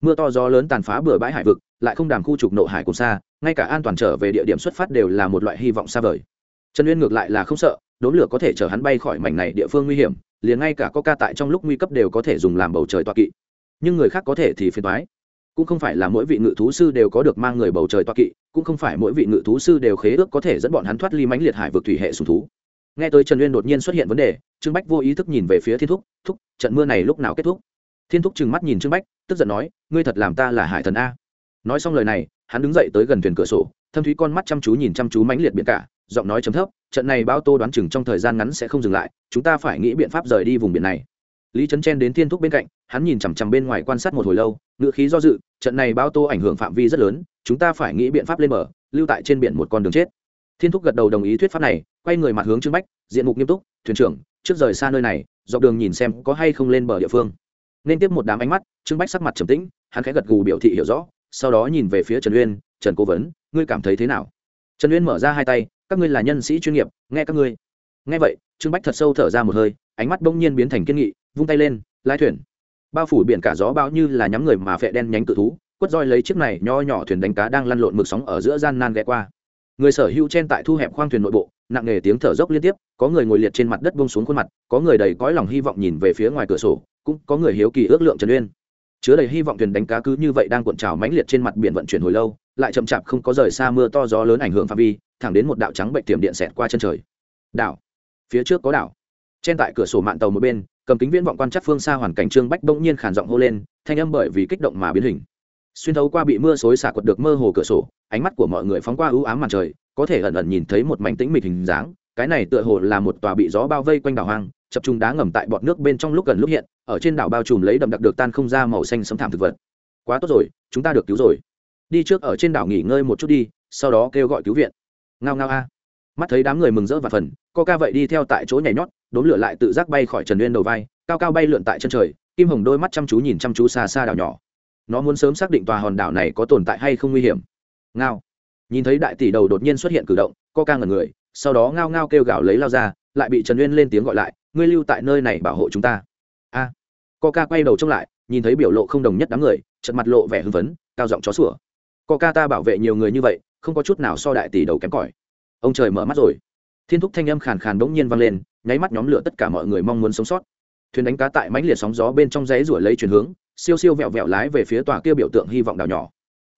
Mưa to gió lớn tàn phá bừa bãi hải vực, lại không đàm khu trục nộ hải cùng xa, ngay cả an toàn trở về địa điểm xuất phát đều là một loại hy vọng xa vời. Trần uyên ngược lại là không sợ, đốn lửa có thể chở hắn bay khỏi mảnh này địa phương nguy hiểm, liền ngay cả có ca tại trong lúc nguy cấp đều có thể dùng làm bầu trời toa kỵ. Nhưng người khác có thể thì phiền thoái cũng không phải là mỗi vị ngự thú sư đều có được mang người bầu trời toa kỵ, cũng không phải mỗi vị ngự thú sư đều khế ước có thể dẫn bọn hắn thoát ly mãnh liệt hải vực thủy hệ sùng thú. Nghe tới trần uyên đột nhiên xuất hiện vấn đề, trương bách vô ý thức nhìn về phía thiên thúc thúc, trận mưa này lúc nào kết thúc? Thiên thúc trừng mắt nhìn trương bách, tức giận nói, ngươi thật làm ta là hải thần a. Nói xong lời này, hắn đứng dậy tới gần thuyền cửa sổ, thâm thúy con mắt chăm chú nhìn chăm chú mãnh liệt biển cả, giọng nói chấm thấp, trận này bao tô đoán chừng trong thời gian ngắn sẽ không dừng lại, chúng ta phải nghĩ biện pháp rời đi vùng biển này. Lý trấn chen đến thiên thúc bên cạnh, hắn nhìn chằm chằm bên ngoài quan sát một hồi lâu ngự khí do dự, trận này bao tô ảnh hưởng phạm vi rất lớn, chúng ta phải nghĩ biện pháp lên bờ, lưu tại trên biển một con đường chết. Thiên thúc gật đầu đồng ý thuyết pháp này, quay người mặt hướng trương bách, diện mục nghiêm túc, thuyền trưởng, trước rời xa nơi này, dọc đường nhìn xem có hay không lên bờ địa phương nên tiếp một đám ánh mắt, trương bách sắc mặt trầm tĩnh, hắn khẽ gật gù biểu thị hiểu rõ, sau đó nhìn về phía trần uyên, trần cố vấn, ngươi cảm thấy thế nào? Trần uyên mở ra hai tay, các ngươi là nhân sĩ chuyên nghiệp, nghe các ngươi. Nghe vậy, trương bách thật sâu thở ra một hơi, ánh mắt bỗng nhiên biến thành kiên nghị, vung tay lên lái thuyền. Bao phủ biển cả gió bao như là nhắm người mà phệ đen nhánh cự thú, quất roi lấy chiếc này nho nhỏ thuyền đánh cá đang lăn lộn mực sóng ở giữa gian nan ghé qua. Người sở hữu trên tại thu hẹp khoang thuyền nội bộ, nặng nề tiếng thở dốc liên tiếp, có người ngồi liệt trên mặt đất bông xuống khuôn mặt, có người đầy cõi lòng hy vọng nhìn về phía ngoài cửa sổ cũng có người hiếu kỳ ước lượng trần uyên. Chứa đầy hy vọng thuyền đánh cá cứ như vậy đang cuộn trào mãnh liệt trên mặt biển vận chuyển hồi lâu, lại chậm chạp không có rời xa mưa to gió lớn ảnh hưởng phạm vi, thẳng đến một đạo trắng bệnh tiềm điện xẹt qua chân trời. Đảo. Phía trước có đảo. Trên tại cửa sổ mạng tàu một bên, cầm kính viễn vọng quan chắc phương xa hoàn cảnh trương bách bỗng nhiên khản giọng hô lên, thanh âm bởi vì kích động mà biến hình. Xuyên thấu qua bị mưa xối xả quật được mơ hồ cửa sổ, ánh mắt của mọi người phóng qua ưu ám màn trời, có thể ẩn ẩn nhìn thấy một mảnh tĩnh mịch hình dáng, cái này tựa hồ là một tòa bị gió bao vây quanh đảo hoang chập trùng đá ngầm tại bọt nước bên trong lúc gần lúc hiện, ở trên đảo bao trùm lấy đậm đặc được tan không ra màu xanh sấm thảm thực vật. Quá tốt rồi, chúng ta được cứu rồi. Đi trước ở trên đảo nghỉ ngơi một chút đi, sau đó kêu gọi cứu viện. Ngao ngao a. Mắt thấy đám người mừng rỡ và phần co ca vậy đi theo tại chỗ nhảy nhót đốn lửa lại tự giác bay khỏi trần uyên đầu vai, cao cao bay lượn tại chân trời, kim hồng đôi mắt chăm chú nhìn chăm chú xa xa đảo nhỏ. Nó muốn sớm xác định tòa hòn đảo này có tồn tại hay không nguy hiểm. Ngao. Nhìn thấy đại tỷ đầu đột nhiên xuất hiện cử động co ca ngẩn người, sau đó ngao ngao kêu gào lấy lao ra, lại bị trần uyên lên tiếng gọi lại ngươi lưu tại nơi này bảo hộ chúng ta. A. À, co ca quay đầu trông lại nhìn thấy biểu lộ không đồng nhất đám người chật mặt lộ vẻ hưng phấn cao giọng chó sủa. Co ca ta bảo vệ nhiều người như vậy không có chút nào so đại tỷ đầu kém cỏi. Ông trời mở mắt rồi. Thiên thúc thanh âm khàn khàn bỗng nhiên vang lên nháy mắt nhóm lửa tất cả mọi người mong muốn sống sót. Thuyền đánh cá tại mãnh liệt sóng gió bên trong dãy ruổi lấy chuyển hướng siêu siêu vẹo vẹo lái về phía tòa kia biểu tượng hy vọng đảo nhỏ.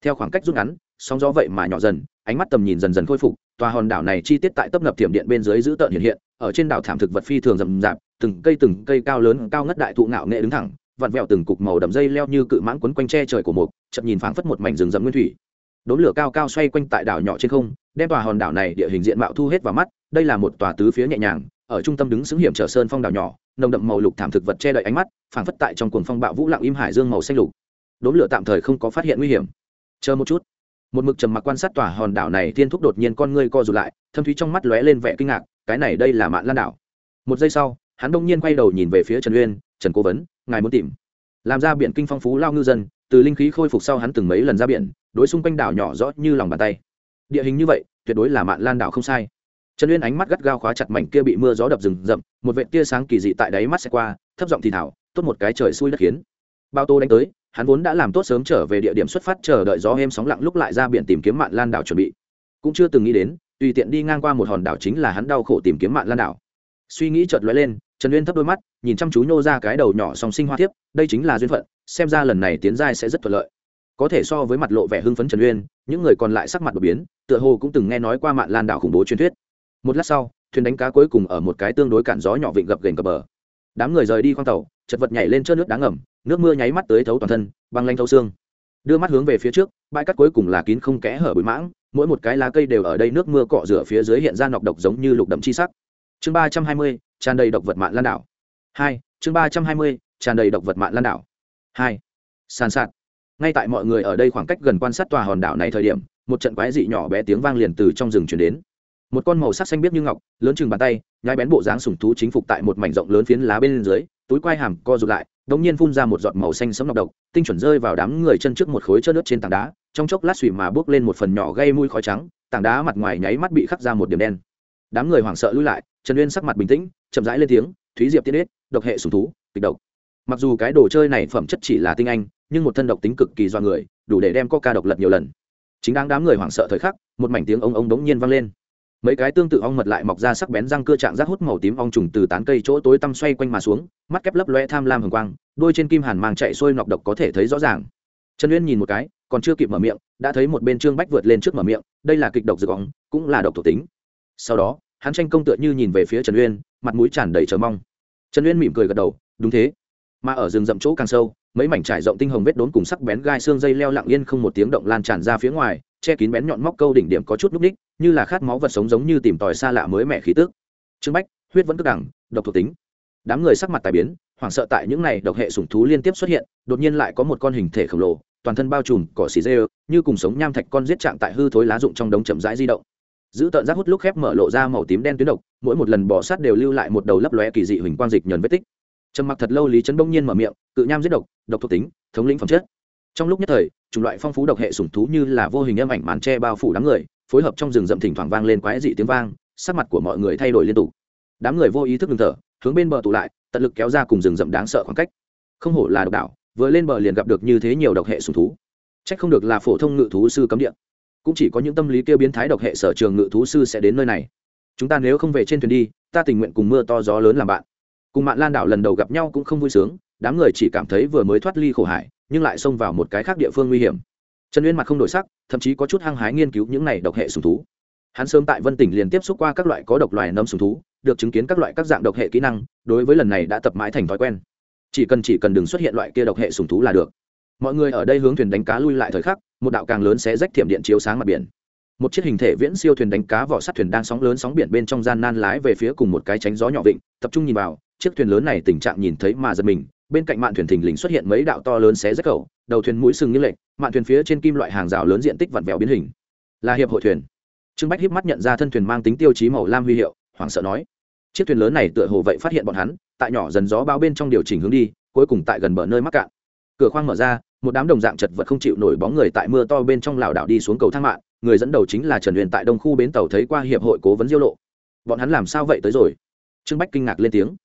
Theo khoảng cách rút ngắn sóng gió vậy mà nhỏ dần ánh mắt tầm nhìn dần dần khôi phục tòa hòn đảo này chi tiết tại tấp nập thiểm điện bên dưới giữ tợn hiện hiện, ở trên đảo thảm thực vật phi thường rậm rạp, từng cây từng cây cao lớn, cao ngất đại thụ ngạo nghệ đứng thẳng, vặn vẹo từng cục màu đầm dây leo như cự mãng quấn quanh tre trời của mục, chậm nhìn phảng phất một mảnh rừng rậm nguyên thủy. Đốm lửa cao cao xoay quanh tại đảo nhỏ trên không, đem tòa hòn đảo này địa hình diện mạo thu hết vào mắt, đây là một tòa tứ phía nhẹ nhàng, ở trung tâm đứng xứng hiểm trở sơn phong đảo nhỏ, nồng đậm màu lục thảm thực vật che đậy ánh mắt, phảng phất tại trong cuồng phong bạo vũ lặng im hải dương màu xanh lục. Đốm lửa tạm thời không có phát hiện nguy hiểm. Chờ một chút một mực trầm mặc quan sát tòa hòn đảo này, thiên thúc đột nhiên con ngươi co rụt lại, thâm thúy trong mắt lóe lên vẻ kinh ngạc, cái này đây là mạn lan đảo. Một giây sau, hắn đông nhiên quay đầu nhìn về phía trần uyên, trần cố vấn, ngài muốn tìm. Làm ra biển kinh phong phú lao ngư dân, từ linh khí khôi phục sau hắn từng mấy lần ra biển, đối xung quanh đảo nhỏ rõ như lòng bàn tay. Địa hình như vậy, tuyệt đối là mạn lan đảo không sai. Trần uyên ánh mắt gắt gao khóa chặt mảnh kia bị mưa gió đập rừng rậm, một vệ tia sáng kỳ dị tại đáy mắt sẽ qua, thấp giọng thì thảo tốt một cái trời xui đất khiến bao tô đánh tới hắn vốn đã làm tốt sớm trở về địa điểm xuất phát, chờ đợi gió êm sóng lặng lúc lại ra biển tìm kiếm mạn lan đảo chuẩn bị. Cũng chưa từng nghĩ đến, tùy tiện đi ngang qua một hòn đảo chính là hắn đau khổ tìm kiếm mạn lan đảo. Suy nghĩ chợt lóe lên, trần uyên thấp đôi mắt, nhìn chăm chú nhô ra cái đầu nhỏ song sinh hoa thiếp, đây chính là duyên phận, xem ra lần này tiến giai sẽ rất thuận lợi. Có thể so với mặt lộ vẻ hưng phấn trần uyên, những người còn lại sắc mặt đột biến, tựa hồ cũng từng nghe nói qua mạn lan đảo khủng bố truyền thuyết. Một lát sau, thuyền đánh cá cuối cùng ở một cái tương đối cản gió nhỏ vịnh gập gành cập bờ. Đám người rời đi khoang tàu, chật vật nhảy lên chớp nước đá ngầm nước mưa nháy mắt tới thấu toàn thân, băng lanh thấu xương. Đưa mắt hướng về phía trước, bãi cát cuối cùng là kín không kẽ hở bụi mãng, mỗi một cái lá cây đều ở đây nước mưa cọ rửa phía dưới hiện ra nọc độc giống như lục đậm chi sắc. Chương ba trăm hai mươi, tràn đầy độc vật mạng lan đảo. Hai, chương ba trăm hai mươi, tràn đầy độc vật mạng lan đảo. Hai, sàn sạt. Ngay tại mọi người ở đây khoảng cách gần quan sát tòa hòn đảo này thời điểm, một trận quái dị nhỏ bé tiếng vang liền từ trong rừng chuyển đến. Một con màu sắc xanh biếc như ngọc, lớn chừng bàn tay, nhai bén bộ dáng sủng thú chính phục tại một mảnh rộng lớn phiến lá bên dưới, túi quai hàm co rụt lại đống nhiên phun ra một giọt màu xanh sẫm nọc độc, tinh chuẩn rơi vào đám người chân trước một khối chớp nước trên tảng đá, trong chốc lát xùy mà bước lên một phần nhỏ gây mùi khói trắng, tảng đá mặt ngoài nháy mắt bị khắc ra một điểm đen. Đám người hoảng sợ lùi lại, trần uyên sắc mặt bình tĩnh, chậm rãi lên tiếng, thúy diệp tiên ết độc hệ sủng thú, kịch độc. Mặc dù cái đồ chơi này phẩm chất chỉ là tinh anh, nhưng một thân độc tính cực kỳ do người, đủ để đem coca độc lật nhiều lần. Chính đáng đám người hoảng sợ thời khắc, một mảnh tiếng ông ông đống nhiên vang lên mấy cái tương tự ong mật lại mọc ra sắc bén răng cưa trạng rác hút màu tím ong trùng từ tán cây chỗ tối tăm xoay quanh mà xuống, mắt kép lấp loe tham lam hồng quang, đôi trên kim hàn mang chạy xuôi nọc độc có thể thấy rõ ràng. Trần uyên nhìn một cái, còn chưa kịp mở miệng, đã thấy một bên trương bách vượt lên trước mở miệng, đây là kịch độc dược ong, cũng là độc thuộc tính. Sau đó, hắn tranh công tựa như nhìn về phía trần uyên, mặt mũi tràn đầy chờ mong. Trần uyên mỉm cười gật đầu, đúng thế. Mà ở rừng rậm chỗ càng sâu, mấy mảnh trải rộng tinh hồng vết đốn cùng sắc bén gai xương dây leo lặng yên không một tiếng động lan tràn ra phía ngoài che kín bén nhọn móc câu đỉnh điểm có chút núc ních, như là khát máu vật sống giống như tìm tòi xa lạ mới mẻ khí tức. Trương bách, huyết vẫn tức đẳng độc thuộc tính. Đám người sắc mặt tài biến, hoảng sợ tại những này độc hệ sủng thú liên tiếp xuất hiện, đột nhiên lại có một con hình thể khổng lồ, toàn thân bao trùm cỏ xì dê như cùng sống nham thạch con giết trạng tại hư thối lá rụng trong đống chậm rãi di động. Giữ tợn giác hút lúc khép mở lộ ra màu tím đen tuyến độc, mỗi một lần bỏ sát đều lưu lại một đầu lấp lóe kỳ dị huỳnh quang dịch nhờn vết tích. Trầm mặc thật lâu lý trấn bỗng nhiên mở miệng, cự nham giết độc độc thuộc tính, thống lĩnh phẩm chất. Trong lúc nhất thời chủng loại phong phú độc hệ sủng thú như là vô hình âm ảnh màn tre bao phủ đám người, phối hợp trong rừng rậm thỉnh thoảng vang lên quái dị tiếng vang, sắc mặt của mọi người thay đổi liên tục. Đám người vô ý thức ngừng thở, hướng bên bờ tụ lại, tận lực kéo ra cùng rừng rậm đáng sợ khoảng cách. Không hổ là độc đảo, vừa lên bờ liền gặp được như thế nhiều độc hệ sủng thú. Trách không được là phổ thông ngự thú sư cấm địa. Cũng chỉ có những tâm lý kêu biến thái độc hệ sở trường ngự thú sư sẽ đến nơi này. Chúng ta nếu không về trên thuyền đi, ta tình nguyện cùng mưa to gió lớn làm bạn. Cùng mạn lan đảo lần đầu gặp nhau cũng không vui sướng đám người chỉ cảm thấy vừa mới thoát ly khổ hải, nhưng lại xông vào một cái khác địa phương nguy hiểm. Trần uyên mặt không đổi sắc, thậm chí có chút hăng hái nghiên cứu những này độc hệ sùng thú. Hắn sớm tại vân tỉnh liền tiếp xúc qua các loại có độc loài nấm sùng thú, được chứng kiến các loại các dạng độc hệ kỹ năng, đối với lần này đã tập mãi thành thói quen. Chỉ cần chỉ cần đừng xuất hiện loại kia độc hệ sùng thú là được. Mọi người ở đây hướng thuyền đánh cá lui lại thời khắc, một đạo càng lớn sẽ rách thiểm điện chiếu sáng mặt biển. Một chiếc hình thể viễn siêu thuyền đánh cá vỏ sắt thuyền đang sóng lớn sóng biển bên trong gian nan lái về phía cùng một cái tránh gió nhỏ vịnh, tập trung nhìn vào, chiếc thuyền lớn này tình trạng nhìn thấy mà giật mình bên cạnh mạn thuyền thình lình xuất hiện mấy đạo to lớn xé rách cầu, đầu thuyền mũi sừng như lệch, mạn thuyền phía trên kim loại hàng rào lớn diện tích vặn vẹo biến hình. Là hiệp hội thuyền. Trương bách hiếp mắt nhận ra thân thuyền mang tính tiêu chí màu lam huy hiệu, hoảng sợ nói, chiếc thuyền lớn này tựa hồ vậy phát hiện bọn hắn, tại nhỏ dần gió bao bên trong điều chỉnh hướng đi, cuối cùng tại gần bờ nơi mắc cạn. Cửa khoang mở ra, một đám đồng dạng chật vật không chịu nổi bóng người tại mưa to bên trong lảo đảo đi xuống cầu thang mạng người dẫn đầu chính là trần huyền tại đông khu bến tàu thấy qua hiệp hội cố vấn diêu lộ. Bọn hắn làm sao vậy tới rồi? Trương bách kinh ngạc lên tiếng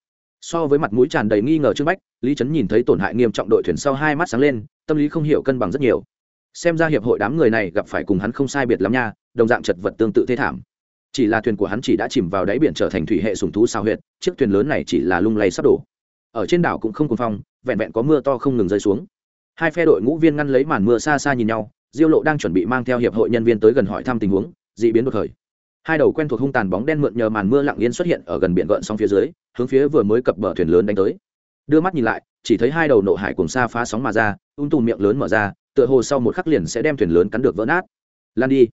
so với mặt mũi tràn đầy nghi ngờ trương bách, lý trấn nhìn thấy tổn hại nghiêm trọng đội thuyền sau hai mắt sáng lên, tâm lý không hiểu cân bằng rất nhiều. Xem ra hiệp hội đám người này gặp phải cùng hắn không sai biệt lắm nha, đồng dạng chật vật tương tự thế thảm. Chỉ là thuyền của hắn chỉ đã chìm vào đáy biển trở thành thủy hệ sùng thú sao huyệt, chiếc thuyền lớn này chỉ là lung lay sắp đổ. Ở trên đảo cũng không cùng phong, vẹn vẹn có mưa to không ngừng rơi xuống. Hai phe đội ngũ viên ngăn lấy màn mưa xa xa nhìn nhau, diêu lộ đang chuẩn bị mang theo hiệp hội nhân viên tới gần hỏi thăm tình huống d ị biến đột khởi hai đầu quen thuộc hung tàn bóng đen mượn nhờ màn mưa lặng yên xuất hiện ở gần biển gợn sóng phía dưới, hướng phía vừa mới cập bờ thuyền lớn đánh tới. Đưa mắt nhìn lại, chỉ thấy hai đầu nộ hải cùng xa phá sóng mà ra, ung tùm miệng lớn mở ra, tựa hồ sau một khắc liền sẽ đem thuyền lớn cắn được vỡ nát. Lan đi.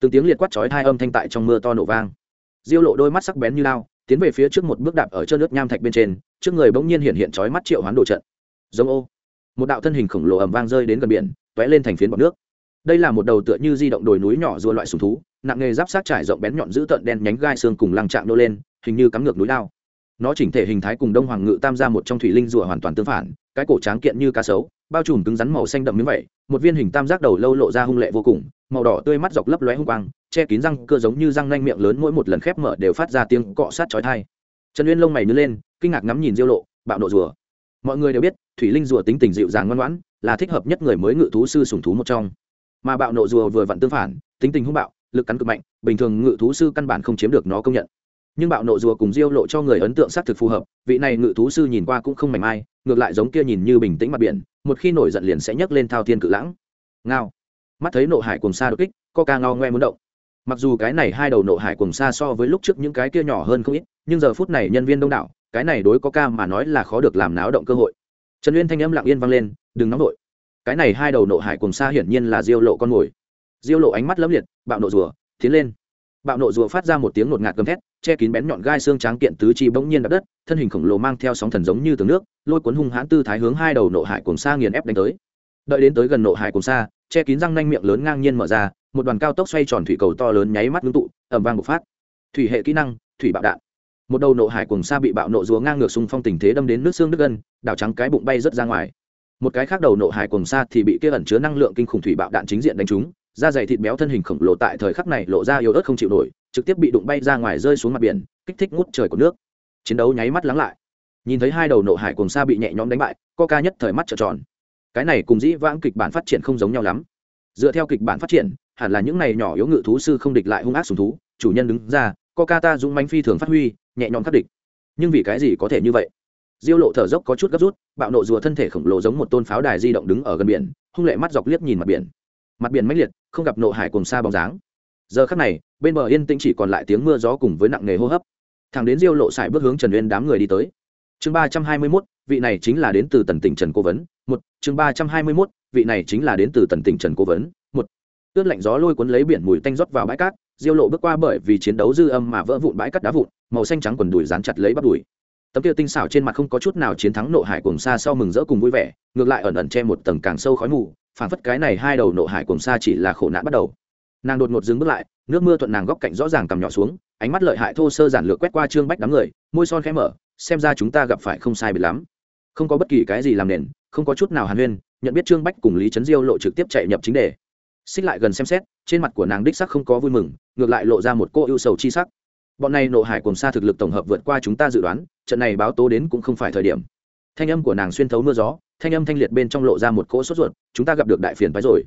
Từng tiếng liệt quát chói hai âm thanh tại trong mưa to nổ vang. Diêu lộ đôi mắt sắc bén như lao, tiến về phía trước một bước đạp ở chân nước nham thạch bên trên, trước người bỗng nhiên hiện hiện chói mắt triệu hoán đồ trận. Giống ô. Một đạo thân hình khổng lồ ầm vang rơi đến gần biển t lên thành phiến bọt nước. Đây là một đầu tựa như di động đồi núi nhỏ rùa loại sùng thú nặng nghề giáp sát trải rộng bén nhọn giữ tợn đen nhánh gai xương cùng lăng trạng nô lên, hình như cắm ngược núi lao. Nó chỉnh thể hình thái cùng đông hoàng ngự tam ra một trong thủy linh rùa hoàn toàn tương phản, cái cổ tráng kiện như cá sấu, bao trùm cứng rắn màu xanh đậm miếng vậy một viên hình tam giác đầu lâu lộ ra hung lệ vô cùng, màu đỏ tươi mắt dọc lấp lóe hung quang, che kín răng cơ giống như răng nanh miệng lớn mỗi một lần khép mở đều phát ra tiếng cọ sát chói tai. Trần uyên lông mày nhướng lên, kinh ngạc ngắm nhìn diêu lộ, bạo nộ rùa. Mọi người đều biết, thủy linh rùa tính tình dịu dàng ngoan ngoãn, là thích hợp nhất người mới ngự thú sư sùng thú một trong. Mà bạo nộ rùa vừa vặn tương phản, tính tình hung bạo lực cắn cực mạnh, bình thường ngự thú sư căn bản không chiếm được nó công nhận. Nhưng bạo nộ rùa cùng diêu lộ cho người ấn tượng xác thực phù hợp, vị này ngự thú sư nhìn qua cũng không mảnh mai, ngược lại giống kia nhìn như bình tĩnh mặt biển, một khi nổi giận liền sẽ nhấc lên thao thiên cự lãng. Ngao. Mắt thấy nộ hải cùng xa đột kích ca ngao ngoe muốn động. Mặc dù cái này hai đầu nộ hải cùng xa so với lúc trước những cái kia nhỏ hơn không ít, nhưng giờ phút này nhân viên đông đảo, cái này đối có ca mà nói là khó được làm náo động cơ hội. Trần uyên thanh âm lặng yên vang lên, đừng nóng vội. Cái này hai đầu nộ hải cùng xa hiển nhiên là diêu lộ con mồi diêu lộ ánh mắt lấm liệt, bạo nộ rùa, tiến lên. Bạo nộ rùa phát ra một tiếng ngột ngạt gầm thét, che kín bén nhọn gai xương trắng kiện tứ chi bỗng nhiên đập đất, thân hình khổng lồ mang theo sóng thần giống như tường nước, lôi cuốn hung hãn tư thái hướng hai đầu nộ hải cùng xa nghiền ép đánh tới. Đợi đến tới gần nộ hải cùng xa che kín răng nanh miệng lớn ngang nhiên mở ra, một đoàn cao tốc xoay tròn thủy cầu to lớn nháy mắt ngưng tụ ẩm vang bộc phát. Thủy hệ kỹ năng, thủy bạo đạn. Một đầu nộ hải cùng xa bị bạo nộ rùa ngang ngược xung phong tình thế đâm đến nước xương nước gân, đảo trắng cái bụng bay rớt ra ngoài. Một cái khác đầu nộ hải cùng xa thì bị kia ẩn chứa năng lượng kinh khủng thủy bạo đạn chính diện đánh trúng da dày thịt béo thân hình khổng lồ tại thời khắc này lộ ra yếu ớt không chịu nổi, trực tiếp bị đụng bay ra ngoài rơi xuống mặt biển, kích thích ngút trời của nước. Chiến đấu nháy mắt lắng lại. Nhìn thấy hai đầu nộ hải cùng xa bị nhẹ nhõm đánh bại ca nhất thời mắt trợn tròn. Cái này cùng dĩ vãng kịch bản phát triển không giống nhau lắm. Dựa theo kịch bản phát triển, hẳn là những này nhỏ yếu ngự thú sư không địch lại hung ác sùng thú, chủ nhân đứng ra ca ta dũng mánh phi thường phát huy, nhẹ nhõm khắc địch. Nhưng vì cái gì có thể như vậy? Diêu lộ thở dốc có chút gấp rút, bạo nộ rùa thân thể khổng lồ giống một tôn pháo đài di động đứng ở gần biển, hung lệ mắt dọc liếc nhìn mặt biển mặt biển mãnh liệt không gặp nộ hải cùng xa bóng dáng. Giờ khắc này bên bờ yên tĩnh chỉ còn lại tiếng mưa gió cùng với nặng nề hô hấp. Thằng đến diêu lộ xài bước hướng trần uyên đám người đi tới. Chương ba trăm hai mươi 321, vị này chính là đến từ tần tỉnh trần cố vấn. Một chương ba trăm hai mươi 321, vị này chính là đến từ tần tỉnh trần cố vấn. Một ướt lạnh gió lôi cuốn lấy biển mùi tanh rót vào bãi cát. Diêu lộ bước qua bởi vì chiến đấu dư âm mà vỡ vụn bãi cát đá vụn màu xanh trắng quần đùi dán chặt lấy bắt đùi. Tấm kia tinh xảo trên mặt không có chút nào chiến thắng nộ hải cùng xa sau mừng rỡ cùng vui vẻ ngược lại ẩn ẩn che một tầng càng sâu khói mù phản phất cái này hai đầu nộ hải cùng xa chỉ là khổ nạn bắt đầu. Nàng đột ngột dừng bước lại, nước mưa thuận nàng góc cạnh rõ ràng cầm nhỏ xuống, ánh mắt lợi hại thô sơ giản lược quét qua trương bách đám người, môi son khẽ mở, xem ra chúng ta gặp phải không sai biệt lắm. Không có bất kỳ cái gì làm nền, không có chút nào hàn huyên, nhận biết trương bách cùng lý trấn diêu lộ trực tiếp chạy nhập chính đề. Xích lại gần xem xét, trên mặt của nàng đích sắc không có vui mừng, ngược lại lộ ra một cô ưu sầu chi sắc. Bọn này nộ hải cùng xa thực lực tổng hợp vượt qua chúng ta dự đoán, trận này báo tố đến cũng không phải thời điểm. Thanh âm của nàng xuyên thấu mưa gió thanh âm thanh liệt bên trong lộ ra một cỗ sốt ruột, chúng ta gặp được đại phiền phái rồi.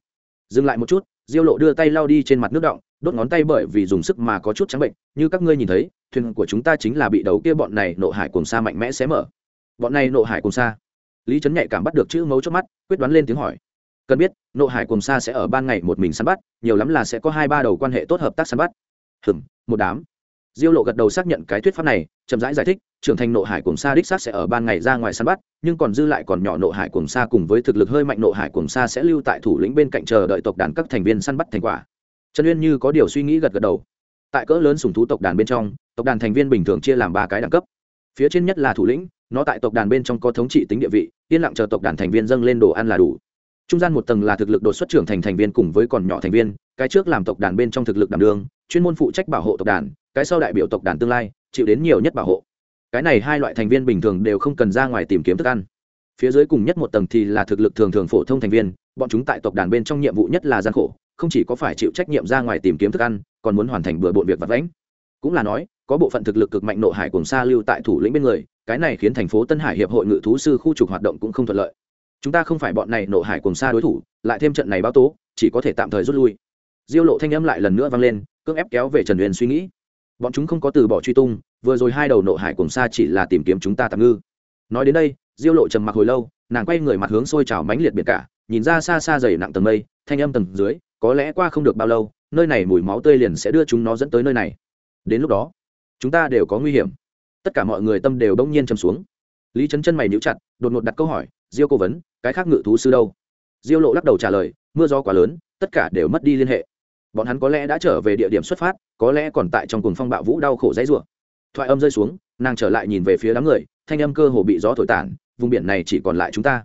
Dừng lại một chút, diêu lộ đưa tay lau đi trên mặt nước động đốt ngón tay bởi vì dùng sức mà có chút trắng bệnh, như các ngươi nhìn thấy, thuyền của chúng ta chính là bị đầu kia bọn này nộ hải cùng xa mạnh mẽ xé mở. Bọn này nộ hải cùng xa lý trấn nhạy cảm bắt được chữ mấu chốt mắt, quyết đoán lên tiếng hỏi. Cần biết, nộ hải cùng xa sẽ ở ban ngày một mình săn bắt, nhiều lắm là sẽ có hai ba đầu quan hệ tốt hợp tác săn bắt. Hừm, một đám diêu lộ gật đầu xác nhận cái thuyết pháp này chậm rãi giải, giải thích trưởng thành nộ hải cùng xa đích xác sẽ ở ban ngày ra ngoài săn bắt nhưng còn dư lại còn nhỏ nộ hải cùng xa cùng với thực lực hơi mạnh nộ hải cùng xa sẽ lưu tại thủ lĩnh bên cạnh chờ đợi tộc đàn các thành viên săn bắt thành quả. Trần uyên như có điều suy nghĩ gật gật đầu. Tại cỡ lớn sùng thú tộc đàn bên trong tộc đàn thành viên bình thường chia làm ba cái đẳng cấp. Phía trên nhất là thủ lĩnh nó tại tộc đàn bên trong có thống trị tính địa vị yên lặng chờ tộc đàn thành viên dâng lên đồ ăn là đủ. Trung gian một tầng là thực lực đột xuất trưởng thành thành viên cùng với còn nhỏ thành viên cái trước làm tộc đàn bên trong thực lực đảm đương chuyên môn phụ trách bảo hộ tộc đàn cái sau đại biểu tộc đàn tương lai, chịu đến nhiều nhất bảo hộ. Cái này hai loại thành viên bình thường đều không cần ra ngoài tìm kiếm thức ăn. Phía dưới cùng nhất một tầng thì là thực lực thường thường phổ thông thành viên, bọn chúng tại tộc đàn bên trong nhiệm vụ nhất là gian khổ, không chỉ có phải chịu trách nhiệm ra ngoài tìm kiếm thức ăn, còn muốn hoàn thành bừa bộn việc vặt vãnh. Cũng là nói, có bộ phận thực lực cực mạnh nộ hải cùng xa lưu tại thủ lĩnh bên người, cái này khiến thành phố tân hải hiệp hội ngự thú sư khu trục hoạt động cũng không thuận lợi. Chúng ta không phải bọn này nộ hải cùng xa đối thủ, lại thêm trận này báo tố, chỉ có thể tạm thời rút lui. Diêu lộ thanh âm lại lần nữa vang lên, cưỡng ép kéo về trần huyền suy nghĩ bọn chúng không có từ bỏ truy tung, vừa rồi hai đầu nộ hải cùng xa chỉ là tìm kiếm chúng ta tạm ngư. Nói đến đây, diêu lộ trầm mặc hồi lâu, nàng quay người mặt hướng sôi trào mãnh liệt biệt cả, nhìn ra xa xa dày nặng tầng mây, thanh âm tầng dưới, có lẽ qua không được bao lâu, nơi này mùi máu tươi liền sẽ đưa chúng nó dẫn tới nơi này. Đến lúc đó, chúng ta đều có nguy hiểm. Tất cả mọi người tâm đều đông nhiên trầm xuống. Lý trấn chân mày níu chặt, đột ngột đặt câu hỏi, diêu cố vấn, cái khác ngự thú sư đâu? Diêu lộ lắc đầu trả lời, mưa gió quá lớn, tất cả đều mất đi liên hệ bọn hắn có lẽ đã trở về địa điểm xuất phát, có lẽ còn tại trong cùng phong bạo vũ đau khổ dãy rủa. Thoại âm rơi xuống, nàng trở lại nhìn về phía đám người, thanh âm cơ hồ bị gió thổi tản, vùng biển này chỉ còn lại chúng ta.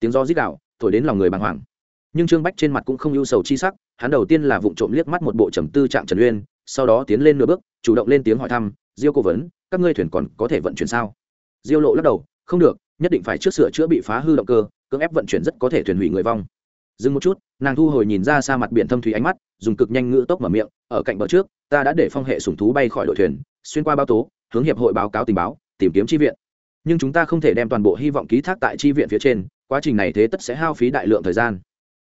Tiếng gió rít đạo thổi đến lòng người bàng hoàng. Nhưng trương bách trên mặt cũng không ưu sầu chi sắc, hắn đầu tiên là vụng trộm liếc mắt một bộ trầm tư trạng trần uyên, sau đó tiến lên nửa bước, chủ động lên tiếng hỏi thăm, diêu cố vấn, các ngươi thuyền còn có thể vận chuyển sao? Diêu lộ lắc đầu, không được, nhất định phải trước sửa chữa bị phá hư động cơ, cưỡng ép vận chuyển rất có thể thuyền hủy người vong dừng một chút, nàng thu hồi nhìn ra xa mặt biển thâm thủy ánh mắt, dùng cực nhanh ngữ tốc mở miệng, ở cạnh bờ trước, ta đã để phong hệ sùng thú bay khỏi đội thuyền, xuyên qua bao tố, hướng hiệp hội báo cáo tình báo, tìm kiếm tri viện. Nhưng chúng ta không thể đem toàn bộ hy vọng ký thác tại tri viện phía trên, quá trình này thế tất sẽ hao phí đại lượng thời gian.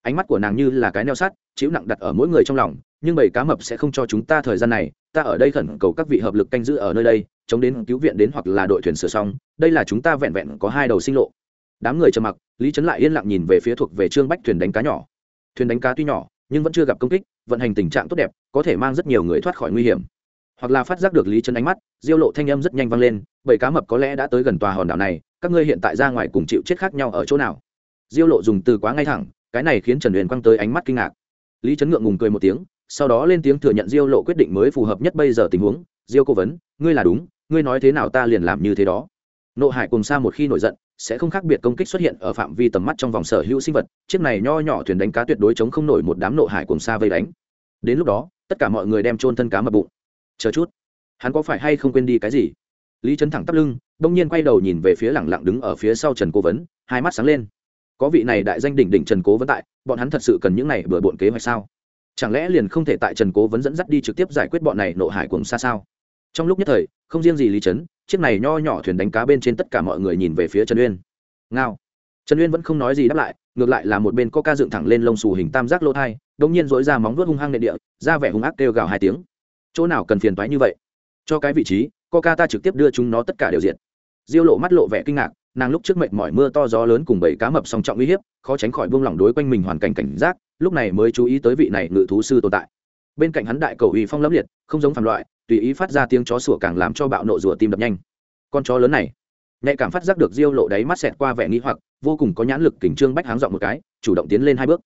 Ánh mắt của nàng như là cái neo sắt, chịu nặng đặt ở mỗi người trong lòng, nhưng bầy cá mập sẽ không cho chúng ta thời gian này, ta ở đây khẩn cầu các vị hợp lực canh giữ ở nơi đây, chống đến cứu viện đến hoặc là đội thuyền sửa xong, đây là chúng ta vẹn vẹn có hai đầu sinh lộ đám người trầm mặc, lý trấn lại yên lặng nhìn về phía thuộc về trương bách thuyền đánh cá nhỏ. Thuyền đánh cá tuy nhỏ, nhưng vẫn chưa gặp công kích, vận hành tình trạng tốt đẹp, có thể mang rất nhiều người thoát khỏi nguy hiểm. Hoặc là phát giác được lý trấn ánh mắt, diêu lộ thanh âm rất nhanh vang lên, bảy cá mập có lẽ đã tới gần tòa hòn đảo này, các ngươi hiện tại ra ngoài cùng chịu chết khác nhau ở chỗ nào? Diêu lộ dùng từ quá ngay thẳng, cái này khiến trần huyền quăng tới ánh mắt kinh ngạc. Lý trấn ngượng ngùng cười một tiếng, sau đó lên tiếng thừa nhận diêu lộ quyết định mới phù hợp nhất bây giờ tình huống. Diêu cố vấn, ngươi là đúng, ngươi nói thế nào ta liền làm như thế đó. Nộ hải cùng xa một khi nổi giận sẽ không khác biệt công kích xuất hiện ở phạm vi tầm mắt trong vòng sở hữu sinh vật. Chiếc này nho nhỏ thuyền đánh cá tuyệt đối chống không nổi một đám nộ hải cùng xa vây đánh. Đến lúc đó, tất cả mọi người đem trôn thân cá mập bụng. Chờ chút, hắn có phải hay không quên đi cái gì? Lý trấn thẳng tắp lưng, đông nhiên quay đầu nhìn về phía lẳng lặng đứng ở phía sau trần cố vấn, hai mắt sáng lên. Có vị này đại danh đỉnh đỉnh trần cố vấn tại, bọn hắn thật sự cần những này bừa bộn kế hoạch sao? Chẳng lẽ liền không thể tại trần cố vấn dẫn dắt đi trực tiếp giải quyết bọn này nộ hải cùng xa sao? Trong lúc nhất thời, không riêng gì lý trấn, chiếc này nho nhỏ thuyền đánh cá bên trên tất cả mọi người nhìn về phía trần uyên. Ngao. Trần uyên vẫn không nói gì đáp lại, ngược lại là một bên có ca dựng thẳng lên lông xù hình tam giác lỗ thai đ ỗ n g nhiên dỗi ra móng vuốt hung hăng nệ địa, ra vẻ hung ác kêu gào hai tiếng. Chỗ nào cần phiền toái như vậy? Cho cái vị trí co ca ta trực tiếp đưa chúng nó tất cả đều diện diêu lộ mắt lộ vẻ kinh ngạc, nàng lúc trước mệnh mỏi mưa to gió lớn cùng bảy cá mập song trọng uy hiếp, khó tránh khỏi buông lỏng đối quanh mình hoàn cảnh cảnh giác, lúc này mới chú ý tới vị này ngự thú sư tồn tại bên cạnh hắn đại cầu uy phong lẫm liệt, không giống phản loại, tùy ý phát ra tiếng chó sủa càng làm cho bạo nộ rùa tim đập nhanh. Con chó lớn này, nhạy cảm phát giác được diêu lộ đáy mắt xẹt qua vẻ nghĩ hoặc, vô cùng có nhãn lực kình trương bách háng dọn một cái, chủ động tiến lên hai bước.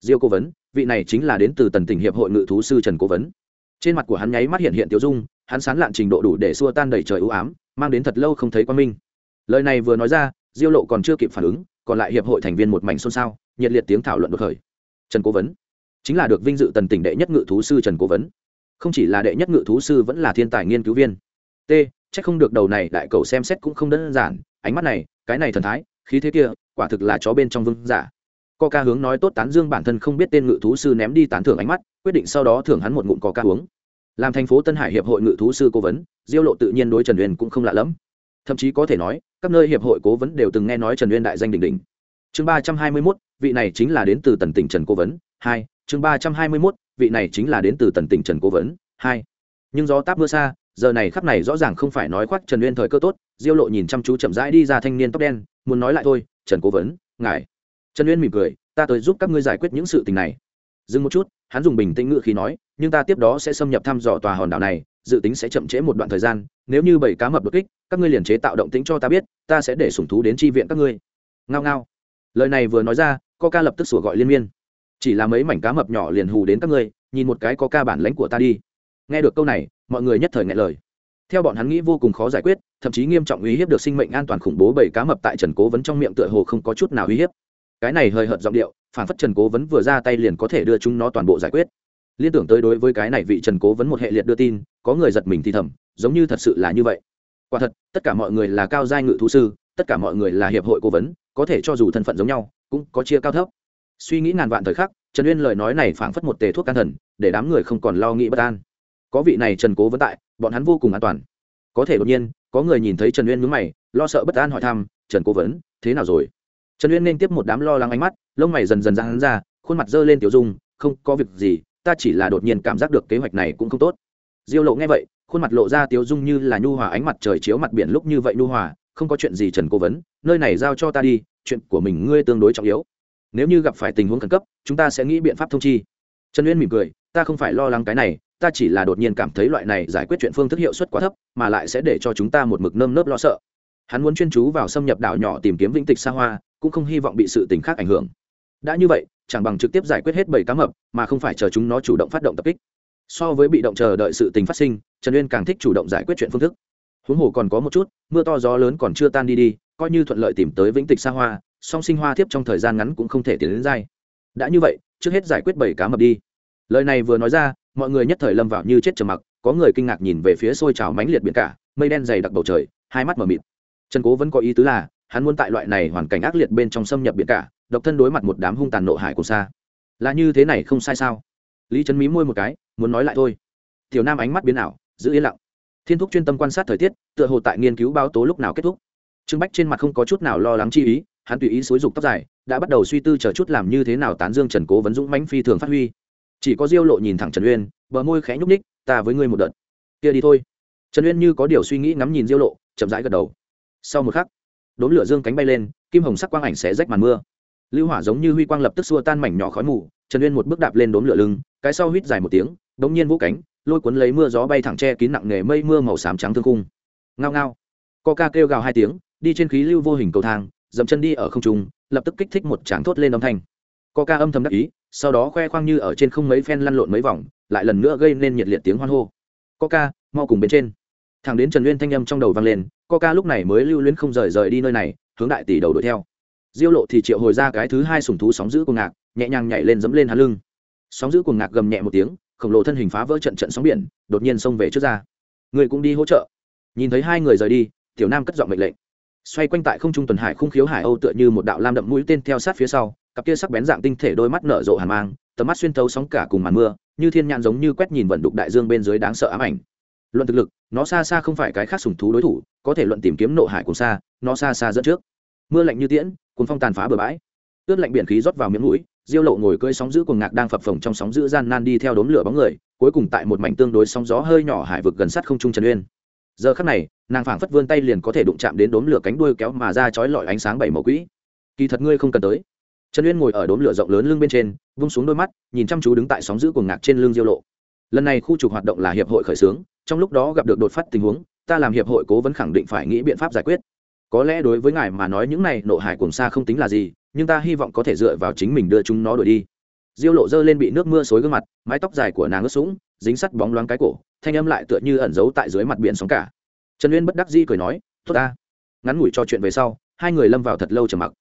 Diêu cố vấn, vị này chính là đến từ tần tỉnh hiệp hội ngự thú sư trần cố vấn. Trên mặt của hắn nháy mắt hiện hiện tiêu dung, hắn sán lạn trình độ đủ để xua tan đầy trời ưu ám, mang đến thật lâu không thấy quan minh. Lời này vừa nói ra, diêu lộ còn chưa kịp phản ứng, còn lại hiệp hội thành viên một mảnh xôn xao, nhiệt liệt tiếng thảo luận đột khởi. Trần cố vấn chính là được vinh dự tần tỉnh đệ nhất ngự thú sư trần cố vấn. Không chỉ là đệ nhất ngự thú sư vẫn là thiên tài nghiên cứu viên. T, chắc không được đầu này đại cầu xem xét cũng không đơn giản, ánh mắt này, cái này thần thái, khí thế kia, quả thực là chó bên trong vương giả. Co ca hướng nói tốt tán dương bản thân không biết tên ngự thú sư ném đi tán thưởng ánh mắt, quyết định sau đó thưởng hắn một ngụm co ca uống. Làm thành phố tân hải hiệp hội ngự thú sư cố vấn, diêu lộ tự nhiên đối trần uyên cũng không lạ lẫm. Thậm chí có thể nói, các nơi hiệp hội cố vấn đều từng nghe nói trần uyên đại danh đỉnh đỉnh. Chương ba trăm hai mươi mốt, vị này chính là đến từ tần tỉnh trần cố vấn, hai chương ba trăm hai mươi mốt, vị này chính là đến từ tần tỉnh trần cố vấn, hai. Nhưng gió táp mưa xa, giờ này khắp này rõ ràng không phải nói khoác trần uyên thời cơ tốt, diêu lộ nhìn chăm chú chậm rãi đi ra thanh niên tóc đen, muốn nói lại thôi, trần cố vấn, ngài. Trần uyên mỉm cười, ta tới giúp các ngươi giải quyết những sự tình này. Dừng một chút, hắn dùng bình tĩnh ngự khí nói, nhưng ta tiếp đó sẽ xâm nhập thăm dò tòa hòn đảo này, dự tính sẽ chậm trễ một đoạn thời gian, nếu như bảy cá mập đột kích, các ngươi liền chế tạo động tính cho ta biết, ta sẽ để sủng thú đến tri viện các ngươi. Ngao ngao. Lời này vừa nói ra, coca lập tức sủa gọi liên miên chỉ là mấy mảnh cá mập nhỏ liền hù đến các ngươi, nhìn một cái có ca bản lãnh của ta đi. Nghe được câu này, mọi người nhất thời ngại lời. Theo bọn hắn nghĩ vô cùng khó giải quyết, thậm chí nghiêm trọng uy hiếp được sinh mệnh an toàn khủng bố bảy cá mập tại trần cố vấn trong miệng tựa hồ không có chút nào uy hiếp. Cái này hơi hợt giọng điệu, phản phất trần cố vấn vừa ra tay liền có thể đưa chúng nó toàn bộ giải quyết. Liên tưởng tới đối với cái này vị trần cố vấn một hệ liệt đưa tin, có người giật mình thì thầm, giống như thật sự là như vậy. Quả thật, tất cả mọi người là cao giai ngự thú sư, tất cả mọi người là hiệp hội cố vấn, có thể cho dù thân phận giống nhau, cũng có chia cao thấp suy nghĩ ngàn vạn thời khắc, trần uyên lời nói này phảng phất một tề thuốc can thần, để đám người không còn lo nghĩ bất an. Có vị này trần cố vấn tại, bọn hắn vô cùng an toàn. Có thể đột nhiên, có người nhìn thấy trần uyên mướn mày, lo sợ bất an hỏi thăm, trần cố vấn thế nào rồi? Trần uyên nên tiếp một đám lo lắng ánh mắt, lông mày dần dần ra hắn ra, khuôn mặt dơ lên tiểu dung, không có việc gì, ta chỉ là đột nhiên cảm giác được kế hoạch này cũng không tốt. Diêu lộ nghe vậy, khuôn mặt lộ ra tiểu dung như là nhu hòa ánh mặt trời chiếu mặt biển lúc như vậy nhu hòa, không có chuyện gì trần cố vấn nơi này giao cho ta đi, chuyện của mình ngươi tương đối trọng yếu nếu như gặp phải tình huống khẩn cấp, chúng ta sẽ nghĩ biện pháp thông chi. Trần uyên mỉm cười, ta không phải lo lắng cái này, ta chỉ là đột nhiên cảm thấy loại này giải quyết chuyện phương thức hiệu suất quá thấp, mà lại sẽ để cho chúng ta một mực nơm nớp lo sợ. Hắn muốn chuyên chú vào xâm nhập đảo nhỏ tìm kiếm vĩnh tịch xa hoa, cũng không hy vọng bị sự tình khác ảnh hưởng. Đã như vậy, chẳng bằng trực tiếp giải quyết hết bảy cá mập, mà không phải chờ chúng nó chủ động phát động tập kích. So với bị động chờ đợi sự tình phát sinh, trần uyên càng thích chủ động giải quyết chuyện phương thức. Huống hồ còn có một chút, mưa to gió lớn còn chưa tan đi đi, coi như thuận lợi tìm tới vĩnh tịch xa hoa song sinh hoa thiếp trong thời gian ngắn cũng không thể tiến đến dai. Đã như vậy, trước hết giải quyết bảy cá mập đi. Lời này vừa nói ra, mọi người nhất thời lâm vào như chết trầm mặc, có người kinh ngạc nhìn về phía xôi trào mánh liệt biển cả, mây đen dày đặc bầu trời, hai mắt mờ mịt. Trần cố vẫn có ý tứ là, hắn muốn tại loại này hoàn cảnh ác liệt bên trong xâm nhập biển cả, độc thân đối mặt một đám hung tàn nộ hải cùng xa. Là như thế này không sai sao? Lý trấn mí môi một cái, muốn nói lại thôi. Tiểu nam ánh mắt biến ảo, giữ yên lặng. Thiên thúc chuyên tâm quan sát thời tiết, tựa hồ tại nghiên cứu báo tố lúc nào kết thúc. Trương bách trên mặt không có chút nào lo lắng chi ý hắn tùy ý xối dục tóc dài, đã bắt đầu suy tư chờ chút làm như thế nào tán dương trần cố vấn dũng mãnh phi thường phát huy. Chỉ có diêu lộ nhìn thẳng trần uyên, bờ môi khẽ nhúc ních ta với ngươi một đợt. Kia đi thôi. Trần uyên như có điều suy nghĩ ngắm nhìn diêu lộ, chậm rãi gật đầu. Sau một khắc đốn lửa dương cánh bay lên, kim hồng sắc quang ảnh sẽ rách màn mưa. Lưu hỏa giống như huy quang lập tức xua tan mảnh nhỏ khói mù, trần uyên một bước đạp lên đốn lửa lưng, cái sau huýt dài một tiếng, đống nhiên vũ cánh, lôi cuốn lấy mưa gió bay thẳng che kín nặng nề mây mưa màu xám trắng thương cung ngao ngao. Co ca kêu gào hai tiếng, đi trên khí lưu vô hình cầu thang dậm chân đi ở không trung, lập tức kích thích một tràng thốt lên âm thanh. Co ca âm thầm đắc ý, sau đó khoe khoang như ở trên không mấy phen lăn lộn mấy vòng, lại lần nữa gây nên nhiệt liệt tiếng hoan hô. Co ca, mau cùng bên trên. Thằng đến trần Nguyên thanh âm trong đầu vang lên co ca lúc này mới lưu luyến không rời rời đi nơi này, hướng đại tỷ đầu đuổi theo. Diêu lộ thì triệu hồi ra cái thứ hai sùng thú sóng giữ cuồng ngạc, nhẹ nhàng nhảy lên dẫm lên hắn lưng. Sóng giữ cuồng ngạc gầm nhẹ một tiếng, khổng lồ thân hình phá vỡ trận trận sóng biển, đột nhiên xông về trước ra. Người cũng đi hỗ trợ. Nhìn thấy hai người rời đi, tiểu nam cất giọng mệnh lệnh xoay quanh tại không trung tuần hải khung khiếu hải âu tựa như một đạo lam đậm mũi tên theo sát phía sau, cặp kia sắc bén dạng tinh thể đôi mắt nở rộ hàn mang, tầm mắt xuyên thấu sóng cả cùng màn mưa, như thiên nhãn giống như quét nhìn vận đục đại dương bên dưới đáng sợ ám ảnh. Luận thực lực, nó xa xa không phải cái khác sùng thú đối thủ, có thể luận tìm kiếm nộ hải cùng xa, nó xa xa dẫn trước. Mưa lạnh như tiễn cùng phong tàn phá bờ bãi. Ướt lạnh biển khí rót vào miếng mũi, diêu lộ ngồi cơi sóng giữ cuồng ngạc đang phập phồng trong sóng giữ gian nan đi theo đốm lửa bóng người, cuối cùng tại một mảnh tương đối sóng gió hơi nhỏ hải vực gần sát không trung trần uyên giờ khắc này, nàng phảng phất vươn tay liền có thể đụng chạm đến đốm lửa cánh đuôi kéo mà ra chói lọi ánh sáng bảy màu quỹ. Kỳ thật ngươi không cần tới. Trần uyên ngồi ở đốm lửa rộng lớn lưng bên trên, vung xuống đôi mắt, nhìn chăm chú đứng tại sóng giữ cuồng ngạc trên lưng diêu lộ. Lần này khu trục hoạt động là hiệp hội khởi xướng, trong lúc đó gặp được đột phát tình huống, ta làm hiệp hội cố vấn khẳng định phải nghĩ biện pháp giải quyết. Có lẽ đối với ngài mà nói những này nộ hải cùng xa không tính là gì, nhưng ta hy vọng có thể dựa vào chính mình đưa chúng nó đuổi đi diêu lộ dơ lên bị nước mưa xối gương mặt, mái tóc dài của nàng ướt sũng, dính sắt bóng loáng cái cổ, thanh âm lại tựa như ẩn giấu tại dưới mặt biển sóng cả. Trần uyên bất đắc dĩ cười nói, tốt ta. Ngắn ngủi trò chuyện về sau, hai người lâm vào thật lâu trầm mặc.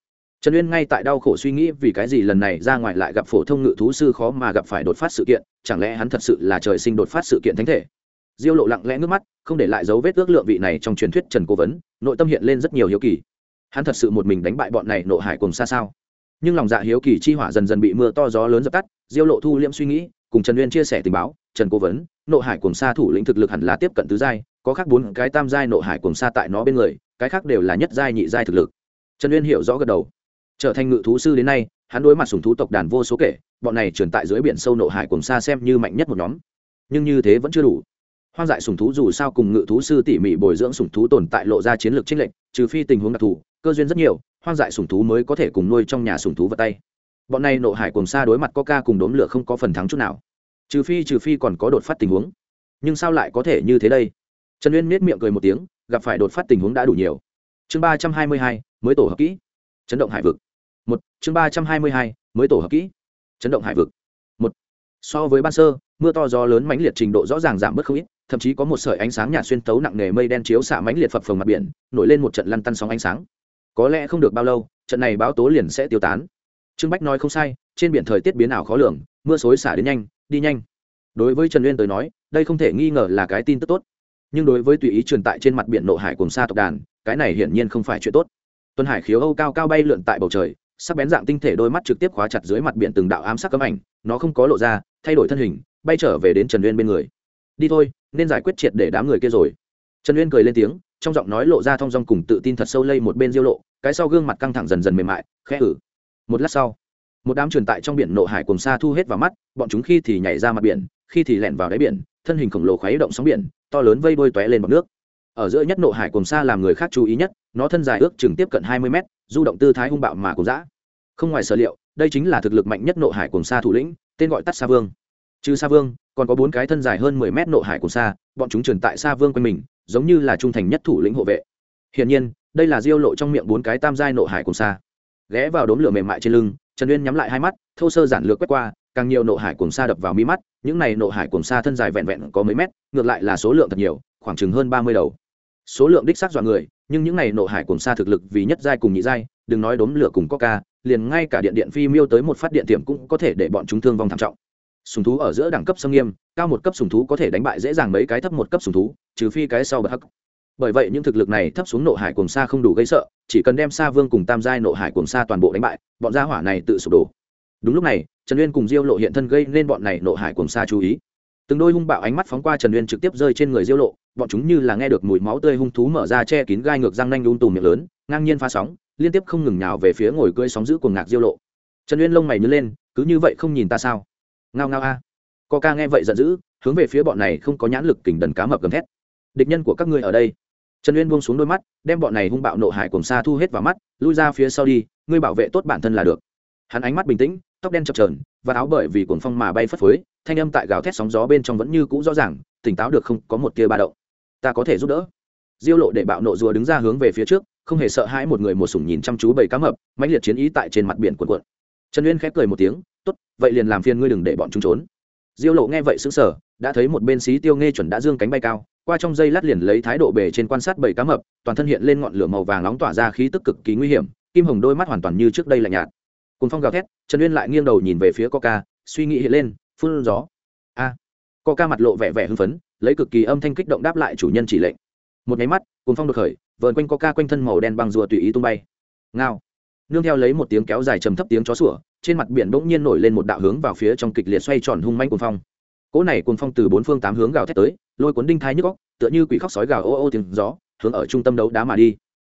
Trần uyên ngay tại đau khổ suy nghĩ vì cái gì lần này ra ngoài lại gặp phổ thông ngự thú sư khó mà gặp phải đột phát sự kiện, chẳng lẽ hắn thật sự là trời sinh đột phát sự kiện thánh thể? Diêu lộ lặng lẽ nước mắt, không để lại dấu vết ước lượng vị này trong truyền thuyết trần cố vấn, nội tâm hiện lên rất nhiều hiếu kỳ. Hắn thật sự một mình đánh bại bọn này nộ hải cùng xa sao? Nhưng lòng dạ hiếu kỳ chi hỏa dần dần bị mưa to gió lớn dập tắt, diêu lộ thu liễm suy nghĩ, cùng trần uyên chia sẻ tình báo, trần cố vấn, nộ hải cùng xa thủ lĩnh thực lực hẳn là tiếp cận tứ giai, có khác bốn cái tam giai nộ hải cùng xa tại nó bên người, cái khác đều là nhất giai nhị giai thực lực. Trần uyên hiểu rõ gật đầu. Trở thành ngự thú sư đến nay, hắn đối mặt sùng thú tộc đàn vô số kể, bọn này truyền tại dưới biển sâu nộ hải cùng xa xem như mạnh nhất một nhóm. Nhưng như thế vẫn chưa đủ. Hoang dại sùng thú dù sao cùng ngự thú sư tỉ mỉ bồi dưỡng sùng thú tồn tại lộ ra chiến lược trích lệnh trừ phi tình huống đặc thù cơ duyên rất nhiều, hoang dại sùng thú mới có thể cùng nuôi trong nhà sùng thú vật tay. Bọn này nộ hải cùng xa đối mặt coca cùng đốm lửa không có phần thắng chút nào. Trừ phi trừ phi còn có đột phát tình huống. Nhưng sao lại có thể như thế đây? Trần uyên miết miệng cười một tiếng, gặp phải đột phát tình huống đã đủ nhiều. Chương ba trăm hai mươi hai, mới tổ hợp kỹ. Chấn động hải vực. Một, chương ba trăm hai mươi hai, mới tổ hợp kỹ. Chấn động hải vực. Một, so với ban sơ, mưa to gió lớn mãnh liệt trình độ rõ ràng giảm bớt không ít, thậm chí có một sợi ánh sáng nhạt xuyên tấu nặng nề mây đen chiếu xạ mãnh liệt phập phồng mặt biển, nổi lên một trận lăn tăn sóng ánh sáng có lẽ không được bao lâu, trận này báo tố liền sẽ tiêu tán. Trương bách nói không sai, trên biển thời tiết biến ảo khó lường, mưa xối xả đến nhanh, đi nhanh. Đối với trần uyên tới nói, đây không thể nghi ngờ là cái tin tức tốt. Nhưng đối với tùy ý truyền tại trên mặt biển nộ hải cùng xa tộc đàn, cái này hiển nhiên không phải chuyện tốt. Tuần hải khiếu âu cao cao bay lượn tại bầu trời, sắc bén dạng tinh thể đôi mắt trực tiếp khóa chặt dưới mặt biển từng đạo ám sắc cấm ảnh, nó không có lộ ra, thay đổi thân hình, bay trở về đến trần uyên bên người. Đi thôi, nên giải quyết triệt để đám người kia rồi. Trần uyên cười lên tiếng trong giọng nói lộ ra thong dong cùng tự tin thật sâu lây một bên diêu lộ, cái sau gương mặt căng thẳng dần dần mềm mại, khẽ ử một lát sau, một đám truyền tại trong biển nộ hải cùng xa thu hết vào mắt, bọn chúng khi thì nhảy ra mặt biển, khi thì lẻn vào đáy biển, thân hình khổng lồ khuấy động sóng biển, to lớn vây đôi tóe lên bọc nước. Ở giữa nhất nộ hải cùng xa làm người khác chú ý nhất, nó thân dài ước chừng tiếp cận hai mươi mét, du động tư thái hung bạo mà cùng dã. Không ngoài sở liệu, đây chính là thực lực mạnh nhất nộ hải cùng xa thủ lĩnh, tên gọi tắt sa vương trừ sa vương, còn có bốn cái thân dài hơn mười mét nộ hải của xa bọn chúng truyền tại sa vương quanh mình, giống như là trung thành nhất thủ lĩnh hộ vệ. Hiển nhiên, đây là diêu lộ trong miệng bốn cái tam giai nộ hải cùng xa ghé vào đốm lửa mềm mại trên lưng, trần uyên nhắm lại hai mắt, thô sơ giản lược quét qua, càng nhiều nộ hải cùng xa đập vào mi mắt, những này nộ hải cùng xa thân dài vẹn vẹn có mấy mét, ngược lại là số lượng thật nhiều, khoảng chừng hơn ba mươi đầu. Số lượng đích xác dọa người, nhưng những này nộ hải cùng xa thực lực vì nhất giai cùng nhị giai, đừng nói đốm lửa cùng coca, liền ngay cả điện điện phi miêu tới một phát điện tiệm cũng có thể để bọn chúng thương vong thảm trọng sùng thú ở giữa đẳng cấp xâm nghiêm, cao một cấp sùng thú có thể đánh bại dễ dàng mấy cái thấp một cấp sùng thú, trừ phi cái sau bậc hắc. Bởi vậy những thực lực này thấp xuống nộ hải cùng xa không đủ gây sợ, chỉ cần đem xa vương cùng tam giai nộ hải cùng xa toàn bộ đánh bại, bọn gia hỏa này tự sụp đổ. Đúng lúc này, trần uyên cùng diêu lộ hiện thân gây nên bọn này nộ hải cùng xa chú ý. Từng đôi hung bạo ánh mắt phóng qua trần uyên trực tiếp rơi trên người diêu lộ, bọn chúng như là nghe được mùi máu tươi hung thú mở ra che kín gai ngược răng nanh đun tùm miệng lớn, ngang nhiên pha sóng, liên tiếp không ngừng nhào về phía ngồi cưỡi sóng giữ cuồng ngạc diêu lộ. Trần uyên lông mày nhớ lên, cứ như vậy không nhìn ta sao? Ngao ngao a. Co ca nghe vậy giận dữ, hướng về phía bọn này không có nhãn lực kình đần cá mập gầm thét. Địch nhân của các ngươi ở đây. Trần uyên buông xuống đôi mắt, đem bọn này hung bạo nộ hải cùng xa thu hết vào mắt, lui ra phía sau đi, ngươi bảo vệ tốt bản thân là được. Hắn ánh mắt bình tĩnh, tóc đen chập trờn và áo bởi vì cuồng phong mà bay phất phới, thanh âm tại gào thét sóng gió bên trong vẫn như cũ rõ ràng, tỉnh táo được không có một tia ba động. Ta có thể giúp đỡ. Diêu lộ để bạo nộ rùa đứng ra hướng về phía trước, không hề sợ hãi một người một sủng nhìn chăm chú bầy cá mập, mãnh liệt chiến ý tại trên mặt biển cuộn cuộn. Trần uyên khép cười một tiếng tốt, vậy liền làm phiền ngươi đừng để bọn chúng trốn. Diêu lộ nghe vậy sững sờ, đã thấy một bên xí tiêu nghe chuẩn đã dương cánh bay cao, qua trong dây lát liền lấy thái độ bề trên quan sát bảy cá mập, toàn thân hiện lên ngọn lửa màu vàng nóng tỏa ra khí tức cực kỳ nguy hiểm, kim hồng đôi mắt hoàn toàn như trước đây lạnh nhạt. Cùng phong gào thét, trần uyên lại nghiêng đầu nhìn về phía coca, suy nghĩ hiện lên, phun gió. A! Coca mặt lộ vẻ vẻ hưng phấn, lấy cực kỳ âm thanh kích động đáp lại chủ nhân chỉ lệnh. Một nháy mắt cùng phong đột khởi, vờn quanh coca quanh thân màu đen bằng rùa tùy ý tung bay. Ngao! Nương theo lấy một tiếng kéo dài trầm thấp tiếng chó sủa trên mặt biển bỗng nhiên nổi lên một đạo hướng vào phía trong kịch liệt xoay tròn hung manh cuồng phong. Cỗ này cuồng phong từ bốn phương tám hướng gào thét tới, lôi cuốn đinh thai nhức góc tựa như quỷ khóc sói gào ô ô tiếng gió, hướng ở trung tâm đấu đá mà đi.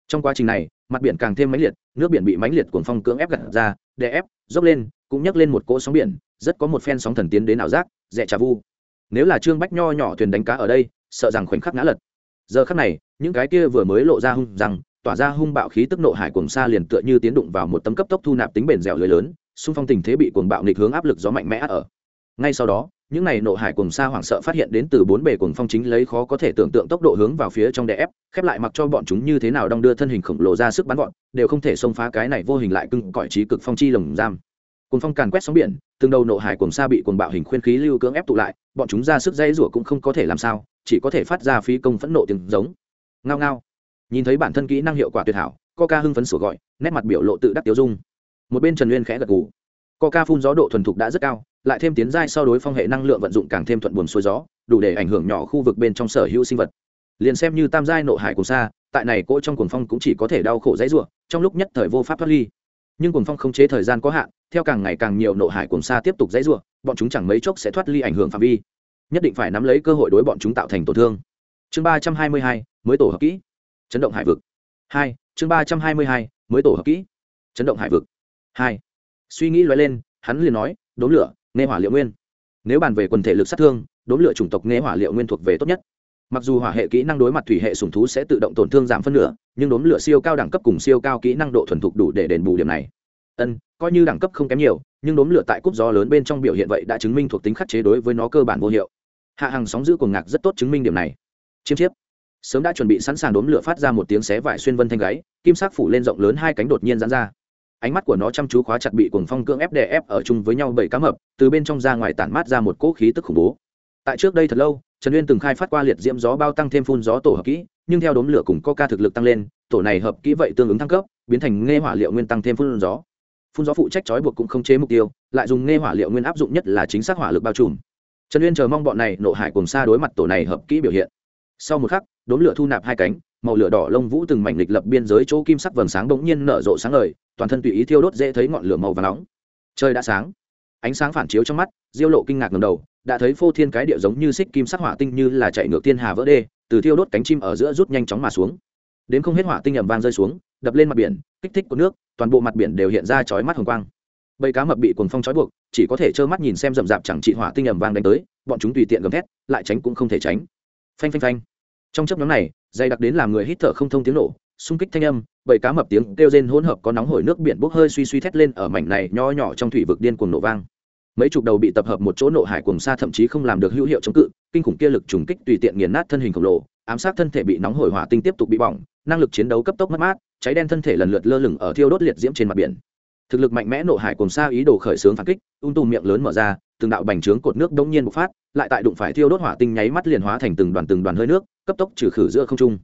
Trong quá trình này, mặt biển càng thêm mãnh liệt, nước biển bị mãnh liệt cuồng phong cưỡng ép gặt ra, đè ép, dốc lên, cũng nhấc lên một cỗ sóng biển, rất có một phen sóng thần tiến đến ảo giác rẻ trà vu. Nếu là trương bách nho nhỏ thuyền đánh cá ở đây, sợ rằng khoảnh khắc ngã lật. Giờ khắc này, những cái kia vừa mới lộ ra hung, rằng, tỏa ra hung bạo khí tức nộ hải cuồng xa liền tựa như tiến đụng vào một tấm cấp tốc thu nạp tính bền dẻo lưới lớn xung phong tình thế bị cuồng bạo nghịch hướng áp lực gió mạnh mẽ ở. Ngay sau đó, những này nộ hải cuồng xa hoảng sợ phát hiện đến từ bốn bề cuồng phong chính lấy khó có thể tưởng tượng tốc độ hướng vào phía trong đè ép, khép lại mặc cho bọn chúng như thế nào đong đưa thân hình khổng lồ ra sức bắn gọn, đều không thể xông phá cái này vô hình lại cưng cõi trí cực phong chi lồng giam. Cuồng phong càn quét sóng biển, từng đầu nộ hải cuồng xa bị cuồng bạo hình khuyên khí lưu cưỡng ép tụ lại, bọn chúng ra sức dây rủa cũng không có thể làm sao, chỉ có thể phát ra phí công phẫn nộ tiếng giống. Ngao ngao. Nhìn thấy bản thân kỹ năng hiệu quả tuyệt hảo, coca hưng phấn sủa gọi, nét mặt biểu lộ tự đắc tiêu dung một bên trần uyên khẽ gật gù. Coca phun gió độ thuần thục đã rất cao, lại thêm tiến giai so đối phong hệ năng lượng vận dụng càng thêm thuận buồm xuôi gió, đủ để ảnh hưởng nhỏ khu vực bên trong sở hữu sinh vật. Liền xem như tam giai nộ hải cùng xa, tại này cỗ trong cuồng phong cũng chỉ có thể đau khổ dãy ruộng trong lúc nhất thời vô pháp thoát ly. Nhưng cuồng phong không chế thời gian có hạn, theo càng ngày càng nhiều nộ hải cùng xa tiếp tục dãy ruộng bọn chúng chẳng mấy chốc sẽ thoát ly ảnh hưởng phạm vi. Nhất định phải nắm lấy cơ hội đối bọn chúng tạo thành tổn thương. Chương ba trăm hai mươi hai, mới tổ hợp kỹ. Chấn động hải vực. Hai, chương ba trăm hai mươi hai, mới tổ hợp kỹ. Chấn động hải vực hai. Suy nghĩ lóe lên, hắn liền nói đốn lửa, nghe hỏa liệu nguyên. Nếu bàn về quần thể lực sát thương đốn lửa chủng tộc nghe hỏa liệu nguyên thuộc về tốt nhất. Mặc dù hỏa hệ kỹ năng đối mặt thủy hệ sùng thú sẽ tự động tổn thương giảm phân nửa, nhưng đốm lửa siêu cao đẳng cấp cùng siêu cao kỹ năng độ thuần thục đủ để đền bù điểm này. Ân, coi như đẳng cấp không kém nhiều, nhưng đốm lửa tại cúp gió lớn bên trong biểu hiện vậy đã chứng minh thuộc tính khắc chế đối với nó cơ bản vô hiệu. Hạ hàng sóng giữ cuồng ngạc rất tốt chứng minh điểm này. Chiêm chiếp. Sớm đã chuẩn bị sẵn sàng đốm lửa phát ra một tiếng xé vải xuyên vân thanh gáy, kim sắc phủ lên rộng lớn hai cánh đột nhiên dán ra ánh mắt của nó chăm chú khóa chặt bị cuồng phong cưỡng ép đè ép ở chung với nhau bảy cá mập, từ bên trong ra ngoài tản mát ra một cỗ khí tức khủng bố. Tại trước đây thật lâu, trần uyên từng khai phát qua liệt diễm gió bao tăng thêm phun gió tổ hợp kỹ, nhưng theo đốm lửa cùng coca thực lực tăng lên, tổ này hợp kỹ vậy tương ứng thăng cấp, biến thành nghe hỏa liệu nguyên tăng thêm phun gió. Phun gió phụ trách trói buộc cũng không chế mục tiêu, lại dùng nghe hỏa liệu nguyên áp dụng nhất là chính xác hỏa lực bao trùm. Trần uyên chờ mong bọn này nộ hải cùng xa đối mặt tổ này hợp kỹ biểu hiện. Sau một khắc, đốm lửa thu nạp hai cánh màu lửa đỏ lông vũ từng mảnh lịch lập biên giới chỗ kim sắc vầng sáng bỗng nhiên nở rộ sáng ngời, toàn thân tùy ý thiêu đốt dễ thấy ngọn lửa màu vàng nóng. Trời đã sáng. Ánh sáng phản chiếu trong mắt, diêu lộ kinh ngạc ngẩng đầu, đã thấy phô thiên cái địa giống như xích kim sắc hỏa tinh như là chạy ngược thiên hà vỡ đê, từ thiêu đốt cánh chim ở giữa rút nhanh chóng mà xuống. Đến không hết hỏa tinh ầm vang rơi xuống, đập lên mặt biển, kích thích của nước, toàn bộ mặt biển đều hiện ra chói mắt hồng quang. Bầy cá mập bị cuồng phong chói buộc, chỉ có thể trơ mắt nhìn xem rầm rạp chẳng trị hỏa tinh ầm vang đánh tới, bọn chúng tùy tiện gầm thét, lại tránh cũng không thể tránh. Phanh phanh phanh. Trong chớp nhoáng này dày đặc đến làm người hít thở không thông tiếng nổ, xung kích thanh âm bầy cá mập tiếng kêu rên hỗn hợp có nóng hổi nước biển bốc hơi suy suy thét lên ở mảnh này nho nhỏ trong thủy vực điên cuồng nổ vang. Mấy chục đầu bị tập hợp một chỗ nộ hải cuồng xa thậm chí không làm được hữu hiệu chống cự, kinh khủng kia lực trùng kích tùy tiện nghiền nát thân hình khổng lồ, ám sát thân thể bị nóng hổi hỏa tinh tiếp tục bị bỏng, năng lực chiến đấu cấp tốc mất mát, cháy đen thân thể lần lượt lơ lửng ở thiêu đốt liệt diễm trên mặt biển. Thực lực mạnh mẽ nộ hải cuồng xa ý đồ khởi xướng phản kích ung tùm miệng lớn mở ra từng đạo bành trướng cột nước đông nhiên bộc phát, lại tại đụng phải thiêu đốt hỏa tinh nháy mắt liền hóa thành từng đoàn từng đoàn hơi nước, cấp tốc trừ khử giữa không trung.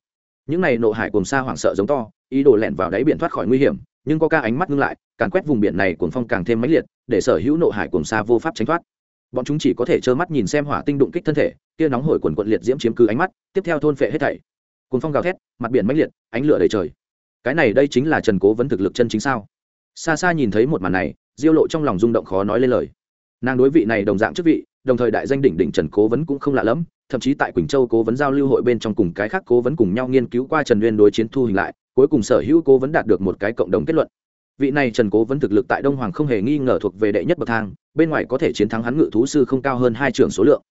Những này nộ hải cùng xa hoảng sợ giống to, ý đồ lẻn vào đáy biển thoát khỏi nguy hiểm, nhưng có ca ánh mắt ngưng lại, càn quét vùng biển này cuồng phong càng thêm mãnh liệt, để sở hữu nộ hải cùng xa vô pháp tránh thoát. Bọn chúng chỉ có thể trơ mắt nhìn xem hỏa tinh đụng kích thân thể, kia nóng hổi quần quận liệt diễm chiếm cứ ánh mắt, tiếp theo thôn phệ hết thảy. Cuồng phong gào thét, mặt biển mãnh liệt, ánh lửa đầy trời. Cái này đây chính là trần cố vấn thực lực chân chính sao? Xa xa nhìn thấy một màn này, diêu lộ trong lòng rung động khó nói lên lời nàng đối vị này đồng dạng chức vị, đồng thời đại danh đỉnh đỉnh trần cố vấn cũng không lạ lẫm, thậm chí tại quỳnh châu cố vấn giao lưu hội bên trong cùng cái khác cố vấn cùng nhau nghiên cứu qua trần nguyên đối chiến thu hình lại, cuối cùng sở hữu cố vấn đạt được một cái cộng đồng kết luận. Vị này trần cố vấn thực lực tại đông hoàng không hề nghi ngờ thuộc về đệ nhất bậc thang, bên ngoài có thể chiến thắng hắn ngự thú sư không cao hơn hai trường số lượng.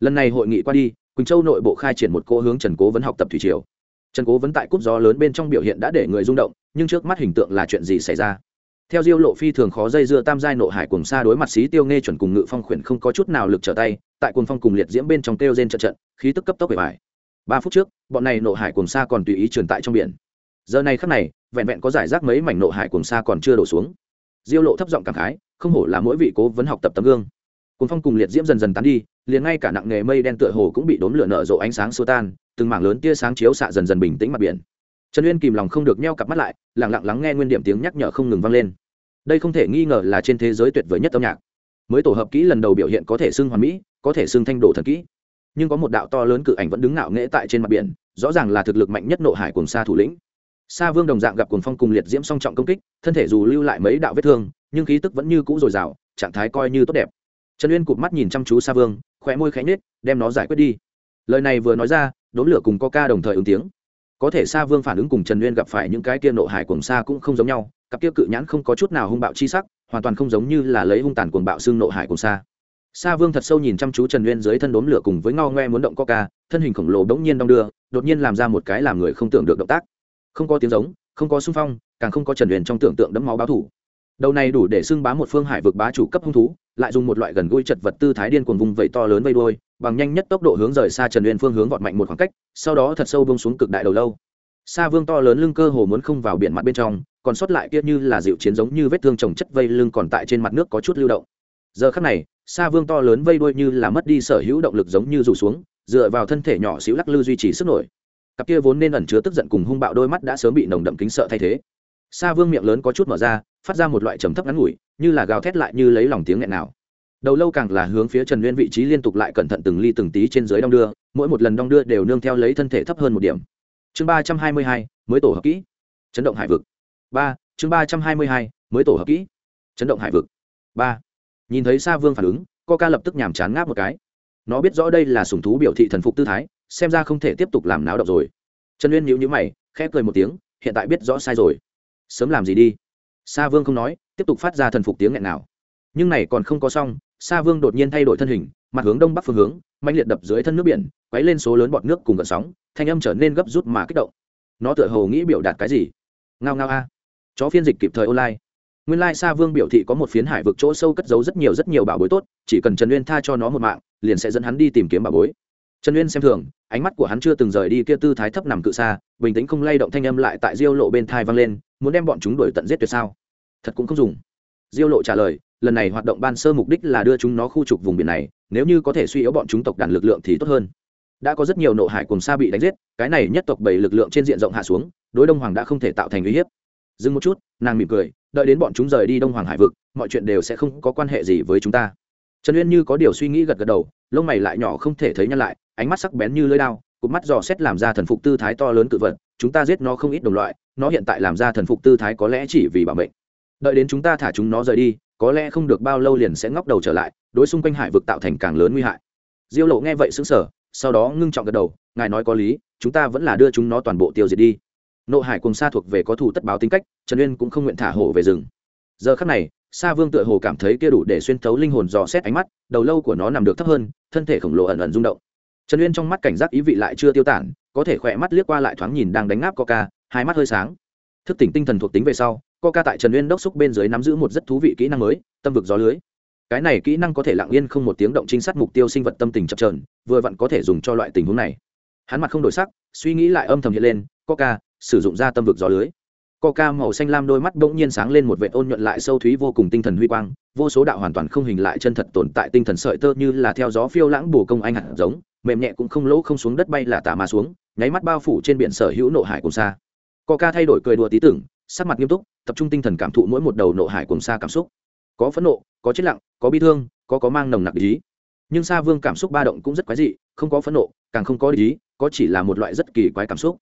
Lần này hội nghị qua đi, quỳnh châu nội bộ khai triển một cô hướng trần cố vấn học tập thủy triều. Trần cố vấn tại cúp gió lớn bên trong biểu hiện đã để người rung động, nhưng trước mắt hình tượng là chuyện gì xảy ra? Theo diêu lộ phi thường khó dây dưa tam giai nộ hải cùng xa đối mặt xí tiêu nghe chuẩn cùng ngự phong khuyển không có chút nào lực trở tay, tại cuồng phong cùng liệt diễm bên trong tiêu trên trận trận, khí tức cấp tốc bề bài. Ba phút trước, bọn này nộ hải cùng xa còn tùy ý truyền tại trong biển. Giờ này khắc này, vẹn vẹn có giải rác mấy mảnh nộ hải cùng xa còn chưa đổ xuống. Diêu lộ thấp giọng cảm khái, không hổ là mỗi vị cố vấn học tập tấm gương. Cuồng phong cùng liệt diễm dần dần tán đi, liền ngay cả nặng nghề mây đen tựa hồ cũng bị đốm lửa nở rộ ánh sáng xua tan, từng mảng lớn tia sáng chiếu xạ dần dần bình tĩnh mặt biển trần uyên kìm lòng không được nheo cặp mắt lại, lặng lặng lắng nghe nguyên điểm tiếng nhắc nhở không ngừng vang lên. đây không thể nghi ngờ là trên thế giới tuyệt vời nhất âm nhạc. mới tổ hợp kỹ lần đầu biểu hiện có thể xưng hoàn mỹ, có thể xưng thanh đồ thần kỹ. nhưng có một đạo to lớn cự ảnh vẫn đứng ngạo nghễ tại trên mặt biển, rõ ràng là thực lực mạnh nhất nộ hải cùng xa thủ lĩnh. sa vương đồng dạng gặp cuồng phong cùng liệt diễm song trọng công kích, thân thể dù lưu lại mấy đạo vết thương, nhưng khí tức vẫn như cũ dồi dào, trạng thái coi như tốt đẹp. trần uyên cụp mắt nhìn chăm chú sa vương khỏe môi khẽ nết đem nó giải quyết đi. lời này vừa nói ra đốn lửa cùng coca đồng thời ứng tiếng có thể sa vương phản ứng cùng trần Nguyên gặp phải những cái kia nộ hải cùng xa cũng không giống nhau, cặp kia cự nhãn không có chút nào hung bạo chi sắc, hoàn toàn không giống như là lấy hung tàn cuồng bạo xương nộ hải cùng xa sa vương thật sâu nhìn chăm chú trần Nguyên dưới thân đốm lửa cùng với ngao ngoe muốn động coca, thân hình khổng lồ đ n g nhiên đong đưa, đột nhiên làm ra một cái làm người không tưởng được động tác. Không có tiếng giống, không có xung phong, càng không có trần Nguyên trong tưởng tượng đẫm máu báo thủ. Đầu này đủ để xưng bá một phương hải vực bá chủ cấp hung thú, lại dùng một loại gần gũi chật vật tư thái điên cuồng vùng vẫy to lớn vây đuôi bằng nhanh nhất tốc độ hướng rời xa trần uyên phương hướng vọt mạnh một khoảng cách, sau đó thật sâu bông xuống cực đại đầu lâu. Xa vương to lớn lưng cơ hồ muốn không vào biển mặt bên trong, còn sót lại kia như là dịu chiến giống như vết thương trồng chất vây lưng còn tại trên mặt nước có chút lưu động. Giờ khắc này xa vương to lớn vây đuôi như là mất đi sở hữu động lực giống như rủ xuống, dựa vào thân thể nhỏ xíu lắc lư duy trì sức nổi. Cặp kia vốn nên ẩn chứa tức giận cùng hung bạo đôi mắt đã sớm bị nồng đậm kính sợ thay thế. Xa vương miệng lớn có chút mở ra, phát ra một loại trầm thấp ngắn ngủi, như là gào thét lại như lấy lòng tiếng nghẹn nào đầu lâu càng là hướng phía trần nguyên vị trí liên tục lại cẩn thận từng ly từng tí trên dưới đong đưa, mỗi một lần đong đưa đều nương theo lấy thân thể thấp hơn một điểm. Chương ba trăm hai mươi hai, mới tổ hợp kỹ. Chấn động hải vực. Ba, chương ba trăm hai mươi hai, mới tổ hợp kỹ. Chấn động hải vực. Ba. Nhìn thấy sa vương phản ứng ca lập tức nhàm chán ngáp một cái. Nó biết rõ đây là sùng thú biểu thị thần phục tư thái, xem ra không thể tiếp tục làm náo động rồi. Trần uyên nhữ nhíu mày, khẽ cười một tiếng, hiện tại biết rõ sai rồi. Sớm làm gì đi. Sa vương không nói, tiếp tục phát ra thần phục tiếng nghẹn nào. Nhưng này còn không có xong sa vương đột nhiên thay đổi thân hình, mặt hướng đông bắc phương hướng mạnh liệt đập dưới thân nước biển, quấy lên số lớn bọt nước cùng gợn sóng, thanh âm trở nên gấp rút mà kích động. Nó tựa hồ nghĩ biểu đạt cái gì? Ngao ngao a. Chó phiên dịch kịp thời online. Nguyên lai sa vương biểu thị có một phiến hải vực chỗ sâu cất giấu rất nhiều rất nhiều bảo bối tốt, chỉ cần trần uyên tha cho nó một mạng, liền sẽ dẫn hắn đi tìm kiếm bảo bối. Trần uyên xem thường, ánh mắt của hắn chưa từng rời đi kia tư thái thấp nằm cự xa, bình tĩnh không lay động thanh âm lại tại diêu lộ bên thai vang lên, muốn đem bọn chúng đuổi tận giết tuyệt sao? Thật cũng không dùng. Diêu lộ trả lời lần này hoạt động ban sơ mục đích là đưa chúng nó khu trục vùng biển này, nếu như có thể suy yếu bọn chúng tộc đàn lực lượng thì tốt hơn. Đã có rất nhiều nộ hải cùng xa bị đánh giết, cái này nhất tộc bảy lực lượng trên diện rộng hạ xuống, đối đông hoàng đã không thể tạo thành uy hiếp. Dừng một chút, nàng mỉm cười, đợi đến bọn chúng rời đi đông hoàng hải vực, mọi chuyện đều sẽ không có quan hệ gì với chúng ta. Trần uyên như có điều suy nghĩ gật gật đầu, lông mày lại nhỏ không thể thấy nhăn lại, ánh mắt sắc bén như lưỡi đao, cụp mắt dò xét làm ra thần phục tư thái to lớn cự vật, chúng ta giết nó không ít đồng loại, nó hiện tại làm ra thần phục tư thái có lẽ chỉ vì bảo mệnh. Đợi đến chúng ta thả chúng nó rời đi có lẽ không được bao lâu liền sẽ ngóc đầu trở lại, đối xung quanh hải vực tạo thành càng lớn nguy hại. Diêu lộ nghe vậy sững sờ, sau đó ngưng trọng gật đầu, ngài nói có lý, chúng ta vẫn là đưa chúng nó toàn bộ tiêu diệt đi. Nộ hải cùng xa thuộc về có thủ tất báo tính cách, trần uyên cũng không nguyện thả hổ về rừng. Giờ khắc này, sa vương tựa hồ cảm thấy kia đủ để xuyên thấu linh hồn dò xét ánh mắt, đầu lâu của nó nằm được thấp hơn, thân thể khổng lồ ẩn ẩn rung động. Trần uyên trong mắt cảnh giác ý vị lại chưa tiêu tản, có thể khỏe mắt liếc qua lại thoáng nhìn đang đánh ngáp coca, hai mắt hơi sáng. Thức tỉnh tinh thần thuộc tính về sau coca tại trần uyên đốc xúc bên dưới nắm giữ một rất thú vị kỹ năng mới, tâm vực gió lưới. Cái này kỹ năng có thể lặng yên không một tiếng động trinh sát mục tiêu sinh vật tâm tình chập trờn vừa vặn có thể dùng cho loại tình huống này. Hắn mặt không đổi sắc, suy nghĩ lại âm thầm hiện lên, coca, sử dụng ra tâm vực gió lưới. Coca màu xanh lam đôi mắt bỗng nhiên sáng lên một vệt ôn nhuận lại sâu thúy vô cùng tinh thần huy quang, vô số đạo hoàn toàn không hình lại chân thật tồn tại tinh thần sợi tơ như là theo gió phiêu lãng bổ công anh hạt giống, mềm nhẹ cũng không lỗ không xuống đất bay là tả mà xuống, nháy mắt bao phủ trên biển sở hữu nộ hải cùng xa. Coca thay đổi cười đùa tí tưởng sắc mặt nghiêm túc tập trung tinh thần cảm thụ mỗi một đầu nộ hải cùng xa cảm xúc có phẫn nộ có chết lặng có bi thương có có mang nồng nặc ý nhưng sa vương cảm xúc ba động cũng rất quái dị không có phẫn nộ càng không có ý có chỉ là một loại rất kỳ quái cảm xúc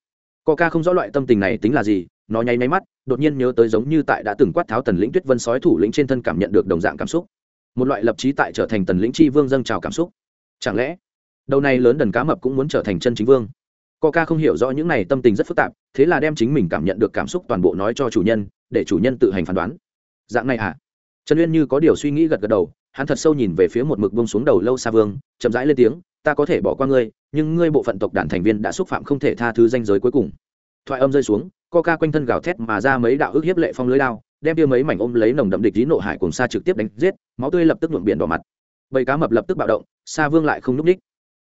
Coca không rõ loại tâm tình này tính là gì, nó nháy máy mắt, đột nhiên nhớ tới giống như tại đã từng quát tháo tần lĩnh Tuyết Vân sói thủ lĩnh trên thân cảm nhận được đồng dạng cảm xúc. Một loại lập chí tại trở thành tần lĩnh chi vương dâng trào cảm xúc. Chẳng lẽ, đầu này lớn đần cá mập cũng muốn trở thành chân chính vương? Coca không hiểu rõ những này tâm tình rất phức tạp, thế là đem chính mình cảm nhận được cảm xúc toàn bộ nói cho chủ nhân, để chủ nhân tự hành phán đoán. Dạng này à? Trần Uyên như có điều suy nghĩ gật gật đầu, hắn thật sâu nhìn về phía một mực buông xuống đầu lâu xa vương, chậm rãi lên tiếng, ta có thể bỏ qua ngươi, nhưng ngươi bộ phận tộc đàn thành viên đã xúc phạm không thể tha thứ danh giới cuối cùng thoại âm rơi xuống coca quanh thân gào thét mà ra mấy đạo ước hiếp lệ phong lưới đao, đem kia mấy mảnh ôm lấy nồng đậm địch ý nộ hải cùng xa trực tiếp đánh giết máu tươi lập tức nhuộm biển đỏ mặt bầy cá mập lập tức bạo động xa vương lại không núp đích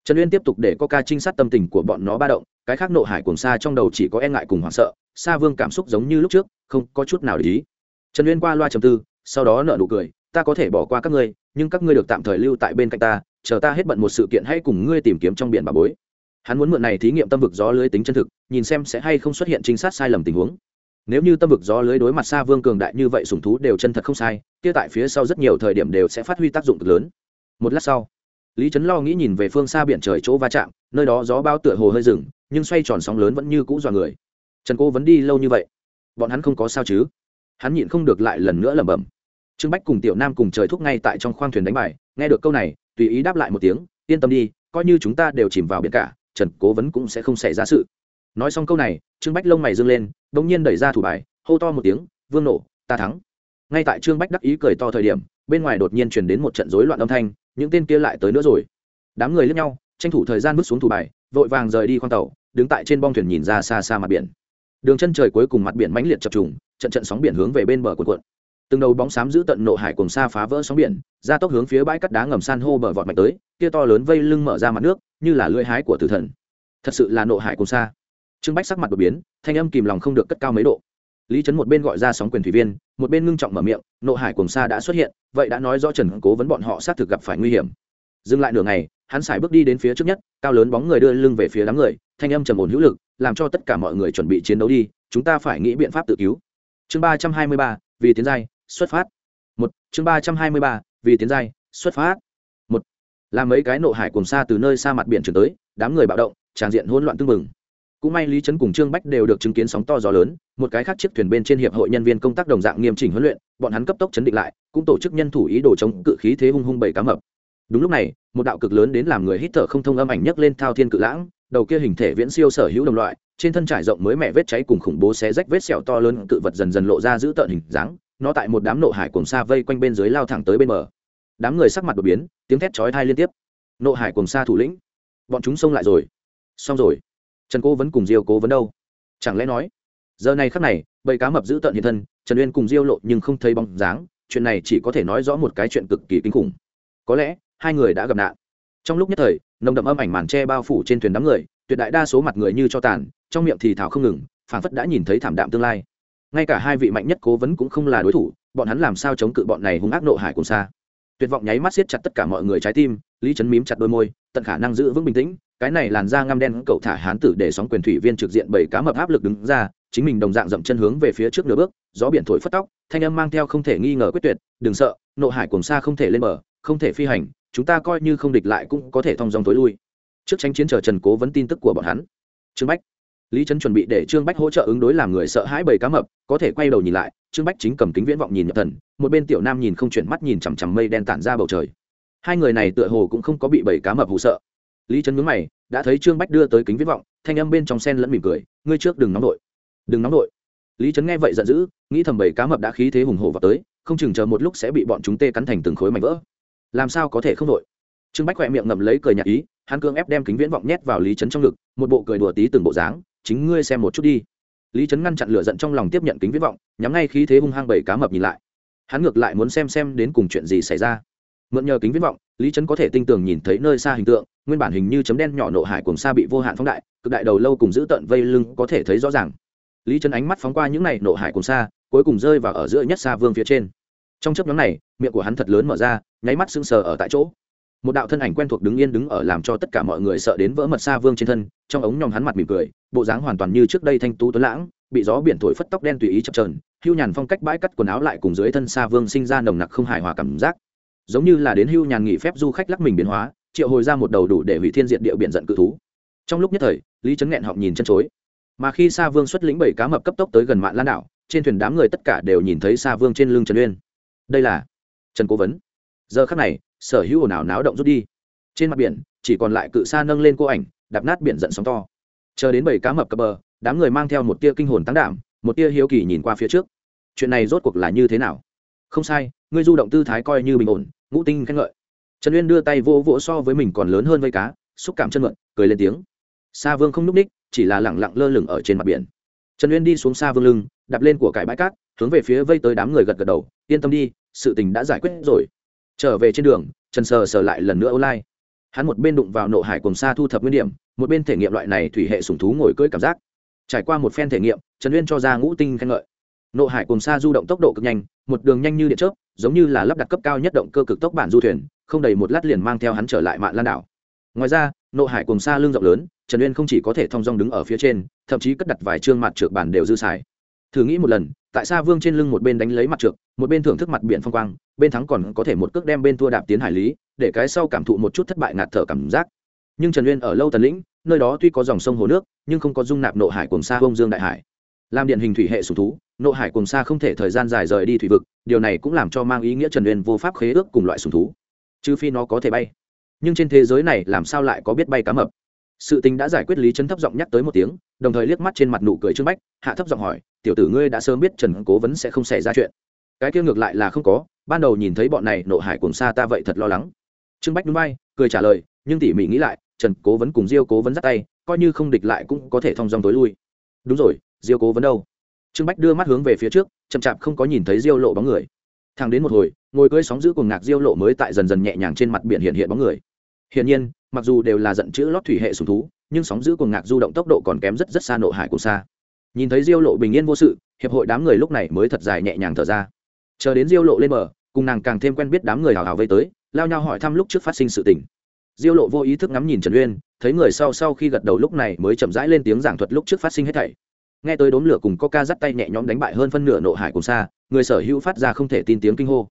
trần uyên tiếp tục để coca trinh sát tâm tình của bọn nó ba động, cái khác nộ hải cùng xa trong đầu chỉ có e ngại cùng hoảng sợ xa vương cảm xúc giống như lúc trước, không có chút nào để ý. Trần uyên qua loa trầm tư, sau đó nợ nụ cười, ta có thể bỏ qua các ngươi, nhưng các ngươi được tạm thời lưu tại bên cạnh ta, chờ ta hết bận một sự kiện hãy cùng ngươi tìm kiếm trong biển bà bối. Hắn muốn mượn này thí nghiệm tâm vực gió lưới tính chân thực, nhìn xem sẽ hay không xuất hiện trinh sát sai lầm tình huống. Nếu như tâm vực gió lưới đối mặt xa vương cường đại như vậy sùng thú đều chân thật không sai, kia tại phía sau rất nhiều thời điểm đều sẽ phát huy tác dụng cực lớn. Một lát sau lý trấn lo nghĩ nhìn về phương xa biển trời chỗ va chạm, nơi đó gió bao tựa hồ hơi rừng nhưng xoay tròn sóng lớn vẫn như cũ dọa người. Trần cô vẫn đi lâu như vậy, bọn hắn không có sao chứ? Hắn nhịn không được lại lần nữa lẩm bẩm. Trương bách cùng tiểu nam cùng trời thúc ngay tại trong khoang thuyền đánh bài, nghe được câu này, tùy ý đáp lại một tiếng, yên tâm đi, coi như chúng ta đều chìm vào biển cả, trần cố vấn cũng sẽ không xảy ra sự. Nói xong câu này, trương bách lông mày dâng lên đ ỗ n g nhiên đẩy ra thủ bài, hô to một tiếng, vương nổ, ta thắng. Ngay tại trương bách đắc ý cười to thời điểm, bên ngoài đột nhiên chuyển đến một trận rối loạn âm thanh những tên kia lại tới nữa rồi. Đám người lướt nhau, tranh thủ thời gian bước xuống thủ bài, vội vàng rời đi khoang tàu, đứng tại trên bong thuyền nhìn ra xa xa mặt biển. Đường chân trời cuối cùng mặt biển mãnh liệt chập trùng, trận trận sóng biển hướng về bên bờ cuộn cuộn. Từng đầu bóng xám giữ tận nộ hải cùng xa phá vỡ sóng biển, ra tốc hướng phía bãi cắt đá ngầm san hô bờ vọt mạnh tới, kia to lớn vây lưng mở ra mặt nước, như là lưỡi hái của tử thần. Thật sự là nộ hải cùng xa trương bách sắc mặt đột biến, thanh âm kìm lòng không được cất cao mấy độ lý trấn một bên gọi ra sóng quyền thủy viên, một bên ngưng trọng mở miệng, nộ hải cùng xa đã xuất hiện, vậy đã nói rõ trần cố vấn bọn họ xác thực gặp phải nguy hiểm. Dừng lại nửa ngày, hắn sải bước đi đến phía trước nhất, cao lớn bóng người đưa lưng về phía đám người, thanh âm trầm ổn hữu lực, làm cho tất cả mọi người chuẩn bị chiến đấu đi, chúng ta phải nghĩ biện pháp tự cứu. Chương ba trăm hai mươi ba, vì tiến giai, xuất phát. Một, chương ba trăm hai mươi ba, vì tiến giai, xuất phát. Một, làm mấy cái nộ hải cùng xa từ nơi xa mặt biển chuyển tới, đám người bạo động tràn diện hỗn loạn tưng bừng cũng may lý trấn cùng trương bách đều được chứng kiến sóng to gió lớn, một cái khác chiếc thuyền bên trên hiệp hội nhân viên công tác đồng dạng nghiêm chỉnh huấn luyện, bọn hắn cấp tốc chấn định lại, cũng tổ chức nhân thủ ý đồ chống cự khí thế hung hung bảy cá mập. Đúng lúc này, một đạo cực lớn đến làm người hít thở không thông âm ảnh nhấc lên thao thiên cự lãng, đầu kia hình thể viễn siêu sở hữu đồng loại, trên thân trải rộng mới mẹ vết cháy cùng khủng bố xé rách vết sẹo to lớn cự vật dần dần lộ ra giữ tợn hình dáng, nó tại một đám nộ hải cùng xa vây quanh bên dưới lao thẳng tới bên bờ. Đám người sắc mặt đột biến, tiếng thét chói thai liên tiếp. Nộ hải cùng xa thủ lĩnh, bọn chúng xông lại rồi. Xong rồi trần cố vẫn cùng diêu cố vấn đâu? Chẳng lẽ nói, giờ này khắc này, bầy cá mập giữ tận hiện thân, trần uyên cùng diêu lộ nhưng không thấy bóng dáng, chuyện này chỉ có thể nói rõ một cái chuyện cực kỳ kinh khủng. Có lẽ, hai người đã gặp nạn. Trong lúc nhất thời, nồng đậm âm ảnh màn tre bao phủ trên thuyền đám người, tuyệt đại đa số mặt người như cho tàn, trong miệng thì thảo không ngừng, phảng phất đã nhìn thấy thảm đạm tương lai. Ngay cả hai vị mạnh nhất cố vấn cũng không là đối thủ, bọn hắn làm sao chống cự bọn này hung ác nộ hải cùng xa. Tuyệt vọng nháy mắt siết chặt tất cả mọi người trái tim lý trấn mím chặt đôi môi, tận khả năng giữ vững bình tĩnh, cái này làn da ngăm đen cậu thả hán tử để sóng quyền thủy viên trực diện bảy cá mập áp lực đứng ra, chính mình đồng dạng dậm chân hướng về phía trước nửa bước, gió biển thổi phất tóc, thanh âm mang theo không thể nghi ngờ quyết tuyệt, đừng sợ, nộ hải cùng xa không thể lên bờ, không thể phi hành, chúng ta coi như không địch lại cũng có thể thong dong tối lui. Trước tranh chiến chờ trần cố vấn tin tức của bọn hắn. Trương bách. Lý trấn chuẩn bị để trương bách hỗ trợ ứng đối làm người sợ hãi bầy cá mập, có thể quay đầu nhìn lại, trương bách chính cầm kính viễn vọng nhìn nhập thần, một bên tiểu nam nhìn không chuyển mắt nhìn chằm chằm mây đen tản ra bầu trời hai người này tựa hồ cũng không có bị bảy cá mập hụ sợ. Lý trấn mướn mày, đã thấy trương bách đưa tới kính viết vọng, thanh âm bên trong sen lẫn mỉm cười, ngươi trước đừng nóng đội đừng nóng đội lý trấn nghe vậy giận dữ, nghĩ thầm bảy cá mập đã khí thế hùng hổ vào tới, không chừng chờ một lúc sẽ bị bọn chúng tê cắn thành từng khối mảnh vỡ. Làm sao có thể không đội trương bách khỏe miệng ngậm lấy cười nhạt ý, hắn cương ép đem kính viễn vọng nhét vào lý trấn trong ngực, một bộ cười đùa tí từng bộ dáng, chính ngươi xem một chút đi. Lý trấn ngăn chặn lửa giận trong lòng tiếp nhận kính viễn vọng, nhắm ngay khí thế hung hăng bảy cá mập nhìn lại. Hắn ngược lại muốn xem xem đến cùng chuyện gì xảy ra mượn nhờ kính viễn vọng, lý trấn có thể tinh tường nhìn thấy nơi xa hình tượng, nguyên bản hình như chấm đen nhỏ nộ hải cùng xa bị vô hạn phóng đại, cực đại đầu lâu cùng giữ tận vây lưng có thể thấy rõ ràng. Lý trấn ánh mắt phóng qua những này nộ hải cùng xa cuối cùng rơi vào ở giữa nhất xa vương phía trên. Trong chấp nhóm này, miệng của hắn thật lớn mở ra, nháy mắt sưng sờ ở tại chỗ. Một đạo thân ảnh quen thuộc đứng yên đứng ở làm cho tất cả mọi người sợ đến vỡ mật xa vương trên thân, trong ống nhòm hắn mặt mỉm cười, bộ dáng hoàn toàn như trước đây thanh tú tuấn lãng, bị gió biển thổi phất tóc đen tùy ý chập trờn hưu nhàn phong cách bãi cắt quần áo lại cùng dưới thân xa vương sinh ra nồng nặc không hài hòa cảm giác giống như là đến hưu nhàn nghỉ phép du khách lắc mình biến hóa, triệu hồi ra một đầu đủ để hủy thiên diệt địa biển giận cự thú. Trong lúc nhất thời, lý trấn nghẹn họng nhìn chân chối. Mà khi xa vương xuất lĩnh bảy cá mập cấp tốc tới gần mạn lan đảo, trên thuyền đám người tất cả đều nhìn thấy xa vương trên lưng trần uyên. Đây là trần cố vấn. Giờ khắc này, sở hữu ồn ào náo động rút đi. Trên mặt biển, chỉ còn lại cự xa nâng lên cô ảnh, đạp nát biển giận sóng to. Chờ đến bảy cá mập cập bờ, đám người mang theo một tia kinh hồn tăng đảm, một tia hiếu kỳ nhìn qua phía trước. Chuyện này rốt cuộc là như thế nào? Không sai, ngươi du động tư thái coi như bình ổn ngũ tinh khen ngợi. Trần uyên đưa tay vô vỗ so với mình còn lớn hơn vây cá, xúc cảm chân mượn, cười lên tiếng. Sa vương không n ú c ních, chỉ là lẳng lặng lơ lửng ở trên mặt biển. Trần uyên đi xuống xa vương lưng, đạp lên của cải bãi cát, hướng về phía vây tới đám người gật gật đầu, yên tâm đi, sự tình đã giải quyết rồi. Trở về trên đường, trần sờ sờ lại lần nữa ô lai hắn một bên đụng vào nộ hải cùng xa thu thập nguyên điểm, một bên thể nghiệm loại này thủy hệ sùng thú ngồi cưỡi cảm giác. Trải qua một phen thể nghiệm, trần uyên cho ra ngũ tinh khen ngợi nộ hải cùng xa du động tốc độ cực nhanh, một đường nhanh như điện chớp, giống như là lắp đặt cấp cao nhất động cơ cực tốc bản du thuyền, không đầy một lát liền mang theo hắn trở lại mạn lan đảo. Ngoài ra, nộ hải cùng xa lương rộng lớn, trần uyên không chỉ có thể thong dong đứng ở phía trên, thậm chí cất đặt vài chương mặt trượt bản đều dư xài. Thử nghĩ một lần, tại sao vương trên lưng một bên đánh lấy mặt trượt một bên thưởng thức mặt biển phong quang, bên thắng còn có thể một cước đem bên thua đạp tiến hải lý, để cái sau cảm thụ một chút thất bại ngạt thở cảm giác. Nhưng trần uyên ở lâu tần lĩnh, nơi đó tuy có dòng sông hồ nước, nhưng không có dung nạp nộ hải cùng xa bông dương đại hải làm điện hình thủy hệ sủng thú, nộ hải cùng xa không thể thời gian dài rời đi thủy vực, điều này cũng làm cho mang ý nghĩa trần uyên vô pháp khế ước cùng loại sủng thú. Trừ phi nó có thể bay. Nhưng trên thế giới này làm sao lại có biết bay cá mập? Sự tình đã giải quyết lý trấn thấp giọng nhắc tới một tiếng, đồng thời liếc mắt trên mặt nụ cười trương bách, hạ thấp giọng hỏi, tiểu tử ngươi đã sớm biết trần cố vấn sẽ không xảy ra chuyện. Cái kia ngược lại là không có, ban đầu nhìn thấy bọn này nộ hải cùng xa ta vậy thật lo lắng. Trương bách núi bay, cười trả lời, nhưng tỉ mỉ nghĩ lại, trần cố vấn cùng diêu cố vấn dắt tay, coi như không địch lại cũng có thể thong dong tối lui đúng rồi, diêu cố vấn đâu? Trương bách đưa mắt hướng về phía trước, chậm chạp không có nhìn thấy diêu lộ bóng người. Thang đến một hồi, ngồi cưỡi sóng giữ cùng ngạc diêu lộ mới tại dần dần nhẹ nhàng trên mặt biển hiện hiện bóng người. Hiển nhiên, mặc dù đều là giận chữ lót thủy hệ sùng thú, nhưng sóng giữ cùng ngạc du động tốc độ còn kém rất rất xa nộ hải cùng xa. Nhìn thấy diêu lộ bình yên vô sự, hiệp hội đám người lúc này mới thật dài nhẹ nhàng thở ra. Chờ đến diêu lộ lên bờ, cùng nàng càng thêm quen biết đám người hào hào vây tới, lao nhau hỏi thăm lúc trước phát sinh sự tình diêu lộ vô ý thức ngắm nhìn trần uyên, thấy người sau sau khi gật đầu lúc này mới chậm rãi lên tiếng giảng thuật lúc trước phát sinh hết thảy. Nghe tới đốm lửa cùng coca dắt tay nhẹ nhõm đánh bại hơn phân nửa nộ hải cùng xa, người sở hữu phát ra không thể tin tiếng kinh hô.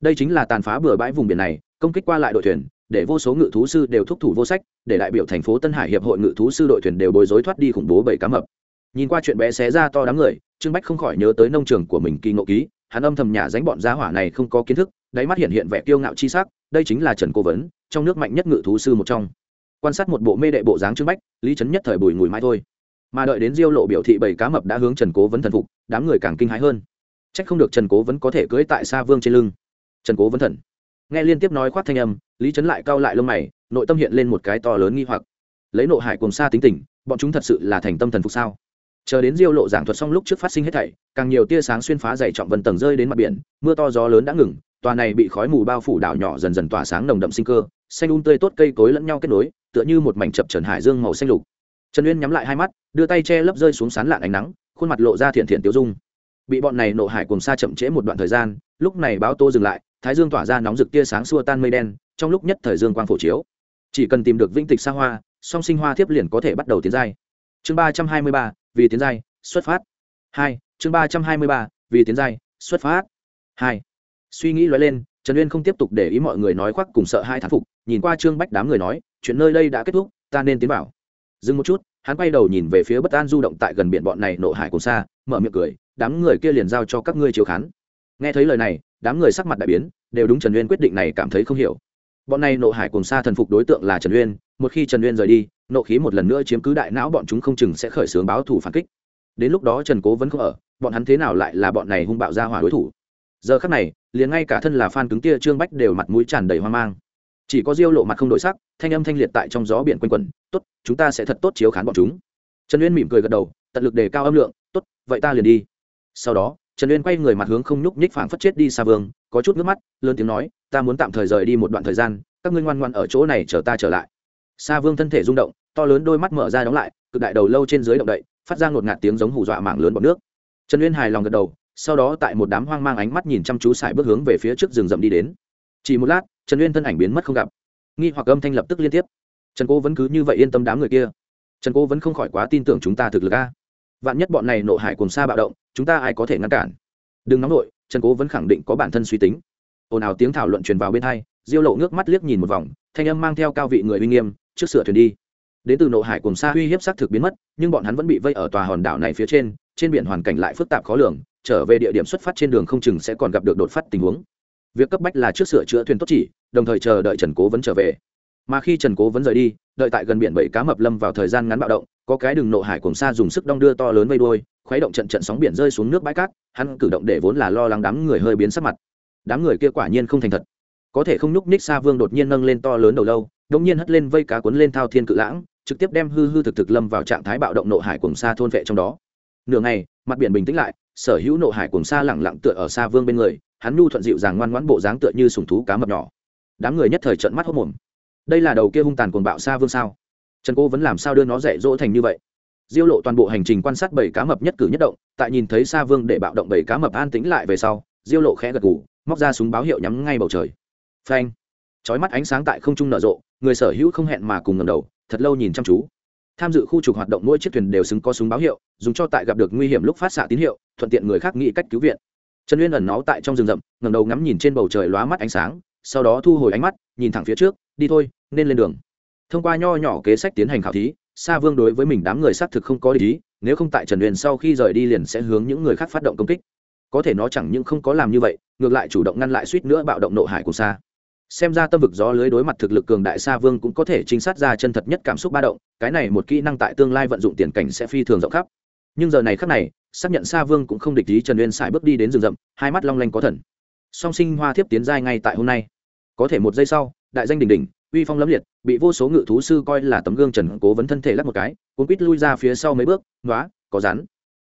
Đây chính là tàn phá bừa bãi vùng biển này, công kích qua lại đội thuyền, để vô số ngự thú sư đều thúc thủ vô sách, để đại biểu thành phố tân hải hiệp hội ngự thú sư đội thuyền đều bối rối thoát đi khủng bố bảy cá mập. Nhìn qua chuyện bé xé ra to đám người, trương bách không khỏi nhớ tới nông trường của mình kỳ ngộ ký, hắn âm thầm nhà dánh bọn giá hỏa này không có kiến thức, đáy mắt hiện hiện vẻ kiêu ngạo chi sắc, đây chính là trần cố vấn trong nước mạnh nhất ngự thú sư một trong. Quan sát một bộ mê đệ bộ dáng trước bách, lý trấn nhất thời bùi ngùi mai thôi. Mà đợi đến diêu lộ biểu thị bảy cá mập đã hướng trần cố vấn thần phục, đám người càng kinh hãi hơn. Trách không được trần cố vấn có thể cưỡi tại xa vương trên lưng. Trần cố vấn thần. Nghe liên tiếp nói khoát thanh âm, lý trấn lại cao lại lông mày, nội tâm hiện lên một cái to lớn nghi hoặc. Lấy nộ hải cùng xa tính tình, bọn chúng thật sự là thành tâm thần phục sao? Chờ đến diêu lộ giảng thuật xong lúc trước phát sinh hết thảy, càng nhiều tia sáng xuyên phá dày trọng vân tầng rơi đến mặt biển, mưa to gió lớn đã ngừng tòa này bị khói mù bao phủ đảo nhỏ dần dần tỏa sáng nồng đậm sinh cơ, xanh un tươi tốt cây cối lẫn nhau kết nối, tựa như một mảnh chập trần hải dương màu xanh lục. Trần uyên nhắm lại hai mắt, đưa tay che lấp rơi xuống sán lạn ánh nắng, khuôn mặt lộ ra thiện thiện tiêu dung. Bị bọn này nộ hải cùng xa chậm trễ một đoạn thời gian, lúc này báo tô dừng lại, thái dương tỏa ra nóng rực tia sáng xua tan mây đen, trong lúc nhất thời dương quang phổ chiếu. Chỉ cần tìm được vĩnh tịch xa hoa, song sinh hoa thiếp liền có thể bắt đầu tiến giai. Chương ba trăm hai mươi ba, vì tiến giai, xuất phát. Hai, chương ba trăm hai mươi ba, vì tiến giai, xuất phát. Hai suy nghĩ lóe lên, trần uyên không tiếp tục để ý mọi người nói khoác cùng sợ hai thán phục, nhìn qua trương bách đám người nói, chuyện nơi đây đã kết thúc, ta nên tiến vào. Dừng một chút, hắn quay đầu nhìn về phía bất an du động tại gần biển bọn này nộ hải cùng xa, mở miệng cười, đám người kia liền giao cho các ngươi chiếu khán. Nghe thấy lời này, đám người sắc mặt đại biến, đều đúng trần uyên quyết định này cảm thấy không hiểu. Bọn này nộ hải cùng xa thần phục đối tượng là trần uyên, một khi trần uyên rời đi, nộ khí một lần nữa chiếm cứ đại não bọn chúng không chừng sẽ khởi xướng báo thủ phản kích. Đến lúc đó trần cố vẫn không ở, bọn hắn thế nào lại là bọn này hung bạo ra hỏa đối thủ? Giờ khắc này, liền ngay cả thân là phan cứng tia trương bách đều mặt mũi tràn đầy hoang mang. Chỉ có diêu lộ mặt không đổi sắc, thanh âm thanh liệt tại trong gió biển quanh quẩn, tốt, chúng ta sẽ thật tốt chiếu khán bọn chúng. Trần uyên mỉm cười gật đầu, tận lực đề cao âm lượng, tốt, vậy ta liền đi. Sau đó, trần uyên quay người mặt hướng không nhúc nhích phảng phất chết đi xa vương, có chút nước mắt, lớn tiếng nói, ta muốn tạm thời rời đi một đoạn thời gian, các ngươi ngoan ngoan ở chỗ này chờ ta trở lại. Xa vương thân thể rung động, to lớn đôi mắt mở ra đóng lại, cực đại đầu lâu trên dưới động đậy, phát ra ngột ngạt tiếng giống hù dọa mảng lớn bọt nước. Trần uyên hài lòng gật đầu sau đó tại một đám hoang mang ánh mắt nhìn chăm chú xài bước hướng về phía trước rừng rậm đi đến. Chỉ một lát, trần uyên thân ảnh biến mất không gặp. Nghi hoặc âm thanh lập tức liên tiếp. Trần cô vẫn cứ như vậy yên tâm đám người kia. Trần cô vẫn không khỏi quá tin tưởng chúng ta thực lực a. Vạn nhất bọn này nộ hải cùng xa bạo động, chúng ta ai có thể ngăn cản? Đừng nóng nổi trần cố vẫn khẳng định có bản thân suy tính. Ồn ào tiếng thảo luận truyền vào bên hai, diêu lộ nước mắt liếc nhìn một vòng, thanh âm mang theo cao vị người uy nghiêm, trước sửa thuyền đi. Đến từ nộ hải cùng xa uy hiếp xác thực biến mất, nhưng bọn hắn vẫn bị vây ở tòa hòn đảo này phía trên trên biển hoàn cảnh lại phức tạp khó lường, trở về địa điểm xuất phát trên đường không chừng sẽ còn gặp được đột phát tình huống. Việc cấp bách là trước sửa chữa thuyền tốt chỉ, đồng thời chờ đợi trần cố vẫn trở về. Mà khi trần cố vẫn rời đi, đợi tại gần biển bảy cá mập lâm vào thời gian ngắn bạo động, có cái đường nộ hải cùng xa dùng sức đong đưa to lớn vây đôi khuấy động trận trận sóng biển rơi xuống nước bãi cát, hắn cử động để vốn là lo lắng đám người hơi biến sắc mặt. Đám người kia quả nhiên không thành thật. Có thể không nhúc ních xa vương đột nhiên nâng lên to lớn đầu lâu đống nhiên hất lên vây cá cuốn lên thao thiên cự lãng, trực tiếp đem hư hư thực thực lâm vào trạng thái bạo động nộ hải cùng xa thôn vệ trong đó nửa ngày, mặt biển bình tĩnh lại, sở hữu nộ hải cùng xa lẳng lặng tựa ở xa vương bên người, hắn nhu thuận dịu dàng ngoan ngoãn bộ dáng tựa như sùng thú cá mập nhỏ. Đám người nhất thời trận mắt hốc mồm. Đây là đầu kia hung tàn cuồng bạo xa vương sao? Trần cô vẫn làm sao đưa nó dạy dỗ thành như vậy? Diêu lộ toàn bộ hành trình quan sát bảy cá mập nhất cử nhất động, tại nhìn thấy xa vương để bạo động bảy cá mập an tĩnh lại về sau, diêu lộ khẽ gật gù, móc ra súng báo hiệu nhắm ngay bầu trời. Phanh! Chói mắt ánh sáng tại không trung nở rộ, người sở hữu không hẹn mà cùng ngầm đầu, thật lâu nhìn chăm chú tham dự khu trục hoạt động mỗi chiếc thuyền đều xứng có súng báo hiệu, dùng cho tại gặp được nguy hiểm lúc phát xạ tín hiệu, thuận tiện người khác nghĩ cách cứu viện. Trần uyên ẩn náu tại trong rừng rậm ngầm đầu ngắm nhìn trên bầu trời lóa mắt ánh sáng, sau đó thu hồi ánh mắt, nhìn thẳng phía trước, đi thôi, nên lên đường. Thông qua nho nhỏ kế sách tiến hành khảo thí, sa vương đối với mình đám người xác thực không có lý nếu không tại trần uyên sau khi rời đi liền sẽ hướng những người khác phát động công kích. Có thể nó chẳng những không có làm như vậy, ngược lại chủ động ngăn lại suýt nữa bạo động nộ hải của sa xem ra tâm vực gió lưới đối mặt thực lực cường đại sa vương cũng có thể trinh sát ra chân thật nhất cảm xúc ba động, cái này một kỹ năng tại tương lai vận dụng tiền cảnh sẽ phi thường rộng khắp. Nhưng giờ này khắc này, xác nhận sa vương cũng không địch ý trần uyên sải bước đi đến rừng rậm, hai mắt long lanh có thần. Song sinh hoa thiếp tiến giai ngay tại hôm nay. Có thể một giây sau, đại danh đình đình uy phong lẫm liệt, bị vô số ngự thú sư coi là tấm gương trần cố vấn thân thể lắc một cái, cuốn quýt lui ra phía sau mấy bước nói có rắn.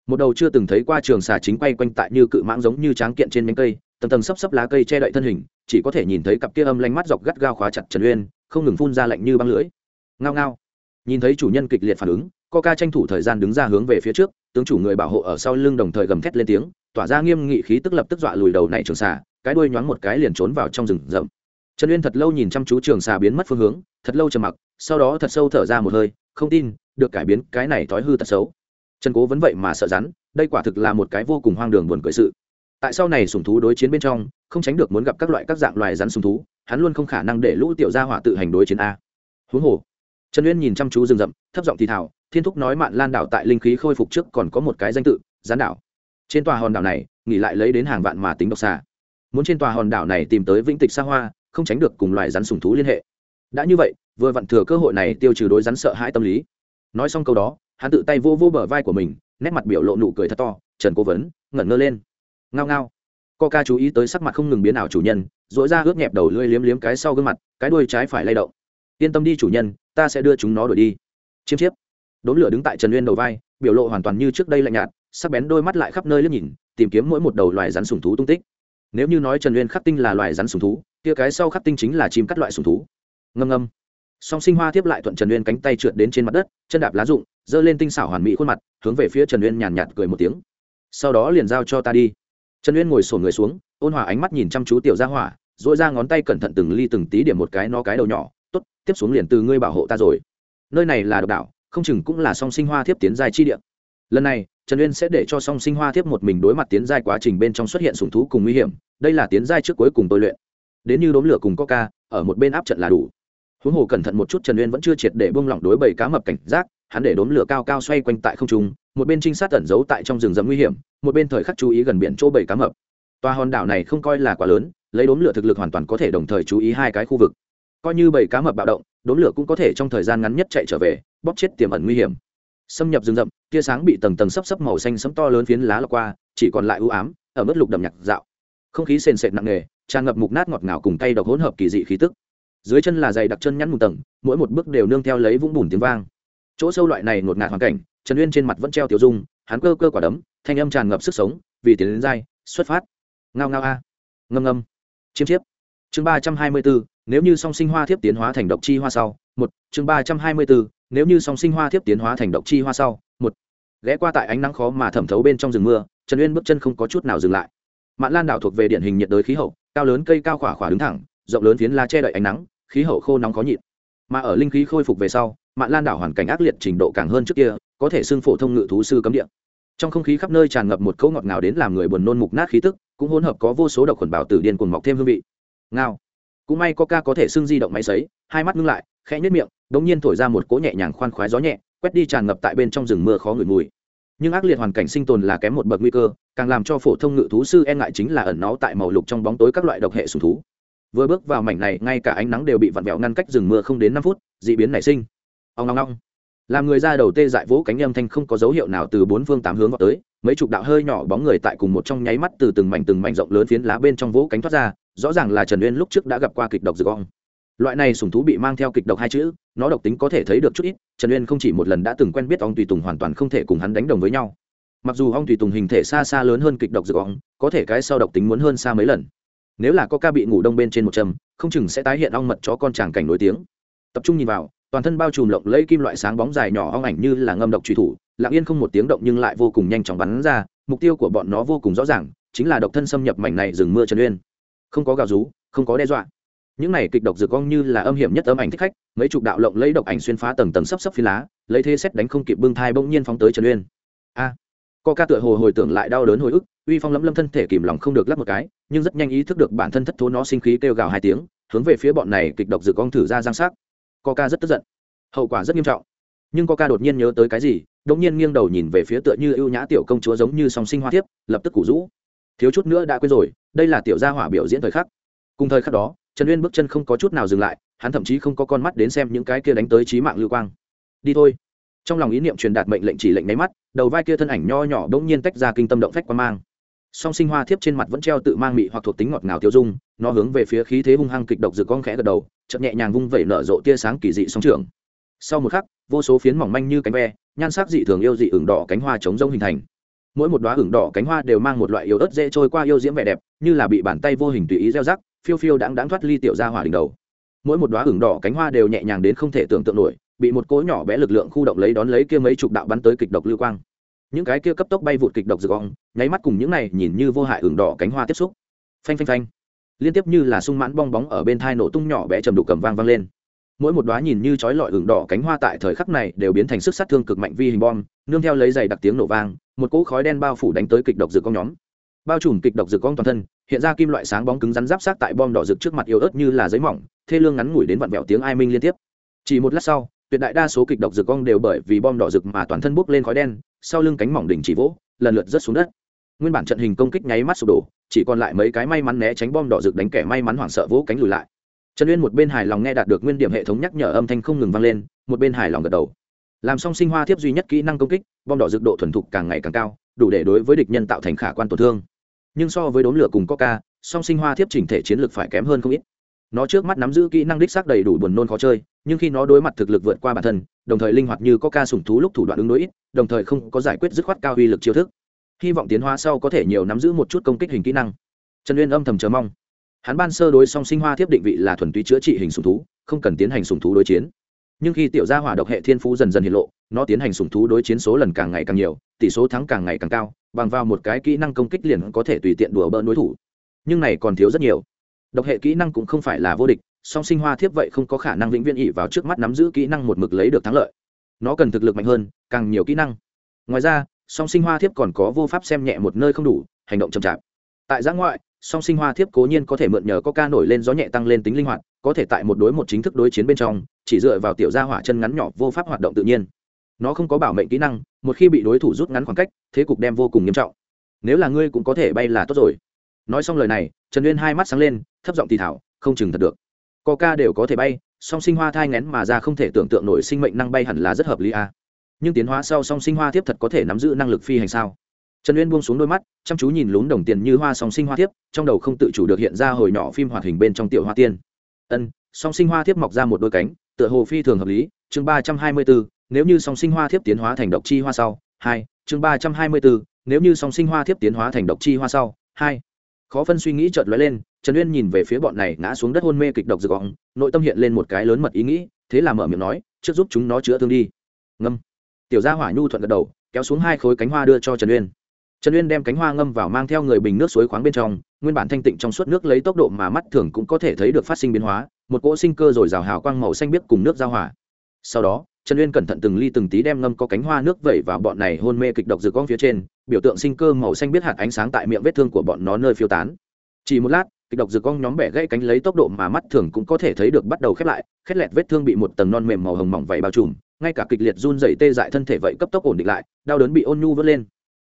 Một đầu chưa từng thấy qua trường xà chính quay quanh tại như cự mãng giống như tráng kiện trên nhánh cây, tầng tầng sấp sấp lá cây che đậy thân hình chỉ có thể nhìn thấy cặp kia âm lanh mắt dọc gắt gao khóa chặt trần uyên, không ngừng phun ra lạnh như băng lưỡi. Ngao ngao. Nhìn thấy chủ nhân kịch liệt phản ứng, coca tranh thủ thời gian đứng ra hướng về phía trước, tướng chủ người bảo hộ ở sau lưng đồng thời gầm thét lên tiếng, tỏa ra nghiêm nghị khí tức lập tức dọa lùi đầu này trường xà, cái đuôi nhoáng một cái liền trốn vào trong rừng rậm. Trần uyên thật lâu nhìn chăm chú trường xà biến mất phương hướng, thật lâu trầm mặc, sau đó thật sâu thở ra một hơi, không tin, được cải biến, cái này thói hư tật xấu. Trần cố vẫn vậy mà sợ rắn, đây quả thực là một cái vô cùng hoang đường buồn cười sự. Tại sau này sùng thú đối chiến bên trong không tránh được muốn gặp các loại các dạng loài rắn sùng thú, hắn luôn không khả năng để lũ tiểu gia hỏa tự hành đối chiến a. Huống hồ, trần uyên nhìn chăm chú rừng rậm, thấp giọng thì thảo thiên thúc nói mạn lan đảo tại linh khí khôi phục trước còn có một cái danh tự, gián đảo. Trên tòa hòn đảo này, nghỉ lại lấy đến hàng vạn mà tính độc xà muốn trên tòa hòn đảo này tìm tới vĩnh tịch xa hoa, không tránh được cùng loài rắn sùng thú liên hệ. Đã như vậy, vừa vặn thừa cơ hội này tiêu trừ đối rắn sợ hãi tâm lý. Nói xong câu đó, hắn tự tay vô vô bờ vai của mình, nét mặt biểu lộ nụ cười thật to, trần cố vấn, ngẩn ngơ lên. Ngao ngao co ca chú ý tới sắc mặt không ngừng biến ảo chủ nhân dỗi ra ướt nhẹp đầu lưỡi liếm liếm cái sau gương mặt, cái đuôi trái phải lay động. Yên tâm đi chủ nhân, ta sẽ đưa chúng nó đổi đi. Chiêm chiếp. Đốn lửa đứng tại trần uyên đầu vai, biểu lộ hoàn toàn như trước đây lạnh nhạt, sắc bén đôi mắt lại khắp nơi liếc nhìn, tìm kiếm mỗi một đầu loài rắn sùng thú tung tích. Nếu như nói trần uyên khắc tinh là loài rắn sùng thú, kia cái sau khắc tinh chính là chim cắt loại sùng thú. Ngâm ngâm. Song sinh hoa tiếp lại thuận trần uyên cánh tay trượt đến trên mặt đất, chân đạp lá rụng, giơ lên tinh xảo hoàn mỹ khuôn mặt, hướng về phía trần uyên nhàn nhạt cười một tiếng. Sau đó liền giao cho ta đi trần uyên ngồi sổn người xuống, ôn hòa ánh mắt nhìn chăm chú tiểu gia hỏa dội ra ngón tay cẩn thận từng ly từng tí điểm một cái nó cái đầu nhỏ, tốt, tiếp xuống liền từ ngươi bảo hộ ta rồi. Nơi này là độc đảo, không chừng cũng là song sinh hoa thiếp tiến giai chi địa. Lần này, trần uyên sẽ để cho song sinh hoa thiếp một mình đối mặt tiến giai quá trình bên trong xuất hiện sùng thú cùng nguy hiểm, đây là tiến giai trước cuối cùng tôi luyện. Đến như đốm lửa cùng coca, ở một bên áp trận là đủ. Huống hồ cẩn thận một chút, trần uyên vẫn chưa triệt để bông lỏng đối bầy cá mập cảnh giác, hắn để đốm lửa cao cao xoay quanh tại không trung một bên trinh sát tẩn giấu tại trong rừng rậm nguy hiểm, một bên thời khắc chú ý gần biển chỗ bầy cá mập. Tòa hòn đảo này không coi là quá lớn, lấy đốm lửa thực lực hoàn toàn có thể đồng thời chú ý hai cái khu vực. Coi như bầy cá mập bạo động, đốm lửa cũng có thể trong thời gian ngắn nhất chạy trở về, bóp chết tiềm ẩn nguy hiểm. Xâm nhập rừng rậm, tia sáng bị tầng tầng sấp sấp màu xanh sẫm to lớn phiến lá lọc qua, chỉ còn lại ưu ám, ở mức lục đậm nhạc dạo. Không khí sền sệt nặng nề, tràn ngập mục nát ngọt ngào cùng tay độc hỗn hợp kỳ dị khí tức. Dưới chân là dày đặc chân nhắn một tầng, mỗi một bước đều nương theo lấy vũng bùn tiếng vang chỗ sâu loại này ngột ngạt hoàn cảnh, trần uyên trên mặt vẫn treo tiểu dung, hắn cơ cơ quả đấm, thanh âm tràn ngập sức sống, vì tiến đến dai, xuất phát. Ngao ngao a. Ngâm ngâm. Chiêm chiếp. Chương ba trăm hai mươi bốn nếu như song sinh hoa thiếp tiến hóa thành độc chi hoa sau, một. Chương ba trăm hai mươi bốn nếu như song sinh hoa thiếp tiến hóa thành độc chi hoa sau, một. Ghé qua tại ánh nắng khó mà thẩm thấu bên trong rừng mưa, trần uyên bước chân không có chút nào dừng lại. Mạn lan đảo thuộc về điển hình nhiệt đới khí hậu, cao lớn cây cao khỏa khỏa đứng thẳng, rộng lớn phiến lá che đậy ánh nắng, khí hậu khô nóng khó nhịn. Mà ở linh khí khôi phục về sau mạn lan đảo hoàn cảnh ác liệt trình độ càng hơn trước kia, có thể xưng phổ thông ngự thú sư cấm địa. Trong không khí khắp nơi tràn ngập một cấu ngọt ngào đến làm người buồn nôn mục nát khí tức, cũng hỗn hợp có vô số độc khuẩn bảo tử điên cuồng mọc thêm hương vị. Ngao. Cũng may coca có thể xưng di động máy sấy, hai mắt ngưng lại, khẽ nhếch miệng, đống nhiên thổi ra một cỗ nhẹ nhàng khoan khoái gió nhẹ, quét đi tràn ngập tại bên trong rừng mưa khó ngửi mùi. Nhưng ác liệt hoàn cảnh sinh tồn là kém một bậc nguy cơ, càng làm cho phổ thông ngự thú sư e ngại chính là ẩn náu tại màu lục trong bóng tối các loại độc hệ sùng thú. Vừa bước vào mảnh này, ngay cả ánh nắng đều bị vặn vẹo ngăn cách rừng mưa không đến năm phút d ị biến nảy sinh ông long long làm người ra đầu tê dại vỗ cánh âm thanh không có dấu hiệu nào từ bốn phương tám hướng vào tới, mấy chục đạo hơi nhỏ bóng người tại cùng một trong nháy mắt từ từng mảnh từng mảnh rộng lớn phiến lá bên trong vỗ cánh thoát ra, rõ ràng là trần uyên lúc trước đã gặp qua kịch độc dược ong. Loại này sùng thú bị mang theo kịch độc hai chữ, nó độc tính có thể thấy được chút ít, trần uyên không chỉ một lần đã từng quen biết ong tùy tùng hoàn toàn không thể cùng hắn đánh đồng với nhau. Mặc dù ong tùy tùng hình thể xa xa lớn hơn kịch độc dược ong, có thể cái sau độc tính muốn hơn xa mấy lần. Nếu là có ca bị ngủ đông bên trên một châm, không chừng sẽ tái hiện ong mật chó con chàng cảnh nổi tiếng. Tập trung nhìn vào toàn thân bao trùm lộng lẫy kim loại sáng bóng dài nhỏ hoang ảnh như là ngâm độc truy thủ, lặng yên không một tiếng động nhưng lại vô cùng nhanh chóng bắn ra, mục tiêu của bọn nó vô cùng rõ ràng, chính là độc thân xâm nhập mảnh này rừng mưa trần uyên. Không có gào rú, không có đe dọa. Những này kịch độc rực cong như là âm hiểm nhất âm ảnh thích khách, mấy chục đạo lộng lấy độc ảnh xuyên phá tầng tầng sấp sấp phi lá, lấy thế xét đánh không kịp bưng thai bỗng nhiên phóng tới trần uyên. A! Co ca tựa hồ hồi tưởng lại đau đớn hồi ức, uy phong lẫm lâm thân thể kìm lòng không được lắp một cái, nhưng rất nhanh ý thức được bản thân thất thố nó sinh khí kêu gào hai tiếng, hướng về phía bọn này kịch độc rực cong thử ra giang sắc coca rất tức giận. Hậu quả rất nghiêm trọng. Nhưng coca đột nhiên nhớ tới cái gì, đột nhiên nghiêng đầu nhìn về phía tựa như ưu nhã tiểu công chúa giống như song sinh hoa thiếp, lập tức củ rũ. Thiếu chút nữa đã quên rồi, đây là tiểu gia hỏa biểu diễn thời khắc. Cùng thời khắc đó, trần uyên bước chân không có chút nào dừng lại, hắn thậm chí không có con mắt đến xem những cái kia đánh tới trí mạng lưu quang. Đi thôi. Trong lòng ý niệm truyền đạt mệnh lệnh chỉ lệnh máy mắt, đầu vai kia thân ảnh nho nhỏ bỗng nhiên tách ra kinh tâm động phách quan mang. Song sinh hoa thiếp trên mặt vẫn treo tự mang mị hoặc thuộc tính ngọt ngào tiêu dung nó hướng về phía khí thế hung hăng kịch độc rực con khẽ gật đầu chậm nhẹ nhàng vung vẩy nở rộ tia sáng kỳ dị sóng trường. Sau một khắc, vô số phiến mỏng manh như cánh ve, nhan sắc dị thường yêu dị ửng đỏ cánh hoa chống rông hình thành. Mỗi một đoá ửng đỏ cánh hoa đều mang một loại yếu ớt dễ trôi qua yêu diễm vẻ đẹp, như là bị bàn tay vô hình tùy ý gieo rắc, phiêu phiêu đáng đáng thoát ly tiểu ra hỏa đỉnh đầu. Mỗi một đoá ửng đỏ cánh hoa đều nhẹ nhàng đến không thể tưởng tượng nổi, bị một cỗ nhỏ bé lực lượng khu động lấy đón lấy kia mấy chục đạo bắn tới kịch độc lưu quang. Những cái kia cấp tốc bay vụt kịch độc rực ong nháy mắt cùng những này nhìn như vô hại ửng đỏ cánh hoa tiếp xúc. Phanh phanh phanh liên tiếp như là sung mãn bong bóng ở bên thai nổ tung nhỏ bé trầm đục cầm vang vang lên. Mỗi một đóa nhìn như chói lọi ửng đỏ cánh hoa tại thời khắc này đều biến thành sức sát thương cực mạnh vi hình bom, nương theo lấy giày đặc tiếng nổ vang, một cỗ khói đen bao phủ đánh tới kịch độc rực con nhóm. Bao trùm kịch độc rực con toàn thân, hiện ra kim loại sáng bóng cứng rắn giáp sát tại bom đỏ rực trước mặt yếu ớt như là giấy mỏng, thê lương ngắn ngủi đến vặn vẹo tiếng ai minh liên tiếp. Chỉ một lát sau, tuyệt đại đa số kịch độc rực con đều bởi vì bom đỏ rực mà toàn thân bốc lên khói đen, sau lưng cánh mỏng đỉnh chỉ vỗ, lần lượt rớt xuống đất nguyên bản trận hình công kích nháy mắt sụp đổ, chỉ còn lại mấy cái may mắn né tránh bom đỏ rực đánh kẻ may mắn hoảng sợ vỗ cánh lùi lại. Trần uyên một bên hài lòng nghe đạt được nguyên điểm hệ thống nhắc nhở âm thanh không ngừng vang lên, một bên hài lòng gật đầu. Làm song sinh hoa thiếp duy nhất kỹ năng công kích, bom đỏ rực độ thuần thục càng ngày càng cao, đủ để đối với địch nhân tạo thành khả quan tổn thương. Nhưng so với đốn lửa cùng coca, song sinh hoa thiếp chỉnh thể chiến lược phải kém hơn không ít. Nó trước mắt nắm giữ kỹ năng đích xác đầy đủ buồn nôn khó chơi, nhưng khi nó đối mặt thực lực vượt qua bản thân, đồng thời linh hoạt như có ca sủng thú lúc thủ đoạn ứng đối đồng thời không có giải quyết dứt khoát cao uy lực chiêu thức hy vọng tiến hóa sau có thể nhiều nắm giữ một chút công kích hình kỹ năng. Trần uyên âm thầm chờ mong. Hắn ban sơ đối song sinh hoa thiếp định vị là thuần túy chữa trị hình sủng thú, không cần tiến hành sủng thú đối chiến. Nhưng khi tiểu gia hỏa độc hệ thiên phú dần dần hiện lộ, nó tiến hành sủng thú đối chiến số lần càng ngày càng nhiều, tỷ số thắng càng ngày càng cao, bằng vào một cái kỹ năng công kích liền có thể tùy tiện đùa bỡn đối thủ. Nhưng này còn thiếu rất nhiều. Độc hệ kỹ năng cũng không phải là vô địch, song sinh hoa thiếp vậy không có khả năng vĩnh viễn ỉ vào trước mắt nắm giữ kỹ năng một mực lấy được thắng lợi. Nó cần thực lực mạnh hơn, càng nhiều kỹ năng. Ngoài ra song sinh hoa thiếp còn có vô pháp xem nhẹ một nơi không đủ, hành động chậm chạp. Tại giã ngoại, song sinh hoa thiếp cố nhiên có thể mượn nhờ có ca nổi lên gió nhẹ tăng lên tính linh hoạt, có thể tại một đối một chính thức đối chiến bên trong, chỉ dựa vào tiểu gia hỏa chân ngắn nhỏ vô pháp hoạt động tự nhiên. Nó không có bảo mệnh kỹ năng, một khi bị đối thủ rút ngắn khoảng cách, thế cục đem vô cùng nghiêm trọng. Nếu là ngươi cũng có thể bay là tốt rồi. Nói xong lời này, trần uyên hai mắt sáng lên, thấp giọng thì thảo, không chừng thật được. Co ca đều có thể bay, song sinh hoa thai ngén mà ra không thể tưởng tượng nổi sinh mệnh năng bay hẳn là rất hợp lý à nhưng tiến hóa sau song sinh hoa thiếp thật có thể nắm giữ năng lực phi hành sao? Trần uyên buông xuống đôi mắt chăm chú nhìn lún đồng tiền như hoa song sinh hoa thiếp, trong đầu không tự chủ được hiện ra hồi nhỏ phim hoạt hình bên trong tiểu hoa tiên. Ân song sinh hoa thiếp mọc ra một đôi cánh tựa hồ phi thường hợp lý. Chương ba trăm hai mươi bốn nếu như song sinh hoa thiếp tiến hóa thành độc chi hoa sau hai chương ba trăm hai mươi bốn nếu như song sinh hoa thiếp tiến hóa thành độc chi hoa sau hai. Khó phân suy nghĩ chợt lóe lên trần uyên nhìn về phía bọn này ngã xuống đất hôn mê kịch độc rực gọng nội tâm hiện lên một cái lớn mật ý nghĩ thế là mở miệng nói trước giúp chúng nó chữa thương đi. Ngâm tiểu gia hỏa nhu thuận gật đầu, kéo xuống hai khối cánh hoa đưa cho trần uyên. Trần uyên đem cánh hoa ngâm vào mang theo người bình nước suối khoáng bên trong, nguyên bản thanh tịnh trong suốt nước lấy tốc độ mà mắt thường cũng có thể thấy được phát sinh biến hóa, một cỗ sinh cơ rồi rào hào quang màu xanh biếc cùng nước giao hỏa sau đó, trần uyên cẩn thận từng ly từng tí đem ngâm có cánh hoa nước vẩy vào bọn này hôn mê kịch độc rực con phía trên, biểu tượng sinh cơ màu xanh biết hạt ánh sáng tại miệng vết thương của bọn nó nơi phiêu tán. Chỉ một lát, kịch độc rực con nhóm bẻ gãy cánh lấy tốc độ mà mắt thường cũng có thể thấy được bắt đầu khép lại, khét lẹt vết thương bị một tầng non mềm màu hồng mỏng vẩy bao trùm ngay cả kịch liệt run dày tê dại thân thể vậy cấp tốc ổn định lại, đau đớn bị ôn nhu vớt lên.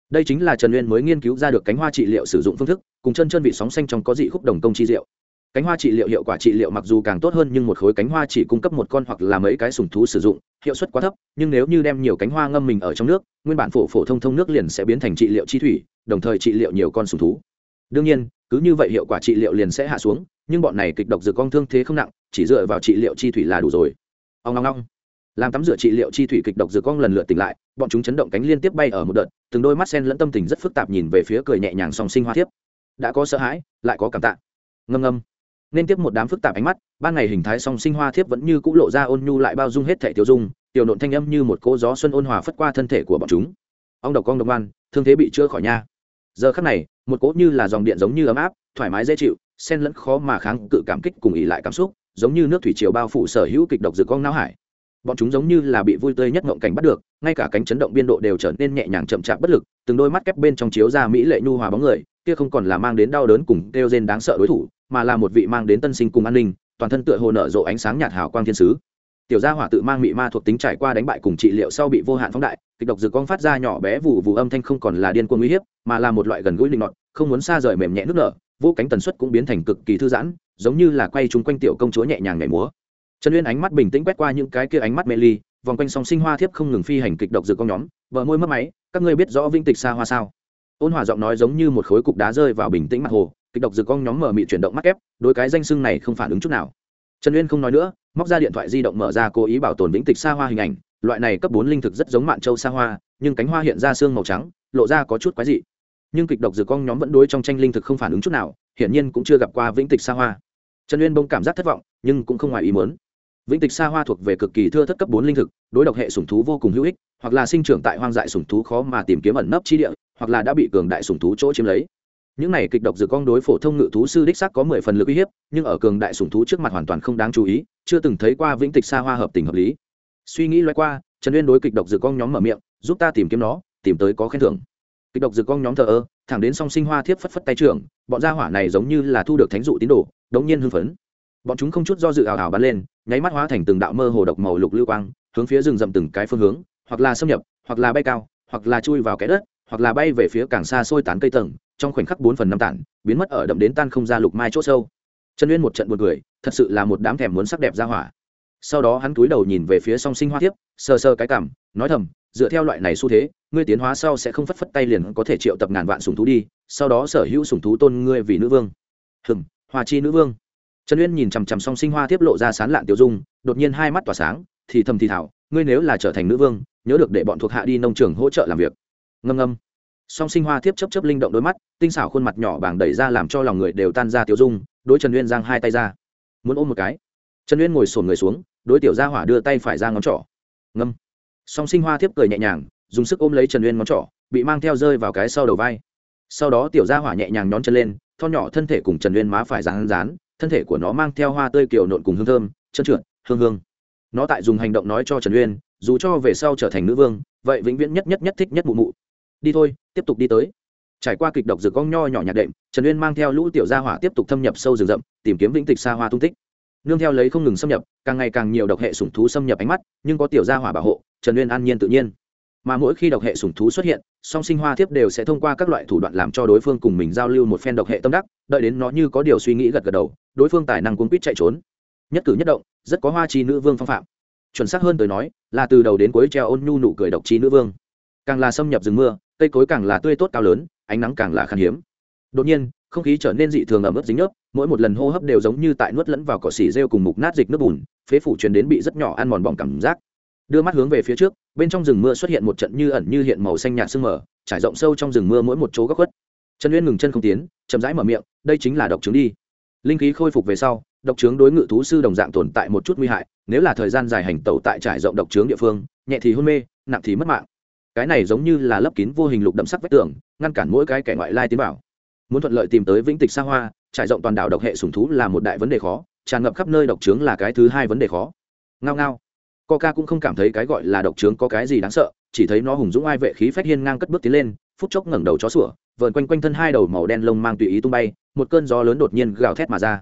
Đây chính là trần uyên mới nghiên cứu ra được cánh hoa trị liệu sử dụng phương thức, cùng chân chân vị sóng xanh trong có dị khúc đồng công chi diệu. Cánh hoa trị liệu hiệu quả trị liệu mặc dù càng tốt hơn nhưng một khối cánh hoa chỉ cung cấp một con hoặc là mấy cái sùng thú sử dụng, hiệu suất quá thấp, nhưng nếu như đem nhiều cánh hoa ngâm mình ở trong nước, nguyên bản phổ phổ thông thông nước liền sẽ biến thành trị liệu chi thủy, đồng thời trị liệu nhiều con sùng thú. Đương nhiên, cứ như vậy hiệu quả trị liệu liền sẽ hạ xuống, nhưng bọn này kịch độc dược con thương thế không nặng, chỉ dựa vào trị liệu chi thủy là đủ rồi. Ông ong ong làm tắm rửa trị liệu chi thủy kịch độc dược cong lần lượt tỉnh lại, bọn chúng chấn động cánh liên tiếp bay ở một đợt, từng đôi mắt sen lẫn tâm tình rất phức tạp nhìn về phía cười nhẹ nhàng song sinh hoa thiếp. Đã có sợ hãi, lại có cảm tạ. Ngâm ngâm. Nên tiếp một đám phức tạp ánh mắt, ban ngày hình thái song sinh hoa thiếp vẫn như c ũ lộ ra ôn nhu lại bao dung hết thẻ tiêu dung, tiểu nộn thanh âm như một cỗ gió xuân ôn hòa phất qua thân thể của bọn chúng. Ông độc con độc ngoan, thương thế bị chữa khỏi nha. Giờ khắc này, một cỗ như là dòng điện giống như ấm áp, thoải mái dễ chịu, sen lẫn khó mà kháng cự cảm kích cùng ỉ lại cảm xúc, giống như nước thủy triều bao phủ sở hữu kịch độc dược con não hải bọn chúng giống như là bị vui tươi nhất ngộng cảnh bắt được, ngay cả cánh chấn động biên độ đều trở nên nhẹ nhàng chậm chạp bất lực, từng đôi mắt kép bên trong chiếu ra mỹ lệ nhu hòa bóng người, kia không còn là mang đến đau đớn cùng kêu rên đáng sợ đối thủ, mà là một vị mang đến tân sinh cùng an ninh, toàn thân tựa hồ nở rộ ánh sáng nhạt hào quang thiên sứ. Tiểu gia hỏa tự mang mị ma thuộc tính trải qua đánh bại cùng trị liệu sau bị vô hạn phóng đại, kịch độc dược con phát ra nhỏ bé vụ vụ âm thanh không còn là điên cuồng uy hiếp, mà là một loại gần gũi linh nọt, không muốn xa rời mềm nhẹ nước nở vô cánh tần suất cũng biến thành cực kỳ thư giãn, giống như là quay chung quanh tiểu công chúa nhẹ nhàng nhảy múa trần uyên ánh mắt bình tĩnh quét qua những cái kia ánh mắt mê ly, vòng quanh sóng sinh hoa thiếp không ngừng phi hành kịch độc dược con nhóm vợ môi mất máy, các ngươi biết rõ vinh tịch xa hoa sao? Ôn hòa giọng nói giống như một khối cục đá rơi vào bình tĩnh mặt hồ, kịch độc dược con nhóm mở mị chuyển động mắt ép đôi cái danh xưng này không phản ứng chút nào. Trần uyên không nói nữa, móc ra điện thoại di động mở ra cố ý bảo tồn vĩnh tịch xa hoa hình ảnh, loại này cấp bốn linh thực rất giống mạn châu xa hoa, nhưng cánh hoa hiện ra xương màu trắng, lộ ra có chút quái dị. Nhưng kịch độc dược con nhóm vẫn đối trong tranh linh thực không phản ứng chút nào, hiển nhiên cũng chưa gặp qua vĩnh tịch xa hoa. Trần uyên bông cảm giác thất vọng, nhưng cũng không ngoài ý muốn vĩnh tịch xa hoa thuộc về cực kỳ thưa thất cấp bốn linh thực, đối độc hệ sùng thú vô cùng hữu ích, hoặc là sinh trưởng tại hoang dại sùng thú khó mà tìm kiếm ẩn nấp chi địa, hoặc là đã bị cường đại sùng thú chỗ chiếm lấy. Những này kịch độc dược con đối phổ thông ngự thú sư đích sắc có mười phần lực uy hiếp, nhưng ở cường đại sùng thú trước mặt hoàn toàn không đáng chú ý, chưa từng thấy qua vĩnh tịch xa hoa hợp tình hợp lý. Suy nghĩ loay qua, trần uyên đối kịch độc dược con nhóm mở miệng, giúp ta tìm kiếm nó, tìm tới có khen thưởng. Kịch độc dược con nhóm thờ ơ, thẳng đến song sinh hoa thiếp phất phất tay trưởng, bọn gia hỏa này giống như là thu được thánh dụ tín đồ, đống nhiên hưng phấn. Bọn chúng không chút do dự ảo ảo bắn lên nháy mắt hóa thành từng đạo mơ hồ độc màu lục lưu quang, hướng phía rừng rậm từng cái phương hướng, hoặc là xâm nhập, hoặc là bay cao, hoặc là chui vào cái đất, hoặc là bay về phía càng xa xôi tán cây tầng, trong khoảnh khắc bốn phần năm tản, biến mất ở đậm đến tan không ra lục mai chỗ sâu. Trần uyên một trận buồn cười, thật sự là một đám thèm muốn sắc đẹp ra hỏa. Sau đó hắn cúi đầu nhìn về phía song sinh hoa thiếp, sờ sờ cái cảm, nói thầm, dựa theo loại này xu thế, ngươi tiến hóa sau sẽ không phất phất tay liền có thể triệu tập ngàn vạn sùng thú đi, sau đó sở hữu sùng thú tôn ngươi vì nữ vương. Hừng hoa chi nữ vương trần uyên nhìn chằm chằm song sinh hoa tiếp lộ ra sán lạn tiểu dung, đột nhiên hai mắt tỏa sáng, thì thầm thì thảo ngươi nếu là trở thành nữ vương, nhớ được để bọn thuộc hạ đi nông trường hỗ trợ làm việc. Ngâm ngâm. Song sinh hoa tiếp chấp chấp linh động đôi mắt, tinh xảo khuôn mặt nhỏ bảng đẩy ra làm cho lòng người đều tan ra tiểu dung, đối trần uyên giang hai tay ra. Muốn ôm một cái. Trần uyên ngồi sồn người xuống, đối tiểu gia hỏa đưa tay phải ra ngón trỏ. Ngâm. Song sinh hoa tiếp cười nhẹ nhàng, dùng sức ôm lấy trần uyên ngón trỏ, bị mang theo rơi vào cái sau đầu vai. Sau đó tiểu gia hỏa nhẹ nhàng nhón chân lên, thon nhỏ thân thể cùng trần uyên má phải rán rán thân thể của nó mang theo hoa tươi kiểu nộn cùng hương thơm, chân trượt, hương hương. Nó tại dùng hành động nói cho trần uyên, dù cho về sau trở thành nữ vương, vậy vĩnh viễn nhất nhất nhất thích nhất mụ mụ. Đi thôi, tiếp tục đi tới. Trải qua kịch độc rực cong nho nhỏ nhạc đệm, trần uyên mang theo lũ tiểu gia hỏa tiếp tục thâm nhập sâu rừng rậm, tìm kiếm vĩnh tịch xa hoa tung tích. Nương theo lấy không ngừng xâm nhập, càng ngày càng nhiều độc hệ sủng thú xâm nhập ánh mắt, nhưng có tiểu gia hỏa bảo hộ, trần uyên an nhiên tự nhiên mà mỗi khi độc hệ sủng thú xuất hiện, song sinh hoa thiếp đều sẽ thông qua các loại thủ đoạn làm cho đối phương cùng mình giao lưu một phen độc hệ tâm đắc, đợi đến nó như có điều suy nghĩ gật gật đầu, đối phương tài năng cuốn quýt chạy trốn. Nhất cử nhất động, rất có hoa chi nữ vương phong phạm. Chuẩn xác hơn tới nói, là từ đầu đến cuối treo ôn nhu nụ cười độc chi nữ vương. Càng là xâm nhập rừng mưa, cây cối càng là tươi tốt cao lớn, ánh nắng càng là khan hiếm. Đột nhiên, không khí trở nên dị thường ẩm ướt dính nhớp, mỗi một lần hô hấp đều giống như tại nuốt lẫn vào cỏ xỉ rêu cùng mục nát dịch nước bùn, phế phủ truyền đến bị rất nhỏ ăn mòn bỏng cảm giác đưa mắt hướng về phía trước, bên trong rừng mưa xuất hiện một trận như ẩn như hiện màu xanh nhạt sương mờ, trải rộng sâu trong rừng mưa mỗi một chỗ góc khuất. Trần uyên ngừng chân không tiến, chậm rãi mở miệng, đây chính là độc trứng đi. Linh khí khôi phục về sau, độc trứng đối ngự thú sư đồng dạng tồn tại một chút nguy hại, nếu là thời gian dài hành tẩu tại trải rộng độc trứng địa phương, nhẹ thì hôn mê, nặng thì mất mạng. Cái này giống như là lấp kín vô hình lục đậm sắc vách tường, ngăn cản mỗi cái kẻ ngoại lai tiến vào. Muốn thuận lợi tìm tới vĩnh tịch xa hoa, trải rộng toàn đảo độc hệ sùng thú là một đại vấn đề khó, tràn ngập khắp nơi độc trướng là cái thứ hai vấn đề khó. Ngao ngao coca cũng không cảm thấy cái gọi là độc trướng có cái gì đáng sợ, chỉ thấy nó hùng dũng ai vệ khí phách hiên ngang cất bước tiến lên, phút chốc ngẩng đầu chó sủa, vờn quanh quanh thân hai đầu màu đen lông mang tùy ý tung bay, một cơn gió lớn đột nhiên gào thét mà ra.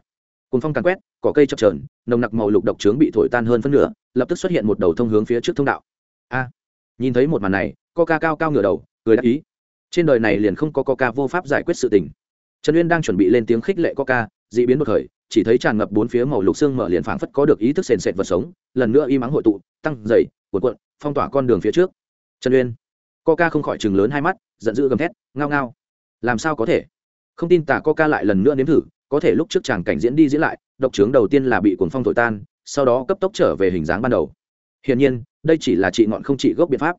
Cùng phong càn quét, cỏ cây chập trờn nồng nặc màu lục độc trướng bị thổi tan hơn phân nửa, lập tức xuất hiện một đầu thông hướng phía trước thông đạo. A! Nhìn thấy một màn này, coca cao cao ngửa đầu, cười đáp ý. Trên đời này liền không có coca vô pháp giải quyết sự tình. Trần uyên đang chuẩn bị lên tiếng khích lệ coca, dị biến một thời chỉ thấy tràn ngập bốn phía màu lục xương mở liền phảng phất có được ý thức sền sệt vật sống, lần nữa y mắng hội tụ, tăng dày cuộn cuộn, phong tỏa con đường phía trước. Trần uyên, coca không khỏi chừng lớn hai mắt, giận dữ gầm thét, ngao ngao. Làm sao có thể? Không tin tả coca lại lần nữa nếm thử, có thể lúc trước chàng cảnh diễn đi diễn lại, độc trướng đầu tiên là bị cuồng phong thổi tan, sau đó cấp tốc trở về hình dáng ban đầu. Hiển nhiên, đây chỉ là trị ngọn không trị gốc biện pháp.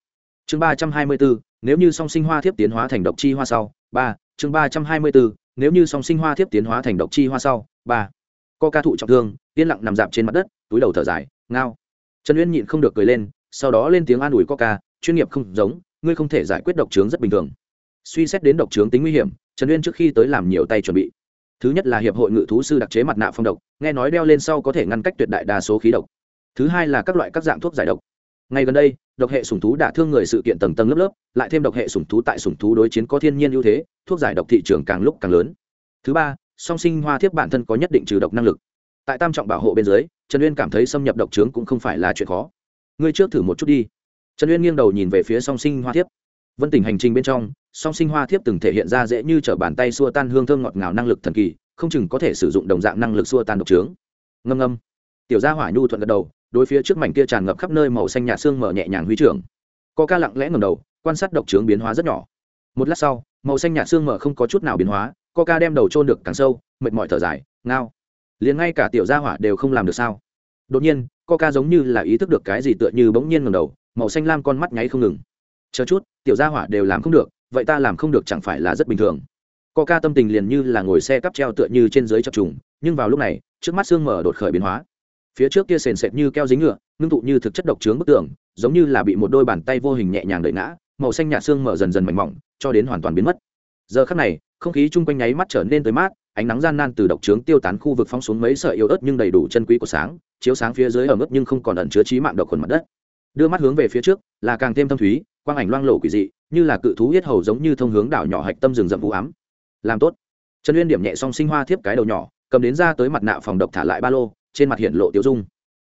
Chương ba trăm hai mươi bốn, nếu như song sinh hoa thiếp tiến hóa thành độc chi hoa sau, ba, chương ba trăm hai mươi bốn, nếu như song sinh hoa thiếp tiến hóa thành độc chi hoa sau, ba co ca thụ trọng thương, yên lặng nằm dạp trên mặt đất, túi đầu thở dài, ngao. Trần uyên nhịn không được cười lên, sau đó lên tiếng an ủi coca chuyên nghiệp không giống, ngươi không thể giải quyết độc trướng rất bình thường. Suy xét đến độc trướng tính nguy hiểm, trần uyên trước khi tới làm nhiều tay chuẩn bị. Thứ nhất là hiệp hội ngự thú sư đặc chế mặt nạ phong độc, nghe nói đeo lên sau có thể ngăn cách tuyệt đại đa số khí độc. Thứ hai là các loại các dạng thuốc giải độc. Ngay gần đây, độc hệ sủng thú đả thương người sự kiện tầng tầng lớp lớp, lại thêm độc hệ sủng thú tại sủng thú đối chiến có thiên nhiên ưu thế, thuốc giải độc thị trường càng lúc càng lớn. Thứ ba song sinh hoa thiếp bản thân có nhất định trừ độc năng lực. Tại tam trọng bảo hộ bên dưới, trần uyên cảm thấy xâm nhập độc trướng cũng không phải là chuyện khó. Ngươi trước thử một chút đi. Trần uyên nghiêng đầu nhìn về phía song sinh hoa thiếp. Vân tình hành trình bên trong, song sinh hoa thiếp từng thể hiện ra dễ như t r ở bàn tay xua tan hương thơm ngọt ngào năng lực thần kỳ, không chừng có thể sử dụng đồng dạng năng lực xua tan độc trướng. Ngâm ngâm. Tiểu gia hỏa nhu thuận gật đầu, đối phía trước mảnh kia tràn ngập khắp nơi màu xanh nhạt xương mở nhẹ nhàng huy trưởng. Co ca lặng lẽ ngầm đầu, quan sát độc trướng biến hóa rất nhỏ. Một lát sau, màu xanh nhạt xương mở không có chút nào biến hóa coca đem đầu trôn được càng sâu, mệt mỏi thở dài, ngao. Liền ngay cả tiểu gia hỏa đều không làm được sao? Đột nhiên, coca giống như là ý thức được cái gì tựa như bỗng nhiên ngầm đầu, màu xanh lam con mắt nháy không ngừng. Chờ chút, tiểu gia hỏa đều làm không được, vậy ta làm không được chẳng phải là rất bình thường. Coca tâm tình liền như là ngồi xe cắp treo tựa như trên dưới chập trùng, nhưng vào lúc này, trước mắt xương mở đột khởi biến hóa. Phía trước kia sền sệt như keo dính ngựa, ngưng tụ như thực chất độc trướng bức tường, giống như là bị một đôi bàn tay vô hình nhẹ nhàng đợi ngã, màu xanh nhạt xương mở dần dần mảnh mỏng, cho đến hoàn toàn biến mất. Giờ khắc này không khí chung quanh nháy mắt trở nên tới mát, ánh nắng gian nan từ độc trướng tiêu tán khu vực phóng xuống mấy sợi yếu ớt nhưng đầy đủ chân quý của sáng, chiếu sáng phía dưới ở mức nhưng không còn ẩn chứa trí mạng độc khuẩn mặt đất. Đưa mắt hướng về phía trước, là càng thêm thâm thúy, quang ảnh loang lộ quỷ dị, như là cự thú yết hầu giống như thông hướng đảo nhỏ hạch tâm rừng rậm vũ ám. Làm tốt. Trần uyên điểm nhẹ xong sinh hoa thiếp cái đầu nhỏ, cầm đến ra tới mặt nạ phòng độc thả lại ba lô, trên mặt hiện lộ tiêu dung.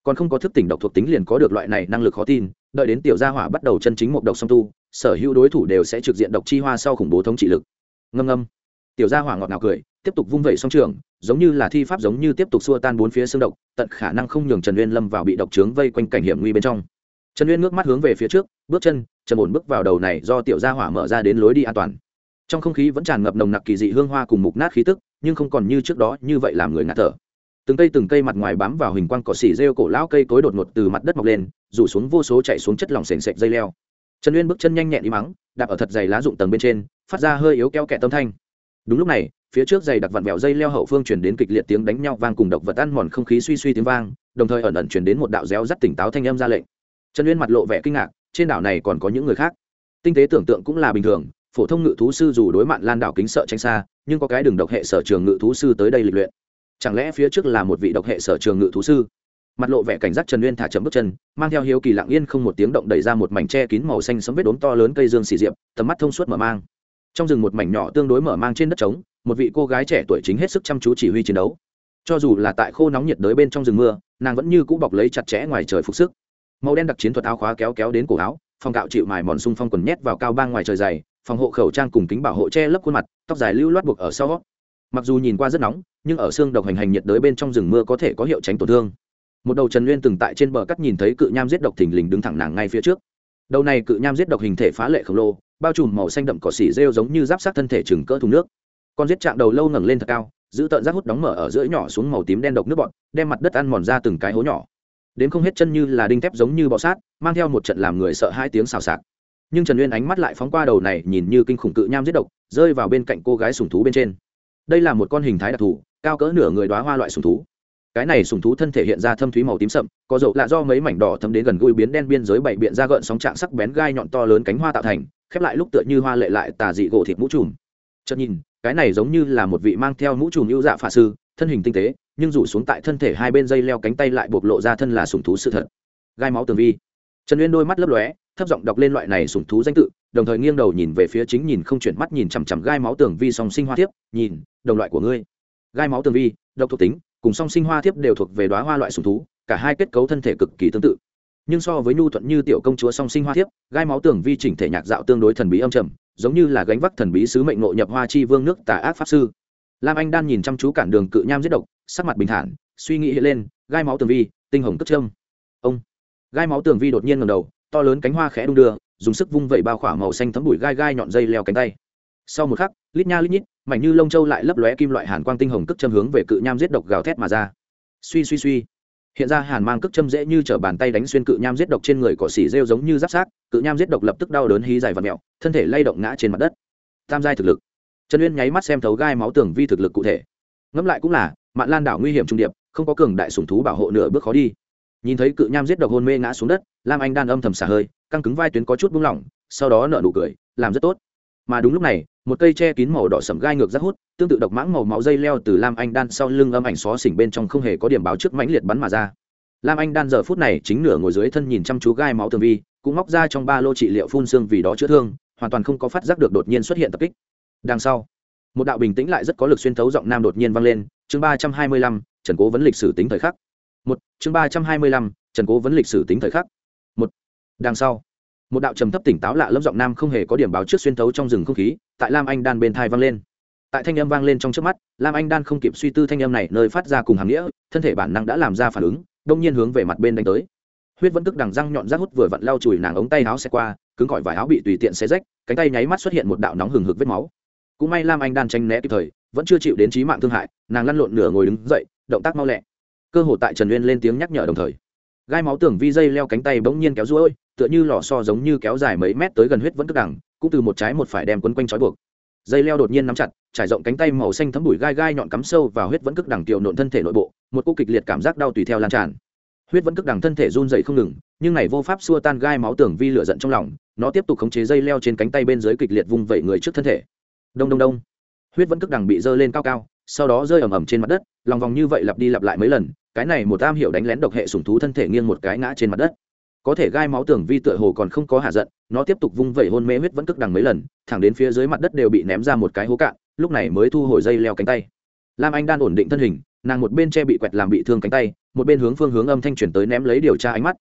Còn không có thức tỉnh độc thuộc tính liền có được loại này năng lực khó tin, đợi đến tiểu gia hỏa bắt đầu chân chính một độc song tu, sở hữu đối thủ đều sẽ trực diện độc chi hoa sau khủng bố thống trị lực ngâm ngâm. Tiểu gia hỏa ngọt ngào cười, tiếp tục vung vẩy song trường, giống như là thi pháp giống như tiếp tục xua tan bốn phía xương độc, tận khả năng không nhường trần uyên lâm vào bị độc trướng vây quanh cảnh hiểm nguy bên trong. Trần uyên ngước mắt hướng về phía trước, bước chân trần ổn bước vào đầu này do tiểu gia hỏa mở ra đến lối đi an toàn. Trong không khí vẫn tràn ngập nồng nặc kỳ dị hương hoa cùng mục nát khí tức, nhưng không còn như trước đó như vậy làm người ngạt thở. Từng cây từng cây mặt ngoài bám vào hình quang cỏ xỉ rêu cổ lão cây cối đột ngột từ mặt đất mọc lên, rủ xuống vô số chạy xuống chất lỏng sền sệt dây leo. Trần uyên bước chân nhanh nhẹn đi mắng, đạp ở thật dày lá rụng tầng bên trên phát ra hơi yếu keo kẹt tâm thanh. Đúng lúc này, phía trước dày đặc vặn vẹo dây leo hậu phương chuyển đến kịch liệt tiếng đánh nhau vang cùng độc vật ăn mòn không khí suy suy tiếng vang, đồng thời ẩn ẩn chuyển đến một đạo réo rắt tỉnh táo thanh âm ra lệnh. Trần uyên mặt lộ vẻ kinh ngạc, trên đảo này còn có những người khác. Tinh tế tưởng tượng cũng là bình thường, phổ thông ngự thú sư dù đối mạn lan đảo kính sợ tránh xa, nhưng có cái đường độc hệ sở trường ngự thú sư tới đây lịch luyện. Chẳng lẽ phía trước là một vị độc hệ sở trường ngự thú sư? Mặt lộ vẻ cảnh giác trần uyên thả chậm bước chân, mang theo hiếu kỳ lặng yên không một tiếng động đẩy ra một mảnh tre kín màu xanh sấm vết đốm to lớn cây dương xì diệp, tầm mắt thông suốt mở mang trong rừng một mảnh nhỏ tương đối mở mang trên đất trống, một vị cô gái trẻ tuổi chính hết sức chăm chú chỉ huy chiến đấu. Cho dù là tại khô nóng nhiệt đới bên trong rừng mưa, nàng vẫn như cũ bọc lấy chặt chẽ ngoài trời phục sức. Màu đen đặc chiến thuật áo khóa kéo kéo đến cổ áo, phòng gạo chịu mài mòn xung phong quần nhét vào cao bang ngoài trời dày, phòng hộ khẩu trang cùng kính bảo hộ che lấp khuôn mặt, tóc dài lưu loát buộc ở sau. Mặc dù nhìn qua rất nóng, nhưng ở xương độc hành hành nhiệt đới bên trong rừng mưa có thể có hiệu tránh tổn thương. Một đầu trần nguyên từng tại trên bờ cắt nhìn thấy cự nham giết độc thình lình đứng thẳng nàng ngay phía trước. Đầu này cự nham giết độc hình thể phá lệ khổng lồ bao trùm màu xanh đậm cỏ xỉ rêu giống như giáp sát thân thể chừng cỡ thùng nước. Con giết chạm đầu lâu ngẩng lên thật cao, giữ tợn rác hút đóng mở ở giữa nhỏ xuống màu tím đen độc nước bọn đem mặt đất ăn mòn ra từng cái hố nhỏ. Đến không hết chân như là đinh thép giống như bọ sát, mang theo một trận làm người sợ hai tiếng xào xạc. Nhưng trần uyên ánh mắt lại phóng qua đầu này nhìn như kinh khủng cự nham giết độc, rơi vào bên cạnh cô gái sùng thú bên trên. Đây là một con hình thái đặc thù, cao cỡ nửa người đoá hoa loại sùng thú. Cái này sùng thú thân thể hiện ra thâm thúy màu tím sậm, có dầu lạ do mấy mảnh đỏ thấm đến gần gũi biến đen biên giới bảy biện ra gợn sóng trạng sắc bén gai nhọn to lớn cánh hoa tạo thành khép lại lúc tựa như hoa lệ lại tà dị gỗ thịt mũ trùm. Chợt nhìn, cái này giống như là một vị mang theo mũ trùm ưu dạ phả sư, thân hình tinh tế, nhưng rủ xuống tại thân thể hai bên dây leo cánh tay lại bộc lộ ra thân là sùng thú sự thật. Gai máu tường vi. Trần uyên đôi mắt lấp lóe, thấp giọng đọc lên loại này sùng thú danh tự, đồng thời nghiêng đầu nhìn về phía chính nhìn không chuyển mắt nhìn chằm chằm gai máu tường vi song sinh hoa thiếp, nhìn, đồng loại của ngươi. Gai máu tường vi, độc thuộc tính, cùng song sinh hoa thiếp đều thuộc về đoá hoa loại sùng thú, cả hai kết cấu thân thể cực kỳ tương tự nhưng so với nhu thuận như tiểu công chúa song sinh hoa thiếp, gai máu tường vi chỉnh thể nhạc dạo tương đối thần bí âm trầm, giống như là gánh vác thần bí sứ mệnh nội nhập hoa chi vương nước tà ác pháp sư. Lam anh đan nhìn chăm chú cản đường cự nham giết độc, sắc mặt bình thản, suy nghĩ lên, gai máu tường vi, tinh hồng cất trâm ông. Gai máu tường vi đột nhiên ngầm đầu, to lớn cánh hoa khẽ đung đưa, dùng sức vung vẩy bao khỏa màu xanh thấm bụi gai gai nhọn dây leo cánh tay. Sau một khắc, lít nha lít nhít, mảnh như lông châu lại lấp lóe kim loại hàn quang tinh hồng cất châm hướng về cự nham giết độc gào thét mà ra. Suy suy suy hiện ra hàn mang cước châm dễ như t bàn tay đánh xuyên cự nham giết độc trên người cỏ xỉ rêu giống như giáp sát cự nham giết độc lập tức đau đớn hí dài và mẹo, thân thể lay động ngã trên mặt đất. Tam giai thực lực. Trần uyên nháy mắt xem thấu gai máu tưởng vi thực lực cụ thể. Ngẫm lại cũng là, mạn lan đảo nguy hiểm trung điệp, không có cường đại sủng thú bảo hộ nửa bước khó đi. Nhìn thấy cự nham giết độc hôn mê ngã xuống đất, lam anh đan âm thầm xả hơi, căng cứng vai tuyến có chút buông lỏng, sau đó nở nụ cười, làm rất tốt. Mà đúng lúc này một cây che kín màu đỏ sẫm gai ngược rất hút, tương tự độc mãng màu máu dây leo từ lam anh đan sau lưng âm ảnh xó xỉnh bên trong không hề có điểm báo trước mãnh liệt bắn mà ra. Lam anh đan giờ phút này chính nửa ngồi dưới thân nhìn chăm chú gai máu tường vi, cũng móc ra trong ba lô trị liệu phun xương vì đó chữa thương, hoàn toàn không có phát giác được đột nhiên xuất hiện tập kích. Đằng sau, một đạo bình tĩnh lại rất có lực xuyên thấu giọng nam đột nhiên vang lên, chương ba trăm hai mươi lăm, trần cố vấn lịch sử tính thời khắc. Một, chương ba trăm hai mươi lăm, trần cố vấn lịch sử tính thời khắc. Một, đằng sau một đạo trầm thấp tỉnh táo lạ lâm giọng nam không hề có điểm báo trước xuyên thấu trong rừng không khí, tại lam anh đan bên thai vang lên. Tại thanh âm vang lên trong trước mắt, lam anh đan không kịp suy tư thanh âm này nơi phát ra cùng hàm nghĩa, thân thể bản năng đã làm ra phản ứng, đông nhiên hướng về mặt bên đánh tới. Huyết vẫn tức đằng răng nhọn rác hút vừa vặn lau chùi nàng ống tay áo xe qua, cứng cỏi vải áo bị tùy tiện xé rách, cánh tay nháy mắt xuất hiện một đạo nóng hừng hực vết máu. Cũng may lam anh đan tranh né kịp thời, vẫn chưa chịu đến trí mạng thương hại, nàng lăn lộn nửa ngồi đứng dậy, động tác mau lẹ. Cơ hồ tại trần uyên lên tiếng nhắc nhở đồng thời gai máu tưởng vi dây leo cánh tay bỗng nhiên kéo ruôi, tựa như lò so giống như kéo dài mấy mét tới gần huyết vẫn cất đẳng cũng từ một trái một phải đem quấn quanh trói buộc. Dây leo đột nhiên nắm chặt, trải rộng cánh tay màu xanh thấm bụi gai gai nhọn cắm sâu vào huyết vẫn cất đẳng tiểu nộn thân thể nội bộ, một cô kịch liệt cảm giác đau tùy theo lan tràn. Huyết vẫn cất đẳng thân thể run dậy không ngừng, nhưng này vô pháp xua tan gai máu tưởng vi lửa giận trong lòng, nó tiếp tục khống chế dây leo trên cánh tay bên dưới kịch liệt vung vẩy người trước thân thể. Đông đông đông. Huyết vẫn cất đẳng bị dơ lên cao cao, sau đó rơi ầm ầm trên mặt đất, lòng vòng như vậy lặp đi lặp lại mấy lần cái này một tam hiệu đánh lén độc hệ sủng thú thân thể nghiêng một cái ngã trên mặt đất. Có thể gai máu tưởng vi tựa hồ còn không có hạ giận, nó tiếp tục vung vẩy hôn mê huyết vẫn cước đằng mấy lần, thẳng đến phía dưới mặt đất đều bị ném ra một cái hố cạn, lúc này mới thu hồi dây leo cánh tay. Lam anh đang ổn định thân hình, nàng một bên che bị quẹt làm bị thương cánh tay, một bên hướng phương hướng âm thanh chuyển tới ném lấy điều tra ánh mắt.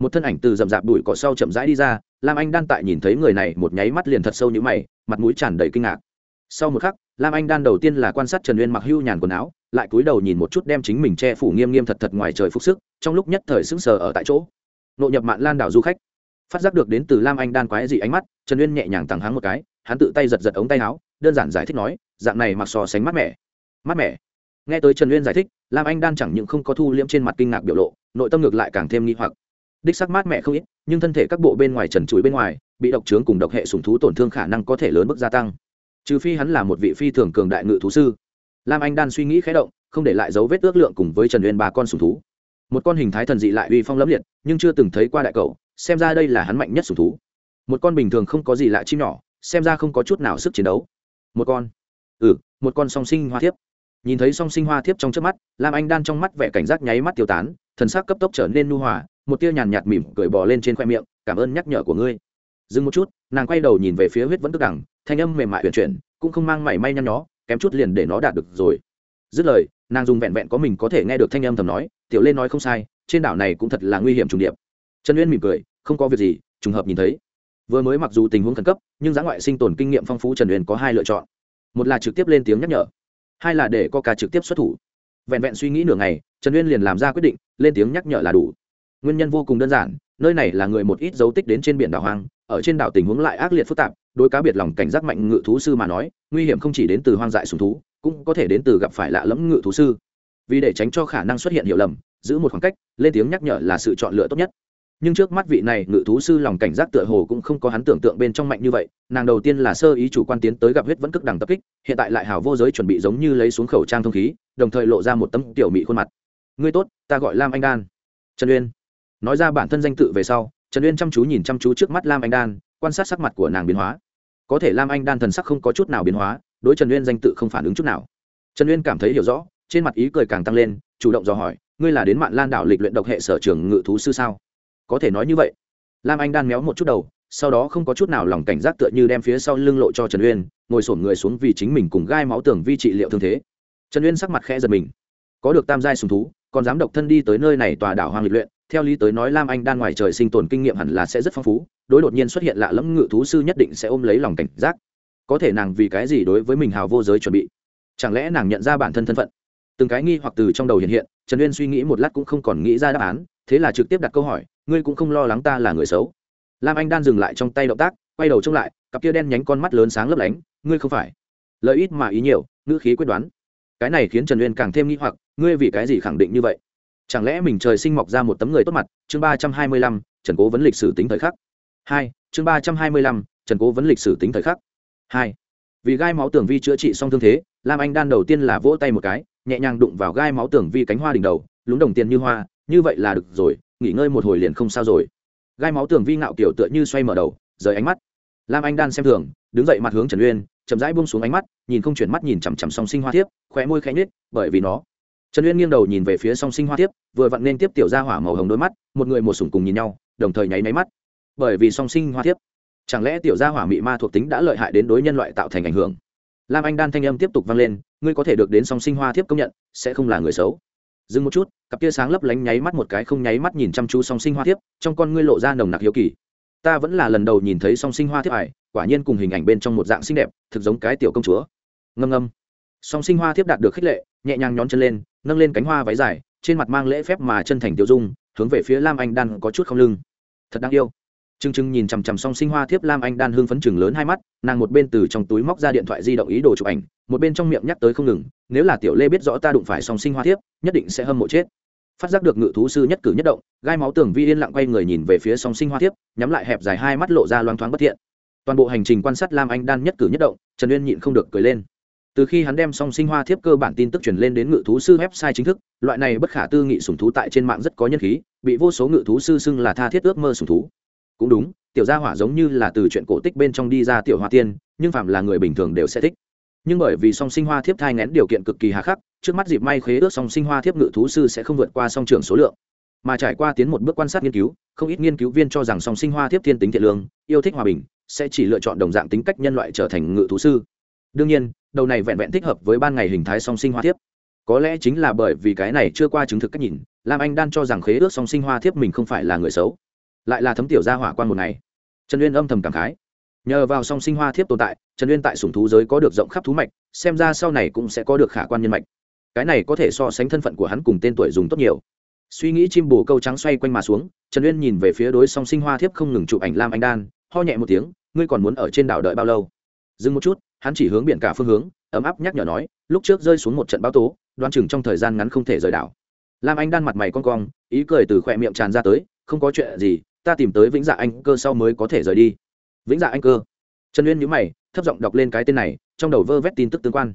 Một thân ảnh từ rậm rạp đùi cỏ sau chậm rãi đi ra, lam anh đan tại nhìn thấy người này, một nháy mắt liền thật sâu như mày, mặt mũi tràn đầy kinh ngạc. Sau một khắc, lam anh đan đầu tiên là quan sát trần uyên mặc hưu nhàn quần áo lại cúi đầu nhìn một chút đem chính mình che phủ nghiêm nghiêm thật thật ngoài trời phục sức, trong lúc nhất thời sững sờ ở tại chỗ. Nội nhập mạn lan đảo du khách. Phát giác được đến từ lam anh đan quái dị ánh mắt, trần uyên nhẹ nhàng tặng hắn một cái, hắn tự tay giật giật ống tay áo, đơn giản giải thích nói, dạng này mặc so sánh mát mẻ. Mát mẻ. Nghe tới trần uyên giải thích, lam anh đan chẳng những không có thu liễm trên mặt kinh ngạc biểu lộ, nội tâm ngược lại càng thêm nghi hoặc. Đích sắc mát mẻ không ít, nhưng thân thể các bộ bên ngoài trần chuối bên ngoài, bị độc trướng cùng độc hệ sùng thú tổn thương khả năng có thể lớn mức gia tăng. Trừ phi hắn là một vị phi thường cường đại ngự thú sư lam anh đan suy nghĩ khé động, không để lại dấu vết ước lượng cùng với trần uyên ba con sùng thú. Một con hình thái thần dị lại uy phong lẫm liệt, nhưng chưa từng thấy qua đại cậu xem ra đây là hắn mạnh nhất sùng thú. Một con bình thường không có gì lạ chim nhỏ, xem ra không có chút nào sức chiến đấu. Một con. Ừ một con song sinh hoa thiếp. Nhìn thấy song sinh hoa thiếp trong trước mắt, lam anh đan trong mắt vẻ cảnh giác nháy mắt tiêu tán, thần sắc cấp tốc trở nên nu hòa, một tia nhàn nhạt mỉm cười bò lên trên khoe miệng, cảm ơn nhắc nhở của ngươi. Dừng một chút, nàng quay đầu nhìn về phía huyết vẫn tức đẳng thanh âm mềm mại huyền chuyển, cũng không mang mảy may nhăn nhó kém chút liền để nó đạt được rồi. Dứt lời, nàng dùng vẹn vẹn có mình có thể nghe được thanh âm thầm nói, tiểu lê nói không sai, trên đảo này cũng thật là nguy hiểm trùng điệp. Trần uyên mỉm cười, không có việc gì, trùng hợp nhìn thấy. Vừa mới mặc dù tình huống khẩn cấp, nhưng giá ngoại sinh tồn kinh nghiệm phong phú trần uyên có hai lựa chọn. Một là trực tiếp lên tiếng nhắc nhở, hai là để có ca trực tiếp xuất thủ. Vẹn vẹn suy nghĩ nửa ngày, trần uyên liền làm ra quyết định, lên tiếng nhắc nhở là đủ. Nguyên nhân vô cùng đơn giản, nơi này là người một ít dấu tích đến trên biển đảo hoang, ở trên đảo tình huống lại ác liệt phức tạp, đối cá biệt lòng cảnh giác mạnh ngự thú sư mà nói nguy hiểm không chỉ đến từ hoang dại sùng thú, cũng có thể đến từ gặp phải lạ lẫm ngự thú sư. Vì để tránh cho khả năng xuất hiện hiểu lầm, giữ một khoảng cách, lên tiếng nhắc nhở là sự chọn lựa tốt nhất. Nhưng trước mắt vị này ngự thú sư lòng cảnh giác tựa hồ cũng không có hắn tưởng tượng bên trong mạnh như vậy, nàng đầu tiên là sơ ý chủ quan tiến tới gặp huyết vẫn cức đằng tập kích, hiện tại lại hào vô giới chuẩn bị giống như lấy xuống khẩu trang thông khí, đồng thời lộ ra một tấm tiểu mị khuôn mặt. Ngươi tốt, ta gọi lam anh đan. Trần uyên. Nói ra bản thân danh tự về sau, trần uyên chăm chú nhìn chăm chú trước mắt lam anh đan, quan sát sắc mặt của nàng biến hóa có thể lam anh đan thần sắc không có chút nào biến hóa, đối trần uyên danh tự không phản ứng chút nào. Trần uyên cảm thấy hiểu rõ, trên mặt ý cười càng tăng lên, chủ động dò hỏi, ngươi là đến mạn lan đảo lịch luyện độc hệ sở trường ngự thú sư sao? Có thể nói như vậy. Lam anh đan méo một chút đầu, sau đó không có chút nào lòng cảnh giác tựa như đem phía sau lưng lộ cho trần uyên, ngồi sổm người xuống vì chính mình cùng gai máu tưởng vi trị liệu thương thế. Trần uyên sắc mặt khẽ giật mình. Có được tam giai sùng thú, còn dám độc thân đi tới nơi này tòa đảo hoang lịch luyện theo lý tới nói, lam anh đan ngoài trời sinh tồn kinh nghiệm hẳn là sẽ rất phong phú, đối đột nhiên xuất hiện lạ lẫm ngự thú sư nhất định sẽ ôm lấy lòng cảnh giác. Có thể nàng vì cái gì đối với mình hào vô giới chuẩn bị? Chẳng lẽ nàng nhận ra bản thân thân phận? Từng cái nghi hoặc từ trong đầu hiện hiện, trần uyên suy nghĩ một lát cũng không còn nghĩ ra đáp án, thế là trực tiếp đặt câu hỏi, ngươi cũng không lo lắng ta là người xấu? Lam anh đan dừng lại trong tay động tác, quay đầu trông lại, cặp kia đen nhánh con mắt lớn sáng lấp lánh, ngươi không phải. Lợi ít mà ý nhiều, ngữ khí quyết đoán. Cái này khiến trần uyên càng thêm nghi hoặc, ngươi vì cái gì khẳng định như vậy? Chẳng lẽ mình trời sinh mọc ra một tấm người tốt mặt? Chương ba trăm hai mươi lăm, trần cố vấn lịch sử tính thời khắc. Hai, chương ba trăm hai mươi lăm, trần cố vấn lịch sử tính thời khắc. Hai, vì gai máu tường vi chữa trị xong thương thế, lam anh đan đầu tiên là vỗ tay một cái, nhẹ nhàng đụng vào gai máu tường vi cánh hoa đỉnh đầu, lúng đồng tiền như hoa, như vậy là được rồi, nghỉ ngơi một hồi liền không sao rồi. Gai máu tường vi ngạo kiểu tựa như xoay mở đầu, rời ánh mắt. Lam anh đan xem thường, đứng dậy mặt hướng trần uyên, chậm rãi buông xuống ánh mắt, nhìn không chuyển mắt nhìn chằm chằm song sinh hoa thiếp, khóe môi khẽ nhếch, bởi vì nó trần uyên nghiêng đầu nhìn về phía song sinh hoa tiếp vừa vặn nên tiếp tiểu ra hỏa màu hồng đôi mắt, một người một sủng cùng nhìn nhau, đồng thời nháy máy mắt. Bởi vì song sinh hoa tiếp chẳng lẽ tiểu gia hỏa mị ma thuộc tính đã lợi hại đến đối nhân loại tạo thành ảnh hưởng? Lam anh đan thanh âm tiếp tục vang lên, ngươi có thể được đến song sinh hoa thiếp công nhận, sẽ không là người xấu. Dừng một chút, cặp tia sáng lấp lánh nháy mắt một cái không nháy mắt nhìn chăm chú song sinh hoa thiếp, trong con ngươi lộ ra nồng nặc hiếu kỳ. Ta vẫn là lần đầu nhìn thấy song sinh hoa thiếp ải, quả nhiên cùng hình ảnh bên trong một dạng xinh đẹp, thực giống cái tiểu công chúa. Ngâm ngâm. Song sinh hoa thiếp đạt được khích lệ nhẹ nhàng nhón chân lên, nâng lên cánh hoa váy dài, trên mặt mang lễ phép mà chân thành tiêu dung, hướng về phía lam anh đan có chút không lưng. Thật đáng yêu. T r ư n g t r ư n g nhìn chằm chằm song sinh hoa thiếp lam anh đan hương phấn chừng lớn hai mắt, nàng một bên từ trong túi móc ra điện thoại di động ý đồ chụp ảnh, một bên trong miệng nhắc tới không ngừng, nếu là tiểu lê biết rõ ta đụng phải song sinh hoa thiếp, nhất định sẽ hâm mộ chết. Phát giác được ngự thú sư nhất cử nhất động, gai máu tường vi yên lặng quay người nhìn về phía song sinh hoa thiếp, nhắm lại hẹp dài hai mắt lộ ra loang thoáng bất thiện. Toàn bộ hành trình quan sát lam anh đan nhất cử nhất động, trần uyên nhịn không được cười lên từ khi hắn đem song sinh hoa thiếp cơ bản tin tức truyền lên đến ngự thú sư website chính thức, loại này bất khả tư nghị sùng thú tại trên mạng rất có nhân khí, bị vô số ngự thú sư xưng là tha thiết ước mơ sùng thú. Cũng đúng, tiểu gia hỏa giống như là từ chuyện cổ tích bên trong đi ra tiểu hoa tiên, nhưng phạm là người bình thường đều sẽ thích. Nhưng bởi vì song sinh hoa thiếp thai ngén điều kiện cực kỳ hà khắc, trước mắt dịp may khế ước song sinh hoa thiếp ngự thú sư sẽ không vượt qua song trường số lượng. Mà trải qua tiến một bước quan sát nghiên cứu, không ít nghiên cứu viên cho rằng song sinh hoa thiếp thiên tính thiện lương, yêu thích hòa bình, sẽ chỉ lựa chọn đồng dạng tính cách nhân loại trở thành ngự thú sư. Đương nhiên đầu này vẹn vẹn thích hợp với ban ngày hình thái song sinh hoa thiếp. Có lẽ chính là bởi vì cái này chưa qua chứng thực cách nhìn, lam anh đan cho rằng khế ước song sinh hoa thiếp mình không phải là người xấu. Lại là thấm tiểu gia hỏa quan một ngày. Trần uyên âm thầm cảm khái. Nhờ vào song sinh hoa thiếp tồn tại, trần uyên tại sùng thú giới có được rộng khắp thú mạch, xem ra sau này cũng sẽ có được khả quan nhân mạch. Cái này có thể so sánh thân phận của hắn cùng tên tuổi dùng tốt nhiều. Suy nghĩ chim bồ câu trắng xoay quanh mà xuống, trần uyên nhìn về phía đối song sinh hoa thiếp không ngừng chụp ảnh lam anh đan, ho nhẹ một tiếng, ngươi còn muốn ở trên đảo đợi bao lâu? Dừng một chút hắn chỉ hướng biển cả phương hướng, ấm áp nhắc nhở nói, lúc trước rơi xuống một trận bão tố, đoan chừng trong thời gian ngắn không thể rời đảo. Lam anh đan mặt mày con cong, ý cười từ khỏe miệng tràn ra tới, không có chuyện gì, ta tìm tới vĩnh dạ anh cơ sau mới có thể rời đi. Vĩnh dạ anh cơ. Trần uyên nhíu mày, thấp giọng đọc lên cái tên này, trong đầu vơ vét tin tức tương quan.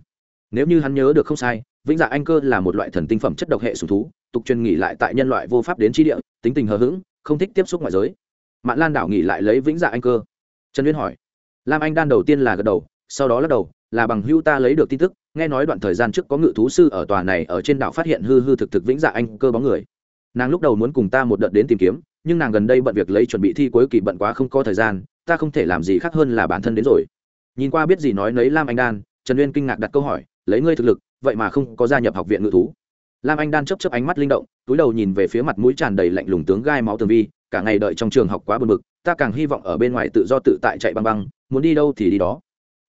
Nếu như hắn nhớ được không sai, vĩnh dạ anh cơ là một loại thần tinh phẩm chất độc hệ sùng thú, tục truyền nghỉ lại tại nhân loại vô pháp đến tri địa, tính tình hờ hững, không thích tiếp xúc ngoại giới. Mạn lan đảo nghỉ lại lấy vĩnh dạ anh cơ. Trần uyên hỏi. Lam anh đan đầu tiên là gật đầu sau đó lắc đầu, là bằng hưu ta lấy được tin tức, nghe nói đoạn thời gian trước có ngự thú sư ở tòa này ở trên đảo phát hiện hư hư thực thực vĩnh dạ anh cơ bóng người. Nàng lúc đầu muốn cùng ta một đợt đến tìm kiếm, nhưng nàng gần đây bận việc lấy chuẩn bị thi cuối kỳ bận quá không có thời gian, ta không thể làm gì khác hơn là bản thân đến rồi. Nhìn qua biết gì nói nấy lam anh đan, trần uyên kinh ngạc đặt câu hỏi, lấy ngươi thực lực, vậy mà không có gia nhập học viện ngự thú. Lam anh đan chấp chấp ánh mắt linh động, túi đầu nhìn về phía mặt mũi tràn đầy lạnh lùng tướng gai máu tường vi, cả ngày đợi trong trường học quá bờ mực ta càng hy vọng ở bên ngoài tự do tự tại chạy băng băng, muốn đi đâu thì đi đó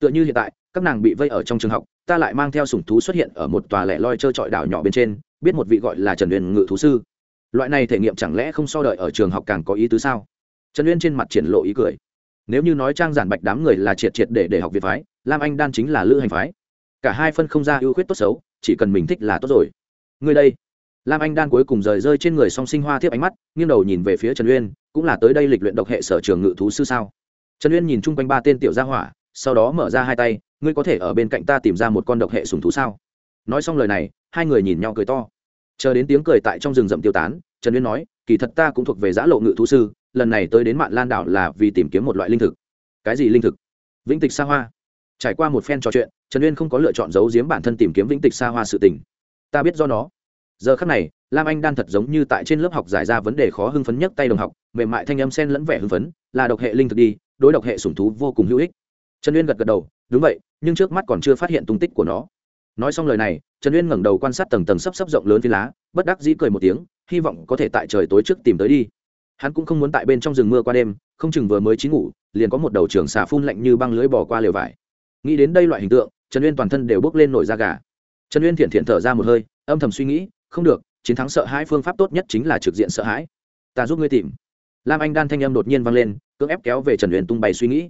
tựa như hiện tại, các nàng bị vây ở trong trường học, ta lại mang theo sủng thú xuất hiện ở một tòa lẻ loi trơ trọi đảo nhỏ bên trên, biết một vị gọi là trần uyên ngự thú sư. Loại này thể nghiệm chẳng lẽ không so đợi ở trường học càng có ý tứ sao? Trần uyên trên mặt triển lộ ý cười. Nếu như nói trang giản bạch đám người là triệt triệt để để học việt phái, lam anh đan chính là lữ hành phái. Cả hai phân không ra ưu khuyết tốt xấu, chỉ cần mình thích là tốt rồi. Người đây. Lam anh đan cuối cùng rời rơi trên người song sinh hoa thiếp ánh mắt, nghiêng đầu nhìn về phía trần uyên, cũng là tới đây lịch luyện độc hệ sở trường ngự thú sư sao? Trần uyên nhìn chung quanh ba tên tiểu gia hỏa sau đó mở ra hai tay, ngươi có thể ở bên cạnh ta tìm ra một con độc hệ sùng thú sao? Nói xong lời này, hai người nhìn nhau cười to. Chờ đến tiếng cười tại trong rừng rậm tiêu tán, trần uyên nói, kỳ thật ta cũng thuộc về giã lộ ngự thú sư, lần này tới đến mạn lan đảo là vì tìm kiếm một loại linh thực. Cái gì linh thực? Vĩnh tịch xa hoa. Trải qua một phen trò chuyện, trần uyên không có lựa chọn giấu giếm bản thân tìm kiếm vĩnh tịch xa hoa sự tình. Ta biết do nó. Giờ khắc này, lam anh đang thật giống như tại trên lớp học giải ra vấn đề khó hưng phấn nhất tay đồng học, mềm mại thanh âm sen lẫn vẻ hưng phấn, là độc hệ linh thực đi, đối độc hệ sủng thú vô cùng hữu ích trần uyên gật gật đầu, đúng vậy, nhưng trước mắt còn chưa phát hiện tung tích của nó. Nói xong lời này, trần uyên ngẩng đầu quan sát tầng tầng sấp sấp rộng lớn phi lá, bất đắc dĩ cười một tiếng, hy vọng có thể tại trời tối trước tìm tới đi. Hắn cũng không muốn tại bên trong rừng mưa qua đêm, không chừng vừa mới chín ngủ, liền có một đầu trường xà phun lạnh như băng lưới bỏ qua lều vải. Nghĩ đến đây loại hình tượng, trần uyên toàn thân đều bước lên nổi da gà. Trần uyên thiện thiện thở ra một hơi, âm thầm suy nghĩ, không được, chiến thắng sợ hãi phương pháp tốt nhất chính là trực diện sợ hãi. Ta giúp ngươi tìm. Lam anh đan thanh âm đột nhiên vang lên, cưỡng ép kéo về trần uyên tung bày suy nghĩ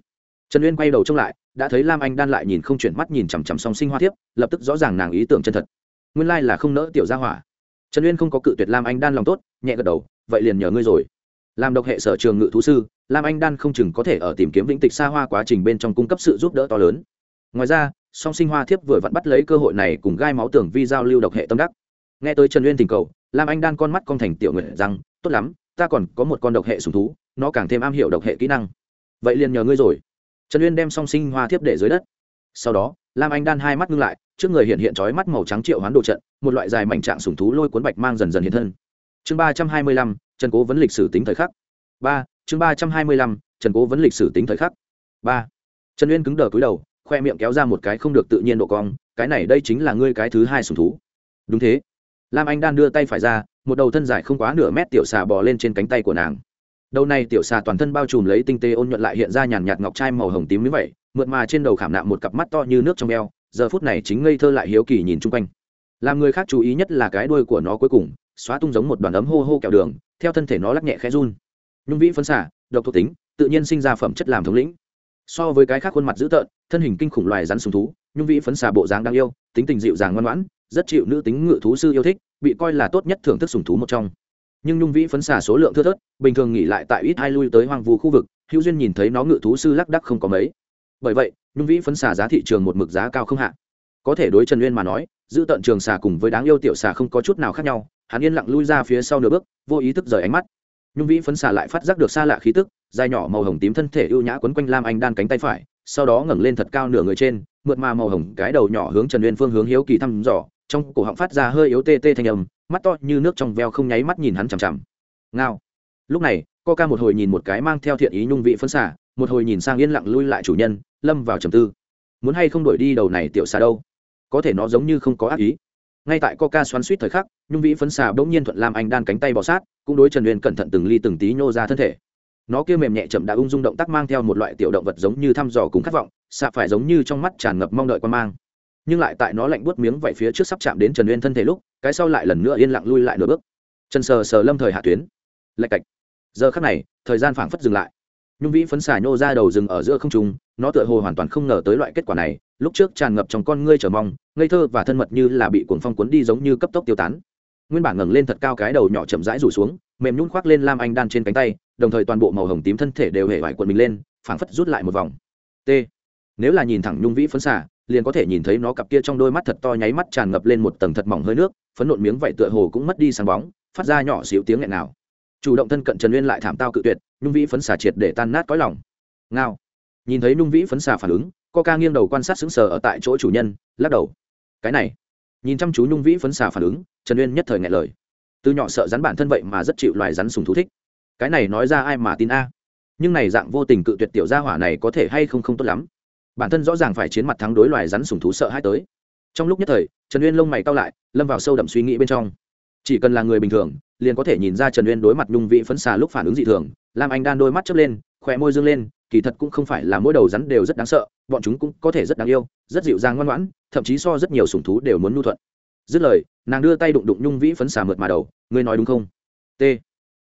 trần uyên quay đầu trông lại, đã thấy lam anh đan lại nhìn không chuyển mắt nhìn chằm chằm song sinh hoa thiếp, lập tức rõ ràng nàng ý tưởng chân thật. Nguyên lai là không nỡ tiểu gia hỏa. Trần uyên không có cự tuyệt lam anh đan lòng tốt, nhẹ gật đầu, vậy liền nhờ ngươi rồi. Làm độc hệ sở trường ngự thú sư, lam anh đan không chừng có thể ở tìm kiếm vĩnh tịch xa hoa quá trình bên trong cung cấp sự giúp đỡ to lớn. Ngoài ra, song sinh hoa thiếp vừa vặn bắt lấy cơ hội này cùng gai máu tưởng vi giao lưu độc hệ tâm đắc. Nghe tới trần uyên tình cầu, lam anh đan con mắt con thành tiểu nguyện rằng, tốt lắm, ta còn có một con độc hệ sùng thú, nó càng thêm am hiểu độc hệ kỹ năng. Vậy liền nhờ ngươi rồi trần uyên đem song sinh hoa thiếp để dưới đất. Sau đó, lam anh đan hai mắt ngưng lại, trước người hiện hiện trói mắt màu trắng triệu hoán đồ trận, một loại dài mảnh trạng sùng thú lôi cuốn bạch mang dần dần hiện thân. Chương ba trăm hai mươi lăm, trần cố vấn lịch sử tính thời khắc. Ba, chương ba trăm hai mươi lăm, trần cố vấn lịch sử tính thời khắc. Ba, trần uyên cứng đờ cúi đầu, khoe miệng kéo ra một cái không được tự nhiên độ cong, cái này đây chính là ngươi cái thứ hai sùng thú. Đúng thế. Lam anh đan đưa tay phải ra, một đầu thân dài không quá nửa mét tiểu xà bò lên trên cánh tay của nàng đầu này tiểu xà toàn thân bao trùm lấy tinh tế ôn nhuận lại hiện ra nhàn nhạt ngọc trai màu hồng tím như vậy, mượt mà trên đầu khảm nạm một cặp mắt to như nước trong eo, giờ phút này chính ngây thơ lại hiếu kỳ nhìn chung quanh. Làm người khác chú ý nhất là cái đuôi của nó cuối cùng, xóa tung giống một đoàn ấm hô hô kẹo đường, theo thân thể nó lắc nhẹ khẽ run. Nhung vĩ phân xả, độc thuộc tính, tự nhiên sinh ra phẩm chất làm thống lĩnh. So với cái khác khuôn mặt dữ tợn, thân hình kinh khủng loài rắn sùng thú, nhung vĩ phấn xà bộ dáng đáng yêu, tính tình dịu dàng ngoan ngoãn, rất chịu nữ tính ngự thú sư yêu thích, bị coi là tốt nhất thưởng thức sùng thú một trong nhưng nhung vĩ phấn xả số lượng thưa thớt, bình thường nghỉ lại tại ít hai lui tới hoang vu khu vực, hữu duyên nhìn thấy nó ngự thú sư lắc đắc không có mấy. Bởi vậy, nhung vĩ phấn xả giá thị trường một mực giá cao không hạ. Có thể đối trần uyên mà nói, giữ tận trường xà cùng với đáng yêu tiểu xà không có chút nào khác nhau, hắn yên lặng lui ra phía sau nửa bước, vô ý thức rời ánh mắt. Nhung vĩ phấn xà lại phát giác được xa lạ khí tức, dài nhỏ màu hồng tím thân thể ưu nhã quấn quanh lam anh đan cánh tay phải, sau đó ngẩng lên thật cao nửa người trên, mượt mà màu hồng cái đầu nhỏ hướng trần uyên phương hướng hiếu kỳ thăm dò, trong cổ họng phát ra hơi yếu tê tê thanh âm mắt to như nước trong veo không nháy mắt nhìn hắn chằm chằm. Ngao. Lúc này co ca một hồi nhìn một cái mang theo thiện ý nhung vị phấn xả một hồi nhìn sang yên lặng lui lại chủ nhân, lâm vào trầm tư. Muốn hay không đổi đi đầu này tiểu xà đâu? Có thể nó giống như không có ác ý. Ngay tại coca xoắn suýt thời khắc, nhung vĩ phấn xà bỗng nhiên thuận lam anh đan cánh tay bò sát, cũng đối trần uyên cẩn thận từng ly từng tí nhô ra thân thể. Nó kia mềm nhẹ chậm đã ung dung động tác mang theo một loại tiểu động vật giống như thăm dò cùng khát vọng, xạ phải giống như trong mắt tràn ngập mong đợi quan mang. Nhưng lại tại nó lạnh buốt miếng vảy phía trước sắp chạm đến trần uyên thân thể lúc cái sau lại lần nữa yên lặng lui lại nửa bước. Trần sờ sờ lâm thời hạ tuyến. Lạch cạch. Giờ khắc này, thời gian phảng phất dừng lại. Nhung vĩ phấn xài nhô ra đầu rừng ở giữa không trung, nó tựa hồ hoàn toàn không ngờ tới loại kết quả này, lúc trước tràn ngập trong con ngươi chờ mong, ngây thơ và thân mật như là bị cuồng phong cuốn đi giống như cấp tốc tiêu tán. Nguyên bản ngẩng lên thật cao cái đầu nhỏ chậm rãi rủ xuống, mềm nhún khoác lên lam anh đan trên cánh tay, đồng thời toàn bộ màu hồng tím thân thể đều hề vải quần mình lên, phảng phất rút lại một vòng. T. Nếu là nhìn thẳng nhung vĩ phấn xà liền có thể nhìn thấy nó cặp kia trong đôi mắt thật to nháy mắt tràn ngập lên một tầng thật mỏng hơi nước, phấn nộn miếng vảy tựa hồ cũng mất đi sáng bóng, phát ra nhỏ xíu tiếng nghẹn nào chủ động thân cận trần uyên lại thảm tao cự tuyệt, nhung vĩ phấn xà triệt để tan nát cõi lòng. Ngao. Nhìn thấy nhung vĩ phấn xà phản ứng co ca nghiêng đầu quan sát sững sờ ở tại chỗ chủ nhân, lắc đầu. Cái này. Nhìn chăm chú nhung vĩ phấn xà phản ứng, trần uyên nhất thời ngại lời. Từ nhỏ sợ rắn bản thân vậy mà rất chịu loài rắn sùng thú thích. Cái này nói ra ai mà tin a? Nhưng này dạng vô tình cự tuyệt tiểu gia hỏa này có thể hay không không tốt lắm bản thân rõ ràng phải chiến mặt thắng đối loài rắn sùng thú sợ hai tới. Trong lúc nhất thời, trần uyên lông mày cao lại, lâm vào sâu đậm suy nghĩ bên trong. Chỉ cần là người bình thường, liền có thể nhìn ra trần uyên đối mặt nhung vị phấn xà lúc phản ứng dị thường làm anh đan đôi mắt chớp lên khỏe môi dương lên, kỳ thật cũng không phải là mỗi đầu rắn đều rất đáng sợ, bọn chúng cũng có thể rất đáng yêu, rất dịu dàng ngoan ngoãn, thậm chí so rất nhiều sùng thú đều muốn nhu thuận. Dứt lời, nàng đưa tay đụng đụng nhung vĩ phấn xà mượt mà đầu, ngươi nói đúng không? T.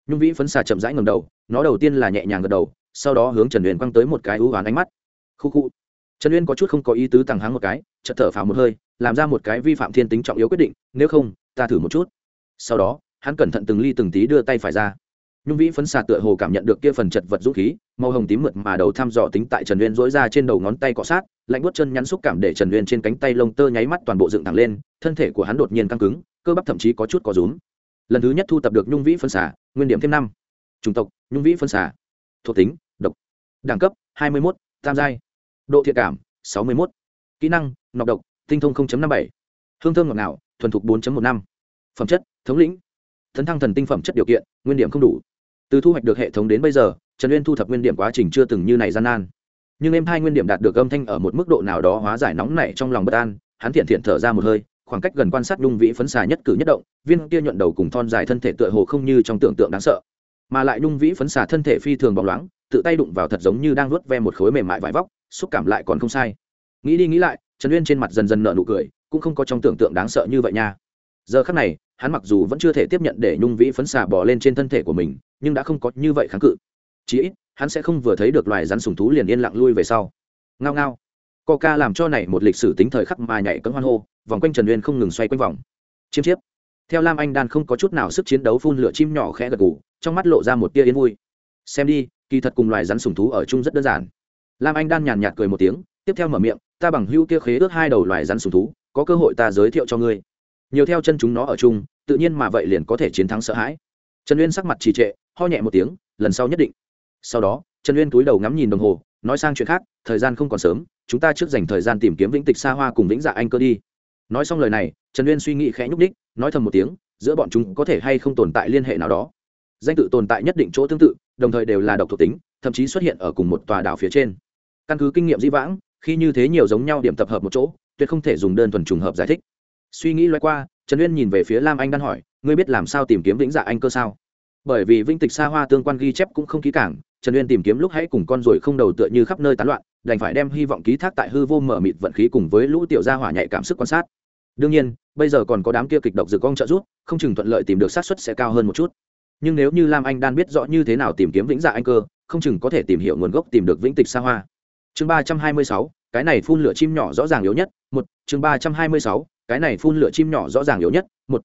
Nhung vĩ phấn xà chậm rãi ngầm đầu, nó đầu tiên là nhẹ nhàng gật đầu, sau đó hướng trần uyên quăng tới một cái ưu oán ánh mắt. Khu khu trần uyên có chút không có ý tứ tằng hắng một cái, chợt thở phào một hơi, làm ra một cái vi phạm thiên tính trọng yếu quyết định, nếu không, ta thử một chút. Sau đó, hắn cẩn thận từng ly từng tí đưa tay phải ra. Nhung vĩ phấn xà tựa hồ cảm nhận được kia phần chật vật dũng khí, màu hồng tím mượt mà đầu thăm dò tính tại trần uyên dối ra trên đầu ngón tay cọ sát, lạnh bút chân nhắn xúc cảm để trần uyên trên cánh tay lông tơ nháy mắt toàn bộ dựng thẳng lên, thân thể của hắn đột nhiên căng cứng, cơ bắp thậm chí có chút có rúm. Lần thứ nhất thu tập được nhung vĩ phân xả nguyên điểm thêm năm. Chủng tộc, nhung vĩ phân xả thuộc tính, độc. Đẳng cấp, hai mươi một tam giai độ thiện cảm, sáu mươi một kỹ năng, nọc độc, tinh thông năm mươi bảy. Hương thơm ngọt ngào, thuần thục bốn một năm. Phẩm chất, thống lĩnh. Thấn thăng thần tinh phẩm chất điều kiện, nguyên điểm không đủ. Từ thu hoạch được hệ thống đến bây giờ, trần uyên thu thập nguyên điểm quá trình chưa từng như này gian nan. Nhưng em hai nguyên điểm đạt được âm thanh ở một mức độ nào đó hóa giải nóng nảy trong lòng bất an, hắn thiện thiện thở ra một hơi, khoảng cách gần quan sát nhung vĩ phấn xà nhất cử nhất động, viên kia nhuận đầu cùng thon dài thân thể tựa hồ không như trong tưởng tượng đáng sợ. Mà lại nhung vĩ phấn xà thân thể phi thường bóng loáng, tự tay đụng vào thật giống như đang nuốt ve một khối mềm mại vải vóc xúc cảm lại còn không sai. Nghĩ đi nghĩ lại, trần uyên trên mặt dần dần nở nụ cười, cũng không có trong tưởng tượng đáng sợ như vậy nha. Giờ khắc này, hắn mặc dù vẫn chưa thể tiếp nhận để nhung vĩ phấn xà bỏ lên trên thân thể của mình, nhưng đã không có như vậy kháng cự. Chí ít, hắn sẽ không vừa thấy được loài rắn sùng thú liền yên lặng lui về sau. Ngao ngao. Ca làm cho này một lịch sử tính thời khắc mà nhảy cấm hoan hô, vòng quanh trần uyên không ngừng xoay quanh vòng. Chiêm chiếp. Theo lam anh đan không có chút nào sức chiến đấu phun lửa chim nhỏ khẽ gật gù, trong mắt lộ ra một tia yên vui. Xem đi, kỳ thật cùng loài rắn sùng thú ở chung rất đơn giản lam anh đan nhàn nhạt cười một tiếng, tiếp theo mở miệng, ta bằng hữu kia khế ước hai đầu loài rắn sùng thú, có cơ hội ta giới thiệu cho ngươi. Nhiều theo chân chúng nó ở chung, tự nhiên mà vậy liền có thể chiến thắng sợ hãi. Trần uyên sắc mặt trì trệ, ho nhẹ một tiếng, lần sau nhất định. Sau đó, trần uyên cúi đầu ngắm nhìn đồng hồ, nói sang chuyện khác, thời gian không còn sớm, chúng ta trước dành thời gian tìm kiếm vĩnh tịch xa hoa cùng vĩnh dạ anh cơ đi. Nói xong lời này, trần uyên suy nghĩ khẽ nhúc đích nói thầm một tiếng, giữa bọn chúng có thể hay không tồn tại liên hệ nào đó? Danh tự tồn tại nhất định chỗ tương tự, đồng thời đều là độc thuộc tính, thậm chí xuất hiện ở cùng một tòa đảo phía trên căn cứ kinh nghiệm di vãng, khi như thế nhiều giống nhau điểm tập hợp một chỗ, tuyệt không thể dùng đơn thuần trùng hợp giải thích. Suy nghĩ loay qua, trần uyên nhìn về phía lam anh đang hỏi, ngươi biết làm sao tìm kiếm vĩnh dạ anh cơ sao? Bởi vì vinh tịch xa hoa tương quan ghi chép cũng không ký cảng trần uyên tìm kiếm lúc hãy cùng con ruồi không đầu tựa như khắp nơi tán loạn, đành phải đem hy vọng ký thác tại hư vô mở mịt vận khí cùng với lũ tiểu gia hỏa nhạy cảm sức quan sát. Đương nhiên, bây giờ còn có đám kia kịch độc dược con trợ giúp, không chừng thuận lợi tìm được sát xuất sẽ cao hơn một chút. Nhưng nếu như lam anh đan biết rõ như thế nào tìm kiếm vĩnh dạ anh cơ, không chừng có thể tìm hiểu nguồn gốc tìm được vĩnh tịch xa hoa chương ba trăm hai mươi sáu, cái này phun lửa chim nhỏ rõ ràng yếu nhất, một, chương ba trăm hai mươi sáu, cái này phun lửa chim nhỏ rõ ràng yếu nhất, một.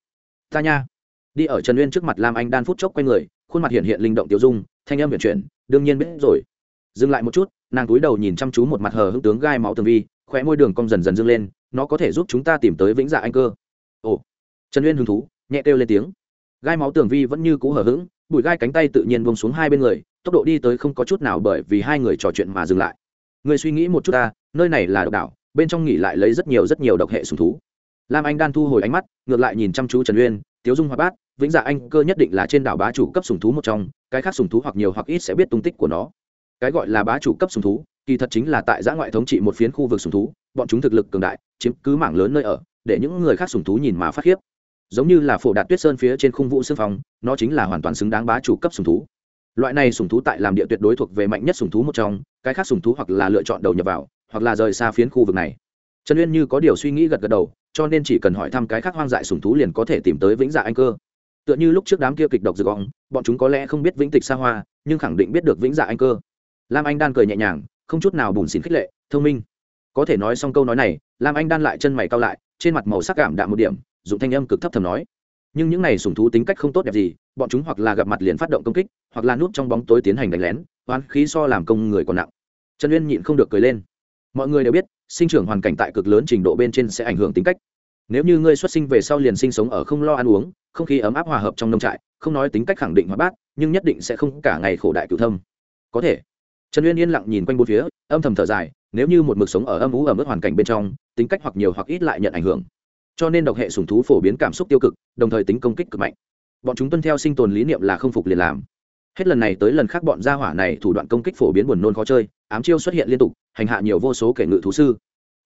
Ta nha. Đi ở trần uyên trước mặt lam anh đan phút chốc q u a y người, khuôn mặt hiện hiện linh động tiêu dung, thanh âm vận chuyển, đương nhiên biết rồi. Dừng lại một chút, nàng túi đầu nhìn chăm chú một mặt hờ hững tướng gai máu tường vi, khóe môi đường cong dần dần dâng lên, nó có thể giúp chúng ta tìm tới vĩnh dạ anh cơ. Ồ. Trần uyên hứng thú, nhẹ kêu lên tiếng. Gai máu tường vi vẫn như cũ hờ hững, bụi gai cánh tay tự nhiên bông xuống hai bên người, tốc độ đi tới không có chút nào bởi vì hai người trò chuyện mà dừng lại người suy nghĩ một chút ta, nơi này là độc đảo, bên trong nghỉ lại lấy rất nhiều rất nhiều độc hệ sùng thú. Lam anh đan thu hồi ánh mắt, ngược lại nhìn chăm chú trần uyên, tiếu dung hoa bát, vĩnh dạ anh cơ nhất định là trên đảo bá chủ cấp sùng thú một trong, cái khác sùng thú hoặc nhiều hoặc ít sẽ biết tung tích của nó. Cái gọi là bá chủ cấp sùng thú, kỳ thật chính là tại giã ngoại thống trị một phiến khu vực sùng thú, bọn chúng thực lực cường đại, chiếm cứ mảng lớn nơi ở, để những người khác sùng thú nhìn mà phát khiếp. Giống như là phổ đạt tuyết sơn phía trên khung vũ xương phòng nó chính là hoàn toàn xứng đáng bá chủ cấp sùng thú loại này sùng thú tại làm địa tuyệt đối thuộc về mạnh nhất sùng thú một trong, cái khác sùng thú hoặc là lựa chọn đầu nhập vào, hoặc là rời xa phiến khu vực này. Trần uyên như có điều suy nghĩ gật gật đầu, cho nên chỉ cần hỏi thăm cái khác hoang dại sùng thú liền có thể tìm tới vĩnh dạ anh cơ. Tựa như lúc trước đám kia kịch độc dược gọng bọn chúng có lẽ không biết vĩnh tịch xa hoa, nhưng khẳng định biết được vĩnh dạ anh cơ. Lam anh đan cười nhẹ nhàng, không chút nào bùn xỉn khích lệ, thông minh. Có thể nói xong câu nói này, lam anh đan lại chân mày cao lại, trên mặt màu sắc cảm đạm một điểm dùng thanh âm cực thấp thầm nói, nhưng những này sùng thú tính cách không tốt đẹp gì bọn chúng hoặc là gặp mặt liền phát động công kích, hoặc là núp trong bóng tối tiến hành đánh lén, oán khí so làm công người còn nặng. Trần uyên nhịn không được cười lên. Mọi người đều biết, sinh trưởng hoàn cảnh tại cực lớn trình độ bên trên sẽ ảnh hưởng tính cách. Nếu như ngươi xuất sinh về sau liền sinh sống ở không lo ăn uống, không khí ấm áp hòa hợp trong nông trại, không nói tính cách khẳng định hoạt bát, nhưng nhất định sẽ không cả ngày khổ đại cựu thâm. Có thể. Trần uyên yên lặng nhìn quanh bốn phía, âm thầm thở dài, nếu như một mực sống ở âm ú ở mức hoàn cảnh bên trong, tính cách hoặc nhiều hoặc ít lại nhận ảnh hưởng. Cho nên độc hệ sùng thú phổ biến cảm xúc tiêu cực, đồng thời tính công kích cực mạnh bọn chúng tuân theo sinh tồn lý niệm là không phục liền làm. Hết lần này tới lần khác bọn gia hỏa này thủ đoạn công kích phổ biến buồn nôn khó chơi, ám chiêu xuất hiện liên tục, hành hạ nhiều vô số kể ngự thú sư.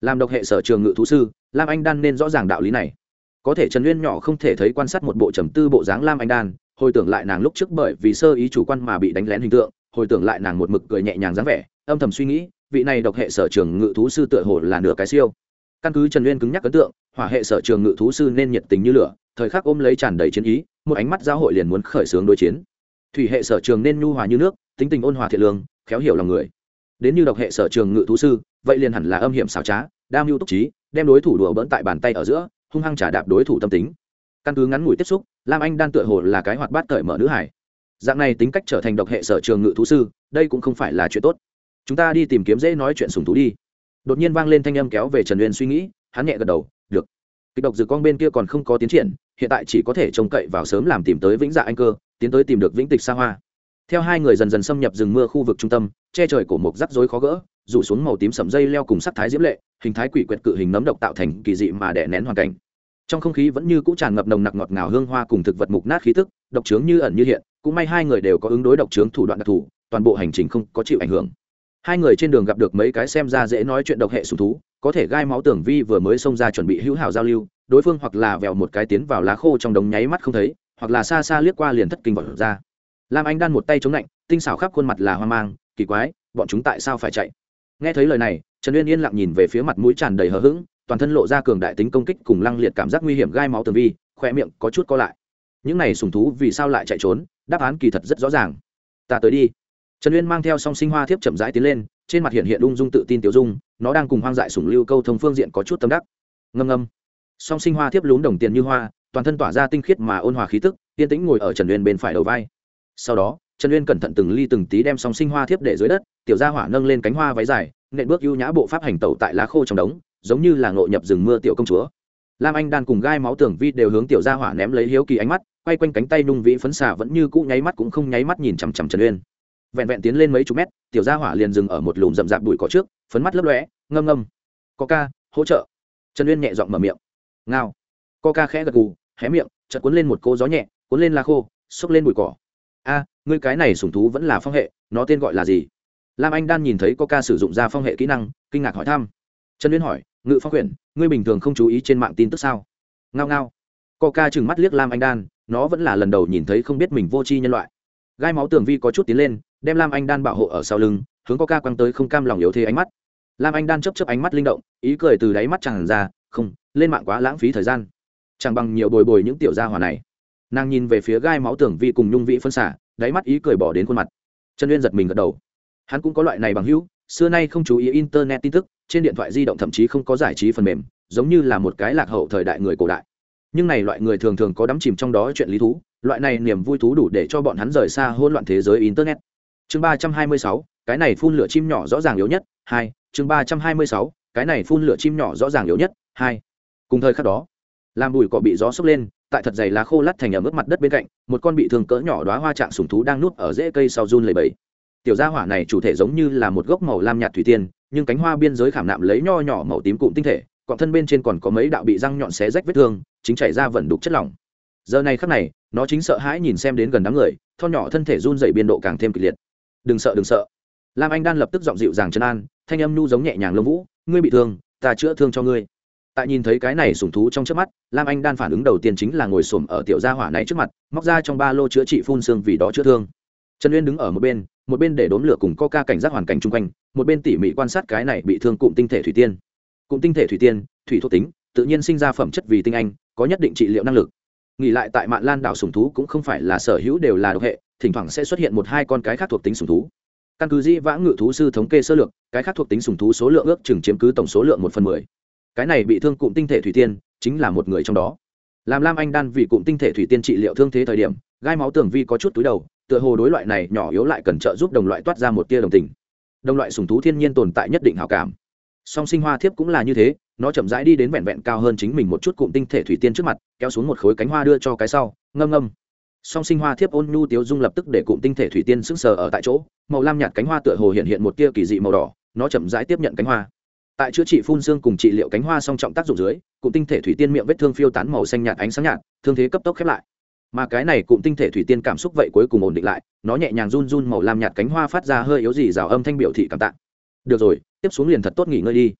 Làm độc hệ sở trường ngự thú sư, lam anh đan nên rõ ràng đạo lý này. Có thể trần uyên nhỏ không thể thấy quan sát một bộ trầm tư bộ dáng lam anh đan, hồi tưởng lại nàng lúc trước bởi vì sơ ý chủ quan mà bị đánh lén hình tượng, hồi tưởng lại nàng một mực cười nhẹ nhàng dáng vẻ, âm thầm suy nghĩ, vị này độc hệ sở trường ngự thú sư tựa hồ là nửa cái siêu. Căn cứ trần uyên cứng nhắc ấn tượng, hỏa hệ sở trường ngự thú sư nên nhiệt tình như lửa thời khắc ôm lấy tràn đầy chiến ý, một ánh mắt giao hội liền muốn khởi xướng đối chiến. Thủy hệ sở trường nên nhu hòa như nước, tính tình ôn hòa thiện lương, khéo hiểu lòng người. Đến như độc hệ sở trường ngự thú sư, vậy liền hẳn là âm hiểm xảo trá đam mưu túc trí, đem đối thủ đùa bỡn tại bàn tay ở giữa, hung hăng trả đạp đối thủ tâm tính. Căn cứ ngắn ngủi tiếp xúc, lam anh đan tựa hồ là cái hoạt bát cởi mở nữ hải. Dạng này tính cách trở thành độc hệ sở trường ngự thú sư, đây cũng không phải là chuyện tốt. Chúng ta đi tìm kiếm dễ nói chuyện sùng thú đi. Đột nhiên vang lên thanh âm kéo về trần uyên suy nghĩ, hắn nhẹ gật đầu, được. Kịch độc dược con bên kia còn không có tiến triển hiện tại chỉ có thể trông cậy vào sớm làm tìm tới vĩnh dạ anh cơ, tiến tới tìm được vĩnh tịch xa hoa. Theo hai người dần dần xâm nhập rừng mưa khu vực trung tâm, che trời cổ mộc rắc rối khó gỡ, rủ xuống màu tím sầm dây leo cùng sắc thái diễm lệ, hình thái quỷ quyệt cự hình nấm độc tạo thành kỳ dị mà đè nén hoàn cảnh. Trong không khí vẫn như cũ tràn ngập nồng nặc ngọt ngào hương hoa cùng thực vật mục nát khí tức, độc trướng như ẩn như hiện, cũng may hai người đều có ứng đối độc trướng thủ đoạn đặc thù, toàn bộ hành trình không có chịu ảnh hưởng. Hai người trên đường gặp được mấy cái xem ra dễ nói chuyện độc hệ sùng thú có thể gai máu tưởng vi vừa mới xông ra chuẩn bị hữu hảo giao lưu, đối phương hoặc là vèo một cái tiến vào lá khô trong đống nháy mắt không thấy, hoặc là xa xa liếc qua liền thất kinh vọt ra. Lam anh đan một tay chống lạnh, tinh xảo khắp khuôn mặt là hoang mang, kỳ quái, bọn chúng tại sao phải chạy? Nghe thấy lời này, trần uyên yên lặng nhìn về phía mặt mũi tràn đầy hờ hững, toàn thân lộ ra cường đại tính công kích cùng lăng liệt cảm giác nguy hiểm gai máu tường vi khoe miệng có chút co lại. Những này sùng thú vì sao lại chạy trốn? Đáp án kỳ thật rất rõ ràng. Ta tới đi. Trần uyên mang theo song sinh hoa thiếp chậm rãi tiến lên trên mặt hiện hiện ung dung tự tin tiểu dung, nó đang cùng hoang dại sùng lưu câu thông phương diện có chút tâm đắc. Ngâm ngâm. Song sinh hoa thiếp lún đồng tiền như hoa, toàn thân tỏa ra tinh khiết mà ôn hòa khí tức, yên tĩnh ngồi ở trần uyên bên phải đầu vai. Sau đó, trần uyên cẩn thận từng ly từng tí đem song sinh hoa thiếp để dưới đất, tiểu gia hỏa nâng lên cánh hoa váy dài, nện bước ưu nhã bộ pháp hành tẩu tại lá khô trong đống, giống như là ngộ nhập rừng mưa tiểu công chúa. Lam anh đan cùng gai máu tưởng vi đều hướng tiểu gia hỏa ném lấy hiếu kỳ ánh mắt, quay quanh cánh tay nung vĩ phấn xả vẫn như cũ nháy mắt cũng không nháy mắt nhìn chằm chằm trần uyên vẹn vẹn tiến lên mấy chục mét, tiểu gia hỏa liền dừng ở một lùm rậm rạp bụi cỏ trước, phấn mắt lấp lóe, ngâm ngâm. Có ca, hỗ trợ. Trần uyên nhẹ giọng mở miệng. Ngao. Co ca khẽ gật gù, hé miệng, chợt cuốn lên một cô gió nhẹ, cuốn lên la khô, xốc lên bụi cỏ. A, ngươi cái này sủng thú vẫn là phong hệ, nó tên gọi là gì? Lam anh đan nhìn thấy có ca sử dụng ra phong hệ kỹ năng, kinh ngạc hỏi thăm. Trần uyên hỏi, ngự phong quyển, ngươi bình thường không chú ý trên mạng tin tức sao? Ngao ngao. Co ca chừng mắt liếc lam anh đan, nó vẫn là lần đầu nhìn thấy không biết mình vô tri nhân loại. Gai máu tường vi có chút tiến lên đem lam anh đan bảo hộ ở sau lưng, hướng có ca quăng tới không cam lòng yếu thế ánh mắt. Lam anh đan chấp chấp ánh mắt linh động, ý cười từ đáy mắt chẳng ra, không, lên mạng quá lãng phí thời gian. Chẳng bằng nhiều bồi bồi những tiểu gia hỏa này. Nàng nhìn về phía gai máu tưởng vi cùng nhung vĩ phân xả, đáy mắt ý cười bỏ đến khuôn mặt. Trần uyên giật mình gật đầu. Hắn cũng có loại này bằng hữu, xưa nay không chú ý internet tin tức, trên điện thoại di động thậm chí không có giải trí phần mềm, giống như là một cái lạc hậu thời đại người cổ đại. Nhưng này loại người thường thường có đắm chìm trong đó chuyện lý thú, loại này niềm vui thú đủ để cho bọn hắn rời xa hôn loạn thế giới internet chương ba trăm hai mươi sáu, cái này phun lửa chim nhỏ rõ ràng yếu nhất, hai, chương ba trăm hai mươi sáu, cái này phun lửa chim nhỏ rõ ràng yếu nhất, hai. Cùng thời khắc đó, làm bụi cỏ bị gió sốc lên, tại thật dày lá khô lắt thành ở mức mặt đất bên cạnh, một con bị thương cỡ nhỏ đoá hoa trạng sùng thú đang núp ở rễ cây sau run lầy bẫy tiểu gia hỏa này chủ thể giống như là một gốc màu lam nhạt thủy tiên, nhưng cánh hoa biên giới khảm nạm lấy nho nhỏ màu tím cụm tinh thể còn thân bên trên còn có mấy đạo bị răng nhọn xé rách vết thương, chính chảy ra vẩn đục chất lỏng. Giờ này khắc này, nó chính sợ hãi nhìn xem đến gần đám người thon nhỏ thân thể run dày biên độ càng thêm kịch liệt đừng sợ đừng sợ. Lam anh đan lập tức giọng dịu dàng chân an, thanh âm nhu giống nhẹ nhàng lông vũ, ngươi bị thương, ta chữa thương cho ngươi. Tại nhìn thấy cái này sùng thú trong trước mắt, lam anh đan phản ứng đầu tiên chính là ngồi xổm ở tiểu gia hỏa này trước mặt, móc ra trong ba lô chữa trị phun xương vì đó chữa thương. Trần uyên đứng ở một bên một bên để đốn lửa cùng coca cảnh giác hoàn cảnh chung quanh, một bên tỉ mỉ quan sát cái này bị thương cụm tinh thể thủy tiên. Cụm tinh thể thủy tiên, thủy thuộc tính, tự nhiên sinh ra phẩm chất vì tinh anh, có nhất định trị liệu năng lực nghỉ lại tại mạn lan đảo sùng thú cũng không phải là sở hữu đều là độc hệ, thỉnh thoảng sẽ xuất hiện một hai con cái khác thuộc tính sùng thú. Căn cứ dĩ vãng ngự thú sư thống kê sơ lược, cái khác thuộc tính sùng thú số lượng ước chừng chiếm cứ tổng số lượng một phần mười. Cái này bị thương cụm tinh thể thủy tiên, chính là một người trong đó. Làm lam anh đan vì cụm tinh thể thủy tiên trị liệu thương thế thời điểm, gai máu tường vi có chút túi đầu, tựa hồ đối loại này nhỏ yếu lại cần trợ giúp đồng loại toát ra một tia đồng tình. Đồng loại sùng thú thiên nhiên tồn tại nhất định hảo cảm. Song sinh hoa thiếp cũng là như thế nó chậm rãi đi đến vẹn vẹn cao hơn chính mình một chút cụm tinh thể thủy tiên trước mặt, kéo xuống một khối cánh hoa đưa cho cái sau, ngâm ngâm. Song sinh hoa thiếp ôn nhu tiếu dung lập tức để cụm tinh thể thủy tiên sững sờ ở tại chỗ, màu lam nhạt cánh hoa tựa hồ hiện hiện một tia kỳ dị màu đỏ, nó chậm rãi tiếp nhận cánh hoa. Tại chữa trị phun xương cùng trị liệu cánh hoa song trọng tác dụng dưới, cụm tinh thể thủy tiên miệng vết thương phiêu tán màu xanh nhạt ánh sáng nhạt, thương thế cấp tốc khép lại. Mà cái này cụm tinh thể thủy tiên cảm xúc vậy cuối cùng ổn định lại, nó nhẹ nhàng run run màu lam nhạt cánh hoa phát ra hơi yếu gì rào âm thanh biểu thị cảm tạ. Được rồi, tiếp xuống liền thật tốt nghỉ ngơi đi.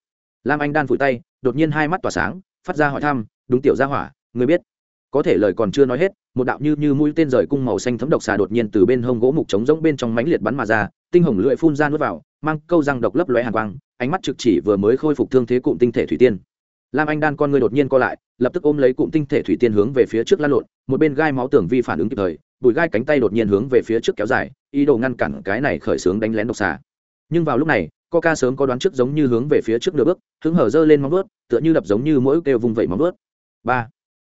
Lam anh đan phủi tay đột nhiên hai mắt tỏa sáng, phát ra hỏi thăm, đúng tiểu gia hỏa, người biết? Có thể lời còn chưa nói hết, một đạo như như mũi tên rời cung màu xanh thấm độc xà đột nhiên từ bên hông gỗ mục trống rỗng bên trong mánh liệt bắn mà ra, tinh hồng lưỡi phun ra nuốt vào, mang câu răng độc lấp lóe hàn quang, ánh mắt trực chỉ vừa mới khôi phục thương thế cụm tinh thể thủy tiên. Lam anh đan con người đột nhiên co lại, lập tức ôm lấy cụm tinh thể thủy tiên hướng về phía trước lan lộn, một bên gai máu tưởng vi phản ứng kịp thời bùi gai cánh tay đột nhiên hướng về phía trước kéo dài, ý đồ ngăn cản cái này khởi xướng đánh lén độc xà. Nhưng vào lúc này coca sớm có đoán trước giống như hướng về phía trước nửa bước, hứng hở dơ lên móng vuốt, tựa như đập giống như mỗi kêu vùng vẩy móng vuốt. Ba.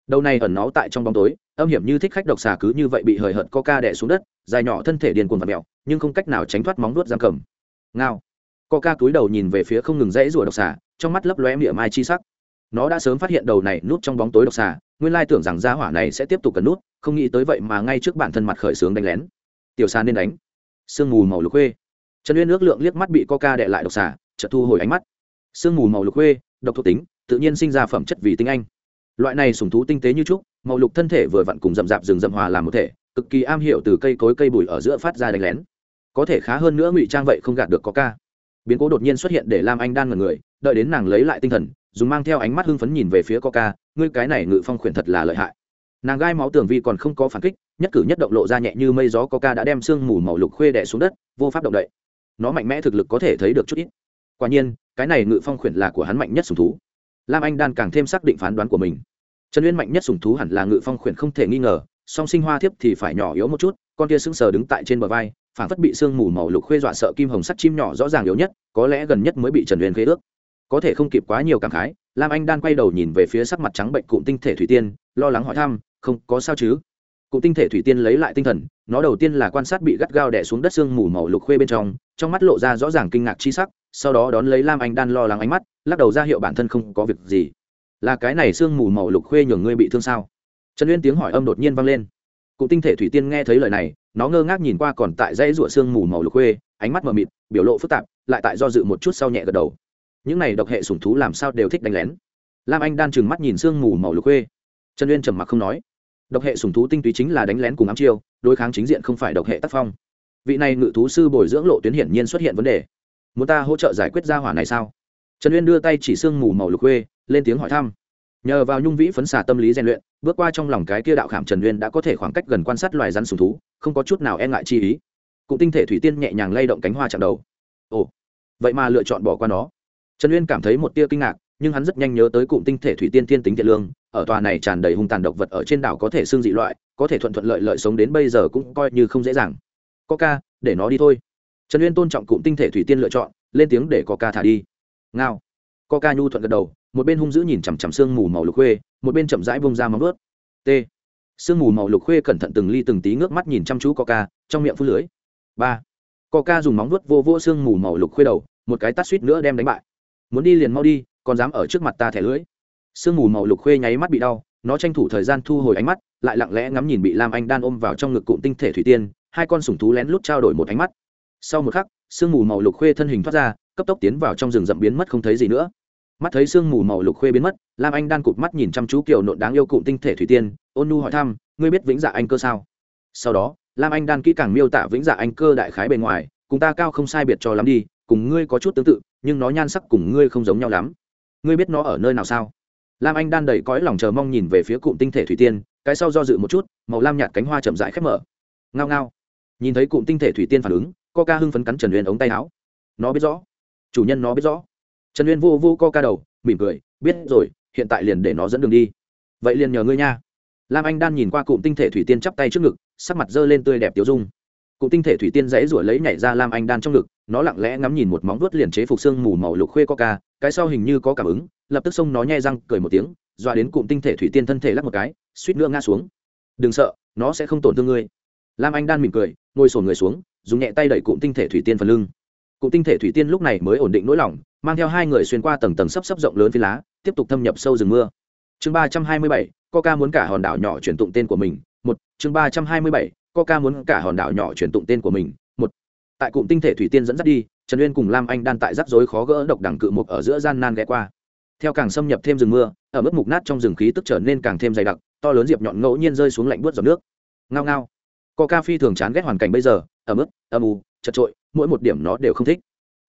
Đầu này ẩn náu tại trong bóng tối, âm hiểm như thích khách độc xà cứ như vậy bị hời hợt coca đè xuống đất, dài nhỏ thân thể điền cuồng và mèo, nhưng không cách nào tránh thoát móng vuốt giam cầm. Ngao. Coca cúi đầu nhìn về phía không ngừng rẽ rủa độc xà, trong mắt lấp lóe mỉa mai chi sắc. Nó đã sớm phát hiện đầu này núp trong bóng tối độc xà, nguyên lai tưởng rằng gia hỏa này sẽ tiếp tục cần nút không nghĩ tới vậy mà ngay trước bản thân mặt khởi sướng đánh lén. Tiểu xà nên đánh. Sương mù màu lục khuê trần uyên ước lượng liếc mắt bị coca đệ lại độc xả, chợt thu hồi ánh mắt. Sương mù màu lục khuê độc thuộc tính tự nhiên sinh ra phẩm chất vì tinh anh. Loại này sùng thú tinh tế như trúc màu lục thân thể vừa vặn cùng rậm rạp rừng rậm hòa làm một thể cực kỳ am hiểu từ cây cối cây bụi ở giữa phát ra đánh lén. Có thể khá hơn nữa ngụy trang vậy không gạt được có ca biến cố đột nhiên xuất hiện để lam anh đan ngần người đợi đến nàng lấy lại tinh thần dùng mang theo ánh mắt hưng phấn nhìn về phía coca ngươi cái này ngự phong khuyển thật là lợi hại. Nàng gai máu tường vi còn không có phản kích nhất cử nhất động lộ ra nhẹ như mây gió coca đã đem sương mù màu lục khuê đẻ xuống đất vô pháp động đậy nó mạnh mẽ thực lực có thể thấy được chút ít. Quả nhiên, cái này ngự phong khuyển là của hắn mạnh nhất sùng thú. Lam anh đan càng thêm xác định phán đoán của mình. Trần uyên mạnh nhất sùng thú hẳn là ngự phong khuyển không thể nghi ngờ, song sinh hoa thiếp thì phải nhỏ yếu một chút, con kia sững sờ đứng tại trên bờ vai phản phất bị sương mù màu lục khuê dọa sợ kim hồng sắt chim nhỏ rõ ràng yếu nhất, có lẽ gần nhất mới bị trần uyên khế ước. Có thể không kịp quá nhiều cảm khái, lam anh đan quay đầu nhìn về phía sắc mặt trắng bệnh cụm tinh thể thủy tiên, lo lắng hỏi thăm, không, có sao chứ? Cụm tinh thể thủy tiên lấy lại tinh thần, nó đầu tiên là quan sát bị gắt gao đẻ xuống đất sương mù màu lục khuê bên trong trong mắt lộ ra rõ ràng kinh ngạc chi sắc, sau đó đón lấy lam anh đan lo lắng ánh mắt, lắc đầu ra hiệu bản thân không có việc gì. Là cái này sương mù màu lục khuê nhường ngươi bị thương sao? Trần uyên tiếng hỏi âm đột nhiên vang lên. Cụ tinh thể thủy tiên nghe thấy lời này, nó ngơ ngác nhìn qua còn tại dãy rụa sương mù màu lục khuê, ánh mắt mờ mịt, biểu lộ phức tạp, lại tại do dự một chút sau nhẹ gật đầu. Những này độc hệ sủng thú làm sao đều thích đánh lén? Lam anh đan chừng mắt nhìn sương mù màu lục khuê. Trần uyên trầm mặc không nói. Độc hệ sủng thú tinh túy chính là đánh lén cùng ám chiêu, đối kháng chính diện không phải độc hệ tác phong vị này ngự thú sư bồi dưỡng lộ tuyến hiển nhiên xuất hiện vấn đề. Muốn ta hỗ trợ giải quyết gia hỏa này sao? Trần uyên đưa tay chỉ sương mù màu lục khuê, lên tiếng hỏi thăm. Nhờ vào nhung vĩ phấn xả tâm lý rèn luyện, bước qua trong lòng cái kia đạo khảm trần uyên đã có thể khoảng cách gần quan sát loài rắn sùng thú, không có chút nào e ngại chi ý. Cụ tinh thể thủy tiên nhẹ nhàng lay động cánh hoa chạm đầu. Ồ, vậy mà lựa chọn bỏ qua nó. Trần uyên cảm thấy một tia kinh ngạc, nhưng hắn rất nhanh nhớ tới cụm tinh thể thủy tiên thiên tính thiện lương, ở tòa này tràn đầy hung tàn độc vật ở trên đảo có thể xương dị loại, có thể thuận thuận lợi lợi sống đến bây giờ cũng coi như không dễ dàng có ca, để nó đi thôi. Trần uyên tôn trọng cụm tinh thể thủy tiên lựa chọn, lên tiếng để có ca thả đi. Ngao. Có ca nhu thuận gật đầu, một bên hung dữ nhìn chằm chằm sương mù màu lục khuê, một bên chậm rãi bông ra móng ướt t. Sương mù màu lục khuê cẩn thận từng ly từng tí ngước mắt nhìn chăm chú coca trong miệng phút lưới. Ba. Coca dùng móng vuốt vô vô sương mù màu lục khuê đầu, một cái tát suýt nữa đem đánh bại. Muốn đi liền mau đi, còn dám ở trước mặt ta thẻ lưới. Sương mù màu lục khuê nháy mắt bị đau, nó tranh thủ thời gian thu hồi ánh mắt, lại lặng lẽ ngắm nhìn bị lam anh đan ôm vào trong ngực cụm tinh thể thủy tiên hai con sủng thú lén lút trao đổi một ánh mắt. Sau một khắc, sương mù màu lục khuê thân hình thoát ra, cấp tốc tiến vào trong rừng rậm biến mất không thấy gì nữa. Mắt thấy sương mù màu lục khuê biến mất, lam anh đan cụp mắt nhìn chăm chú kiều nộn đáng yêu cụm tinh thể thủy tiên, ôn nu hỏi thăm, ngươi biết vĩnh dạ anh cơ sao? Sau đó, lam anh đan kỹ càng miêu tả vĩnh dạ anh cơ đại khái bề ngoài, cùng ta cao không sai biệt cho lắm đi, cùng ngươi có chút tương tự, nhưng nó nhan sắc cùng ngươi không giống nhau lắm. Ngươi biết nó ở nơi nào sao? Lam anh đan đầy cõi lòng chờ mong nhìn về phía cụm tinh thể thủy tiên, cái sau do dự một chút, màu lam nhạt cánh hoa chậm rãi khép mở. Ngao ngao nhìn thấy cụm tinh thể thủy tiên phản ứng coca hưng phấn cắn trần uyên ống tay áo. Nó biết rõ. Chủ nhân nó biết rõ. Trần uyên vô vô coca đầu, mỉm cười, biết rồi, hiện tại liền để nó dẫn đường đi. Vậy liền nhờ ngươi nha. Lam anh đan nhìn qua cụm tinh thể thủy tiên chắp tay trước ngực, sắc mặt dơ lên tươi đẹp tiêu dung. Cụm tinh thể thủy tiên dãy rủa lấy nhảy ra lam anh đan trong ngực, nó lặng lẽ ngắm nhìn một móng vuốt liền chế phục xương mù màu lục khuê coca cái sau hình như có cảm ứng, lập tức xông nó nhai răng, cười một tiếng, dọa đến cụm tinh thể thủy tiên thân thể lắc một cái, suýt nữa ngã xuống. Đừng sợ, nó sẽ không tổn thương ngươi lam anh đan mỉm cười, ngồi sổn người xuống, dùng nhẹ tay đẩy cụm tinh thể thủy tiên phần lưng. Cụm tinh thể thủy tiên lúc này mới ổn định nỗi lòng, mang theo hai người xuyên qua tầng tầng sấp sấp rộng lớn phi lá, tiếp tục thâm nhập sâu rừng mưa. Chương ba trăm hai mươi bảy, coca muốn cả hòn đảo nhỏ chuyển tụng tên của mình. Một, chương ba trăm hai mươi bảy, coca muốn cả hòn đảo nhỏ chuyển tụng tên của mình. Một, tại cụm tinh thể thủy tiên dẫn dắt đi, trần uyên cùng lam anh đan tại rắc rối khó gỡ độc đẳng cự mục ở giữa gian nan ghé qua. Theo càng xâm nhập thêm rừng mưa, ở mức mục nát trong rừng khí tức trở nên càng thêm dày đặc, to lớn diệp nhọn ngẫu nhiên rơi xuống lạnh buốt giọt nước. Ngao ngao coca phi thường chán ghét hoàn cảnh bây giờ ẩm ướt, âm u chật trội mỗi một điểm nó đều không thích.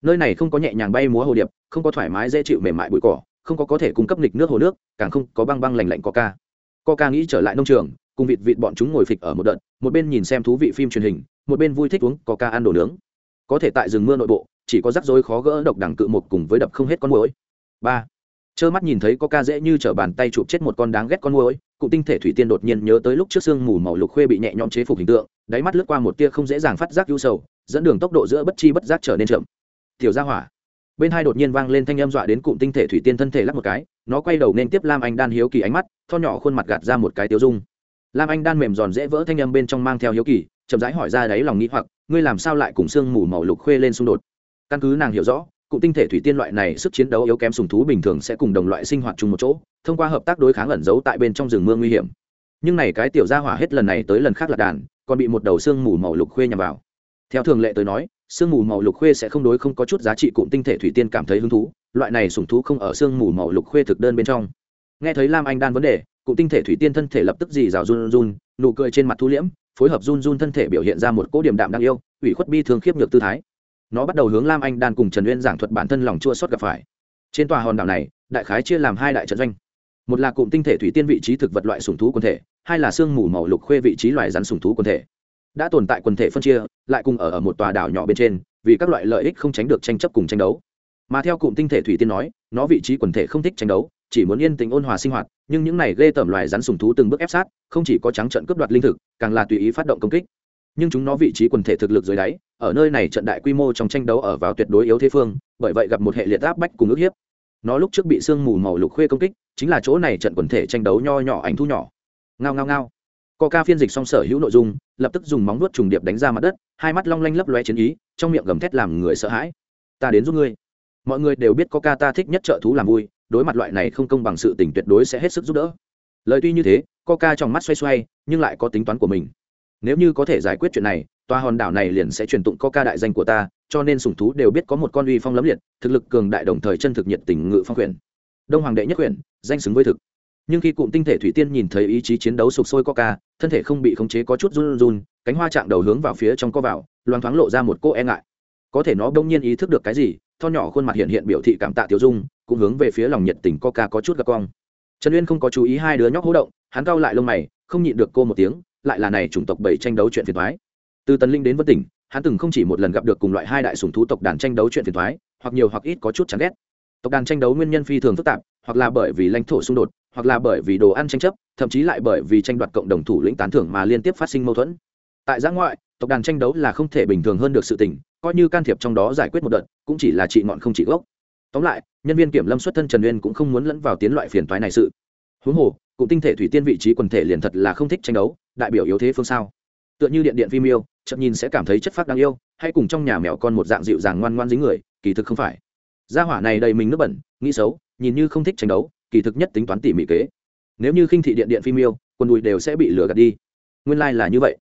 Nơi này không có nhẹ nhàng bay múa hồ điệp không có thoải mái dễ chịu mềm mại bụi cỏ không có có thể cung cấp nghịch nước hồ nước càng không có băng băng lành lạnh coca. Coca nghĩ trở lại nông trường cùng vịt vịt bọn chúng ngồi phịch ở một đợt một bên nhìn xem thú vị phim truyền hình một bên vui thích uống coca ăn đồ nướng. Có thể tại rừng mưa nội bộ chỉ có rắc rối khó gỡ độc đẳng cự một cùng với đập không hết con muỗi. Ba trơ mắt nhìn thấy có ca dễ như trở bàn tay chụp chết một con đáng ghét con môi cụ tinh thể thủy tiên đột nhiên nhớ tới lúc trước sương mù màu lục khuê bị nhẹ nhõm chế phục hình tượng, đáy mắt lướt qua một tia không dễ dàng phát giác ưu sầu, dẫn đường tốc độ giữa bất chi bất giác trở nên chậm. Tiểu gia hỏa. Bên hai đột nhiên vang lên thanh âm dọa đến cụm tinh thể thủy tiên thân thể lắc một cái, nó quay đầu nên tiếp lam anh đan hiếu kỳ ánh mắt, tho nhỏ khuôn mặt gạt ra một cái tiêu dung. Lam anh đan mềm giòn dễ vỡ thanh âm bên trong mang theo hiếu kỳ, chậm rãi hỏi ra đáy lòng nghĩ hoặc, ngươi làm sao lại cùng sương mù màu lục khuê lên xung đột? Căn cứ nàng hiểu rõ cụ tinh thể thủy tiên loại này sức chiến đấu yếu kém sùng thú bình thường sẽ cùng đồng loại sinh hoạt chung một chỗ, thông qua hợp tác đối kháng ẩn giấu tại bên trong rừng mưa nguy hiểm. Nhưng này cái tiểu gia hỏa hết lần này tới lần khác là đàn, còn bị một đầu sương mù màu lục khuê nhằm vào. Theo thường lệ tới nói sương mù màu lục khuê sẽ không đối không có chút giá trị cụm tinh thể thủy tiên cảm thấy hứng thú, loại này sùng thú không ở sương mù màu lục khuê thực đơn bên trong. Nghe thấy lam anh đan vấn đề, cụm tinh thể thủy tiên thân thể lập tức dì rào run run, nụ cười trên mặt thu liễm, phối hợp run run thân thể biểu hiện ra một cỗ điểm đạm đáng yêu, ủy khuất bi thương khiếp nhược tư thái nó bắt đầu hướng lam anh đan cùng trần uyên giảng thuật bản thân lòng chua xót gặp phải. Trên tòa hòn đảo này, đại khái chia làm hai đại trận doanh. Một là cụm tinh thể thủy tiên vị trí thực vật loại sùng thú quần thể, hai là sương mù màu lục khuê vị trí loài rắn sùng thú quần thể. Đã tồn tại quần thể phân chia, lại cùng ở ở một tòa đảo nhỏ bên trên, vì các loại lợi ích không tránh được tranh chấp cùng tranh đấu. Mà theo cụm tinh thể thủy tiên nói, nó vị trí quần thể không thích tranh đấu, chỉ muốn yên tình ôn hòa sinh hoạt, nhưng những này ghê tởm loài rắn sùng thú từng bước ép sát, không chỉ có trắng trận cướp đoạt linh thực, càng là tùy ý phát động công kích nhưng chúng nó vị trí quần thể thực lực dưới đáy, ở nơi này trận đại quy mô trong tranh đấu ở vào tuyệt đối yếu thế phương, bởi vậy gặp một hệ liệt áp bách cùng ước hiếp. Nó lúc trước bị sương mù màu lục khuê công kích, chính là chỗ này trận quần thể tranh đấu nho nhỏ ảnh thu nhỏ. Ngao ngao ngao. Ca phiên dịch xong sở hữu nội dung, lập tức dùng móng nuốt trùng điệp đánh ra mặt đất, hai mắt long lanh lấp loe chiến ý, trong miệng gầm thét làm người sợ hãi. Ta đến giúp ngươi. Mọi người đều biết ca ta thích nhất trợ thú làm vui, đối mặt loại này không công bằng sự tình tuyệt đối sẽ hết sức giúp đỡ. Lời tuy như thế ca trong mắt xoay xoay, nhưng lại có tính toán của mình nếu như có thể giải quyết chuyện này, tòa hòn đảo này liền sẽ truyền tụng ca đại danh của ta, cho nên sùng thú đều biết có một con uy phong lấm liệt, thực lực cường đại đồng thời chân thực nhiệt tình ngự phong quyền. Đông hoàng đệ nhất quyền, danh xứng với thực. Nhưng khi cụm tinh thể thủy tiên nhìn thấy ý chí chiến đấu sụp sôi coca thân thể không bị khống chế có chút run run, cánh hoa chạm đầu hướng vào phía trong co vào, loang thoáng lộ ra một cô e ngại. Có thể nó đông nhiên ý thức được cái gì, tho nhỏ khuôn mặt hiện hiện biểu thị cảm tạ tiểu dung, cũng hướng về phía lòng nhiệt tình coca có chút gặp cong trần uyên không có chú ý hai đứa nhóc hỗ động, hắn cau lại lông mày, không nhịn được cô một tiếng lại là này chủng tộc bảy tranh đấu chuyện phiền toái từ tần linh đến vân tỉnh, hắn từng không chỉ một lần gặp được cùng loại hai đại sủng thú tộc đàn tranh đấu chuyện phiền toái hoặc nhiều hoặc ít có chút chán ghét. Tộc đàn tranh đấu nguyên nhân phi thường phức tạp, hoặc là bởi vì lãnh thổ xung đột, hoặc là bởi vì đồ ăn tranh chấp, thậm chí lại bởi vì tranh đoạt cộng đồng thủ lĩnh tán thưởng mà liên tiếp phát sinh mâu thuẫn. Tại giã ngoại, tộc đàn tranh đấu là không thể bình thường hơn được sự tình, coi như can thiệp trong đó giải quyết một đợt, cũng chỉ là trị ngọn không trị gốc. Tóm lại, nhân viên kiểm lâm xuất thân trần uyên cũng không muốn lẫn vào tiến loại phiền toái này sự. Huống hồ, cụ tinh thể thủy tiên vị trí quần thể liền thật là không thích tranh đấu đại biểu yếu thế phương sao? Tựa như điện điện phim yêu, chậm nhìn sẽ cảm thấy chất phác đáng yêu, hay cùng trong nhà mèo con một dạng dịu dàng ngoan ngoan dính người, kỳ thực không phải. Gia hỏa này đầy mình nước bẩn, nghĩ xấu, nhìn như không thích tranh đấu, kỳ thực nhất tính toán tỉ mỉ kế. Nếu như khinh thị điện điện phim yêu, quần đùi đều sẽ bị lừa gạt đi. Nguyên lai、like、là như vậy.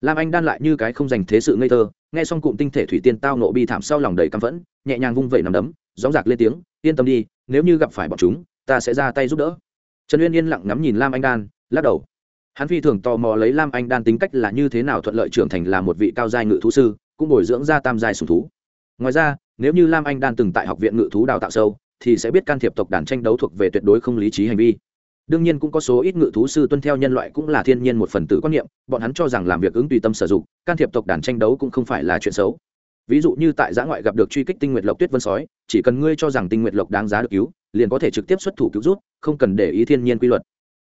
Lam anh đan lại như cái không dành thế sự ngây thơ, nghe xong cụm tinh thể thủy tiên tao nộ bi thảm sau lòng đầy căm phẫn, nhẹ nhàng vung vẩy nằm đấm, gióng giạc lên tiếng, yên tâm đi, nếu như gặp phải bọn chúng, ta sẽ ra tay giúp đỡ. Trần uyên yên lặng ngắm nhìn lam anh đan, lắc đầu hắn phi thường tò mò lấy lam anh đan tính cách là như thế nào thuận lợi trưởng thành là một vị cao giai ngự thú sư, cũng bồi dưỡng ra tam giai sùng thú. Ngoài ra, nếu như lam anh đan từng tại học viện ngự thú đào tạo sâu, thì sẽ biết can thiệp tộc đàn tranh đấu thuộc về tuyệt đối không lý trí hành vi. Đương nhiên cũng có số ít ngự thú sư tuân theo nhân loại cũng là thiên nhiên một phần tử quan niệm, bọn hắn cho rằng làm việc ứng tùy tâm sử dụng, can thiệp tộc đàn tranh đấu cũng không phải là chuyện xấu. Ví dụ như tại giã ngoại gặp được truy kích tinh nguyệt lộc tuyết vân sói, chỉ cần ngươi cho rằng tinh nguyệt lộc đáng giá được cứu, liền có thể trực tiếp xuất thủ cứu rút không cần để ý thiên nhiên quy luật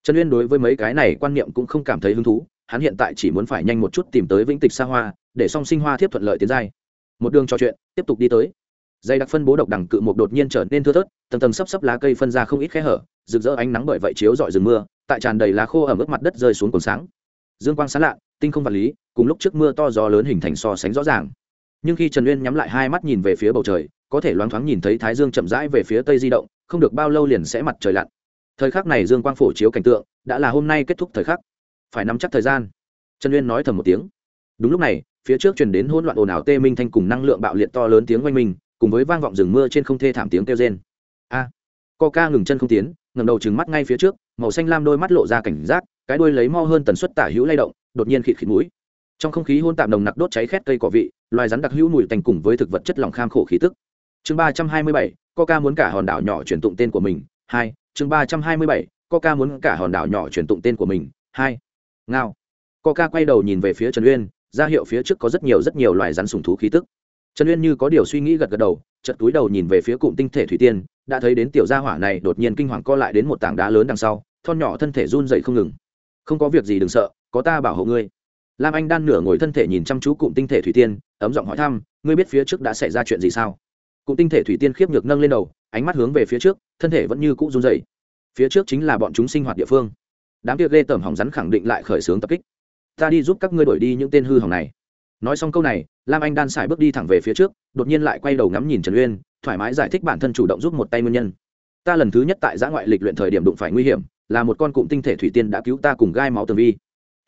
trần uyên đối với mấy cái này quan niệm cũng không cảm thấy hứng thú, hắn hiện tại chỉ muốn phải nhanh một chút tìm tới vĩnh tịch xa hoa, để song sinh hoa thiếp thuận lợi tiến giai. Một đường trò chuyện, tiếp tục đi tới. Dây đặc phân bố độc đẳng cự một đột nhiên trở nên thưa thớt, tầng tầng sấp sấp lá cây phân ra không ít khe hở, rực rỡ ánh nắng bởi vậy chiếu dọi rừng mưa, tại tràn đầy lá khô ở mức mặt đất rơi xuống cồn sáng. Dương quang sáng lạ, tinh không vật lý, cùng lúc trước mưa to gió lớn hình thành so sánh rõ ràng. Nhưng khi trần uyên nhắm lại hai mắt nhìn về phía bầu trời, có thể loáng thoáng nhìn thấy thái dương chậm rãi về phía tây di động, không được bao lâu liền sẽ mặt trời lặn thời khắc này dương quang phổ chiếu cảnh tượng đã là hôm nay kết thúc thời khắc. Phải nắm chắc thời gian. Trần uyên nói thầm một tiếng. Đúng lúc này phía trước truyền đến hỗn loạn ồn ào tê minh thanh cùng năng lượng bạo liệt to lớn tiếng oanh minh cùng với vang vọng rừng mưa trên không thê thảm tiếng kêu rên. A! À, coca ngừng chân không tiến ngầm đầu trừng mắt ngay phía trước màu xanh lam đôi mắt lộ ra cảnh giác cái đuôi lấy mo hơn tần suất tả hữu lay động đột nhiên khịt khịt mũi. Trong không khí hôn tạm nồng nặc đốt cháy khét cây cỏ vị loài rắn đặc hữu mùi tành cùng với thực vật chất lỏng kham khổ khí tức. Chương ba trăm hai mươi bảy coca muốn cả hòn đảo nhỏ chuyển tụng tên của mình. Hai chương ba trăm hai mươi bảy, coca muốn cả hòn đảo nhỏ chuyển tụng tên của mình. Hai. Ngao. Coca quay đầu nhìn về phía trần uyên, ra hiệu phía trước có rất nhiều rất nhiều loài rắn sùng thú khí tức. Trần uyên như có điều suy nghĩ gật gật đầu chật túi đầu nhìn về phía cụm tinh thể thủy tiên, đã thấy đến tiểu gia hỏa này đột nhiên kinh hoàng co lại đến một tảng đá lớn đằng sau, thon nhỏ thân thể run dậy không ngừng. Không có việc gì đừng sợ, có ta bảo hộ ngươi. Lam anh đan nửa ngồi thân thể nhìn chăm chú cụm tinh thể thủy tiên, ấm giọng hỏi thăm, ngươi biết phía trước đã xảy ra chuyện gì sao? Cụm tinh thể thủy tiên khiếp nhược nâng lên đầu ánh mắt hướng về phía trước, thân thể vẫn như cũ run dày phía trước chính là bọn chúng sinh hoạt địa phương. Đám kia ghê tởm hỏng rắn khẳng định lại khởi xướng tập kích. Ta đi giúp các ngươi đổi đi những tên hư hỏng này. Nói xong câu này, lam anh đan xài bước đi thẳng về phía trước, đột nhiên lại quay đầu ngắm nhìn trần uyên, thoải mái giải thích bản thân chủ động giúp một tay nguyên nhân. Ta lần thứ nhất tại giã ngoại lịch luyện thời điểm đụng phải nguy hiểm, là một con cụm tinh thể thủy tiên đã cứu ta cùng gai máu tường vi.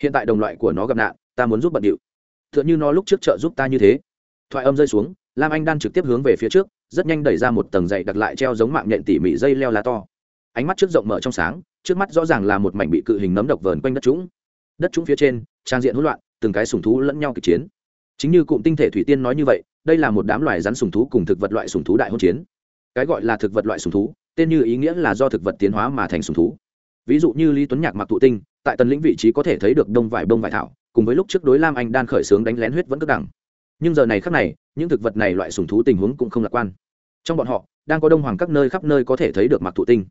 Hiện tại đồng loại của nó gặp nạn, ta muốn giúp bận điệu. T h ư ợ n h ư nó lúc trước trợ giúp ta như thế. Thoại âm rơi xuống, lam anh đan trực tiếp hướng về phía trước rất nhanh đẩy ra một tầng dậy đặt lại treo giống mạng nhện tỉ mỉ dây leo lá to. Ánh mắt trước rộng mở trong sáng, trước mắt rõ ràng là một mảnh bị cự hình nấm độc vờn quanh đất trũng. Đất trũng phía trên, trang diện hỗn loạn, từng cái sùng thú lẫn nhau kịch chiến. Chính như cụm tinh thể thủy tiên nói như vậy, đây là một đám loài rắn sùng thú cùng thực vật loại sùng thú đại hỗn chiến. Cái gọi là thực vật loại sùng thú, tên như ý nghĩa là do thực vật tiến hóa mà thành sùng thú. Ví dụ như lý tuấn nhạc mặc tụ tinh, tại tần lĩnh vị trí có thể thấy được đông vải đông vải thảo, cùng với lúc trước đối lam anh đan khởi xướng đánh lén huyết vẫn cất đẳng nhưng giờ này khác này, những thực vật này loại sùng thú tình huống cũng không lạc quan. Trong bọn họ, đang có đông hoàng các nơi khắp nơi có thể thấy được mặc thụ tinh.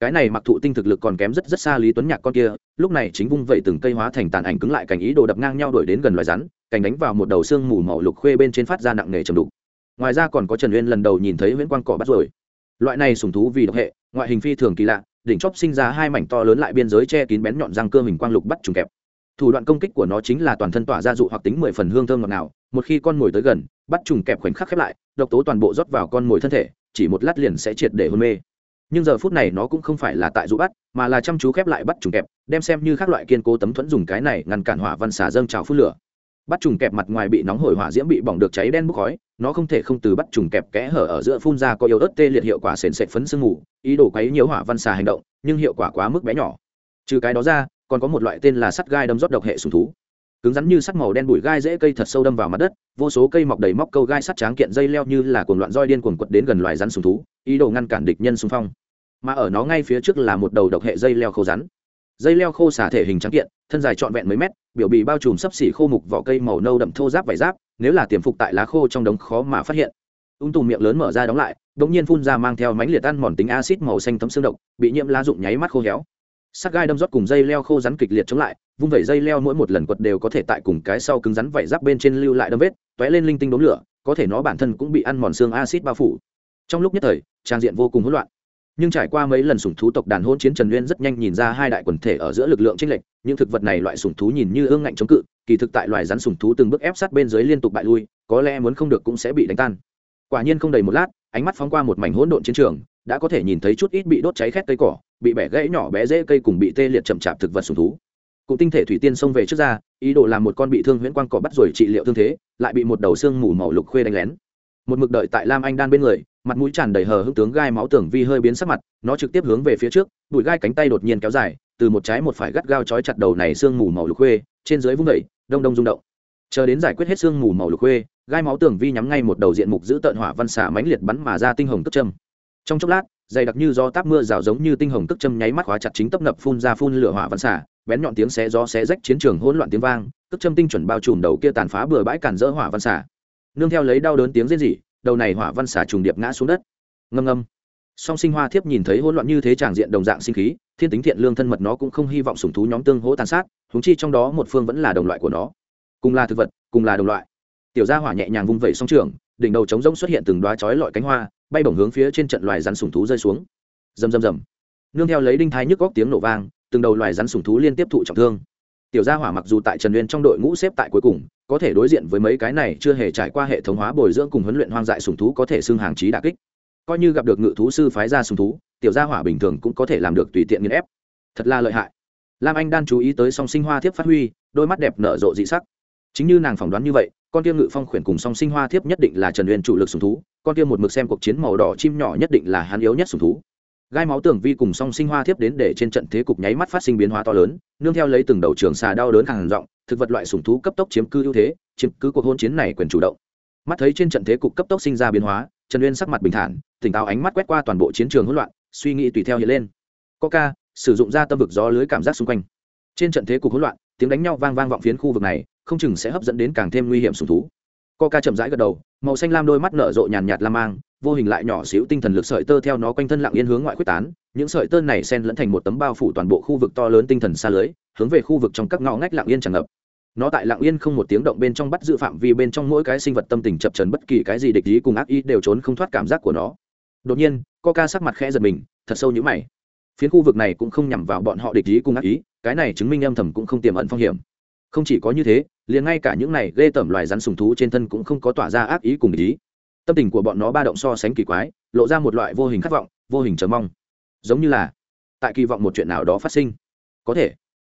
Cái này mặc thụ tinh thực lực còn kém rất rất xa lý tuấn nhạc con kia, lúc này chính vung vẩy từng cây hóa thành tàn ảnh cứng lại cảnh ý đồ đập ngang nhau đuổi đến gần loài rắn cảnh đánh vào một đầu xương mù màu lục khuê bên trên phát ra nặng nề trầm đục. Ngoài ra còn có trần uyên lần đầu nhìn thấy nguyễn quang cỏ bắt rồi. Loại này sùng thú vì độc hệ, ngoại hình phi thường kỳ lạ, đỉnh chóp sinh ra hai mảnh to lớn lại biên giới che kín bén nhọn răng cơ hình quang lục bắt trùng kẹp thủ đoạn công kích của nó chính là toàn thân tỏa ra dụ hoặc tính mười phần hương thơm ngọt nào một khi con mồi tới gần, bắt trùng kẹp khoảnh khắc khép lại, độc tố toàn bộ rót vào con mồi thân thể, chỉ một lát liền sẽ triệt để hôn mê. Nhưng giờ phút này nó cũng không phải là tại dụ bắt, mà là chăm chú khép lại bắt trùng kẹp, đem xem như các loại kiên cố tấm thuẫn dùng cái này ngăn cản hỏa văn xả dâng trào phút lửa. Bắt trùng kẹp mặt ngoài bị nóng hổi hỏa diễm bị bỏng được cháy đen bốc khói, nó không thể không từ bắt trùng kẹp kẽ hở ở giữa phun ra có yếu ớt tê liệt hiệu quả sền sệt phấn sương mù, ý đồ quấy nhiều hỏa văn xà hành động, nhưng hiệu quả quá mức bé nhỏ. Trừ cái đó ra còn có một loại tên là sắt gai đâm rót độc hệ sùng thú. Cứng rắn như sắt màu đen bụi gai dễ cây thật sâu đâm vào mặt đất, vô số cây mọc đầy móc câu gai sắt tráng kiện dây leo như là cuồng loạn roi điên cuồng quật đến gần loài rắn sùng thú, ý đồ ngăn cản địch nhân xung phong. Mà ở nó ngay phía trước là một đầu độc hệ dây leo khô rắn. Dây leo khô xả thể hình trắng kiện, thân dài trọn vẹn mấy mét, biểu bì bao trùm sấp xỉ khô mục vỏ cây màu nâu đậm thô giáp vải giáp, nếu là tiềm phục tại lá khô trong đống khó mà phát hiện. Ung tùng miệng lớn mở ra đóng lại đ ỗ n g nhiên phun ra mang theo mánh liệt ăn mòn tính acid màu xanh tấm xương độc, bị nhiễm lá rụng nháy mắt khô héo sắc gai đâm rót cùng dây leo khô rắn kịch liệt chống lại, vung vẩy dây leo mỗi một lần quật đều có thể tại cùng cái sau cứng rắn vảy giáp bên trên lưu lại đâm vết t ó é lên linh tinh đốm lửa, có thể nó bản thân cũng bị ăn mòn xương acid bao phủ. Trong lúc nhất thời, trang diện vô cùng hỗn loạn. Nhưng trải qua mấy lần sủng thú tộc đàn hôn chiến trần nguyên rất nhanh nhìn ra hai đại quần thể ở giữa lực lượng chênh lệch, những thực vật này loại sủng thú nhìn như ương ngạnh chống cự, kỳ thực tại loài rắn sủng thú từng bước ép sát bên dưới liên tục bại lui, có lẽ muốn không được cũng sẽ bị đánh tan. Quả nhiên không đầy một lát, ánh mắt phóng qua một mảnh hỗn độn chiến trường, đã có thể nhìn thấy chút ít bị đốt cháy khét cây cỏ bị bẻ gãy nhỏ bé dễ cây cùng bị tê liệt chậm chạp thực vật sùng thú. Cụ tinh thể thủy tiên xông về trước ra, ý đồ làm một con bị thương huyễn quang cỏ bắt rồi trị liệu thương thế, lại bị một đầu xương mù màu lục khuê đánh lén. Một mực đợi tại lam anh đan bên người, mặt mũi tràn đầy hờ hững tướng gai máu tưởng vi hơi biến sắc mặt, nó trực tiếp hướng về phía trước, bụi gai cánh tay đột nhiên kéo dài, từ một trái một phải gắt gao chói chặt đầu này xương mù màu lục khuê, trên dưới vung đẩy đông đông rung động. Chờ đến giải quyết hết xương mù màu lục khuê, gai máu tưởng vi nhắm ngay một đầu diện mục giữ tợn hỏa văn xả mãnh liệt bắn mà ra tinh hồng tức châm. Trong chốc lát dày đặc như do táp mưa rào giống như tinh hồng tức châm nháy mắt khóa chặt chính tấp nập phun ra phun lửa hỏa văn xả, bén nhọn tiếng xé gió xé rách chiến trường hỗn loạn tiếng vang, tức châm tinh chuẩn bao trùm đầu kia tàn phá bừa bãi cản dỡ hỏa văn xả. Nương theo lấy đau đớn tiếng rên rỉ, đầu này hỏa văn xả trùng điệp ngã xuống đất. Ngâm ngâm. Song sinh hoa thiếp nhìn thấy hỗn loạn như thế tràng diện đồng dạng sinh khí, thiên tính thiện lương thân mật nó cũng không hy vọng sủng thú nhóm tương hỗ tàn sát húng chi trong đó một phương vẫn là đồng loại của nó. Cùng là thực vật, cùng là đồng loại tiểu gia hỏa nhẹ nhàng vung vẩy song trường, đỉnh đầu trống rỗng xuất hiện từng đoá chói lọi cánh hoa, bay bổng hướng phía trên trận loài rắn sùng thú rơi xuống. Rầm rầm rầm. Nương theo lấy đinh thái nhức góc tiếng nổ vang, từng đầu loài rắn sùng thú liên tiếp thụ trọng thương. Tiểu gia hỏa mặc dù tại trần uyên trong đội ngũ xếp tại cuối cùng, có thể đối diện với mấy cái này chưa hề trải qua hệ thống hóa bồi dưỡng cùng huấn luyện hoang dại sùng thú có thể xưng hàng trí đà kích. Coi như gặp được ngự thú sư phái ra sùng thú, tiểu gia hỏa bình thường cũng có thể làm được tùy tiện nghiên ép. Thật là lợi hại. Lam anh đan chú ý tới song sinh hoa thiếp phát huy, đôi mắt đẹp nở rộ dị sắc chính như nàng phỏng đoán như vậy, con kia ngự phong khuyển cùng song sinh hoa thiếp nhất định là trần uyên chủ lực sùng thú, con kia một mực xem cuộc chiến màu đỏ chim nhỏ nhất định là hắn yếu nhất sùng thú. Gai máu tường vi cùng song sinh hoa thiếp đến để trên trận thế cục nháy mắt phát sinh biến hóa to lớn, nương theo lấy từng đầu trường xà đau đớn hàng rộng, thực vật loại sùng thú cấp tốc chiếm cư ưu thế, chiếm cứ cuộc hôn chiến này quyền chủ động. Mắt thấy trên trận thế cục cấp tốc sinh ra biến hóa, trần uyên sắc mặt bình thản, tỉnh táo ánh mắt quét qua toàn bộ chiến trường hỗn loạn, suy nghĩ tùy theo hiện lên. Coca sử dụng ra tâm vực gió lưới cảm giác xung quanh. Trên trận thế cục hỗn loạn, tiếng đánh nhau vang vang vọng phiến khu vực này không chừng sẽ hấp dẫn đến càng thêm nguy hiểm sùng thú. Coca chậm rãi gật đầu, màu xanh lam đôi mắt nở rộ nhàn nhạt la mang, vô hình lại nhỏ xíu tinh thần lực sợi tơ theo nó quanh thân lặng yên hướng ngoại quyết tán, những sợi tơ này xen lẫn thành một tấm bao phủ toàn bộ khu vực to lớn tinh thần xa lưới, hướng về khu vực trong các ngõ ngách lặng yên tràn ngập. Nó tại lặng yên không một tiếng động bên trong bắt giữ phạm vi bên trong mỗi cái sinh vật tâm tình chập trần bất kỳ cái gì địch ý cùng ác ý đều trốn không thoát cảm giác của nó. Đột nhiên coca sắc mặt khẽ giật mình, thật sâu như mày. Phiến khu vực này cũng không nhằm vào bọn họ địch ý cùng ác ý, cái này chứng minh âm thầm cũng không tiềm ẩn phong hiểm. Không chỉ có như thế liền ngay cả những này ghê tởm loài rắn sùng thú trên thân cũng không có tỏa ra ác ý cùng ý. Tâm tình của bọn nó ba động so sánh kỳ quái, lộ ra một loại vô hình khát vọng, vô hình chờ mong. Giống như là, tại kỳ vọng một chuyện nào đó phát sinh. Có thể,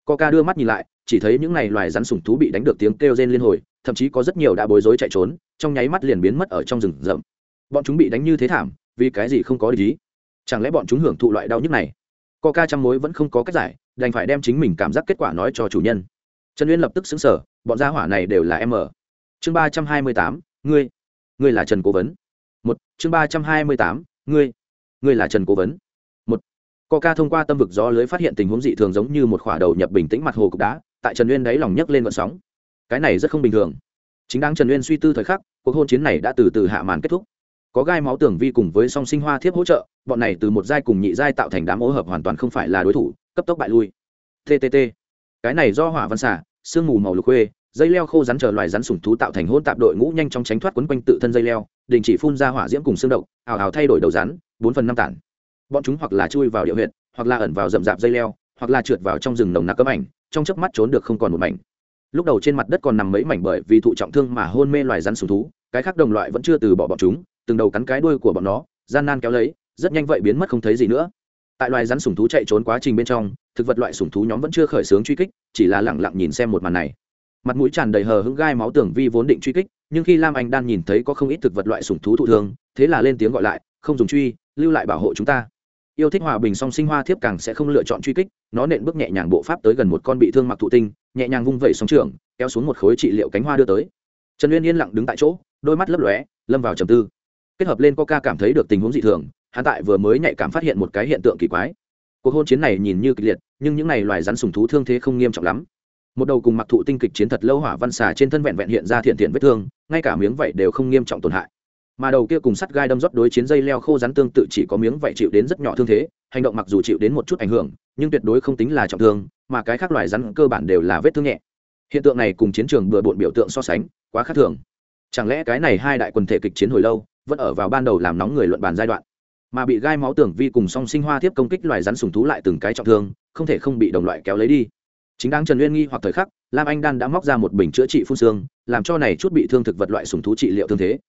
coca đưa mắt nhìn lại, chỉ thấy những này loài rắn sùng thú bị đánh được tiếng kêu rên liên hồi, thậm chí có rất nhiều đã bối rối chạy trốn, trong nháy mắt liền biến mất ở trong rừng rậm. Bọn chúng bị đánh như thế thảm, vì cái gì không có lý? Chẳng lẽ bọn chúng hưởng thụ loại đau nhức này? Coca chăm mối vẫn không có cách giải, đành phải đem chính mình cảm giác kết quả nói cho chủ nhân. Trần uyên lập tức xứng sở bọn gia hỏa này đều là em ở. Chương ba trăm hai mươi tám, ngươi ngươi là trần cố vấn. Một, chương ba trăm hai mươi tám, ngươi ngươi là trần cố vấn. Một, coca thông qua tâm vực gió lưới phát hiện tình huống dị thường giống như một khỏa đầu nhập bình tĩnh mặt hồ cục đá, tại trần uyên đáy lòng nhấc lên vận sóng. Cái này rất không bình thường. Chính đáng trần uyên suy tư thời khắc, cuộc hôn chiến này đã từ từ hạ màn kết thúc. Có gai máu tưởng vi cùng với song sinh hoa thiếp hỗ trợ, bọn này từ một giai cùng nhị giai tạo thành đám ô hợp hoàn toàn không phải là đối thủ, cấp tốc bại lui. Ttt cái này do hỏa văn xả sương mù màu lục khuê, dây leo khô rắn chờ loài rắn sủng thú tạo thành hôn tạp đội ngũ nhanh chóng tránh thoát quấn quanh tự thân dây leo, đình chỉ phun ra hỏa diễm cùng xương động ào ào thay đổi đầu rắn, bốn phần năm tản. Bọn chúng hoặc là chui vào địa huyện hoặc là ẩn vào rậm rạp dây leo, hoặc là trượt vào trong rừng nồng nặc cấm ảnh, trong chớp mắt trốn được không còn một mảnh. Lúc đầu trên mặt đất còn nằm mấy mảnh bởi vì thụ trọng thương mà hôn mê loài rắn sủng thú, cái khác đồng loại vẫn chưa từ bỏ bọn chúng, từng đầu cắn cái đuôi của bọn nó, gian nan kéo lấy, rất nhanh vậy biến mất không thấy gì nữa. Tại loài rắn sủng thú chạy trốn quá trình bên trong thực vật loại sủng thú nhóm vẫn chưa khởi xướng truy kích, chỉ là lẳng lặng nhìn xem một màn này. Mặt mũi tràn đầy hờ hững gai máu tưởng vi vốn định truy kích, nhưng khi lam anh đan nhìn thấy có không ít thực vật loại sủng thú thụ thương, thế là lên tiếng gọi lại, không dùng truy, lưu lại bảo hộ chúng ta. Yêu thích hòa bình song sinh hoa thiếp càng sẽ không lựa chọn truy kích, nó nện bước nhẹ nhàng bộ pháp tới gần một con bị thương mặc thụ tinh, nhẹ nhàng vung vẩy sóng trường, kéo xuống một khối trị liệu cánh hoa đưa tới. Trần uyên yên lặng đứng tại chỗ, đôi mắt lấp lóe, lâm vào trầm tư. Kết hợp lên coca cảm thấy được tình huống dị thường, hắn tại vừa mới nhạy cảm phát hiện một cái hiện tượng kỳ quái. Cuộc hôn chiến này nhìn như kịch liệt nhưng những này loài rắn sùng thú thương thế không nghiêm trọng lắm. Một đầu cùng mặc thụ tinh kịch chiến thật lâu hỏa văn xà trên thân vẹn vẹn hiện ra thiện thiện vết thương, ngay cả miếng vảy đều không nghiêm trọng tổn hại. Mà đầu kia cùng sắt gai đâm rót đối chiến dây leo khô rắn tương tự chỉ có miếng vảy chịu đến rất nhỏ thương thế, hành động mặc dù chịu đến một chút ảnh hưởng, nhưng tuyệt đối không tính là trọng thương, mà cái khác loài rắn cơ bản đều là vết thương nhẹ. Hiện tượng này cùng chiến trường bừa bộn biểu tượng so sánh, quá khác thường. Chẳng lẽ cái này hai đại quần thể kịch chiến hồi lâu, vẫn ở vào ban đầu làm nóng người luận bàn giai đoạn? Mà bị gai máu tưởng vi cùng song sinh hoa tiếp công kích loài rắn sùng thú lại từng cái trọng thương, không thể không bị đồng loại kéo lấy đi. Chính đáng trần uyên nghi hoặc thời khắc, lam anh đan đã móc ra một bình chữa trị phun xương, làm cho này chút bị thương thực vật loại sùng thú trị liệu thương thế.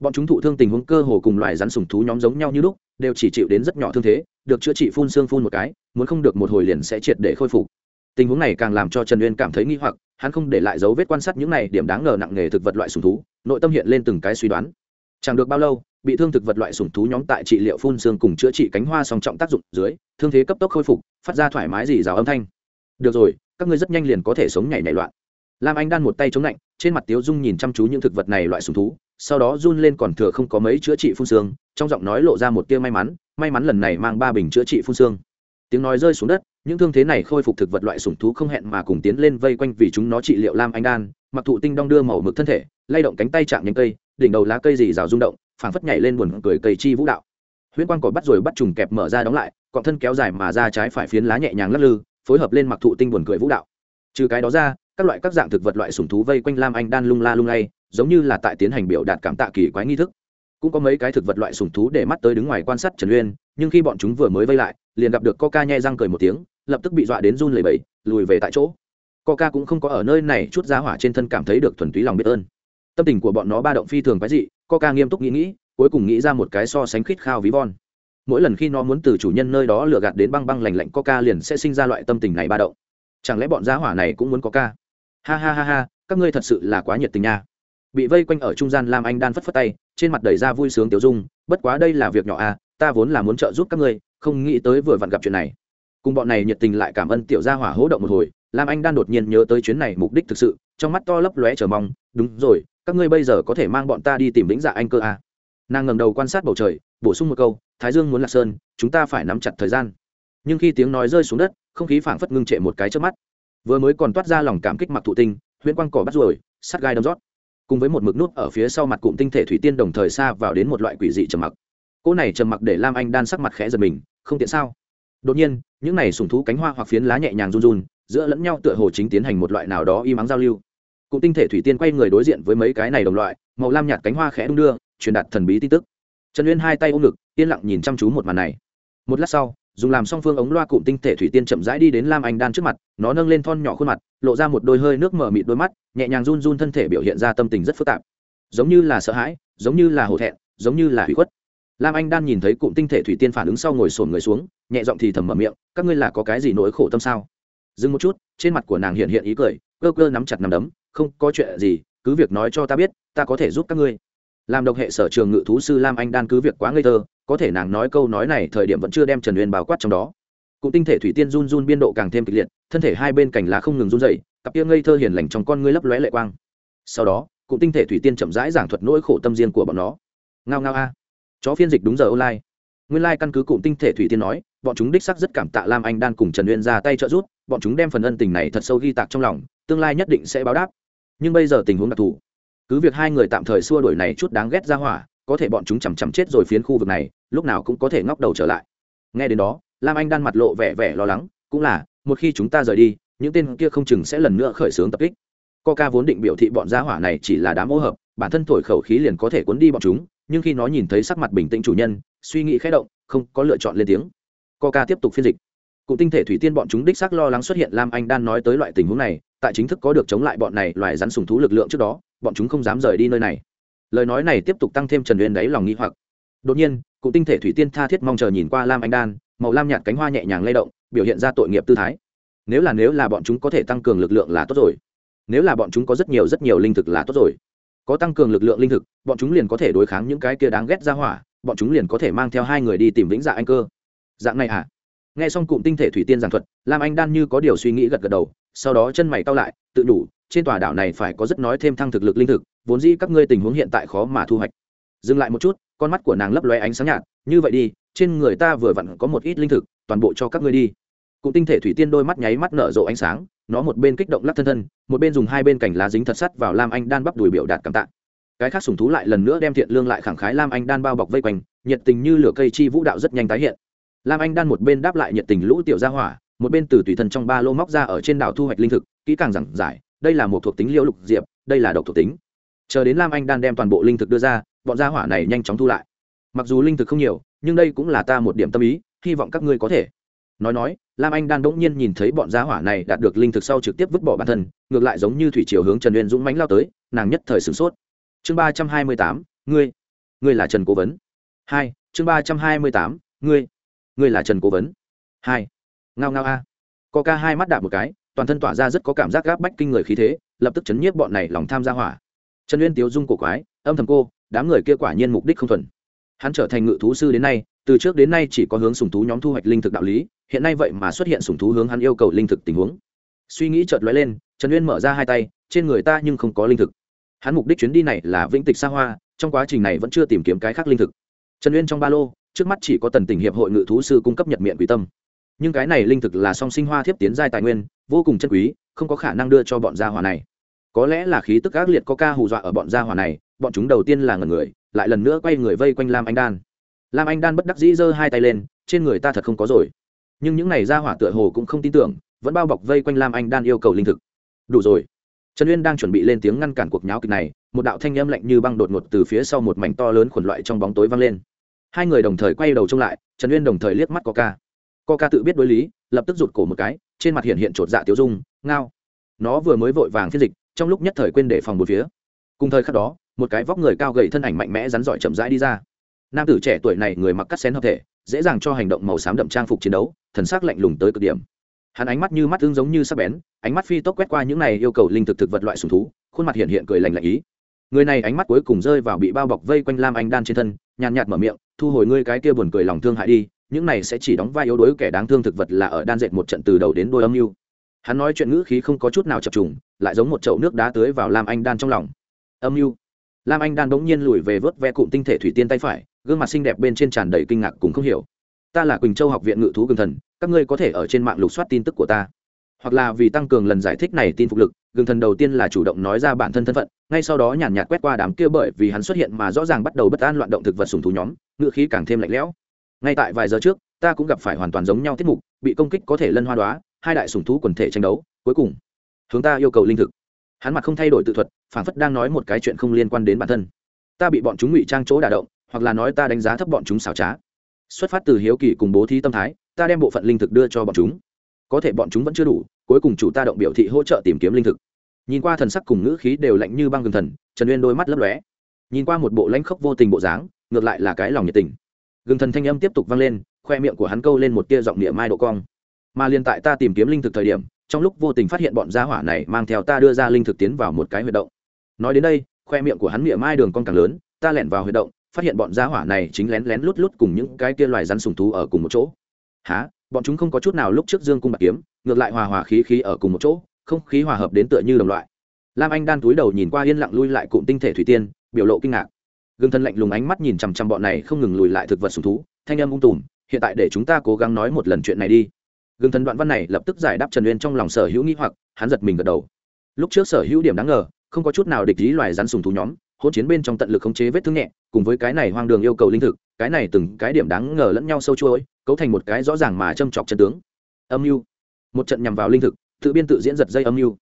Bọn chúng thụ thương tình huống cơ hồ cùng loài rắn sùng thú nhóm giống nhau như lúc, đều chỉ chịu đến rất nhỏ thương thế, được chữa trị phun xương phun một cái, muốn không được một hồi liền sẽ triệt để khôi phục. Tình huống này càng làm cho trần uyên cảm thấy nghi hoặc, hắn không để lại dấu vết quan sát những này điểm đáng ngờ nặng nề thực vật loại sùng thú, nội tâm hiện lên từng cái suy đoán. Chẳng được bao lâu bị thương thực vật loại sủng thú nhóm tại trị liệu phun xương cùng chữa trị cánh hoa song trọng tác dụng dưới, thương thế cấp tốc khôi phục, phát ra thoải mái dì rào âm thanh. Được rồi, các ngươi rất nhanh liền có thể sống nhảy nhảy loạn. Lam anh đan một tay chống lạnh, trên mặt tiếu dung nhìn chăm chú những thực vật này loại sủng thú, sau đó run lên còn thừa không có mấy chữa trị phun xương, trong giọng nói lộ ra một tia may mắn may mắn lần này mang ba bình chữa trị phun xương. Tiếng nói rơi xuống đất, những thương thế này khôi phục thực vật loại sủng thú không hẹn mà cùng tiến lên vây quanh vì chúng nó trị liệu lam anh đan, mặc thụ tinh đong đưa màu mực thân thể, lay động cánh tay chạm nhánh cây, đỉnh đầu lá cây dì rào rung động phảng phất nhảy lên buồn cười cây chi vũ đạo. Huyễn quang cỏ bắt rồi bắt trùng kẹp mở ra đóng lại, cọng thân kéo dài mà ra trái phải phiến lá nhẹ nhàng lắc lư, phối hợp lên mặc thụ tinh buồn cười vũ đạo. Trừ cái đó ra, các loại các dạng thực vật loại sủng thú vây quanh lam anh đan lung la lung lay, giống như là tại tiến hành biểu đạt cảm tạ kỳ quái nghi thức. Cũng có mấy cái thực vật loại sủng thú để mắt tới đứng ngoài quan sát trần uyên, nhưng khi bọn chúng vừa mới vây lại, liền gặp được coca nhai răng cười một tiếng, lập tức bị dọa đến run lẩy bẩy, lùi về tại chỗ. Coca cũng không có ở nơi này chút giá hỏa trên thân cảm thấy được thuần túy lòng biết ơn. Tâm tình của bọn nó ba động phi thường quái dị coca nghiêm túc nghĩ nghĩ, cuối cùng nghĩ ra một cái so sánh khít khao ví von. Mỗi lần khi nó muốn từ chủ nhân nơi đó lừa gạt đến băng băng lành lạnh coca liền sẽ sinh ra loại tâm tình này ba động. Chẳng lẽ bọn gia hỏa này cũng muốn coca ha ha ha ha, các ngươi thật sự là quá nhiệt tình nha. Bị vây quanh ở trung gian lam anh đan phất phất tay, trên mặt đầy ra vui sướng tiểu dung, bất quá đây là việc nhỏ à ta vốn là muốn trợ giúp các ngươi, không nghĩ tới vừa vặn gặp chuyện này. Cùng bọn này nhiệt tình lại cảm ơn tiểu gia hỏa hỗ động một hồi, lam anh đan đột nhiên nhớ tới chuyến này mục đích thực sự, trong mắt to lấp lóe chờ mong, đúng rồi các ngươi bây giờ có thể mang bọn ta đi tìm vĩnh dạ anh cơ à. nàng ngầm đầu quan sát bầu trời, bổ sung một câu, thái dương muốn lạc sơn, chúng ta phải nắm chặt thời gian. Nhưng khi tiếng nói rơi xuống đất, không khí phảng phất ngưng trệ một cái trước mắt. Vừa mới còn toát ra lòng cảm kích mặc thụ tinh, huyễn quang cỏ bắt ruồi, sắt gai đâm rót. Cùng với một mực nút ở phía sau mặt cụm tinh thể thủy tiên đồng thời xa vào đến một loại quỷ dị trầm mặc. Cô này trầm mặc để lam anh đan sắc mặt khẽ giật mình, không tiện sao? Đột nhiên, những này sùng thú cánh hoa hoặc phiến lá nhẹ nhàng run run, giữa lẫn nhau tựa hồ chính tiến hành một loại nào đó y mắng giao lưu cụm tinh thể thủy tiên quay người đối diện với mấy cái này đồng loại, màu lam nhạt cánh hoa khẽ đung đưa, truyền đạt thần bí tin tức. Trần uyên hai tay ôm ngực, yên lặng nhìn chăm chú một màn này. Một lát sau, dùng làm song phương ống loa cụm tinh thể thủy tiên chậm rãi đi đến lam anh đan trước mặt, nó nâng lên thon nhỏ khuôn mặt, lộ ra một đôi hơi nước mở mịt đôi mắt, nhẹ nhàng run run thân thể biểu hiện ra tâm tình rất phức tạp. Giống như là sợ hãi, giống như là hổ thẹn, giống như là hủy khuất. Lam anh đan nhìn thấy cụm tinh thể thủy tiên phản ứng sau ngồi sồn người xuống, nhẹ giọng thì thầm mở miệng, các ngươi là có cái gì nỗi khổ tâm sao? Dừng một chút, trên mặt của nàng hiện hiện ý cười, cơ cơ nắm chặt nắm đấm không có chuyện gì, cứ việc nói cho ta biết, ta có thể giúp các ngươi. Làm độc hệ sở trường ngự thú sư lam anh đan cứ việc quá ngây thơ, có thể nàng nói câu nói này thời điểm vẫn chưa đem trần uyên bao quát trong đó. Cụ tinh thể thủy tiên run run biên độ càng thêm kịch liệt, thân thể hai bên cành lá không ngừng run dậy cặp kia ngây thơ hiền lành trong con ngươi lấp lóe lệ quang. Sau đó, cụ tinh thể thủy tiên chậm rãi giảng thuật nỗi khổ tâm riêng của bọn nó. Ngao ngao a. Chó phiên dịch đúng giờ online. Nguyên lai、like、căn cứ cụ tinh thể thủy tiên nói, bọn chúng đích sắc rất cảm tạ lam anh đan cùng trần uyên ra tay trợ giúp, bọn chúng đem phần ân tình này thật sâu ghi tạc trong lòng, tương lai nhất định sẽ báo đáp nhưng bây giờ tình huống đặc thù. Cứ việc hai người tạm thời xua đuổi này chút đáng ghét ra hỏa, có thể bọn chúng chằm chằm chết rồi phiến khu vực này, lúc nào cũng có thể ngóc đầu trở lại. Nghe đến đó, lam anh đan mặt lộ vẻ vẻ lo lắng, cũng là, một khi chúng ta rời đi, những tên kia không chừng sẽ lần nữa khởi xướng tập kích. Coca vốn định biểu thị bọn gia hỏa này chỉ là đám ô hợp, bản thân thổi khẩu khí liền có thể cuốn đi bọn chúng, nhưng khi nó nhìn thấy sắc mặt bình tĩnh chủ nhân, suy nghĩ khẽ động, không có lựa chọn lên tiếng. Coca tiếp tục phiên dịch cụ tinh thể thủy tiên bọn chúng đích xác lo lắng xuất hiện, lam anh đan nói tới loại tình huống này, tại chính thức có được chống lại bọn này loài rắn sùng thú lực lượng trước đó, bọn chúng không dám rời đi nơi này. Lời nói này tiếp tục tăng thêm trần uyên đáy lòng nghi hoặc. Đột nhiên, cụ tinh thể thủy tiên tha thiết mong chờ nhìn qua lam anh đan, màu lam nhạt cánh hoa nhẹ nhàng lay động, biểu hiện ra tội nghiệp tư thái. Nếu là nếu là bọn chúng có thể tăng cường lực lượng là tốt rồi. Nếu là bọn chúng có rất nhiều rất nhiều linh thực là tốt rồi. Có tăng cường lực lượng linh thực, bọn chúng liền có thể đối kháng những cái kia đáng ghét ra hỏa, bọn chúng liền có thể mang theo hai người đi tìm vĩnh dạ anh cơ. Dạng này à? Nghe xong cụm tinh thể thủy tiên giảng thuật, lam anh đan như có điều suy nghĩ gật gật đầu, sau đó chân mày cao lại, tự đủ trên tòa đảo này phải có rất nói thêm thăng thực lực linh thực, vốn dĩ các ngươi tình huống hiện tại khó mà thu hoạch. Dừng lại một chút, con mắt của nàng lấp lóe ánh sáng nhạt, như vậy đi, trên người ta vừa vặn có một ít linh thực, toàn bộ cho các ngươi đi. Cụm tinh thể thủy tiên đôi mắt nháy mắt nở rộ ánh sáng, nó một bên kích động lắc thân thân, một bên dùng hai bên cành lá dính thật sắt vào lam anh đan bắp đùi biểu đạt cảm tạ. Cái khác sùng thú lại lần nữa đem thiện lương lại khẳng khái lam anh đan bao bọc vây quanh, nhiệt tình như lửa cây chi vũ đạo rất nhanh tái hiện lam anh đan một bên đáp lại nhiệt tình lũ tiểu gia hỏa, một bên từ tùy thân trong ba lô móc ra ở trên đảo thu hoạch linh thực, kỹ càng giảng giải, đây là một thuộc tính liễu lục diệp, đây là độc thuộc tính. Chờ đến lam anh đan đem toàn bộ linh thực đưa ra, bọn gia hỏa này nhanh chóng thu lại. Mặc dù linh thực không nhiều, nhưng đây cũng là ta một điểm tâm ý, hy vọng các ngươi có thể. Nói nói, lam anh đan đỗng nhiên nhìn thấy bọn gia hỏa này đạt được linh thực sau trực tiếp vứt bỏ bản thân, ngược lại giống như thủy chiều hướng trần uyên dũng mánh lao tới, nàng nhất thời sửng sốt. Chương ba trăm hai mươi tám, ngươi ngươi là trần cố vấn. Hai, chương ba trăm hai mươi tám, ngươi ngươi là trần cố vấn. Hai. Ngao ngao a. Có ca hai mắt đạp một cái, toàn thân tỏa ra rất có cảm giác gáp bách kinh người khí thế, lập tức chấn nhiếp bọn này lòng tham gia hỏa. Trần uyên tiếu dung cổ quái, âm thầm cô, đám người kia quả nhiên mục đích không thuần. Hắn trở thành ngự thú sư đến nay, từ trước đến nay chỉ có hướng sùng thú nhóm thu hoạch linh thực đạo lý, hiện nay vậy mà xuất hiện sùng thú hướng hắn yêu cầu linh thực tình huống. Suy nghĩ chợt lóe lên, trần uyên mở ra hai tay, trên người ta nhưng không có linh thực. Hắn mục đích chuyến đi này là vĩnh tịch xa hoa, trong quá trình này vẫn chưa tìm kiếm cái khác linh thực. Trần uyên trong ba lô trước mắt chỉ có tần tỉnh hiệp hội ngự thú sư cung cấp nhật miệng quỷ tâm. Nhưng cái này linh thực là song sinh hoa thiếp tiến giai tài nguyên, vô cùng chân quý, không có khả năng đưa cho bọn gia hỏa này. Có lẽ là khí tức ác liệt có ca hù dọa ở bọn gia hỏa này, bọn chúng đầu tiên là ngần người, lại lần nữa quay người vây quanh lam anh đan. Lam anh đan bất đắc dĩ giơ hai tay lên, trên người ta thật không có rồi. Nhưng những này gia hỏa tựa hồ cũng không tin tưởng, vẫn bao bọc vây quanh lam anh đan yêu cầu linh thực. Đủ rồi. Trần uyên đang chuẩn bị lên tiếng ngăn cản cuộc nháo kịch này, một đạo thanh âm lạnh như băng đột ngột từ phía sau một mảnh to lớn khuẩn loại trong bóng tối vang lên hai người đồng thời quay đầu trông lại, trần uyên đồng thời liếc mắt coca. Coca tự biết đối lý, lập tức rụt cổ một cái, trên mặt hiện hiện chột dạ tiêu dung, ngao. Nó vừa mới vội vàng phiên dịch, trong lúc nhất thời quên để phòng một phía. Cùng thời khắc đó, một cái vóc người cao gầy thân ảnh mạnh mẽ rắn giỏi chậm rãi đi ra. Nam tử trẻ tuổi này người mặc cắt xén hợp thể, dễ dàng cho hành động màu xám đậm trang phục chiến đấu, thần sắc lạnh lùng tới cực điểm. Hắn ánh mắt như mắt tương giống như sắc bén, ánh mắt phi tốc quét qua những này yêu cầu linh thực thực vật loại sùng thú, khuôn mặt hiện hiện cười lành lạnh ý. Người này ánh mắt cuối cùng rơi vào bị bao bọc vây quanh lam anh đan trên thân, nhàn nhạt mở miệng thu hồi ngươi cái kia buồn cười lòng thương hại đi, những này sẽ chỉ đóng vai yếu đuối kẻ đáng thương thực vật là ở đan dệt một trận từ đầu đến đôi âm mưu. Hắn nói chuyện ngữ khí không có chút nào chập trùng, lại giống một chậu nước đá tưới vào lam anh đan trong lòng. Âm mưu. Lam anh đan bỗng nhiên lùi về vớt ve cụm tinh thể thủy tiên tay phải, gương mặt xinh đẹp bên trên tràn đầy kinh ngạc cùng không hiểu. Ta là quỳnh châu học viện ngự thú gương thần, các ngươi có thể ở trên mạng lục soát tin tức của ta hoặc là vì tăng cường lần giải thích này tin phục lực, gương thần đầu tiên là chủ động nói ra bản thân thân phận, ngay sau đó nhàn nhạt quét qua đám kia bởi vì hắn xuất hiện mà rõ ràng bắt đầu bất an loạn động thực vật sùng thú nhóm ngựa khí càng thêm lạnh lẽo. Ngay tại vài giờ trước, ta cũng gặp phải hoàn toàn giống nhau tiết mục, bị công kích có thể lân hoa đoá hai đại sùng thú quần thể tranh đấu, cuối cùng, hướng ta yêu cầu linh thực. Hắn mặt không thay đổi tự thuật phản phất đang nói một cái chuyện không liên quan đến bản thân. Ta bị bọn chúng ngụy trang chỗ đả động, hoặc là nói ta đánh giá thấp bọn chúng xảo trá. Xuất phát từ hiếu kỳ cùng bố thí tâm thái, ta đem bộ phận linh thực đưa cho bọn chúng có thể bọn chúng vẫn chưa đủ, cuối cùng chủ ta động biểu thị hỗ trợ tìm kiếm linh thực. Nhìn qua thần sắc cùng ngữ khí đều lạnh như băng gừng thần, trần uyên đôi mắt lấp lóe. Nhìn qua một bộ lãnh khốc vô tình bộ dáng, ngược lại là cái lòng nhiệt tình. Gừng thần thanh âm tiếp tục vang lên, khoe miệng của hắn câu lên một tia giọng địa mai độ cong. Mà liền tại ta tìm kiếm linh thực thời điểm, trong lúc vô tình phát hiện bọn gia hỏa này mang theo ta đưa ra linh thực tiến vào một cái huyệt động. Nói đến đây, khoe miệng của hắn địa mai đường con càng lớn, ta lẻn vào huyệt động, phát hiện bọn gia hỏa này chính lén lén lút lút cùng những cái kia loài rắn sùng thú ở cùng một chỗ. Há bọn chúng không có chút nào lúc trước dương cung bạc kiếm, ngược lại hòa hòa khí khí ở cùng một chỗ, không khí hòa hợp đến tựa như đồng loại. Lam anh đan túi đầu nhìn qua yên lặng lui lại cụm tinh thể thủy tiên, biểu lộ kinh ngạc. Gương thân lạnh lùng ánh mắt nhìn chằm chằm bọn này không ngừng lùi lại thực vật sùng thú, thanh âm ung tùm, hiện tại để chúng ta cố gắng nói một lần chuyện này đi. Gương thân đoạn văn này lập tức giải đáp trần uyên trong lòng sở hữu nghĩ hoặc, hắn giật mình gật đầu. Lúc trước sở hữu điểm đáng ngờ, không có chút nào địch ý loài rắn sùng thú nhóm, hỗn chiến bên trong tận lực khống chế vết thương nhẹ, cùng với cái này hoang đường yêu cầu linh thực cái này từng cái điểm đáng ngờ lẫn nhau sâu chuỗi, cấu thành một cái rõ ràng mà châm chọc chân tướng. Âm mưu. Một trận nhằm vào linh thực, tự biên tự diễn giật dây âm mưu.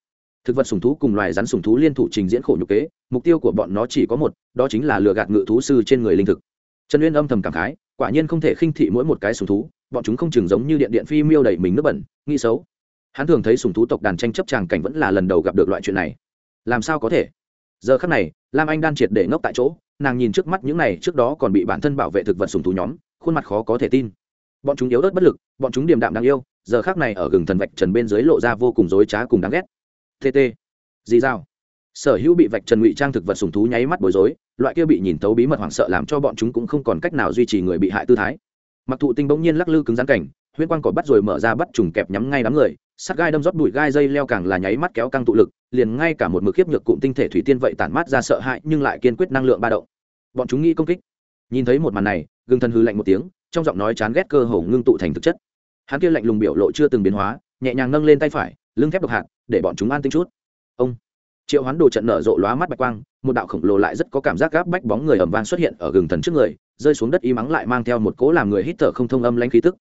Thực vật sùng thú cùng loài rắn sùng thú liên thủ trình diễn khổ nhục kế, mục tiêu của bọn nó chỉ có một, đó chính là lừa gạt ngự thú sư trên người linh thực. Trần uyên âm thầm cảm khái, quả nhiên không thể khinh thị mỗi một cái sùng thú, bọn chúng không chừng giống như điện điện phi miêu đẩy mình nước bẩn, nghĩ xấu. Hắn thường thấy sùng thú tộc đàn tranh chấp tràng cảnh vẫn là lần đầu gặp được loại chuyện này. Làm sao có thể? Giờ khắc này, lam anh đan triệt để ngốc tại chỗ nàng nhìn trước mắt những này trước đó còn bị bản thân bảo vệ thực vật sùng thú nhóm, khuôn mặt khó có thể tin. Bọn chúng yếu ớt bất lực, bọn chúng điềm đạm đáng yêu, giờ khác này ở gừng thần vạch trần bên dưới lộ ra vô cùng dối trá cùng đáng ghét. Tt dì dao sở hữu bị vạch trần ngụy trang thực vật sùng thú nháy mắt bối rối, loại kia bị nhìn tấu bí mật hoảng sợ làm cho bọn chúng cũng không còn cách nào duy trì người bị hại tư thái. Mặc thụ tinh bỗng nhiên lắc lư cứng rắn cảnh huyết quang cỏ bắt rồi mở ra bắt trùng kẹp nhắm ngay đám người sắt gai đâm rót bụi gai dây leo càng là nháy mắt kéo căng tụ lực, liền ngay cả một mực khiếp nhược cụm tinh thể thủy tiên vậy tản mát ra sợ hãi, nhưng lại kiên quyết năng lượng ba động. Bọn chúng nghĩ công kích. Nhìn thấy một màn này, gương thân hư lạnh một tiếng, trong giọng nói chán ghét cơ hồ ngưng tụ thành thực chất. Hắn kia lạnh lùng biểu lộ chưa từng biến hóa, nhẹ nhàng nâng lên tay phải, lưng thép độc hạt, để bọn chúng an tinh chút. Ông. Triệu hoán đồ trận nở rộ lóa mắt bạch quang, một đạo khổng lồ lại rất có cảm giác gáp bách bóng người ẩm vang xuất hiện ở gừng thần trước người, rơi xuống đất y mắng lại mang theo một cố làm người hít thở không thông âm lãnh khí tức.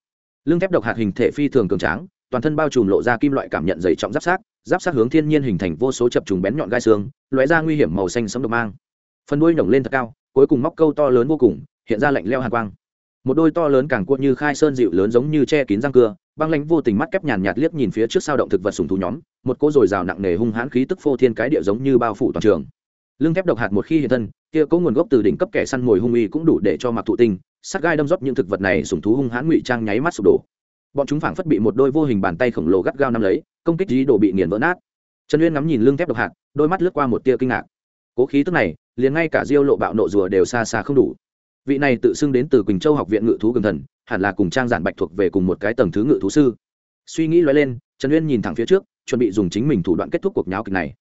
Lưng thép độc hạt hình thể phi thường cường tráng toàn thân bao trùm lộ ra kim loại cảm nhận dày trọng giáp sát giáp sát hướng thiên nhiên hình thành vô số chập trùng bén nhọn gai xương, lóe ra nguy hiểm màu xanh sấm độc mang. Phần đuôi nhổng lên thật cao, cuối cùng móc câu to lớn vô cùng, hiện ra lạnh leo hàn quang. Một đôi to lớn càng cuộn như khai sơn dịu lớn giống như che kín răng cưa, băng lãnh vô tình mắt kép nhàn nhạt liếc nhìn phía trước sao động thực vật sùng thú nhóm, một cỗ dồi dào nặng nề hung hãn khí tức phô thiên cái địa giống như bao phủ toàn trường. Lưng thép độc hạt một khi hiện thân, kia có nguồn gốc từ đỉnh cấp kẻ săn mồi hung uy cũng đủ để cho mặc thụ tinh sắc gai đâm rót những thực vật này sùng thú hung hãn ngụy trang nháy mắt sụp đổ bọn chúng phảng phất bị một đôi vô hình bàn tay khổng lồ gắt gao nắm lấy, công kích dí đồ bị nghiền vỡ nát. Trần uyên ngắm nhìn lưng thép độc hạt, đôi mắt lướt qua một tia kinh ngạc. Cố khí tức này, liền ngay cả diêu lộ bạo nộ rùa đều xa xa không đủ. Vị này tự xưng đến từ quỳnh châu học viện ngự thú cường thần, hẳn là cùng trang giản bạch thuộc về cùng một cái tầng thứ ngự thú sư. Suy nghĩ loay lên, trần uyên nhìn thẳng phía trước, chuẩn bị dùng chính mình thủ đoạn kết thúc cuộc nháo kịch này.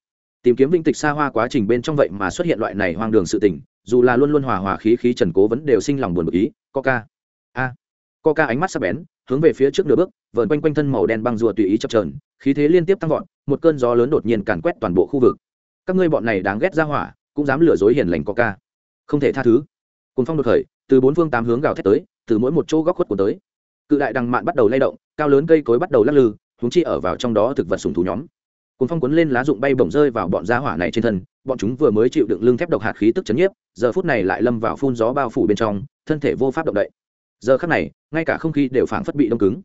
Tìm kiếm vinh tịch xa hoa quá trình bên trong vậy mà xuất hiện loại này hoang đường sự tình, dù là luôn luôn hòa hòa khí khí trần cố vẫn đều sinh lòng buồn bực ý, coca. A. Coca ánh mắt sắc bén hướng về phía trước nửa bước vợn quanh quanh thân màu đen băng rùa tùy ý chập trờn khí thế liên tiếp tăng vọt một cơn gió lớn đột nhiên càn quét toàn bộ khu vực. Các ngươi bọn này đáng ghét ra hỏa cũng dám lừa dối hiền lành ca, không thể tha thứ. Cùng phong đột khởi từ bốn phương tám hướng gào thét tới từ mỗi một chỗ góc khuất của tới. Cự đại đằng mạn bắt đầu lay động cao lớn cây cối bắt đầu lắc lư húng chi ở vào trong đó thực vật sùng thú nhóm. Cùng phong cuốn lên lá rụng bay bổng rơi vào bọn gia hỏa này trên thân bọn chúng vừa mới chịu đựng lưng thép độc hạt khí tức chấn nhiếp giờ phút này lại lâm vào phun gió bao phủ bên trong thân thể vô pháp động đậy giờ khắc này, ngay cả không khí đều phảng phất bị đông cứng.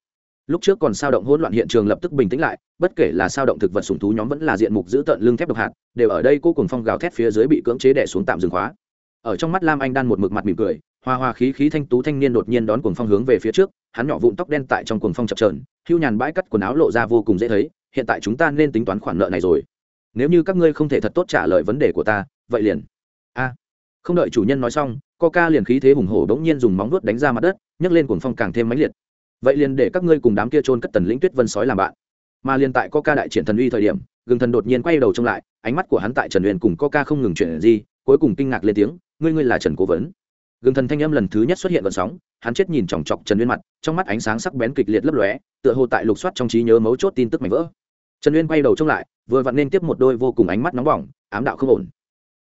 Lúc trước còn sao động hỗn loạn hiện trường lập tức bình tĩnh lại, bất kể là sao động thực vật sùng thú nhóm vẫn là diện mục giữ tận lưng thép độc hạt, đều ở đây cô cùng phong gào thét phía dưới bị cưỡng chế đẻ xuống tạm dừng khóa. Ở trong mắt lam anh đan một mực mặt mỉm cười, hoa hoa khí khí thanh tú thanh niên đột nhiên đón cuồng phong hướng về phía trước, hắn nhỏ vụn tóc đen tại trong cuồng phong chập trờn hưu nhàn bãi cắt quần áo lộ ra vô cùng dễ thấy, hiện tại chúng ta nên tính toán khoản nợ này rồi. Nếu như các ngươi không thể thật tốt trả lời vấn đề của ta, vậy liền. A. Không đợi chủ nhân nói xong coca liền khí thế hùng hổ đống nhiên dùng móng vuốt đánh ra mặt đất, nhấc lên cuồng phong càng thêm mãnh liệt. Vậy liền để các ngươi cùng đám kia trôn cất tần lĩnh tuyết vân sói làm bạn. Mà liền tại coca đại triển thần uy thời điểm, gừng thần đột nhiên quay đầu trông lại, ánh mắt của hắn tại trần Uyên cùng coca không ngừng chuyển gì cuối cùng kinh ngạc lên tiếng, ngươi ngươi là trần cố vấn. Gừng thần thanh âm lần thứ nhất xuất hiện vận sóng, hắn chết nhìn chòng chọc trần uyên mặt, trong mắt ánh sáng sắc bén kịch liệt lấp lóe, tựa hồ tại lục soát trong trí nhớ mấu chốt tin tức mảnh vỡ. Trần uyên quay đầu trông lại, vừa vặn nên tiếp một đôi vô cùng ánh mắt nóng bỏng, ám đạo không ổn.